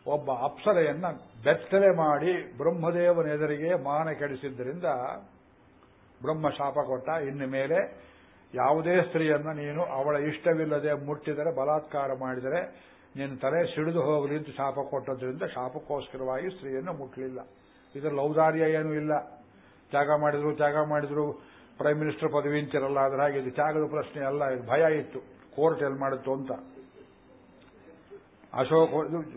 ಒಬ್ಬ ಅಪ್ಸರೆಯನ್ನ ಬೆತ್ತಲೆ ಮಾಡಿ ಬ್ರಹ್ಮದೇವನ ಎದುರಿಗೆ ಮಾನ ಕೆಡಿಸಿದ್ದರಿಂದ ಬ್ರಹ್ಮ ಶಾಪ ಕೊಟ್ಟ. ಇನ್ನು ಮೇಲೆ ಯಾವುದೇ ಸ್ತ್ರೀಯನ್ನ ನೀನು ಅವಳ ಇಷ್ಟವಿಲ್ಲದೆ ಮುಟ್ಟಿದರೆ, ಬಲಾತ್ಕಾರ ಮಾಡಿದರೆ, ನಿನ್ನ ತಲೆ ಸಿಡಿದು ಹೋಗಲಿ ಅಂತ ಶಾಪ ಕೊಟ್ಟದ್ರಿಂದ ಶಾಪಕ್ಕೋಸ್ಕರವಾಗಿ ಸ್ತ್ರೀಯನ್ನು ಮುಟ್ಟಲಿಲ್ಲ ಇದರಲ್ಲಿ ಔದಾರ್ಯ ಏನೂ ಇಲ್ಲ. ತ್ಯಾಗ ಮಾಡಿದ್ರು ತ್ಯಾಗ ಮಾಡಿದ್ರು. ಪ್ರೈಮ್ ಮಿನಿಸ್ಟರ್ ಪದವಿ ಅಂತಿರಲ್ಲ ಅದ್ರ ಹಾಗೆ ಇದು ತ್ಯಾಗದ ಪ್ರಶ್ನೆ ಅಲ್ಲ, ಇದು ಭಯ ಇತ್ತು. ಕೋರ್ಟ್ ಎಲ್ಲಿ ಮಾಡುತ್ತೋ ಅಂತ. ಅಶೋಕ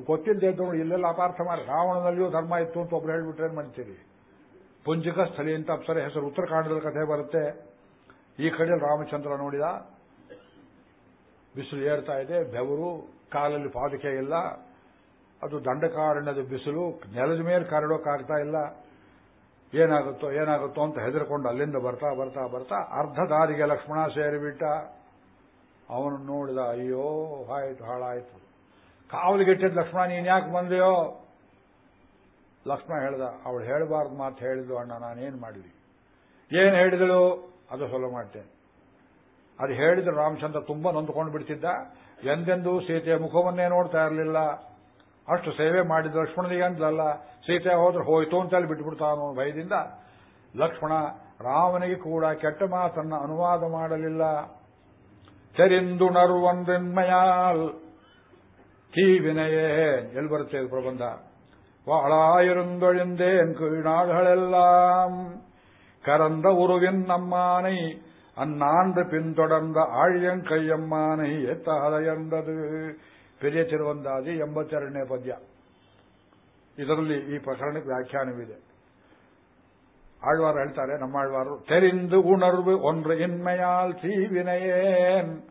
ಗೊತ್ತಿದ್ದೆ ನೋಡಿ, ಇಲ್ಲೆಲ್ಲ ಅಪಾರ್ಥ ಮಾಡಿ, ರಾವಣನಲ್ಲಿಯೂ ಧರ್ಮ ಇತ್ತು ಅಂತ ಒಬ್ರು ಹೇಳ್ಬಿಟ್ರೆ ಏನ್ ಮಾಡ್ತೀರಿ? ಪುಂಜಕ ಸ್ಥಳಿ ಅಂತ ಅಪ್ಸರ ಹೆಸರು ಉತ್ತರಾಖಂಡದ ಕಥೆ ಬರುತ್ತೆ. ಈ ಕಡೆ ರಾಮಚಂದ್ರ ನೋಡಿದ. ಬಿಸಿಲು ಏರ್ತಾ ಇದೆ, ಬೆವರು, ಕಾಲಲ್ಲಿ ಪಾದಕೆ ಇಲ್ಲ. ಅದು ದಂಡಕಾರಣ್ಯದ ಬಿಸಿಲು, ನೆಲದ ಮೇಲೆ ಕರಡೋಕ್ಕಾಗ್ತಾ ಇಲ್ಲ. ಏನಾಗುತ್ತೋ ಏನಾಗುತ್ತೋ ಅಂತ ಹೆದರ್ಕೊಂಡು ಅಲ್ಲಿಂದ ಬರ್ತಾ ಬರ್ತಾ ಬರ್ತಾ ಅರ್ಧ ದಾರಿಗೆ ಲಕ್ಷ್ಮಣ ಸೇರಿಬಿಟ್ಟ ಅವನು ನೋಡಿದ, ಅಯ್ಯೋ ಆಯ್ತು ಹಾಳಾಯ್ತು. ಕಾವಲಿಗೆಟ್ಟಿದ ಲಕ್ಷ್ಮಣ, ನೀನು ಯಾಕೆ ಬಂದೆಯೋ? ಲಕ್ಷ್ಮಣ ಹೇಳ್ದ, ಅವಳು ಹೇಳಬಾರ್ದು ಮಾತು ಹೇಳಿದ್ಲು, ಅಣ್ಣ, ನಾನೇನು ಮಾಡಲಿ ಏನು ಹೇಳಿದಳು? ಅದು ಸೊಲ ಮಾಡ್ತೇನೆ ಅದು ಹೇಳಿದ್ರು ರಾಮಚಂದ್ರ ತುಂಬಾ ನೊಂದುಕೊಂಡು ಬಿಡ್ತಿದ್ದ. ಎಂದೆಂದೂ ಸೀತೆಯ ಮುಖವನ್ನೇ ನೋಡ್ತಾ ಇರಲಿಲ್ಲ. ಅಷ್ಟು ಸೇವೆ ಮಾಡಿದ ಲಕ್ಷ್ಮಣನಿಗೆ ಅಂದ್ಲಲ್ಲ. ಸೀತೆ ಹೋದ್ರೆ ಹೋಯ್ತು ಅಂತೇಳಿ ಬಿಟ್ಬಿಡ್ತಾನೋ ಭಯದಿಂದ ಲಕ್ಷ್ಮಣ ರಾಮನಿಗೆ ಕೂಡ ಕೆಟ್ಟ ಮಾತನ್ನ ಅನುವಾದ ಮಾಡಲಿಲ್ಲ ಚರಿಂದು ನರುವಂದೆನ್ಮಯಾಲ್ ತೀವಿನೆಯೇ ಎಲ್ಲಿ ಬರುತ್ತೆ ಇದು ಪ್ರಬಂಧ வாழாயிருந்தொழிந்தேன் கீழ்நாடுகளெல்லாம் கரந்த உருவின் நம்மானை அந்நாண்டு பின்தொடர்ந்த ಆಳ್ಯಂಕಯ್ಯಮ್ಮನೈ ಎತ್ತಾದ ಎಂದದು ಪೆರಿಯ ತಿರುವಂದಾದಿ ಎಂಬತ್ತೆರಡನೇ ಪದ್ಯ ಇದರಲ್ಲಿ ಈ ಪ್ರಕರಣಕ್ಕೆ ವ್ಯಾಖ್ಯಾನವಿದೆ. ಆಳ್ವಾರು ಹೇಳ್ತಾರೆ, ನಮ್ಮ ಆಳ್ವಾರು, ತೆರಿಂದು ಉಣರ್ವು ಒಂದ್ರ ಇನ್ಮೆಯಾಲ್ ಸೀವಿನಯೇನ್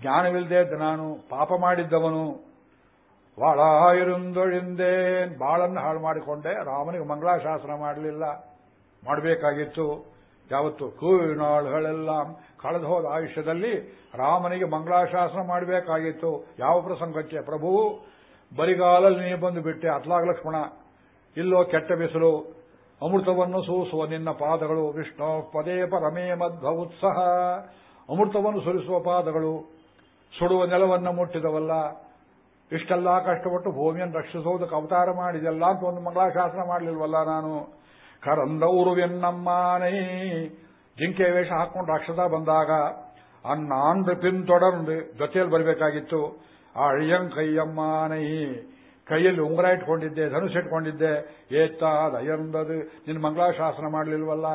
ಜ್ಞಾನವಿಲ್ಲದೆ ನಾನು ಪಾಪ ಮಾಡಿದ್ದವನು, ವಾಳಾಯಿರುಂದೊಳಿಂದೇನ್. ಬಾಳನ್ನು ಹಾಳು ಮಾಡಿಕೊಂಡೆ, ರಾಮನಿಗೆ ಮಂಗಳಾಶಾಸನ ಮಾಡಲಿಲ್ಲ. ಮಾಡಬೇಕಾಗಿತ್ತು. ಯಾವತ್ತು? ಕೂವಿನಾಳುಗಳೆಲ್ಲ ಕಳೆದು ಹೋದ ಆಯುಷ್ಯದಲ್ಲಿ ರಾಮನಿಗೆ ಮಂಗಳಾಶಾಸನ ಮಾಡಬೇಕಾಗಿತ್ತು. ಯಾವ ಪ್ರಸಂಗಕ್ಕೆ? ಪ್ರಭು ಬರಿಗಾಲಲ್ಲಿ ನೀ ಬಂದು ಬಿಟ್ಟೆ ಅತ್ಲಾಗ ಲಕ್ಷ್ಮಣ ಇಲ್ಲೋ ಕೆಟ್ಟ ಬಿಸಿಲು, ಅಮೃತವನ್ನು ಸೂಸುವ ನಿನ್ನ ಪಾದಗಳು, ವಿಷ್ಣು ಪದೇ ಪರಮೇ ಮಧ್ವ ಉತ್ಸಾಹ ಅಮೃತವನ್ನು ಸುರಿಸುವ ಪಾದಗಳು, ಸುಡುವ ನೆಲವನ್ನು ಮುಟ್ಟಿದವಲ್ಲ. ಇಷ್ಟೆಲ್ಲ ಕಷ್ಟಪಟ್ಟು ಭೂಮಿಯನ್ನು ರಕ್ಷಿಸುವುದಕ್ಕೆ ಅವತಾರ ಮಾಡಿದೆಲ್ಲ ಅಂತ ಒಂದು ಮಂಗಳಾಶಾಸನ ಮಾಡಲಿಲ್ವಲ್ಲ ನಾನು? ಕರಂದ ಉರುವೆನ್ನಮ್ಮನೇ ಜಿಂಕೆ ವೇಷ ಹಾಕೊಂಡು ರಾಕ್ಷಸ ಬಂದಾಗ ಅನ್ನಾಂದ್ರೆ ಪಿನ್ ತೊಡರ್ ಜೊತೆಯಲ್ಲಿ ಬರಬೇಕಾಗಿತ್ತು. ಆ ಅಳಿಯಂ ಕೈಯಮ್ಮನೈ ಕೈಯಲ್ಲಿ ಉಂಗುರ ಇಟ್ಕೊಂಡಿದ್ದೆ ಧನುಷ್ ಇಟ್ಕೊಂಡಿದ್ದೆ ಏತ್ತಾದ ಅಯ್ಯಂದದು ನಿನ್ನ ಮಂಗಳಾಶಾಸನ ಮಾಡಲಿಲ್ವಲ್ಲ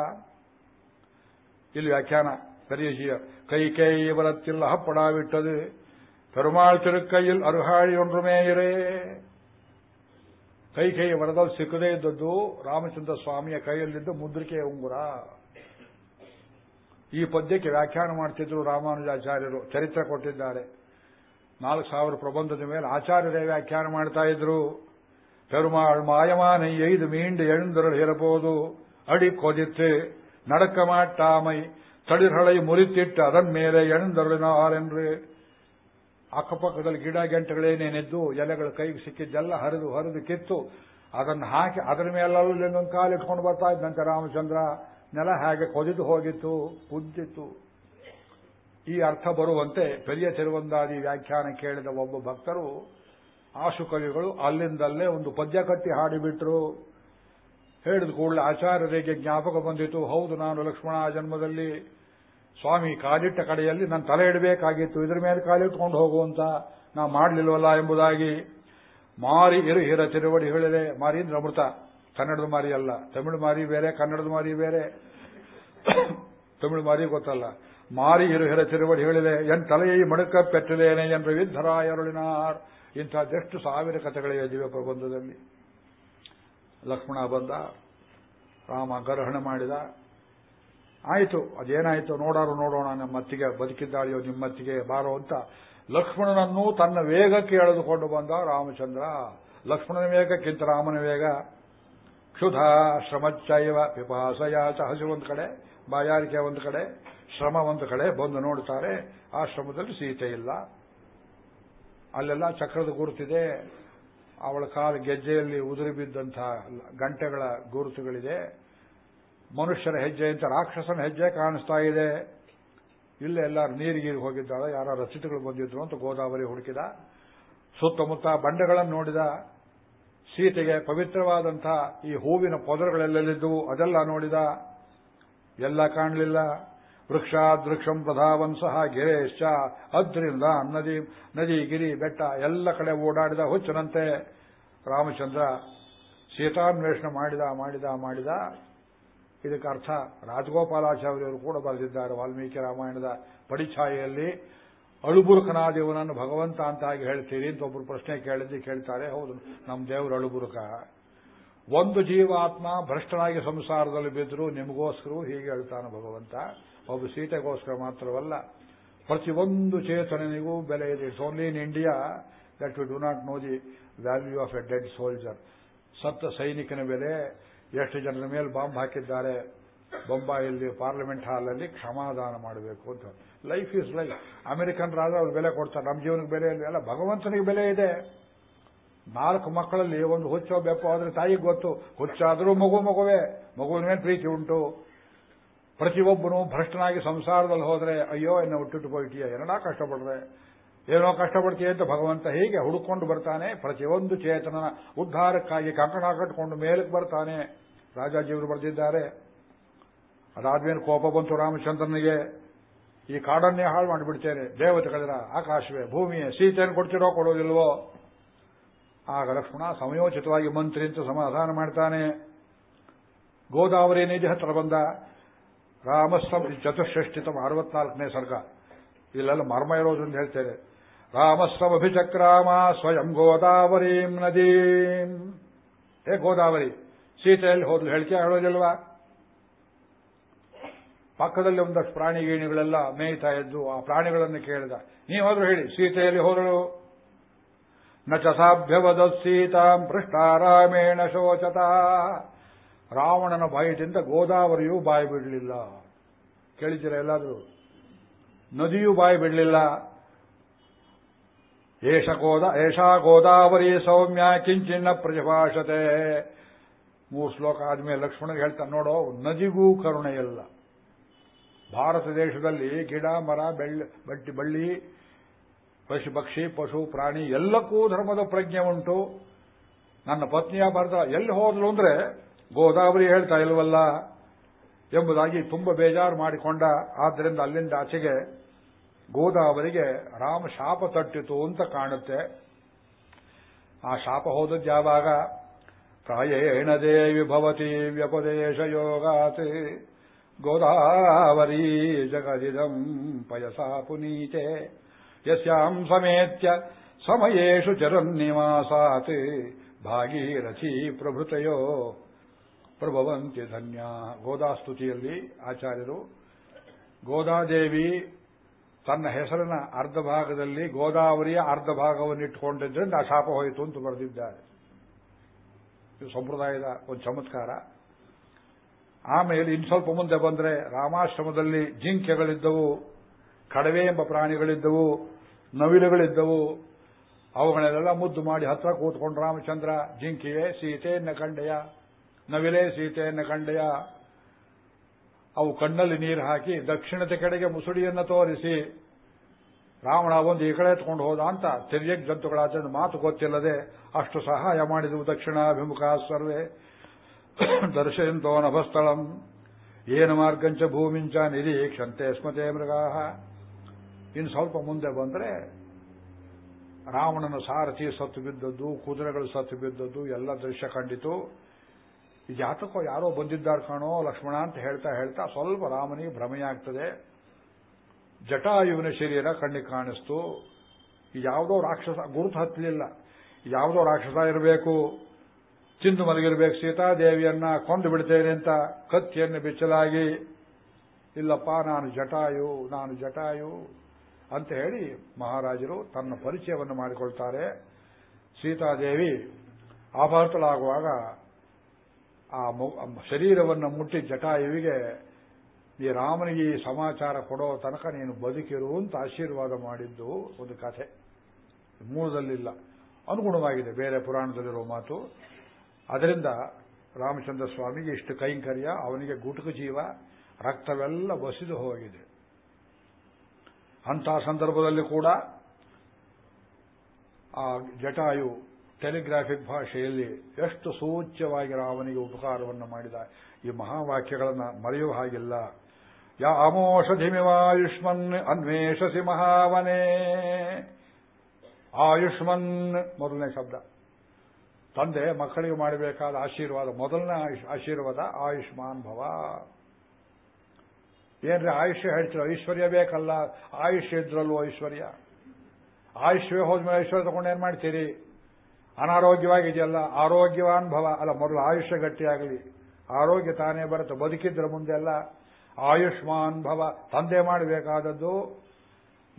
ಇಲ್ಲಿ ವ್ಯಾಖ್ಯಾನ பெரிய கை கை வரத்தில் அகப்படாவிட்டது பெருமாள் திருக்கையில் ಅರುಹಾಳಿ ஒன்றுமே ಇರೇ ಕೈ ಕೈ ವರದಲ್ಲಿ ಸಿಕ್ಕದೇ ಇದ್ದದ್ದು ರಾಮಚಂದ್ರ ಸ್ವಾಮಿಯ ಕೈಯಲ್ಲಿದ್ದ ಮುದ್ರಿಕೆಯ ಉಂಗುರ ಈ ಪದ್ಯಕ್ಕೆ ವ್ಯಾಖ್ಯಾನ ಮಾಡ್ತಿದ್ರು ರಾಮಾನುಜಾಚಾರ್ಯರು ಚರಿತ್ರೆ ಕೊಟ್ಟಿದ್ದಾರೆ ನಾಲ್ಕು ಸಾವಿರ ಪ್ರಬಂಧದ ಮೇಲೆ ಆಚಾರ್ಯರೇ ವ್ಯಾಖ್ಯಾನ ಮಾಡ್ತಾ ಇದ್ರು பெருமாள் மாயமானை எய்து மீண்டு எழுந்தருள் ಇರಬಹುದು ಅಡಿ ಕೊದಿತ್ತು நடக்க மாட்டாமை ತಳಿರ್ಹಳೆ ಮುರಿತಿಟ್ಟು ಅದನ್ ಮೇಲೆ ಎಣಂದರುಳಿನಾರೆಂದ್ರೆ ಅಕ್ಕಪಕ್ಕದಲ್ಲಿ ಗಿಡ ಗಂಟೆಗಳೇನೇನಿದ್ದು ಎಲೆಗಳ ಕೈಗೆ ಸಿಕ್ಕಿದ್ದೆಲ್ಲ ಹರಿದು ಹರಿದು ಕಿತ್ತು ಅದನ್ನು ಹಾಕಿ ಅದರ ಮೇಲೆಲ್ಲ ಇನ್ನೊಂದು ಕಾಲು ಇಟ್ಕೊಂಡು ಬರ್ತಾ ಇದ್ದಂತೆ ರಾಮಚಂದ್ರ ನೆಲ ಹೇಗೆ ಕೊದಿದು ಹೋಗಿತ್ತು ಕುದ್ದಿತ್ತು ಈ ಅರ್ಥ ಬರುವಂತೆ ಪೆರಿಯ ತಿರುವಂದಾದಿ ವ್ಯಾಖ್ಯಾನ ಕೇಳಿದ ಒಬ್ಬ ಭಕ್ತರು ಆಶುಕವಿಗಳು ಅಲ್ಲಿಂದಲ್ಲೇ ಒಂದು ಪದ್ಯ ಕಟ್ಟಿ ಹಾಡಿಬಿಟ್ರು. ಹೇಳಿದ ಕೂಡಲೇ ಆಚಾರ್ಯರಿಗೆ ಜ್ಞಾಪಕ ಬಂದಿತು. ಹೌದು, ನಾನು ಲಕ್ಷ್ಮಣ ಜನ್ಮದಲ್ಲಿ ಸ್ವಾಮಿ ಕಾಲಿಟ್ಟ ಕಡೆಯಲ್ಲಿ ನಾನು ತಲೆ ಇಡಬೇಕಾಗಿತ್ತು. ಇದ್ರ ಮೇಲೆ ಕಾಲಿಟ್ಕೊಂಡು ಹೋಗುವಂತ ನಾ ಮಾಡಲಿಲ್ವಲ್ಲ ಎಂಬುದಾಗಿ ಮಾರಿ ಇರು ಹಿರ ತಿರುವಡಿ ಹೇಳಿದೆ. ಮಾರಿ ಅಂದ್ರೆ ಅಮೃತ, ಕನ್ನಡದ ಮಾರಿ ಅಲ್ಲ. ತಮಿಳು ಮಾರಿ ಬೇರೆ, ಕನ್ನಡದ ಮಾರಿ ಬೇರೆ. ತಮಿಳು ಮಾರಿ ಗೊತ್ತಲ್ಲ. ಮಾರಿ ತಿರುವಡಿ ಹೇಳಿದೆ, ಎನ್ ತಲೆಯೇ ಮಡುಕ ಪೆಟ್ಟಲೇನೆ ಎಂದು ವಿದ್ಧರಾಯರುಳಿನಾರ್ ಇಂಥದ್ದೆಷ್ಟು ಸಾವಿರ ಕಥೆಗಳಿವೆ ದಿವ್ಯ ಪ್ರಬಂಧದಲ್ಲಿ ಲಕ್ಷ್ಮಣ ಬಂದ, ರಾಮ ಗ್ರಹಣ ಮಾಡಿದ. ಆಯಿತು, ಅದೇನಾಯಿತು, ನೋಡಾರು ನೋಡೋಣ, ನಮ್ಮತ್ತಿಗೆ ಬದುಕಿದ್ದಾಳೆಯೋ, ನಿಮ್ಮತ್ತಿಗೆ ಬಾರೋ ಅಂತ ಲಕ್ಷ್ಮಣನನ್ನು ತನ್ನ ವೇಗಕ್ಕೆ ಎಳೆದುಕೊಂಡು ಬಂದ ರಾಮಚಂದ್ರ. ಲಕ್ಷ್ಮಣನ ವೇಗಕ್ಕಿಂತ ರಾಮನ ವೇಗ ಕ್ಷುಧ ಶ್ರಮಚ್ಚೈವ ಪಿಪಾಸಯಾಚ ಚಹಸಿ ಒಂದು ಕಡೆ ಬಾಯಾರಿಕೆ ಒಂದು ಕಡೆ. ಶ್ರಮ ಒಂದು ಕಡೆ ಬಂದು ನೋಡ್ತಾರೆ, ಆ ಶ್ರಮದಲ್ಲಿ ಸೀತೆ ಇಲ್ಲ. ಅಲ್ಲೆಲ್ಲ ಚಕ್ರದ ಗುರುತಿದೆ, ಅವಳ ಕಾಲು ಗೆಜ್ಜೆಯಲ್ಲಿ ಉದುರಿ ಬಿದ್ದಂತಹ ಗಂಟೆಗಳ ಗುರುತುಗಳಿದೆ. ಮನುಷ್ಯರ ಹೆಜ್ಜೆ ಅಂತ ರಾಕ್ಷಸನ ಹೆಜ್ಜೆ ಕಾಣಿಸ್ತಾ ಇದೆ. ಇಲ್ಲೇ ಎಲ್ಲರೂ ನೀರಿಗೀರಿಗೆ ಹೋಗಿದ್ದಾಳೆ, ಯಾರ ರಚಿತಗಳು ಬಂದಿದ್ರು ಅಂತ ಗೋದಾವರಿ ಹುಡುಕಿದ. ಸುತ್ತಮುತ್ತ ಬಂಡೆಗಳನ್ನು ನೋಡಿದ. ಸೀತೆಗೆ ಪವಿತ್ರವಾದಂತಹ ಈ ಹೂವಿನ ಪೊದರುಗಳೆಲ್ಲೆಲ್ಲಿದ್ದವು ಅದೆಲ್ಲ ನೋಡಿದ. ಎಲ್ಲ ಕಾಣಲಿಲ್ಲ. ವೃಕ್ಷಾದೃಕ್ಷಂ ಪ್ರಧಾವಂಸಃ ಗಿರೇಶ್ಚ ಅದ್ರಿಂದ ನದಿ ನದಿ ಗಿರಿ ಬೆಟ್ಟ, ಎಲ್ಲ ಕಡೆ ಓಡಾಡಿದ ಹುಚ್ಚನಂತೆ ರಾಮಚಂದ್ರ ಸೀತಾನ್ವೇಷಣೆ ಮಾಡಿದ ಮಾಡಿದ ಮಾಡಿದ. ಇದಕ್ಕೆ ಅರ್ಥ ರಾಜಗೋಪಾಲಾಚಾರ್ಯರು ಕೂಡ ಬರೆದಿದ್ದಾರೆ ವಾಲ್ಮೀಕಿ ರಾಮಾಯಣದ ಪಡಿಛಾಯೆಯಲ್ಲಿ. ಅಳುಬುರುಕನಾದೇವನನ್ನು ಭಗವಂತ ಅಂತ ಆಗಿ ಹೇಳ್ತೀರಿ ಅಂತ ಒಬ್ಬರು ಪ್ರಶ್ನೆ ಕೇಳಿದ್ದು, ಕೇಳ್ತಾರೆ. ಹೌದು, ನಮ್ಮ ದೇವರು ಅಳುಬುರುಕ. ಒಂದು ಜೀವಾತ್ಮ ಭ್ರಷ್ಟನಾಗಿ ಸಂಸಾರದಲ್ಲಿ ಬಿದ್ದರೂ ನಿಮಗೋಸ್ಕರ ಹೀಗೆ ಹೇಳ್ತಾನೆ ಭಗವಂತ. ಒಬ್ಬ ಸೀತೆಗೋಸ್ಕರ ಮಾತ್ರವಲ್ಲ ಪ್ರತಿಯೊಂದು ಚೇತನನಿಗೂ ಬೆಲೆ ಇದೆ. It's only in India that we do not know the value of a dead soldier ಸತ್ತ ಸೈನಿಕನ ಬೆಲೆ, ಎಷ್ಟು ಜನರ ಮೇಲೆ ಬಾಂಬ್ ಹಾಕಿದ್ದಾರೆ, ಬೊಂಬಾಯಲ್ಲಿ, ಪಾರ್ಲಿಮೆಂಟ್ ಹಾಲಲ್ಲಿ ಕ್ಷಮಾದಾನ ಮಾಡಬೇಕು ಅಂತ. ಲೈಫ್ ಇಸ್ ಲೈಫ್ ರಾಜ ಅವ್ರು ಬೆಲೆ ಕೊಡ್ತಾರೆ. ನಮ್ಮ ಜೀವನಕ್ಕೆ ಬೆಲೆ ಇಲ್ಲ. ಅಲ್ಲ ಭಗವಂತನಿಗೆ ಬೆಲೆ ಇದೆ. ನಾಲ್ಕು ಮಕ್ಕಳಲ್ಲಿ ಒಂದು ಹುಚ್ಚೋ ಬೆಪ್ಪೋ ಆದರೆ ತಾಯಿಗೆ ಗೊತ್ತು. ಹುಚ್ಚಾದರೂ ಮಗು ಮಗುವೆ. ಮಗುವಿನ ಮೇಲೆ ಪ್ರೀತಿ ಉಂಟು. ಪ್ರತಿಯೊಬ್ಬನು ಭ್ರಷ್ಟನಾಗಿ ಸಂಸಾರದಲ್ಲಿ ಹೋದರೆ, ಅಯ್ಯೋ, ಎನ್ನ ಹುಟ್ಟಿಟ್ಟು ಹೋಯ್ತೀಯ? ಏನೋ ಕಷ್ಟಪಡ್ರೆ ಏನೋ ಕಷ್ಟಪಡ್ತೀಯ ಅಂತ ಭಗವಂತ ಹೀಗೆ ಹುಡುಕೊಂಡು ಬರ್ತಾನೆ. ಪ್ರತಿಯೊಂದು ಚೇತನನ ಉದ್ಧಾರಕ್ಕಾಗಿ ಕಂಕಣ ಕಟ್ಟಿಕೊಂಡು ಮೇಲಕ್ಕೆ ಬರ್ತಾನೆ. ರಾಜಾಜಿಯವರು ಬರೆದಿದ್ದಾರೆ. ಅದಾದ್ಮೇಲೆ ಕೋಪ ಬಂತು ರಾಮಚಂದ್ರನಿಗೆ. ಈ ಕಾಡನ್ನೇ ಹಾಳು ಮಾಡಿಬಿಡ್ತೇನೆ. ದೇವತೆಗಳಿರ ಆಕಾಶವೇ, ಭೂಮಿಯೇ, ಸೀತೆಯನ್ನು ಕೊಡ್ತಿರೋ ಕೊಡೋದಿಲ್ವೋ? ಆಗ ಲಕ್ಷ್ಮಣ ಸಮಯೋಚಿತವಾಗಿ ಮಂತ್ರಿ ಅಂತ ಸಮಾಧಾನ ಮಾಡ್ತಾನೆ. ಗೋದಾವರಿ ನಿಧಿ ಹತ್ರ ಬಂದ. ರಾಮಸ್ತಂ ಚತುಷ್ಠಿತಮ ಅರವತ್ನಾಲ್ಕನೇ ಸರ್ಗ. ಇಲ್ಲೆಲ್ಲ ಮರ್ಮ ಇರೋದು ಅಂತ ಹೇಳ್ತೇನೆ. ರಾಮಸ್ತಮಭಿಚಕ್ರಾಮ ಸ್ವಯಂ ಗೋದಾವರೀಂ ನದೀಂ. ಹೇ ಗೋದಾವರಿ, ಸೀತೆಯಲ್ಲಿ ಹೋದ್ಲು ಹೇಳಿಕೆ ಹೇಳೋದಿಲ್ವಾ? ಪಕ್ಕದಲ್ಲಿ ಒಂದಷ್ಟು ಪ್ರಾಣಿ ಗೀಣಿಗಳೆಲ್ಲ ಮೇಯ್ತಾ ಇದ್ದು ಆ ಪ್ರಾಣಿಗಳನ್ನು ಕೇಳಿದ. ನೀವಾದ್ರೂ ಹೇಳಿ, ಸೀತೆಯಲ್ಲಿ ಹೋದಳು? ನ ಚಸಾಭ್ಯವದ ಸೀತಾಂ ಪೃಷ್ಟಾರಾಮೇಣ ಶೋಚತ. ರಾವಣನ ಬಾಯಿದಿಂದ ಗೋದಾವರಿಯೂ ಬಾಯಿ ಬಿಡಲಿಲ್ಲ. ಕೇಳಿದ್ದೀರ ಎಲ್ಲಾದರೂ? ನದಿಯೂ ಬಾಯಿ ಬಿಡಲಿಲ್ಲ. ಏಷ ಗೋದ, ಏಷಾ ಗೋದಾವರಿ ಸೌಮ್ಯ ಕಿಂಚಿನ್ನ ಪ್ರತಿಭಾಷತೆ. ಮೂರು ಶ್ಲೋಕ ಆದ್ಮೇಲೆ ಲಕ್ಷ್ಮಣಗೆ ಹೇಳ್ತಾನೆ, ನೋಡೋ, ನದಿಗೂ ಕರುಣೆ ಇಲ್ಲ ಭಾರತ ದೇಶದಲ್ಲಿ ಗಿಡ, ಮರ, ಬೆಳ್ಳಿ, ಬಟ್ಟಿ, ಬಳ್ಳಿ, ಪಶು, ಪಕ್ಷಿ, ಪಶು, ಪ್ರಾಣಿ, ಎಲ್ಲಕ್ಕೂ ಧರ್ಮದ ಪ್ರಜ್ಞೆ ಉಂಟು. ನನ್ನ ಪತ್ನಿಯ ಬರ್ದ ಎಲ್ಲಿ ಹೋದ್ಲು ಅಂದ್ರೆ ಗೋದಾವರಿ ಹೇಳ್ತಾ ಇಲ್ವಲ್ಲ ಎಂಬುದಾಗಿ ತುಂಬ ಬೇಜಾರು ಮಾಡಿಕೊಂಡ. ಆದ್ದರಿಂದ ಅಲ್ಲಿಂದ ಆಚೆಗೆ ಗೋದಾವರಿಗೆ ರಾಮ ಶಾಪ ತಟ್ಟಿತು ಅಂತ ಕಾಣುತ್ತೆ. ಆ ಶಾಪ ಹೋದದ್ದು ಯಾವಾಗ? ಪ್ರಾಯೇಣ ದೇವಿ ಭವತಿ ವ್ಯಪದೇಶ ಯೋಗಾತ್. ಗೋದಾವರಿ ಜಗದಿದಂ ಪಯಸಾ ಪುನೀತೆ. ಯಸ್ಯಾಂ ಸಮೇತ್ಯ ಸಮಯೇಷು ಚರನ್ನಿವಾಸಾತ್. ಭಾಗೀರಥಿ ಪ್ರಭೃತಯೋ ಪ್ರಭವಂತಿ ಧನ್ಯ ಗೋದಾಸ್ತುತಿಯಲ್ಲಿ ಆಚಾರ್ಯರು ಗೋದಾದೇವಿ ತನ್ನ ಹೆಸರಿನ ಅರ್ಧ ಭಾಗದಲ್ಲಿ ಗೋದಾವರಿಯ ಅರ್ಧ ಭಾಗವನ್ನು ಇಟ್ಟುಕೊಂಡಿದ್ದರಿಂದ ಆ ಶಾಪ ಹೋಯಿತು ಅಂತ ಬರೆದಿದ್ದಾರೆ. ಇದು ಸಂಪ್ರದಾಯದ ಒಂದು ಚಮತ್ಕಾರ. ಆಮೇಲೆ ಇನ್ನು ಸ್ವಲ್ಪ ಮುಂದೆ ಬಂದರೆ ರಾಮಾಶ್ರಮದಲ್ಲಿ ಜಿಂಕೆಗಳಿದ್ದವು, ಕಡವೆ ಎಂಬ ಪ್ರಾಣಿಗಳಿದ್ದವು, ನವಿಲುಗಳಿದ್ದವು. ಅವುಗಳನ್ನೆಲ್ಲ ಮುದ್ದು ಮಾಡಿ ಹತ್ರ ಕೂತ್ಕೊಂಡು ರಾಮಚಂದ್ರ, ಜಿಂಕೆಯೇ ಸೀತೆಯನ್ನ ಕಂಡೆಯ ನವಿಲೆ ಸೀತೆಯನ್ನು ಕಂಡೆಯ? ಅವು ಕಣ್ಣಲ್ಲಿ ನೀರು ಹಾಕಿ ದಕ್ಷಿಣದ ಕಡೆಗೆ ಮುಸುಡಿಯನ್ನು ತೋರಿಸಿ, ರಾವಣ ಒಂದು ಈ ಕಡೆ ಎತ್ಕೊಂಡು ಹೋದ ಅಂತ ಜಂತುಗಳಾದ ಮಾತು ಗೊತ್ತಿಲ್ಲದೆ ಅಷ್ಟು ಸಹಾಯ ಮಾಡಿದವು ದಕ್ಷಿಣಾಭಿಮುಖ ಸರ್ವೇ. ದರ್ಶಯಂತೋ ನಭಸ್ಥಳಂ, ಏನು ಮಾರ್ಗಂಚ ಭೂಮಿಂಚ ನಿರೀಕ್ಷಂತೆ ಸ್ಮತೆ ಮೃಗಾಹ. ಇನ್ನು ಸ್ವಲ್ಪ ಮುಂದೆ ಬಂದರೆ, ರಾವಣನ ಸಾರಥಿ ಸತ್ತು ಬಿದ್ದದ್ದು, ಕುದುರೆಗಳು ಸತ್ತು ಬಿದ್ದದ್ದು, ಎಲ್ಲ ದೃಶ್ಯ ಕಂಡಿತು. ಇದು ಜಾತಕೋ ಯಾರೋ ಬಂದಿದ್ದಾರೆ ಕಾಣೋ ಲಕ್ಷ್ಮಣ ಅಂತ ಹೇಳ್ತಾ ಹೇಳ್ತಾ ಸ್ವಲ್ಪ ರಾಮನಿಗೆ ಭ್ರಮೆಯಾಗ್ತದೆ ಜಟಾಯುವಿನ ಶರೀರ ಕಣ್ಣಿಗೆ ಕಾಣಿಸ್ತು. ಯಾವುದೋ ರಾಕ್ಷಸ, ಗುರುತು ಹತ್ತಲಿಲ್ಲ. ಯಾವುದೋ ರಾಕ್ಷಸ ಇರಬೇಕು. ಚಿಂದು ಮಲಗಿರ್ಬೇಕು. ಸೀತಾದೇವಿಯನ್ನ ಕೊಂದು ಬಿಡ್ತೇನೆ ಅಂತ ಕತ್ತಿಯನ್ನು ಬಿಚ್ಚಲಾಗಿ, ಇಲ್ಲಪ್ಪ, ನಾನು ಜಟಾಯು ನಾನು ಜಟಾಯು ಅಂತ ಹೇಳಿ ಮಹಾರಾಜರು ತನ್ನ ಪರಿಚಯವನ್ನು ಮಾಡಿಕೊಳ್ತಾರೆ. ಸೀತಾದೇವಿ ಅಪಹೃತಳಾಗುವಾಗ ಆ ಶರೀರವನ್ನು ಮುಟ್ಟಿ ಜಟಾಯುವಿಗೆ ಈ ರಾಮನಿಗೆ ಈ ಸಮಾಚಾರ ಕೊಡೋ ತನಕ ನೀನು ಬದುಕಿರು ಅಂತ ಆಶೀರ್ವಾದ ಮಾಡಿದ್ದು ಒಂದು ಕಥೆ. ಮೂಲದಲ್ಲಿಲ್ಲ ಅನುಗುಣವಾಗಿದೆ, ಬೇರೆ ಪುರಾಣದಲ್ಲಿರೋ ಮಾತು. ಅದರಿಂದ ರಾಮಚಂದ್ರ ಸ್ವಾಮಿಗೆ ಇಷ್ಟು ಕೈಂಕರ್ಯ, ಅವನಿಗೆ ಗುಟುಕು ಜೀವ, ರಕ್ತವೆಲ್ಲ ಬಸಿದು ಹೋಗಿದೆ. ಅಂತಹ ಸಂದರ್ಭದಲ್ಲಿ ಕೂಡ ಆ ಜಟಾಯು ಟೆಲಿಗ್ರಾಫಿಕ್ ಭಾಷೆಯಲ್ಲಿ ಎಷ್ಟು ಸೂಚ್ಯವಾಗಿ ರಾವನಿಗೆ ಉಪಕಾರವನ್ನು ಮಾಡಿದ ಈ ಮಹಾವಾಕ್ಯಗಳನ್ನು ಮರೆಯುವ ಹಾಗಿಲ್ಲ. ಯಾ ಅಮೋಷಧಿಮಿವಾಯುಷ್ಮನ್ ಅನ್ವೇಷಸಿ ಮಹಾವನೇ. ಆಯುಷ್ಮನ್ ಮೊದಲನೇ ಶಬ್ದ. ತಂದೆ ಮಕ್ಕಳಿಗೆ ಮಾಡಬೇಕಾದ ಆಶೀರ್ವಾದ, ಮೊದಲನೇ ಆಶೀರ್ವಾದ ಆಯುಷ್ಮಾನ್ ಭವ. ಏನ್ರಿ ಆಯುಷ್ಯ ಹೇಳ್ತೀರ? ಐಶ್ವರ್ಯ ಬೇಕಲ್ಲ. ಆಯುಷ್ಯ ಇದ್ರಲ್ವೋ ಐಶ್ವರ್ಯ. ಆಯುಷ್ಯ ಹೋದ್ಮೇಲೆ ಐಶ್ವರ್ಯ ತಗೊಂಡು ಏನ್ ಮಾಡ್ತೀರಿ? ಅನಾರೋಗ್ಯವಾಗಿದೆಯಲ್ಲ, ಆರೋಗ್ಯವಾನುಭವ. ಅಲ್ಲ, ಮೊದಲು ಆಯುಷ್ಯ ಗಟ್ಟಿಯಾಗಲಿ. ಆರೋಗ್ಯ ತಾನೇ ಬರುತ್ತೆ. ಬದುಕಿದ್ರ ಮುಂದೆ ಅಲ್ಲ ಆಯುಷ್ಮಾನ್ ಭವ ತಂದೆ ಮಾಡಬೇಕಾದದ್ದು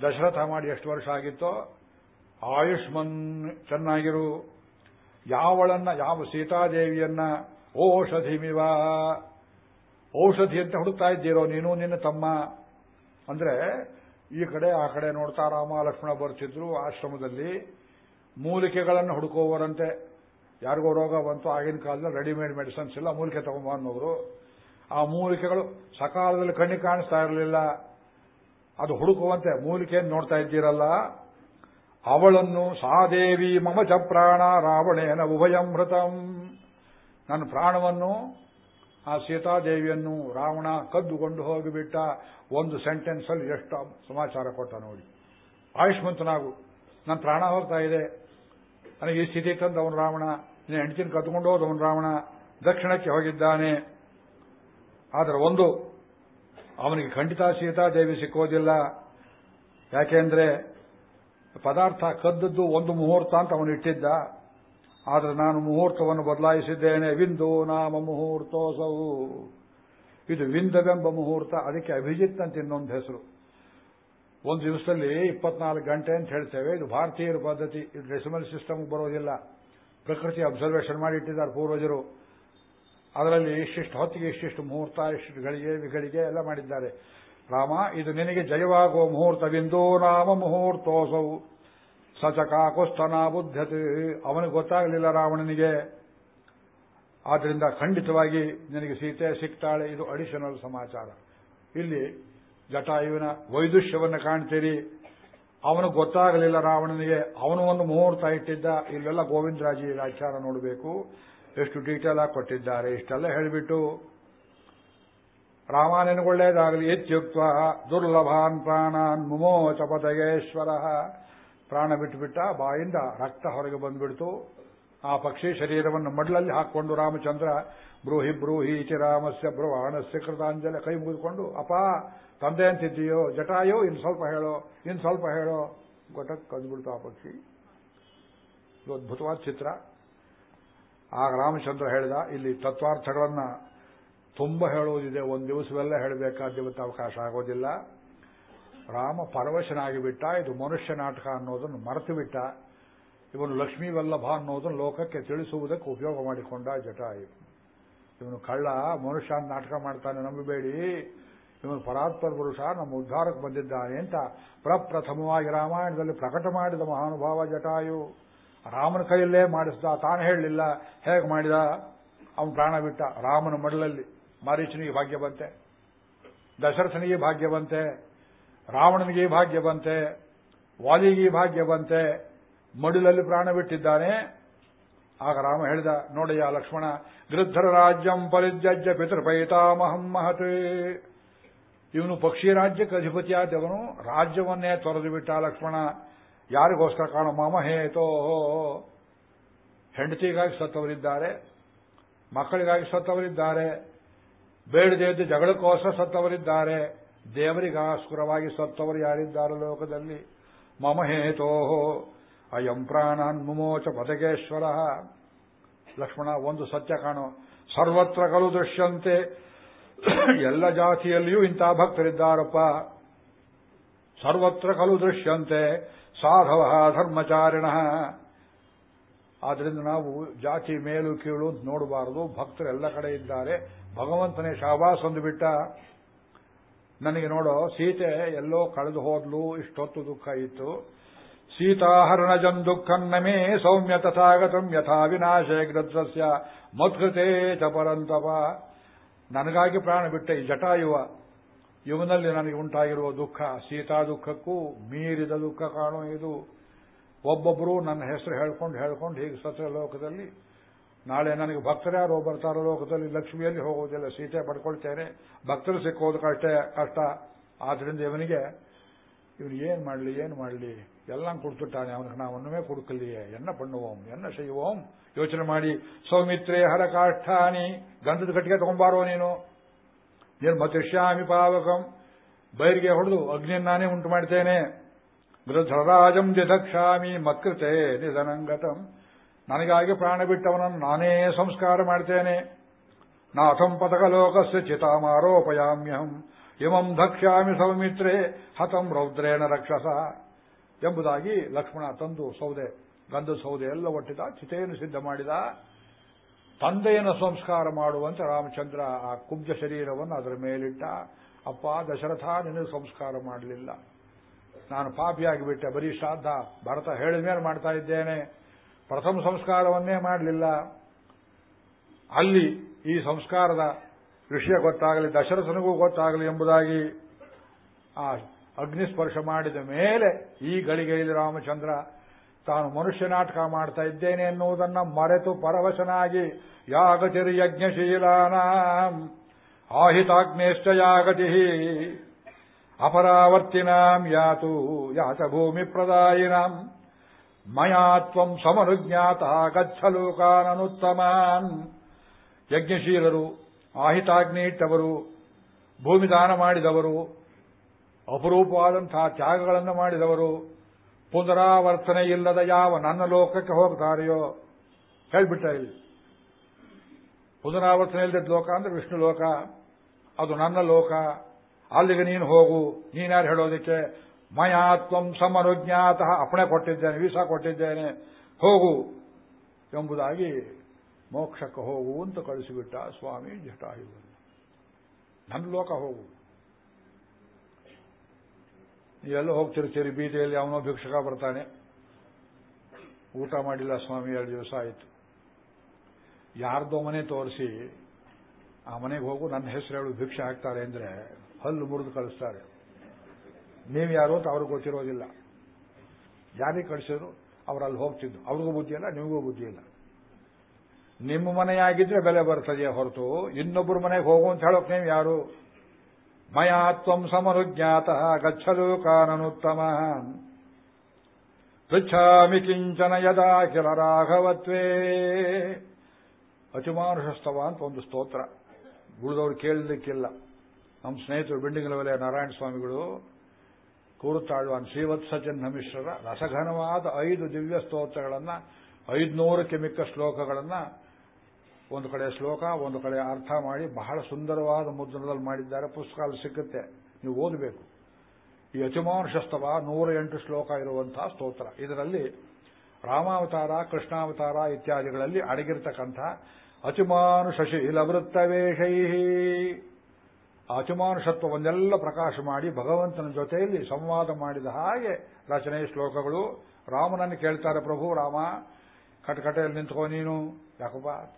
ದಶರಥ ಮಾಡಿ ಎಷ್ಟು ವರ್ಷ ಆಗಿತ್ತೋ, ಆಯುಷ್ಮನ್ ಚೆನ್ನಾಗಿರು. ಯಾವಳನ್ನ, ಯಾವ ಸೀತಾದೇವಿಯನ್ನ ಓಷಧಿಮಿವ ಔಷಧಿ ಅಂತ ಹುಡುಕ್ತಾ ಇದ್ದೀರೋ ನೀನು, ನಿನ್ನ ತಮ್ಮ. ಅಂದ್ರೆ ಈ ಕಡೆ, ಆ ಕಡೆ ನೋಡ್ತಾ ರಾಮ ಲಕ್ಷ್ಮಣ ಬರ್ತಿದ್ರು ಆಶ್ರಮದಲ್ಲಿ. ಮೂಲಿಕೆಗಳನ್ನು ಹುಡುಕೋವರಂತೆ ಯಾರಿಗೋ ರೋಗ ಬಂತು ಆಗಿನ ಕಾಲದಲ್ಲಿ ರೆಡಿಮೇಡ್ ಮೆಡಿಸಿನ್ಸ್ ಇಲ್ಲ, ಮೂಲಿಕೆ ತಗೊಂಬಂದವರು ಆ ಮೂಲಿಕೆಗಳು ಸಕಾಲದಲ್ಲಿ ಕಣ್ಣಿಗೆ ಕಾಣಿಸ್ತಾ ಇರಲಿಲ್ಲ. ಅದು ಹುಡುಕುವಂತೆ ಮೂಲಿಕೆಯನ್ನು ನೋಡ್ತಾ ಇದ್ದೀರಲ್ಲ? ಅವಳನ್ನು ಸಾದೇವಿ ಮಮ ಚ ಪ್ರಾಣ ರಾವಣೇನ ಉಭಯಮೃತಂ ನನ್ನ ಪ್ರಾಣವನ್ನು ಆ ಸೀತಾದೇವಿಯನ್ನು ರಾವಣ ಕದ್ದುಕೊಂಡು ಹೋಗಿಬಿಟ್ಟ ಒಂದು ಸೆಂಟೆನ್ಸ್ ಅಲ್ಲಿ ಎಷ್ಟು ಸಮಾಚಾರ ಕೊಟ್ಟ ನೋಡಿ. ಆಯುಷ್ಮಂತನಾಗು, ನನ್ನ ಪ್ರಾಣ ಹೋಗ್ತಾ ಇದೆ. ನನಗೆ ಈ ಸ್ಥಿತಿ ತಂದವನು ರಾವಣ ನೀನು ಹೆಂಡತಿನ ಕದ್ದುಕೊಂಡು ಹೋದವನು ರಾವಣ ದಕ್ಷಿಣಕ್ಕೆ ಹೋಗಿದ್ದಾನೆ. ಆದರೆ ಒಂದು, ಅವನಿಗೆ ಖಂಡಿತ ಸೀತಾದೇವಿ ಸಿಕ್ಕೋದಿಲ್ಲ. ಯಾಕೆಂದ್ರೆ ಪದಾರ್ಥ ಕದ್ದದ್ದು ಒಂದು ಮುಹೂರ್ತ ಅಂತ ಅವನು ಇಟ್ಟಿದ್ದ. ಆದರೆ ನಾನು ಮುಹೂರ್ತವನ್ನು ಬದಲಾಯಿಸಿದ್ದೇನೆ. ವಿಂದು ನಾಮ ಮುಹೂರ್ತೋಸವು ಇದು ವಿಂದವೆಂಬ ಮುಹೂರ್ತ. ಅದಕ್ಕೆ ಅಭಿಜಿತ್ ಅಂತ ಇನ್ನೊಂದು ಹೆಸರು. ಒಂದು ದಿವಸದಲ್ಲಿ ಇಪ್ಪತ್ನಾಲ್ಕು ಗಂಟೆ ಅಂತ ಹೇಳ್ತೇವೆ. ಇದು ಭಾರತೀಯರ ಪದ್ಧತಿ. ಇದು ಡೆಸಿಮಲ್ ಸಿಸ್ಟಮ್ ಬರೋದಿಲ್ಲ. ಪ್ರಕೃತಿ ಅಬ್ಸರ್ವೇಷನ್ ಮಾಡಿ ಇಟ್ಟಿದ್ದಾರೆ ಪೂರ್ವಜರು. ಅದರಲ್ಲಿ ಇಷ್ಟಿಷ್ಟು ಹೊತ್ತಿಗೆ ಇಷ್ಟಿಷ್ಟು ಮುಹೂರ್ತ, ಇಷ್ಟಿಷ್ಟು ಗಳಿಗೆ, ವಿಗಳಿಗೆ ಎಲ್ಲ ಮಾಡಿದ್ದಾರೆ. ರಾಮ, ಇದು ನಿನಗೆ ಜಯವಾಗುವ ಮುಹೂರ್ತವಿಂದೋ ನಾಮ ಮುಹೂರ್ತೋಸವು. ಸಚಕಾಕುಸ್ತನ ಬುದ್ಧತೆ. ಅವನಿಗೆ ಗೊತ್ತಾಗಲಿಲ್ಲ ರಾವಣನಿಗೆ. ಆದ್ದರಿಂದ ಖಂಡಿತವಾಗಿ ನಿನಗೆ ಸೀತೆ ಸಿಗ್ತಾಳೆ. ಇದು ಅಡಿಷನಲ್ ಸಮಾಚಾರ. ಇಲ್ಲಿ ಜಟಾಯುವಿನ ವೈದುಷ್ಯವನ್ನು ಕಾಣ್ತೀರಿ. ಅವನು ಗೊತ್ತಾಗಲಿಲ್ಲ ರಾವಣನಿಗೆ. ಅವನು ಒಂದು ಮುಹೂರ್ತ ಇಟ್ಟಿದ್ದ. ಇಲ್ಲೆಲ್ಲ ಗೋವಿಂದರಾಜಿ ಆಚಾರ ನೋಡಬೇಕು. ಎಷ್ಟು ಡೀಟೇಲ್ ಆಗಿ ಕೊಟ್ಟಿದ್ದಾರೆ. ಇಷ್ಟೆಲ್ಲ ಹೇಳಿಬಿಟ್ಟು ರಾಮಾಯಣ ಒಳ್ಳೆಯದಾಗಲಿ ಇತ್ಯುಕ್ತ ದುರ್ಲಭಾನ್ ಪ್ರಾಣಾನ್ ಮುಮೋ ಚಪತಗೇಶ್ವರ ಪ್ರಾಣ ಬಿಟ್ಟುಬಿಟ್ಟ ಬಾಯಿಂದ ರಕ್ತ ಹೊರಗೆ ಬಂದ್ಬಿಡ್ತು. ಆ ಪಕ್ಷಿ ಶರೀರವನ್ನು ಮಡ್ಲಲ್ಲಿ ಹಾಕೊಂಡು ರಾಮಚಂದ್ರ ಬ್ರೂಹಿ ಬ್ರೂಹಿ ಇತಿ ರಾಮಸ್ಯ ಬ್ರವಾಣಸ್ಯ ಕೃತಾಂಜಲ ಕೈ ಮುಗಿದುಕೊಂಡು ಅಪ್ಪ ತಂದೆ ಅಂತಿದ್ದೀಯೋ? ಜಟಾಯೋ? ಇನ್ನು ಸ್ವಲ್ಪ ಹೇಳೋ? ಇನ್ನು ಸ್ವಲ್ಪ ಹೇಳೋ? ಗೊಟ್ಟಕ್ಕೆ ಕದ್ದು ಆ ಪಕ್ಷಿ. ಇದು ಅದ್ಭುತವಾದ ಚಿತ್ರ. ಆಗ ರಾಮಚಂದ್ರ ಹೇಳಿದ, ಇಲ್ಲಿ ತತ್ವಾರ್ಥಗಳನ್ನ ತುಂಬ ಹೇಳುವುದಿದೆ. ಒಂದು ದಿವಸವೆಲ್ಲ ಹೇಳಬೇಕಾದ ಅವಕಾಶ ಆಗೋದಿಲ್ಲ. ರಾಮ ಪರವಶನಾಗಿ ಬಿಟ್ಟ ಇದು ಮನುಷ್ಯ ನಾಟಕ ಅನ್ನೋದನ್ನು ಮರೆತು ಬಿಟ್ಟ ಇವನು ಲಕ್ಷ್ಮೀ ವಲ್ಲಭ ಅನ್ನೋದನ್ನು ಲೋಕಕ್ಕೆ ತಿಳಿಸುವುದಕ್ಕೆ ಉಪಯೋಗ ಮಾಡಿಕೊಂಡ ಜಟಾಯು. ಇವನು ಕಳ್ಳ, ಮನುಷ್ಯ ನಾಟಕ ಮಾಡ್ತಾನೆ, ನಂಬಬೇಡಿ. ಇವನು ಪರಾತ್ಪರ ಪುರುಷ ನಮ್ಮ ಉದ್ಧಾರಕ್ಕೆ ಬಂದಿದ್ದಾನೆ ಅಂತ ಪ್ರಪ್ರಥಮವಾಗಿ ರಾಮಾಯಣದಲ್ಲಿ ಪ್ರಕಟ ಮಾಡಿದ ಮಹಾನುಭಾವ ಜಟಾಯು. ರಾಮನ ಕೈಯಲ್ಲೇ ಮಾಡಿಸಿದ, ತಾನು ಹೇಳಲಿಲ್ಲ, ಹೇಗೆ ಮಾಡಿದ? ಅವನು ಪ್ರಾಣ ಬಿಟ್ಟ, ರಾಮನ ಮಡಲಲ್ಲಿ ಮಾರೀಚನಿಗೆ ಭಾಗ್ಯ ಬಂತೆ ದಶರಥನಿಗೆ ಭಾಗ್ಯ ಬಂತೆ ರಾವಣನಿಗೆ ಭಾಗ್ಯ ಬಂತೆ ವಾಲಿಗೆ ಭಾಗ್ಯ ಬಂತೆ ಮಡಿಲಲ್ಲಿ ಪ್ರಾಣ ಬಿಟ್ಟಿದ್ದಾನೆ. ಆಗ ರಾಮ ಹೇಳಿದ, ನೋಡಯ್ಯ ಲಕ್ಷ್ಮಣ, ಗೃದ್ಧರ ರಾಜ್ಯಂ ಪರಿತ್ಯಜ್ಯ ಪಿತೃಪೈತಾಮಹಂ ಮಹತ್. ಇವನು ಪಕ್ಷಿ ರಾಜ್ಯಕ್ಕೆ ಅಧಿಪತಿಯಾದವನು. ರಾಜ್ಯವನ್ನೇ ತೊರೆದು ಬಿಟ್ಟ ಲಕ್ಷ್ಮಣ, ಯಾರಿಗೋಸ್ಕರ ಕಾಣೋ ಮಾಮ ಹೆಂಡತಿಗಾಗಿ ಸತ್ತವರಿದ್ದಾರೆ, ಮಕ್ಕಳಿಗಾಗಿ ಸತ್ತವರಿದ್ದಾರೆ, ಬೇಡದೇ ಇದ್ದು ಜಗಳಕ್ಕೋಸ್ಕರ ಸತ್ತವರಿದ್ದಾರೆ, ದೇವರಿಗಾಸ್ಕರವಾಗಿ ಸತ್ತವರು ಯಾರಿದ್ದಾರೆ ಲೋಕದಲ್ಲಿ? ಮಮ ಅಯಂ ಪ್ರಾಣಾನ್ ಮುಮೋಚ ಪದಗೇಶ್ವರ ಲಕ್ಷ್ಮಣ, ಒಂದು ಸತ್ಯ ಕಾಣೋ. ಸರ್ವತ್ರ ಕಲು ದೃಶ್ಯಂತೆ ಎಲ್ಲ ಜಾತಿಯಲ್ಲಿಯೂ ಇಂಥ ಭಕ್ತರಿದ್ದಾರಪ್ಪ. ಸರ್ವತ್ರ ಕಲು ದೃಶ್ಯಂತೆ, ಸಾಧವ ಧರ್ಮಚಾರಿಣ. ಆದ್ರಿಂದ ನಾವು ಜಾತಿ ಮೇಲು ಕೀಳು ಅಂತ ನೋಡಬಾರದು, ಭಕ್ತರು ಎಲ್ಲ ಕಡೆ ಇದ್ದಾರೆ. ಭಗವಂತನೇ ಶಾಬಾಸ್ ಅಂದುಬಿಟ್ಟ ನನಗೆ ನೋಡೋ, ಸೀತೆ ಎಲ್ಲೋ ಕಳೆದು ಹೋದ್ಲು, ಇಷ್ಟೊತ್ತು ದುಃಖ ಇತ್ತು. ಸೀತಾಹರಣಜಂ ದುಃಖನ್ನಮೇ ಸೌಮ್ಯ ತಥಾಗತಂ ಯಥಾ ವಿನಾಶೇ ಗ್ರದ್ರಸ್ಯ ಮತ್ಕೃತೇ ಚ ಪರಂತಪ. ನನಗಾಗಿ ಪ್ರಾಣ ಬಿಟ್ಟ ಈ ಜಟಾಯುವ. ಇವನಲ್ಲಿ ನನಗೆ ಉಂಟಾಗಿರುವ ದುಃಖ, ಸೀತಾ ದುಃಖಕ್ಕೂ ಮೀರಿದ ದುಃಖ ಕಾಣೋ ಇದು. ಒಬ್ಬೊಬ್ಬರು ನನ್ನ ಹೆಸರು ಹೇಳ್ಕೊಂಡು ಹೇಳ್ಕೊಂಡು ಹೀಗೆ ಸತ್ರ ಲೋಕದಲ್ಲಿ, ನಾಳೆ ನನಗೆ ಭಕ್ತರ್ಯಾರೋ ಬರ್ತಾರೋ ಲೋಕದಲ್ಲಿ, ಲಕ್ಷ್ಮಿಯಲ್ಲಿ ಹೋಗೋದಿಲ್ಲ ಸೀತೆ ಪಡ್ಕೊಳ್ತೇನೆ. ಭಕ್ತರು ಸಿಕ್ಕೋದು ಕಷ್ಟ ಕಷ್ಟ. ಆದ್ರಿಂದ ಇವನಿಗೆ, ಇವನು ಏನ್ ಮಾಡಲಿ ಏನ್ ಮಾಡಲಿ? ಎಲ್ಲ ಕೊಡ್ತುಟ್ಟಾನೆ ಅವನಿಗೆ ನಾವು ಒನ್ನಮೇ ಕೊಡುಕಲಿಯೇ ಎನ್ನ ಪಣ್ಣುವೋಂ ಎನ್ನ ಶೈವೋಂ ಯೋಚನೆ ಮಾಡಿ, ಸೌಮಿತ್ರೇ ಹರ ಕಾಷ್ಠಾನಿ ಗಂಧದ ಕಟ್ಟಿಗೆ ತಗೊಂಬಾರೋ ನೀನು. ನೀನು ಮತಿಷ್ಯಾಮಿ ಪಾವಕಂ, ಬೈರಿಗೆ ಹೊಡೆದು ಅಗ್ನಿಯನ್ನು ನಾನೇ ಉಂಟು ಮಾಡ್ತೇನೆ. ಗೃಧರಾಜಂ ದಿಧಕ್ಷಾಮಿ ಮಕೃತೆ ನಿಧನಂಗತಂ, ನನಗಾಗಿ ಪ್ರಾಣ ಬಿಟ್ಟವನನ್ನು ನಾನೇ ಸಂಸ್ಕಾರ ಮಾಡ್ತೇನೆ. ನಾಥಂ ಪತಕ ಲೋಕಸ್ಯ ಚಿತಾಮಾರೋಪಯಾಮ್ಯಹಂ, ಇಮಂ ಧಕ್ಷ್ಯಾಮಿ ಸೌಮಿತ್ರೇ ಹತಂ ರೌದ್ರೇಣ ರಕ್ಷಸ. ಎಂಬುದಾಗಿ ಲಕ್ಷ್ಮಣ ತಂದು ಸೌದೆ ಗಂಧದ ಸೌದೆ ಎಲ್ಲ ಒಟ್ಟಿದ, ಚಿತೆಯನ್ನು ಸಿದ್ಧ ಮಾಡಿದ, ತಂದೆಯನ್ನು ಸಂಸ್ಕಾರ ಮಾಡುವಂತೆ ರಾಮಚಂದ್ರ ಆ ಕುಬ್ಜ ಶರೀರವನ್ನು ಅದರ ಮೇಲಿಟ್ಟ, ಅಪ್ಪ ದಶರಥ ನಿನಗೆ ಸಂಸ್ಕಾರ ಮಾಡಲಿಲ್ಲ. ನಾನು ಪಾಪಿಯಾಗಿಬಿಟ್ಟೆ ಬರೀ ಶ್ರಾದ್ದ, ಭರತ ಹೇಳಿದ ಮೇಲೆ ಮಾಡ್ತಾ ಇದ್ದೇನೆ. ಪ್ರಥಮ ಸಂಸ್ಕಾರವನ್ನೇ ಮಾಡಲಿಲ್ಲ. ಅಲ್ಲಿ ಈ ಸಂಸ್ಕಾರದ ವಿಷಯ ಗೊತ್ತಾಗಲಿ, ದಶರಥನಿಗೂ ಗೊತ್ತಾಗಲಿ ಎಂಬುದಾಗಿ ಆ ಅಗ್ನಿಸ್ಪರ್ಶ ಮಾಡಿದ ಮೇಲೆ ಈ ಗಳಿಗೆಯಲ್ಲಿ ರಾಮಚಂದ್ರ ತಾನು ಮನುಷ್ಯ ನಾಟಕ ಮಾಡ್ತಾ ಇದ್ದೇನೆ ಎನ್ನುವುದನ್ನು ಮರೆತು ಪರವಶನಾಗಿ ಯಾಗತಿರ್ ಯಜ್ಞಶೀಲಾನ ಆಹಿತಾಗ್ನೇಶ್ಚ ಯಾಗತಿ ಅಪರಾವರ್ತಿನಾಂ ಯಾತು ಯಾತ ಭೂಮಿ ಪ್ರದಾಯಿನಾಂ ಮಯಾ ತ್ವಂ ಸಮನುಜ್ಞಾತ ಗಚ್ಚ ಲೋಕಾನನುತ್ತಮಾನ್ ಯಜ್ಞಶೀಲರು ಆಹಿತಾಗ್ನಿ ಇಟ್ಟವರು ಭೂಮಿದಾನ ಮಾಡಿದವರು, ಅಪರೂಪವಾದಂತಹ ತ್ಯಾಗಗಳನ್ನು ಮಾಡಿದವರು ಪುನರಾವರ್ತನೆ ಇಲ್ಲದ ಯಾವ ನನ್ನ ಲೋಕಕ್ಕೆ ಹೋಗ್ತಾರೆಯೋ ಹೇಳ್ಬಿಟ್ಟ ಇಲ್ಲಿ. ಪುನರಾವರ್ತನೆ ಇಲ್ಲದ ಲೋಕ ಅಂದ್ರೆ ವಿಷ್ಣು ಲೋಕ, ಅದು ನನ್ನ ಲೋಕ, ಅಲ್ಲಿಗೆ ನೀನು ಹೋಗು ನೀನ್ಯಾರು ಹೇಳೋದಕ್ಕೆ? ಮಯಾತ್ವಂ ಸಮನುಜ್ಞಾತ ಅಪಣೆ ಕೊಟ್ಟಿದ್ದೇನೆ, ವೀಸಾ ಕೊಟ್ಟಿದ್ದೇನೆ, ಹೋಗು ಎಂಬುದಾಗಿ ಮೋಕ್ಷಕ್ಕೆ ಹೋಗು ಅಂತ ಕಳಿಸಿಬಿಟ್ಟ ಸ್ವಾಮಿ ಜಟಾಯುವನ್ನು ನನ್ನ ಲೋಕ ಹೋಗು. ನೀವೆಲ್ಲ ಹೋಗ್ತಿರ್ತೀರಿ ಬೀದಿಯಲ್ಲಿ ಅವನೋ ಭಿಕ್ಷಕ ಬರ್ತಾನೆ. ಊಟ ಮಾಡಿಲ್ಲ ಸ್ವಾಮಿ, ಎರಡು ದಿವಸ ಆಯಿತು. ಯಾರ್ದೋ ಮನೆ ತೋರಿಸಿ, ಆ ಮನೆಗೆ ಹೋಗು, ನನ್ನ ಹೆಸರು ಹೇಳು, ಭಿಕ್ಷೆ ಹಾಕ್ತಾರೆ ಅಂದ್ರೆ ಹಲ್ಲು ಮುರಿದು ಕಳಿಸ್ತಾರೆ. ನೀವು ಯಾರು ಅಂತ ಅವ್ರಿಗೆ ಗೊತ್ತಿರೋದಿಲ್ಲ. ಯಾರಿಗೆ ಕಳಿಸಿದ್ರು ಅವ್ರು ಅಲ್ಲಿ ಹೋಗ್ತಿದ್ದು. ಅವ್ರಿಗೂ ಬುದ್ಧಿ ಇಲ್ಲ, ನಿಮಗೂ ಬುದ್ಧಿ ಇಲ್ಲ. ನಿಮ್ಮ ಮನೆಯಾಗಿದ್ರೆ ಬೆಲೆ ಬರ್ತದೆಯೇ ಹೊರತು ಇನ್ನೊಬ್ಬರ ಮನೆಗೆ ಹೋಗು ಅಂತ ಹೇಳೋಕೆ ನೀವು ಯಾರು? ಮಯಾತ್ವಂ ಸಮನುಜ್ಞಾತ ಗಚ್ಚಲು ಕಾನನುತ್ತಮ ಪೃಚ್ಛಾಮಿ ಕಿಂಚನ ಯದಾ ಕಿಲ ರಾಘವತ್ವೇ ಅತಿಮಾನುಷಸ್ತವ ಅಂತ ಒಂದು ಸ್ತೋತ್ರ ಉಳಿದವ್ರು ಕೇಳಲಿಕ್ಕಿಲ್ಲ ನಮ್ಮ ಸ್ನೇಹಿತರು ಬೆಂಡಿಗಲವಲೆ ನಾರಾಯಣ ಸ್ವಾಮಿಗಳು ಕೂರುತ್ತಾಳುವಾನ್ ಶ್ರೀವತ್ಸಜನ್ ಮಿಶ್ರರ ರಸಘನವಾದ ಐದು ದಿವ್ಯ ಸ್ತೋತ್ರಗಳನ್ನು ಐದುನೂರಕ್ಕೆ ಮಿಕ್ಕ ಶ್ಲೋಕಗಳನ್ನ ಒಂದು ಕಡೆ ಶ್ಲೋಕ, ಒಂದು ಕಡೆ ಅರ್ಥ ಮಾಡಿ ಬಹಳ ಸುಂದರವಾದ ಮುದ್ರಣದಲ್ಲಿ ಮಾಡಿದ್ದಾರೆ ಪುಸ್ತಕ ಸಿಕ್ಕುತ್ತೆ. ನೀವು ಓದಬೇಕು. ಈ ಅತಿಮಾನುಷಸ್ತವ ನೂರ ಎಂಟು ಶ್ಲೋಕ ಇರುವಂತಹ ಸ್ತೋತ್ರ. ಇದರಲ್ಲಿ ರಾಮಾವತಾರ, ಕೃಷ್ಣಾವತಾರ ಇತ್ಯಾದಿಗಳಲ್ಲಿ ಅಡಗಿರ್ತಕ್ಕಂಥ ಅತಿಮಾನುಷಶೀಲ ವೃತ್ತವೇಷೈ ಒಂದೆಲ್ಲ ಪ್ರಕಾಶ ಮಾಡಿ ಭಗವಂತನ ಜೊತೆಯಲ್ಲಿ ಸಂವಾದ ಮಾಡಿದ ಹಾಗೆ ರಚನೆ ಶ್ಲೋಕಗಳು. ರಾಮನನ್ನು ಕೇಳ್ತಾರೆ, ಪ್ರಭು ರಾಮ, ಕಟಕಟೆಯಲ್ಲಿ ನಿಂತ್ಕೋ ನೀನು. ಯಾಕಪ್ಪ?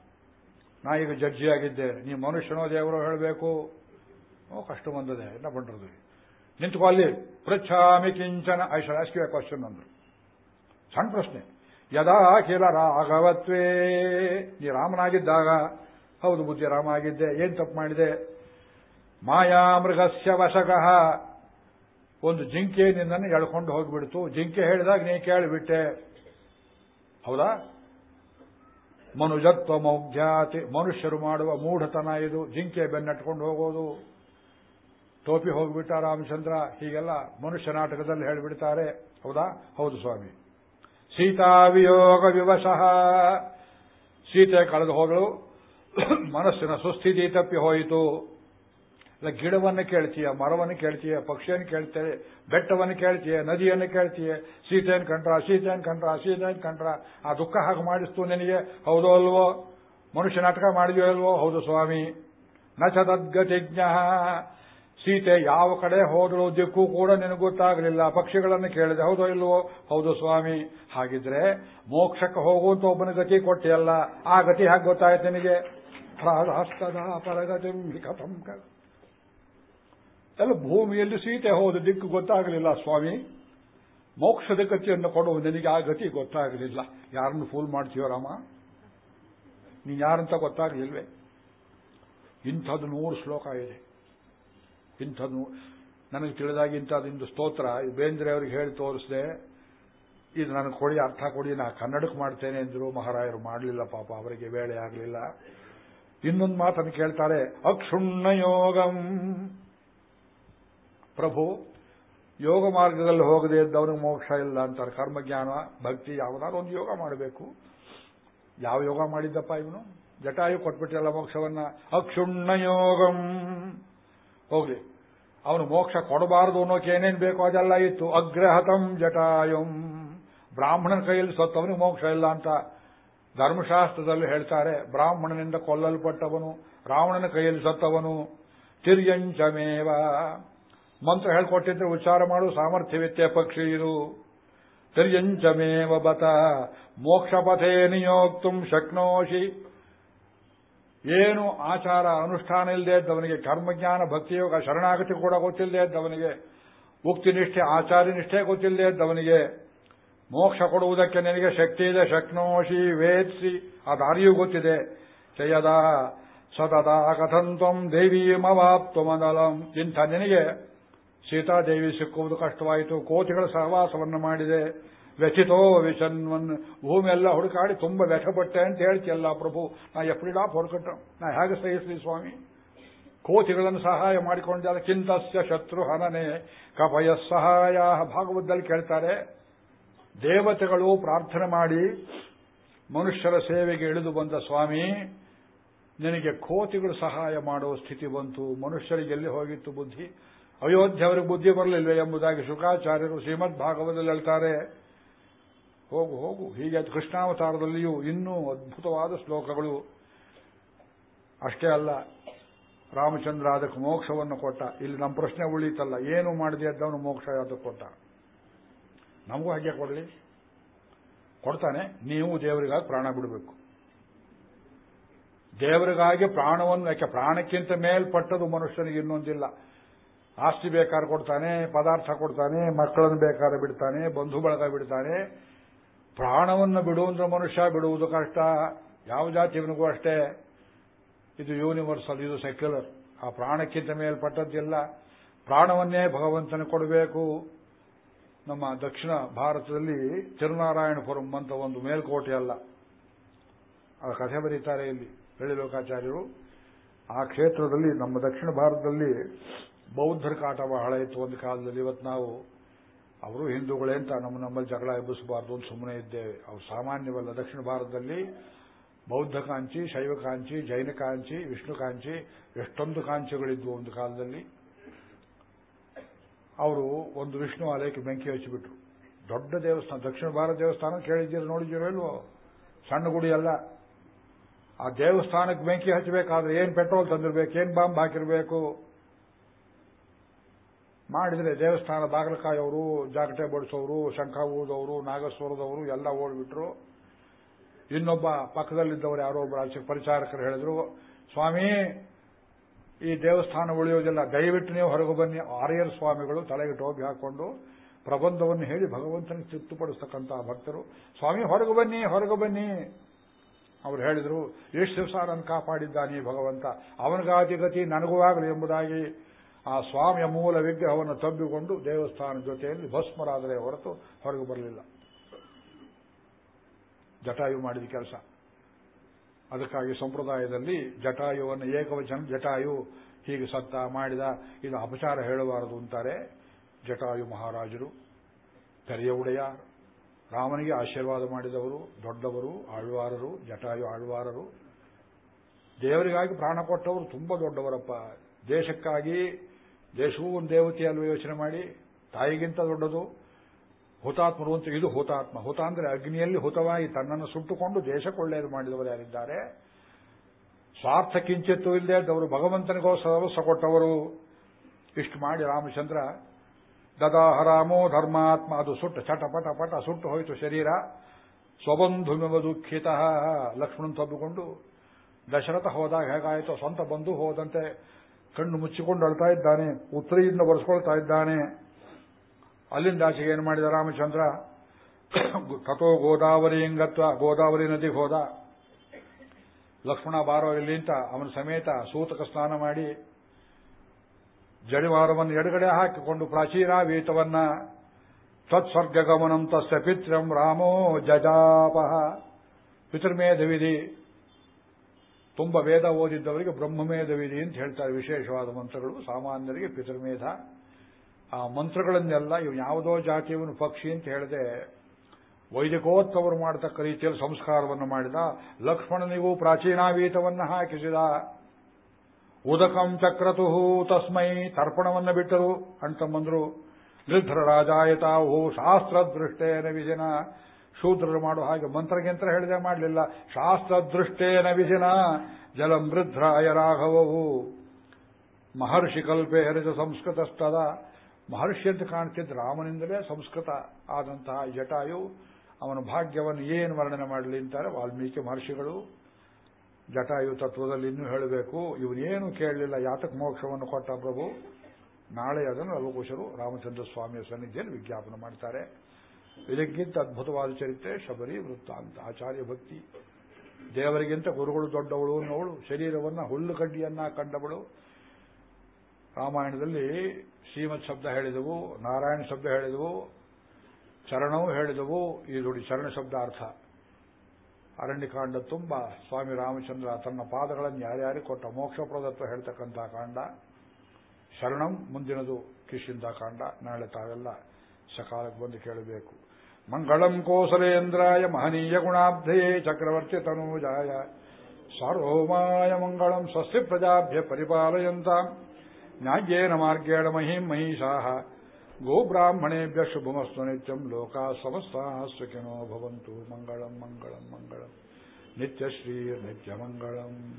ನಾ ಈಗ ಜಡ್ಜಿ ಆಗಿದ್ದೆ. ನೀ ಮನುಷ್ಯನೋ ದೇವರು ಹೇಳಬೇಕು. ಓ, ಕಷ್ಟ ಬಂದದೆ. ಎಲ್ಲ ಬಂಡ್ರದ್ದು ನಿಂತ್ಕೋ ಅಲ್ಲಿ. ಪೃಚ್ಛಾಮಿ ಕಿಂಚನ. ಐ ಶಾಲ್ ಕ್ವಶನ್ ಅಂದ್ರು. ಸಣ್ಣ ಪ್ರಶ್ನೆ. ಯದಾ ಕೇಳ ರಾಘವತ್ವೇ? ನೀ ರಾಮನಾಗಿದ್ದಾಗ. ಹೌದು, ಬುದ್ಧಿ ರಾಮ ಆಗಿದ್ದೆ. ಏನ್ ತಪ್ಪು ಮಾಡಿದೆ? ಮಾಯಾ ಮೃಗಸ್ಯ ವಶಕಃ. ಒಂದು ಜಿಂಕೆ ನಿನ್ನನ್ನು ಎಳ್ಕೊಂಡು ಹೋಗ್ಬಿಡ್ತು. ಜಿಂಕೆ ಹೇಳಿದಾಗ ನೀ ಕೇಳಿಬಿಟ್ಟೆ. ಹೌದಾ? ಮನುಜತ್ವ ಮೌಢ್ಯಾತಿ ಮನುಷ್ಯರು ಮಾಡುವ ಮೂಢತನ ಇದು. ಜಿಂಕೆ ಬೆನ್ನಟ್ಕೊಂಡು ಹೋಗೋದು. ಟೋಪಿ ಹೋಗಿಬಿಟ್ಟ ರಾಮಚಂದ್ರ. ಹೀಗೆಲ್ಲ ಮನುಷ್ಯ ನಾಟಕದಲ್ಲಿ ಹೇಳಿಬಿಡ್ತಾರೆ. ಹೌದಾ? ಹೌದು ಸ್ವಾಮಿ. ಸೀತಾವಿಯೋಗ ವಿವಶಃ. ಸೀತೆ ಕಳೆದು ಹೋದಳು. ಮನಸ್ಸಿನ ಸುಸ್ಥಿತಿ ತಪ್ಪಿ ಹೋಯಿತು. ಇಲ್ಲ, ಗಿಡವನ್ನು ಕೇಳ್ತೀಯ, ಮರವನ್ನು ಕೇಳ್ತೀಯ, ಪಕ್ಷಿಯನ್ನು ಕೇಳ್ತೇವೆ ಬೆಟ್ಟವನ್ನು ಕೇಳ್ತೀಯ, ನದಿಯನ್ನು ಕೇಳ್ತೀಯ, ಸೀತೆಯನ್ನು ಕಂಡ್ರ ಸೀತೆಯನ್ನು ಕಂಡ್ರ ಸೀತೆಯನ್ನು ಕಂಡ್ರ, ಆ ದುಃಖ ಹಾಗೆ ಮಾಡಿಸ್ತು ನಿನಗೆ? ಹೌದೋ ಅಲ್ವೋ? ಮನುಷ್ಯ ನಾಟಕ ಮಾಡಿದ್ಯೋ ಅಲ್ವೋ? ಹೌದು ಸ್ವಾಮಿ. ನ ಚ ತದ್ಗತಿಜ್ಞ. ಸೀತೆ ಯಾವ ಕಡೆ ಹೋದಳು, ದಿಕ್ಕು ಕೂಡ ನಿನಗೆ ಗೊತ್ತಾಗಲಿಲ್ಲ. ಪಕ್ಷಿಗಳನ್ನು ಕೇಳಿದೆ, ಹೌದೋ ಇಲ್ವೋ? ಹೌದು ಸ್ವಾಮಿ. ಹಾಗಿದ್ರೆ ಮೋಕ್ಷಕ್ಕೆ ಹೋಗುವಂತ ಒಬ್ಬನ ಗತಿ ಕೊಟ್ಟಿಯಲ್ಲ, ಆ ಗತಿ ಹಾಗೆ ಗೊತ್ತಾಯ್ತು ನಿನಗೆ? ಪರಗತಿ ಕಥಂ ಎಲ್ಲ ಭೂಮಿಯಲ್ಲಿ ಸೀತೆ ಹೋದ ದಿಕ್ಕು ಗೊತ್ತಾಗಲಿಲ್ಲ ಸ್ವಾಮಿ. ಮೋಕ್ಷದ ಗತಿಯನ್ನು ಕೊಡುವ ನಿನಗೆ ಆ ಗತಿ ಗೊತ್ತಾಗಲಿಲ್ಲ. ಯಾರನ್ನು ಫೂಲ್ ಮಾಡ್ತೀಯೋ ರಾಮ? ನೀನು ಯಾರಂತ ಗೊತ್ತಾಗಲಿಲ್ವೇ? ಇಂಥದ್ದು ನೂರು ಶ್ಲೋಕ ಇದೆ. ಇಂಥದ್ದು ನನಗೆ ತಿಳಿದಾಗಿ ಇಂಥದ್ದು ಸ್ತೋತ್ರ. ಈ ಬೇಂದ್ರೆ ಅವರಿಗೆ ಹೇಳಿ ತೋರಿಸಿದೆ, ಇದು ನನಗೆ ಕೊಡಿ, ಅರ್ಥ ಕೊಡಿ, ನಾ ಕನ್ನಡಕ್ಕೆ ಮಾಡ್ತೇನೆ ಎಂದರು ಮಹಾರಾಯರು, ಮಾಡಲಿಲ್ಲ ಪಾಪ, ಅವರಿಗೆ ವೇಳೆ ಆಗಲಿಲ್ಲ. ಇನ್ನೊಂದು ಮಾತನ್ನು ಕೇಳ್ತಾರೆ, ಅಕ್ಷುಣ್ಣ ಯೋಗಂ. ಪ್ರಭು, ಯೋಗ ಮಾರ್ಗದಲ್ಲಿ ಹೋಗದೆ ಇದ್ದವನಿಗೆ ಮೋಕ್ಷ ಇಲ್ಲ ಅಂತಾರೆ. ಕರ್ಮಜ್ಞಾನ, ಭಕ್ತಿ, ಯಾವುದಾದ್ರು ಒಂದು ಯೋಗ ಮಾಡಬೇಕು. ಯಾವ ಯೋಗ ಮಾಡಿದ್ದಪ್ಪ ಇವನು? ಜಟಾಯು ಕೊಟ್ಬಿಟ್ಟಿಲ್ಲ ಮೋಕ್ಷವನ್ನ? ಅಕ್ಷುಣ್ಣ ಯೋಗಂ. ಹೋಗ್ಲಿ. ಅವನು ಮೋಕ್ಷ ಕೊಡಬಾರದು ಅನ್ನೋಕೆ ಏನೇನು ಬೇಕೋ ಅದೆಲ್ಲ ಇತ್ತು. ಅಗ್ರಹತಂ ಜಟಾಯುಂ. ಬ್ರಾಹ್ಮಣನ ಕೈಯಲ್ಲಿ ಸತ್ತವನಿಗೆ ಮೋಕ್ಷ ಇಲ್ಲ ಅಂತ ಧರ್ಮಶಾಸ್ತ್ರದಲ್ಲಿ ಹೇಳ್ತಾರೆ. ಬ್ರಾಹ್ಮಣನಿಂದ ಕೊಲ್ಲಲ್ಪಟ್ಟವನು, ರಾವಣನ ಕೈಯಲ್ಲಿ ಸತ್ತವನು, ತಿರ್ಯಂಚಮೇವ. ಮಂತ್ರ ಹೇಳ್ಕೊಟ್ಟಿದ್ರೆ ಉಚ್ಚಾರ ಮಾಡು ಸಾಮರ್ಥ್ಯವಿತ್ತೆ ಪಕ್ಷಿ ಇದು. ತಿರ್ಯಂಚಮೇವ ಬತ ಮೋಕ್ಷ ಪಥೇ ನಿಯೋಕ್ತುಂ ಶಕ್ನೋಷಿ. ಏನು ಆಚಾರ ಅನುಷ್ಠಾನ ಇಲ್ಲದೆ ಇದ್ದವನಿಗೆ, ಕರ್ಮಜ್ಞಾನ, ಭಕ್ತಿಯೋಗ, ಶರಣಾಗತಿ ಕೂಡ ಗೊತ್ತಿಲ್ಲದೆ ಇದ್ದವನಿಗೆ, ಉಕ್ತಿ ನಿಷ್ಠೆ, ಆಚಾರ್ಯ ನಿಷ್ಠೆ ಗೊತ್ತಿಲ್ಲದೆ ಇದ್ದವನಿಗೆ, ಮೋಕ್ಷ ಕೊಡುವುದಕ್ಕೆ ನಿನಗೆ ಶಕ್ತಿ ಇದೆ, ಶಕ್ನೋಷಿ ವೇತ್ಸಿ ಆ ದಾರಿಯೂ ಗೊತ್ತಿದೆ. ಚಯದ ಸತತ ಕಥಂತ್ವಂ ದೇವೀಮವಾಪ್ತಮನಲಂ ಇಂಥ ನಿನಗೆ ಸೀತಾದೇವಿ ಸಿಕ್ಕುವುದು ಕಷ್ಟವಾಯಿತು, ಕೋತಿಗಳ ಸಹವಾಸವನ್ನು ಮಾಡಿದೆ. ವ್ಯಥಿತೋ ವಿಷನ್ವನ್ ಭೂಮಿ ಎಲ್ಲ ಹುಡುಕಾಡಿ ತುಂಬ ವ್ಯಥಪಟ್ಟೆ ಅಂತ ಹೇಳ್ತಿಯಲ್ಲ ಪ್ರಭು. ನಾ ಎಪ್ಪಡಿಡಾ ಹೊರಕಟ್ಟು. ನಾ ಹೇಗೆ ಸಹಿಸಲಿ ಸ್ವಾಮಿ? ಕೋತಿಗಳನ್ನು ಸಹಾಯ ಮಾಡಿಕೊಂಡ ಚಿಂತಸ್ಯ ಶತ್ರು ಹನನೆ, ಕಪಯ ಸಹಾಯ ಭಾಗವತದಲ್ಲಿ ಕೇಳ್ತಾರೆ. ದೇವತೆಗಳು ಪ್ರಾರ್ಥನೆ ಮಾಡಿ, ಮನುಷ್ಯರ ಸೇವೆಗೆ ಇಳಿದು ಬಂದ ಸ್ವಾಮಿ, ನಿನಗೆ ಕೋತಿಗಳು ಸಹಾಯ ಮಾಡುವ ಸ್ಥಿತಿ ಬಂತು. ಮನುಷ್ಯರಿಗೆ ಎಲ್ಲಿ ಹೋಗಿತ್ತು ಬುದ್ಧಿ? ಅಯೋಧ್ಯೆ ಅವರಿಗೆ ಬುದ್ಧಿ ಬರಲಿಲ್ಲ ಎಂಬುದಾಗಿ ಶುಕಾಚಾರ್ಯರು ಶ್ರೀಮದ್ ಭಾಗವತದಲ್ಲಿ ಹೇಳ್ತಾರೆ. ಹೋಗು ಹೋಗು. ಹೀಗೆ ಕೃಷ್ಣಾವತಾರದಲ್ಲಿಯೂ ಇನ್ನೂ ಅದ್ಭುತವಾದ ಶ್ಲೋಕಗಳು. ಅಷ್ಟೇ ಅಲ್ಲ, ರಾಮಚಂದ್ರ ಅದಕ್ಕೆ ಮೋಕ್ಷವನ್ನು ಕೊಟ್ಟ. ಇಲ್ಲಿ ನಮ್ಮ ಪ್ರಶ್ನೆ ಉಳೀತಲ್ಲ, ಏನು ಮಾಡಿದೆ ಅದ್ದವನು ಮೋಕ್ಷ ಅದಕ್ಕೆ ಕೊಟ್ಟ? ನಮಗೂ ಹಾಗೆ ಕೊಡಲಿ. ಕೊಡ್ತಾನೆ, ನೀವು ದೇವರಿಗಾಗಿ ಪ್ರಾಣ ಬಿಡಬೇಕು. ದೇವರಿಗಾಗಿ ಪ್ರಾಣವನ್ನು, ಯಾಕೆ ಪ್ರಾಣಕ್ಕಿಂತ ಮೇಲ್ಪಟ್ಟದು ಮನುಷ್ಯನಿಗೆ ಇನ್ನೊಂದಿಲ್ಲ. ಆಸ್ತಿ ಬೇಕಾದ್ರೆ ಕೊಡ್ತಾನೆ, ಪದಾರ್ಥ ಕೊಡ್ತಾನೆ, ಮಕ್ಕಳನ್ನು ಬೇಕಾದ್ರೆ ಬಿಡ್ತಾನೆ, ಬಂಧು ಬಳಗ ಬಿಡ್ತಾನೆ. ಪ್ರಾಣವನ್ನು ಬಿಡುವಂದ್ರೆ ಮನುಷ್ಯ ಬಿಡುವುದು ಕಷ್ಟ, ಯಾವ ಜಾತಿಯವನಿಗೂ ಅಷ್ಟೇ. ಇದು ಯೂನಿವರ್ಸಲ್ ಇದು ಸೆಕ್ಯುಲರ್ ಆ ಪ್ರಾಣಕ್ಕಿಂತ ಮೇಲ್ಪಟ್ಟದ್ದಿಲ್ಲ. ಪ್ರಾಣವನ್ನೇ ಭಗವಂತನ ಕೊಡಬೇಕು. ನಮ್ಮ ದಕ್ಷಿಣ ಭಾರತದಲ್ಲಿ ತಿರುನಾರಾಯಣಪುರಂ ಅಂತ ಒಂದು ಮೇಲ್ಕೋಟೆ ಅಲ್ಲ. ಆ ಕಥೆ ಬರೀತಾರೆ ಇಲ್ಲಿ ಲೋಕಾಚಾರ್ಯರು ಆ ಕ್ಷೇತ್ರದಲ್ಲಿ, ನಮ್ಮ ದಕ್ಷಿಣ ಭಾರತದಲ್ಲಿ ಬೌದ್ಧರ ಕಾಟ ಬಹಳ ಇತ್ತು ಒಂದು ಕಾಲದಲ್ಲಿ. ಇವತ್ತು ನಾವು ಅವರು ಹಿಂದೂಗಳೇ ಅಂತ ನಮ್ಮ ನಮ್ಮಲ್ಲಿ ಜಗಳ ಎಬ್ಬಿಸಬಾರ್ದು ಅಂತ ಸುಮ್ಮನೆ ಇದ್ದೇವೆ. ಅವು ಸಾಮಾನ್ಯವಲ್ಲ. ದಕ್ಷಿಣ ಭಾರತದಲ್ಲಿ ಬೌದ್ಧ ಕಾಂಚಿ, ಶೈವ ಕಾಂಚಿ, ಜೈನ ಕಾಂಚಿ, ವಿಷ್ಣು ಕಾಂಚಿ ಎಷ್ಟೊಂದು ಕಾಂಚಿಗಳಿದ್ವು ಒಂದು ಕಾಲದಲ್ಲಿ. ಅವರು ಒಂದು ವಿಷ್ಣು ಆಲಯಕ್ಕೆ ಬೆಂಕಿ ಹಚ್ಚಿಬಿಟ್ರು. ದೊಡ್ಡ ದೇವಸ್ಥಾನ, ದಕ್ಷಿಣ ಭಾರತ ದೇವಸ್ಥಾನ ಕೇಳಿದ್ದೀರ ನೋಡಿದ್ದೀರೋ ಇಲ್ವೋ? ಸಣ್ಣ ಗುಡಿ ಅಲ್ಲ. ಆ ದೇವಸ್ಥಾನಕ್ಕೆ ಬೆಂಕಿ ಹಚ್ಚಬೇಕಾದ್ರೆ ಏನ್ ಪೆಟ್ರೋಲ್ ತಂದಿರಬೇಕು, ಏನ್ ಬಾಂಬ್ ಹಾಕಿರ್ಬೇಕು? ಮಾಡಿದ್ರೆ ದೇವಸ್ಥಾನ ಬಾಗಲಕಾಯಿಯವರು, ಜಾಗಟೆ ಬಡಿಸೋರು ಶಂಖ ಊದವರು ನಾಗಸ್ವರದವರು ಎಲ್ಲ ಓಡ್ಬಿಟ್ರು. ಇನ್ನೊಬ್ಬ ಪಕ್ಕದಲ್ಲಿದ್ದವರು ಯಾರೋ ಒಬ್ಬರು ಆಚೆ ಪರಿಚಾರಕರು ಹೇಳಿದ್ರು, ಸ್ವಾಮಿ, ಈ ದೇವಸ್ಥಾನ ಉಳಿಯೋದಿಲ್ಲ, ದಯವಿಟ್ಟು ನೀವು ಹೊರಗೆ ಬನ್ನಿ. ಆರ್ಯರ್ ಸ್ವಾಮಿಗಳು ತಲೆಗೆ ಟೋಪಿ ಹಾಕೊಂಡು ಪ್ರಬಂಧವನ್ನು ಹೇಳಿ ಭಗವಂತನಿಗೆ ತೃಪ್ತಿಪಡಿಸ್ತಕ್ಕಂತಹ ಭಕ್ತರು. ಸ್ವಾಮಿ, ಹೊರಗೆ ಬನ್ನಿ ಹೊರಗೆ ಬನ್ನಿ. ಅವರು ಹೇಳಿದರು ಎಷ್ಟು ದಿವಸ ನನ್ನ ಕಾಪಾಡಿದ್ದಾನೆ ಭಗವಂತ ಅವನಿಗಾತಿ ಗತಿ ನನಗೂ ಆಗಲಿ ಎಂಬುದಾಗಿ ಆ ಸ್ವಾಮಿಯ ಮೂಲ ವಿಗ್ರಹವನ್ನು ತಬ್ಬಿಕೊಂಡು ದೇವಸ್ಥಾನ ಜೊತೆಯಲ್ಲಿ ಭಸ್ಮರಾದರೆ ಹೊರತು ಹೊರಗೆ ಬರಲಿಲ್ಲ. ಜಟಾಯು ಮಾಡಿದ ಕೆಲಸ. ಅದಕ್ಕಾಗಿ ಸಂಪ್ರದಾಯದಲ್ಲಿ ಜಟಾಯುವನ್ನು ಏಕವಚನ ಜಟಾಯು ಹೀಗೆ ಸತ್ತ ಮಾಡಿದ, ಇದು ಅಪಚಾರ ಹೇಳಬಾರದು ಅಂತಾರೆ ಜಟಾಯು ಮಹಾರಾಜರು. ತೆರೆಯ ಉಡೆಯ. ರಾಮನಿಗೆ ಆಶೀರ್ವಾದ ಮಾಡಿದವರು, ದೊಡ್ಡವರು, ಆಳ್ವಾರರು, ಜಟಾಯು ಆಳ್ವಾರರು. ದೇವರಿಗಾಗಿ ಪ್ರಾಣ ಕೊಟ್ಟವರು ತುಂಬಾ ದೊಡ್ಡವರಪ್ಪ. ದೇಶಕ್ಕಾಗಿ ದೇಶವೂ ಒಂದು ದೇವತೆ ಅಲ್ವ ಯೋಚನೆ ಮಾಡಿ, ತಾಯಿಗಿಂತ ದೊಡ್ಡದು, ಹುತಾತ್ಮರು ಅಂತ, ಇದು ಹುತಾತ್ಮ. ಹುತ ಅಂದ್ರೆ ಅಗ್ನಿಯಲ್ಲಿ ಹುತವಾಗಿ ತನ್ನನ್ನು ಸುಟ್ಟುಕೊಂಡು ದೇಶಕ್ಕೊಳ್ಳೆಯದು ಮಾಡಿದವರು ಯಾರಿದ್ದಾರೆ? ಸ್ವಾರ್ಥ ಕಿಂಚಿತ್ತು ಇಲ್ಲದೆ ಅವರು ಭಗವಂತನಿಗೋಸ್ಕರ ಸಕೊಟ್ಟವರು. ಕೊಟ್ಟವರು ಇಷ್ಟು ಮಾಡಿ ರಾಮಚಂದ್ರ ದದಾಹ ರಾಮೋ ಧರ್ಮಾತ್ಮ. ಅದು ಸುಟ್ಟು ಚಟ ಪಟ ಪಟ ಸುಟ್ಟು ಹೋಯಿತು ಶರೀರ. ಸ್ವಬಂಧುಮೆವ ದುಃಖಿತ. ಲಕ್ಷ್ಮಣನ್ ತಬ್ಬಿಕೊಂಡು ದಶರಥ ಹೋದಾಗ ಹೇಗಾಯಿತು, ಸ್ವಂತ ಬಂಧು ಹೋದಂತೆ ಕಣ್ಣು ಮುಚ್ಚಿಕೊಂಡು ಅಳ್ತಾ ಇದ್ದಾನೆ, ಉತ್ತರಿಯಿಂದ ಬರೆಸ್ಕೊಳ್ತಾ ಇದ್ದಾನೆ. ಅಲ್ಲಿಂದ ಆಚೆಗೆ ಏನು ಮಾಡಿದ ರಾಮಚಂದ್ರ? ಕಥೋ ಗೋದಾವರಿ ಇಂಗತ್ವ ಗೋದಾವರಿ ನದಿಗೆ ಹೋದ. ಲಕ್ಷ್ಮಣ ಬಾರೋ ಇಲ್ಲಿ ಅಂತ ಅವನ ಸಮೇತ ಸೂತಕ ಸ್ನಾನ ಮಾಡಿ ಜಡಿವಾರವನ್ನು ಎಡಗಡೆ ಹಾಕಿಕೊಂಡು ಪ್ರಾಚೀನಾವೀತವನ್ನ ತತ್ಸರ್ಗಗಮನಂ ತಸ್ಯ ಪಿತೃಂ ರಾಮೋ ಜಜಾಪಹ ಪಿತೃಮೇಧವಿಧಿ ತುಂಬ ವೇದ ಓದಿದ್ದವರಿಗೆ ಬ್ರಹ್ಮಮೇಧವಿಧಿ ಅಂತ ಹೇಳ್ತಾರೆ. ವಿಶೇಷವಾದ ಮಂತ್ರಗಳು. ಸಾಮಾನ್ಯರಿಗೆ ಪಿತೃಮೇಧ. ಆ ಮಂತ್ರಗಳನ್ನೆಲ್ಲ ಇವು ಯಾವುದೋ ಜಾತಿಯವನು ಪಕ್ಷಿ ಅಂತ ಹೇಳದೆ ವೈದಿಕೋತ್ಸವರು ಮಾಡತಕ್ಕ ರೀತಿಯಲ್ಲಿ ಸಂಸ್ಕಾರವನ್ನು ಮಾಡಿದ, ಲಕ್ಷ್ಮಣನಿಗೂ ಪ್ರಾಚೀನಾವೀತವನ್ನು ಹಾಕಿಸಿದ. ಉದಕಂ ಚಕ್ರತುಹು ತಸ್ಮೈ ತರ್ಪಣವನ್ನು ಬಿಟ್ಟರು ಅಂತಮ್ಮಂದ್ರು ಗೃಧ್ರ ಶಾಸ್ತ್ರ ಶಾಸ್ತ್ರದೃಷ್ಟೇನ ವಿಜಿನ. ಶೂದ್ರರು ಮಾಡೋ ಹಾಗೆ ಮಂತ್ರಗಿಂತ್ರ ಹೇಳಿದೆ ಮಾಡಲಿಲ್ಲ. ಶಾಸ್ತ್ರದೃಷ್ಟೇನ ವಿಜಿನ ಜಲಮೃದ್ರಾಯ ರಾಘವವು. ಮಹರ್ಷಿ ಕಲ್ಪೆ ಹರಿದ ಸಂಸ್ಕೃತಸ್ಥದ ಮಹರ್ಷಿ ಅಂತ ಕಾಣ್ತಿದ್ದ ರಾಮನಿಂದಲೇ ಸಂಸ್ಕೃತ ಆದಂತಹ ಜಟಾಯು. ಅವನ ಭಾಗ್ಯವನ್ನು ಏನು ವರ್ಣನೆ ಮಾಡಲಿ ಅಂತಾರೆ ವಾಲ್ಮೀಕಿ ಮಹರ್ಷಿಗಳು. ಜಟಾಯು ತತ್ವದಲ್ಲಿ ಇನ್ನೂ ಹೇಳಬೇಕು. ಇವನೇನು ಕೇಳಲಿಲ್ಲ, ಯಾತಕ ಮೋಕ್ಷವನ್ನು ಕೊಟ್ಟ ಪ್ರಭು? ನಾಳೆ ಅದನ್ನು ಲವಕುಶರು ರಾಮಚಂದ್ರ ಸ್ವಾಮಿಯ ಸನ್ನಿಧಿಯಲ್ಲಿ ವಿಜ್ಞಾಪನೆ ಮಾಡ್ತಾರೆ. ಇದಕ್ಕಿಂತ ಅದ್ಭುತವಾದ ಚರಿತ್ರೆ ಶಬರಿ ವೃತ್ತಾಂತ. ಆಚಾರ್ಯ ಭಕ್ತಿ. ದೇವರಿಗಿಂತ ಗುರುಗಳು ದೊಡ್ಡವಳು ಅನ್ನೋಳು ಶರೀರವನ್ನ ಹುಲ್ಲು ಕಡ್ಡಿಯನ್ನ ಕಂಡವಳು. ರಾಮಾಯಣದಲ್ಲಿ ಶ್ರೀಮತ್ ಶಬ್ದ ಹೇಳಿದವು, ನಾರಾಯಣ ಶಬ್ದ ಹೇಳಿದವು, ಚರಣವು ಹೇಳಿದವು. ಈ ನುಡಿ ಚರಣ ಶಬ್ದ ಅರ್ಥ. ಅರಣ್ಯಕಾಂಡ ತುಂಬ. ಸ್ವಾಮಿ ರಾಮಚಂದ್ರ ತನ್ನ ಪಾದಗಳನ್ನು ಯಾರ್ಯಾರಿಗೆ ಕೊಟ್ಟ ಮೋಕ್ಷಪ್ರದತ್ವ ಹೇಳ್ತಕ್ಕಂಥ ಕಾಂಡ. ಶರಣಂ ಮುಂದಿನದು ಕಿಶಿಂದ ಕಾಂಡ. ನಾಳೆ ತಾವೆಲ್ಲ ಸಕಾಲಕ್ಕೆ ಬಂದು ಕೇಳಬೇಕು. ಮಂಗಳಂ ಕೋಸಲೇಂದ್ರಾಯ ಮಹನೀಯ ಗುಣಾಬ್ಧಯೇ ಚಕ್ರವರ್ತಿ ತನೂಜಾಯ. ಸಾರ್ವಭೌಮಾಯ ಮಂಗಳಂ ಸ್ವಸ್ತಿ ಪ್ರಜಾಭ್ಯ ಪರಿಪಾಲಯಂತ. ನ್ಯಾಯೇನ ಮಾರ್ಗೇಣ ಮಹಿಂ ಮಹಿಷಾಃ ಗೋಬ್ರಾಹ್ಮಣೇಭ್ಯ ಶುಭಮಸ್ತು ನಿತ್ಯಂ ಲೋಕಾ ಸಮಸ್ತಾಃ ಸುಖಿನೋ ಭವಂತು. ಮಂಗಳಂ ಮಂಗಳಂ ಮಂಗಳಂ. ನಿತ್ಯಶ್ರೀ ನಿತ್ಯಮಂಗಳಂ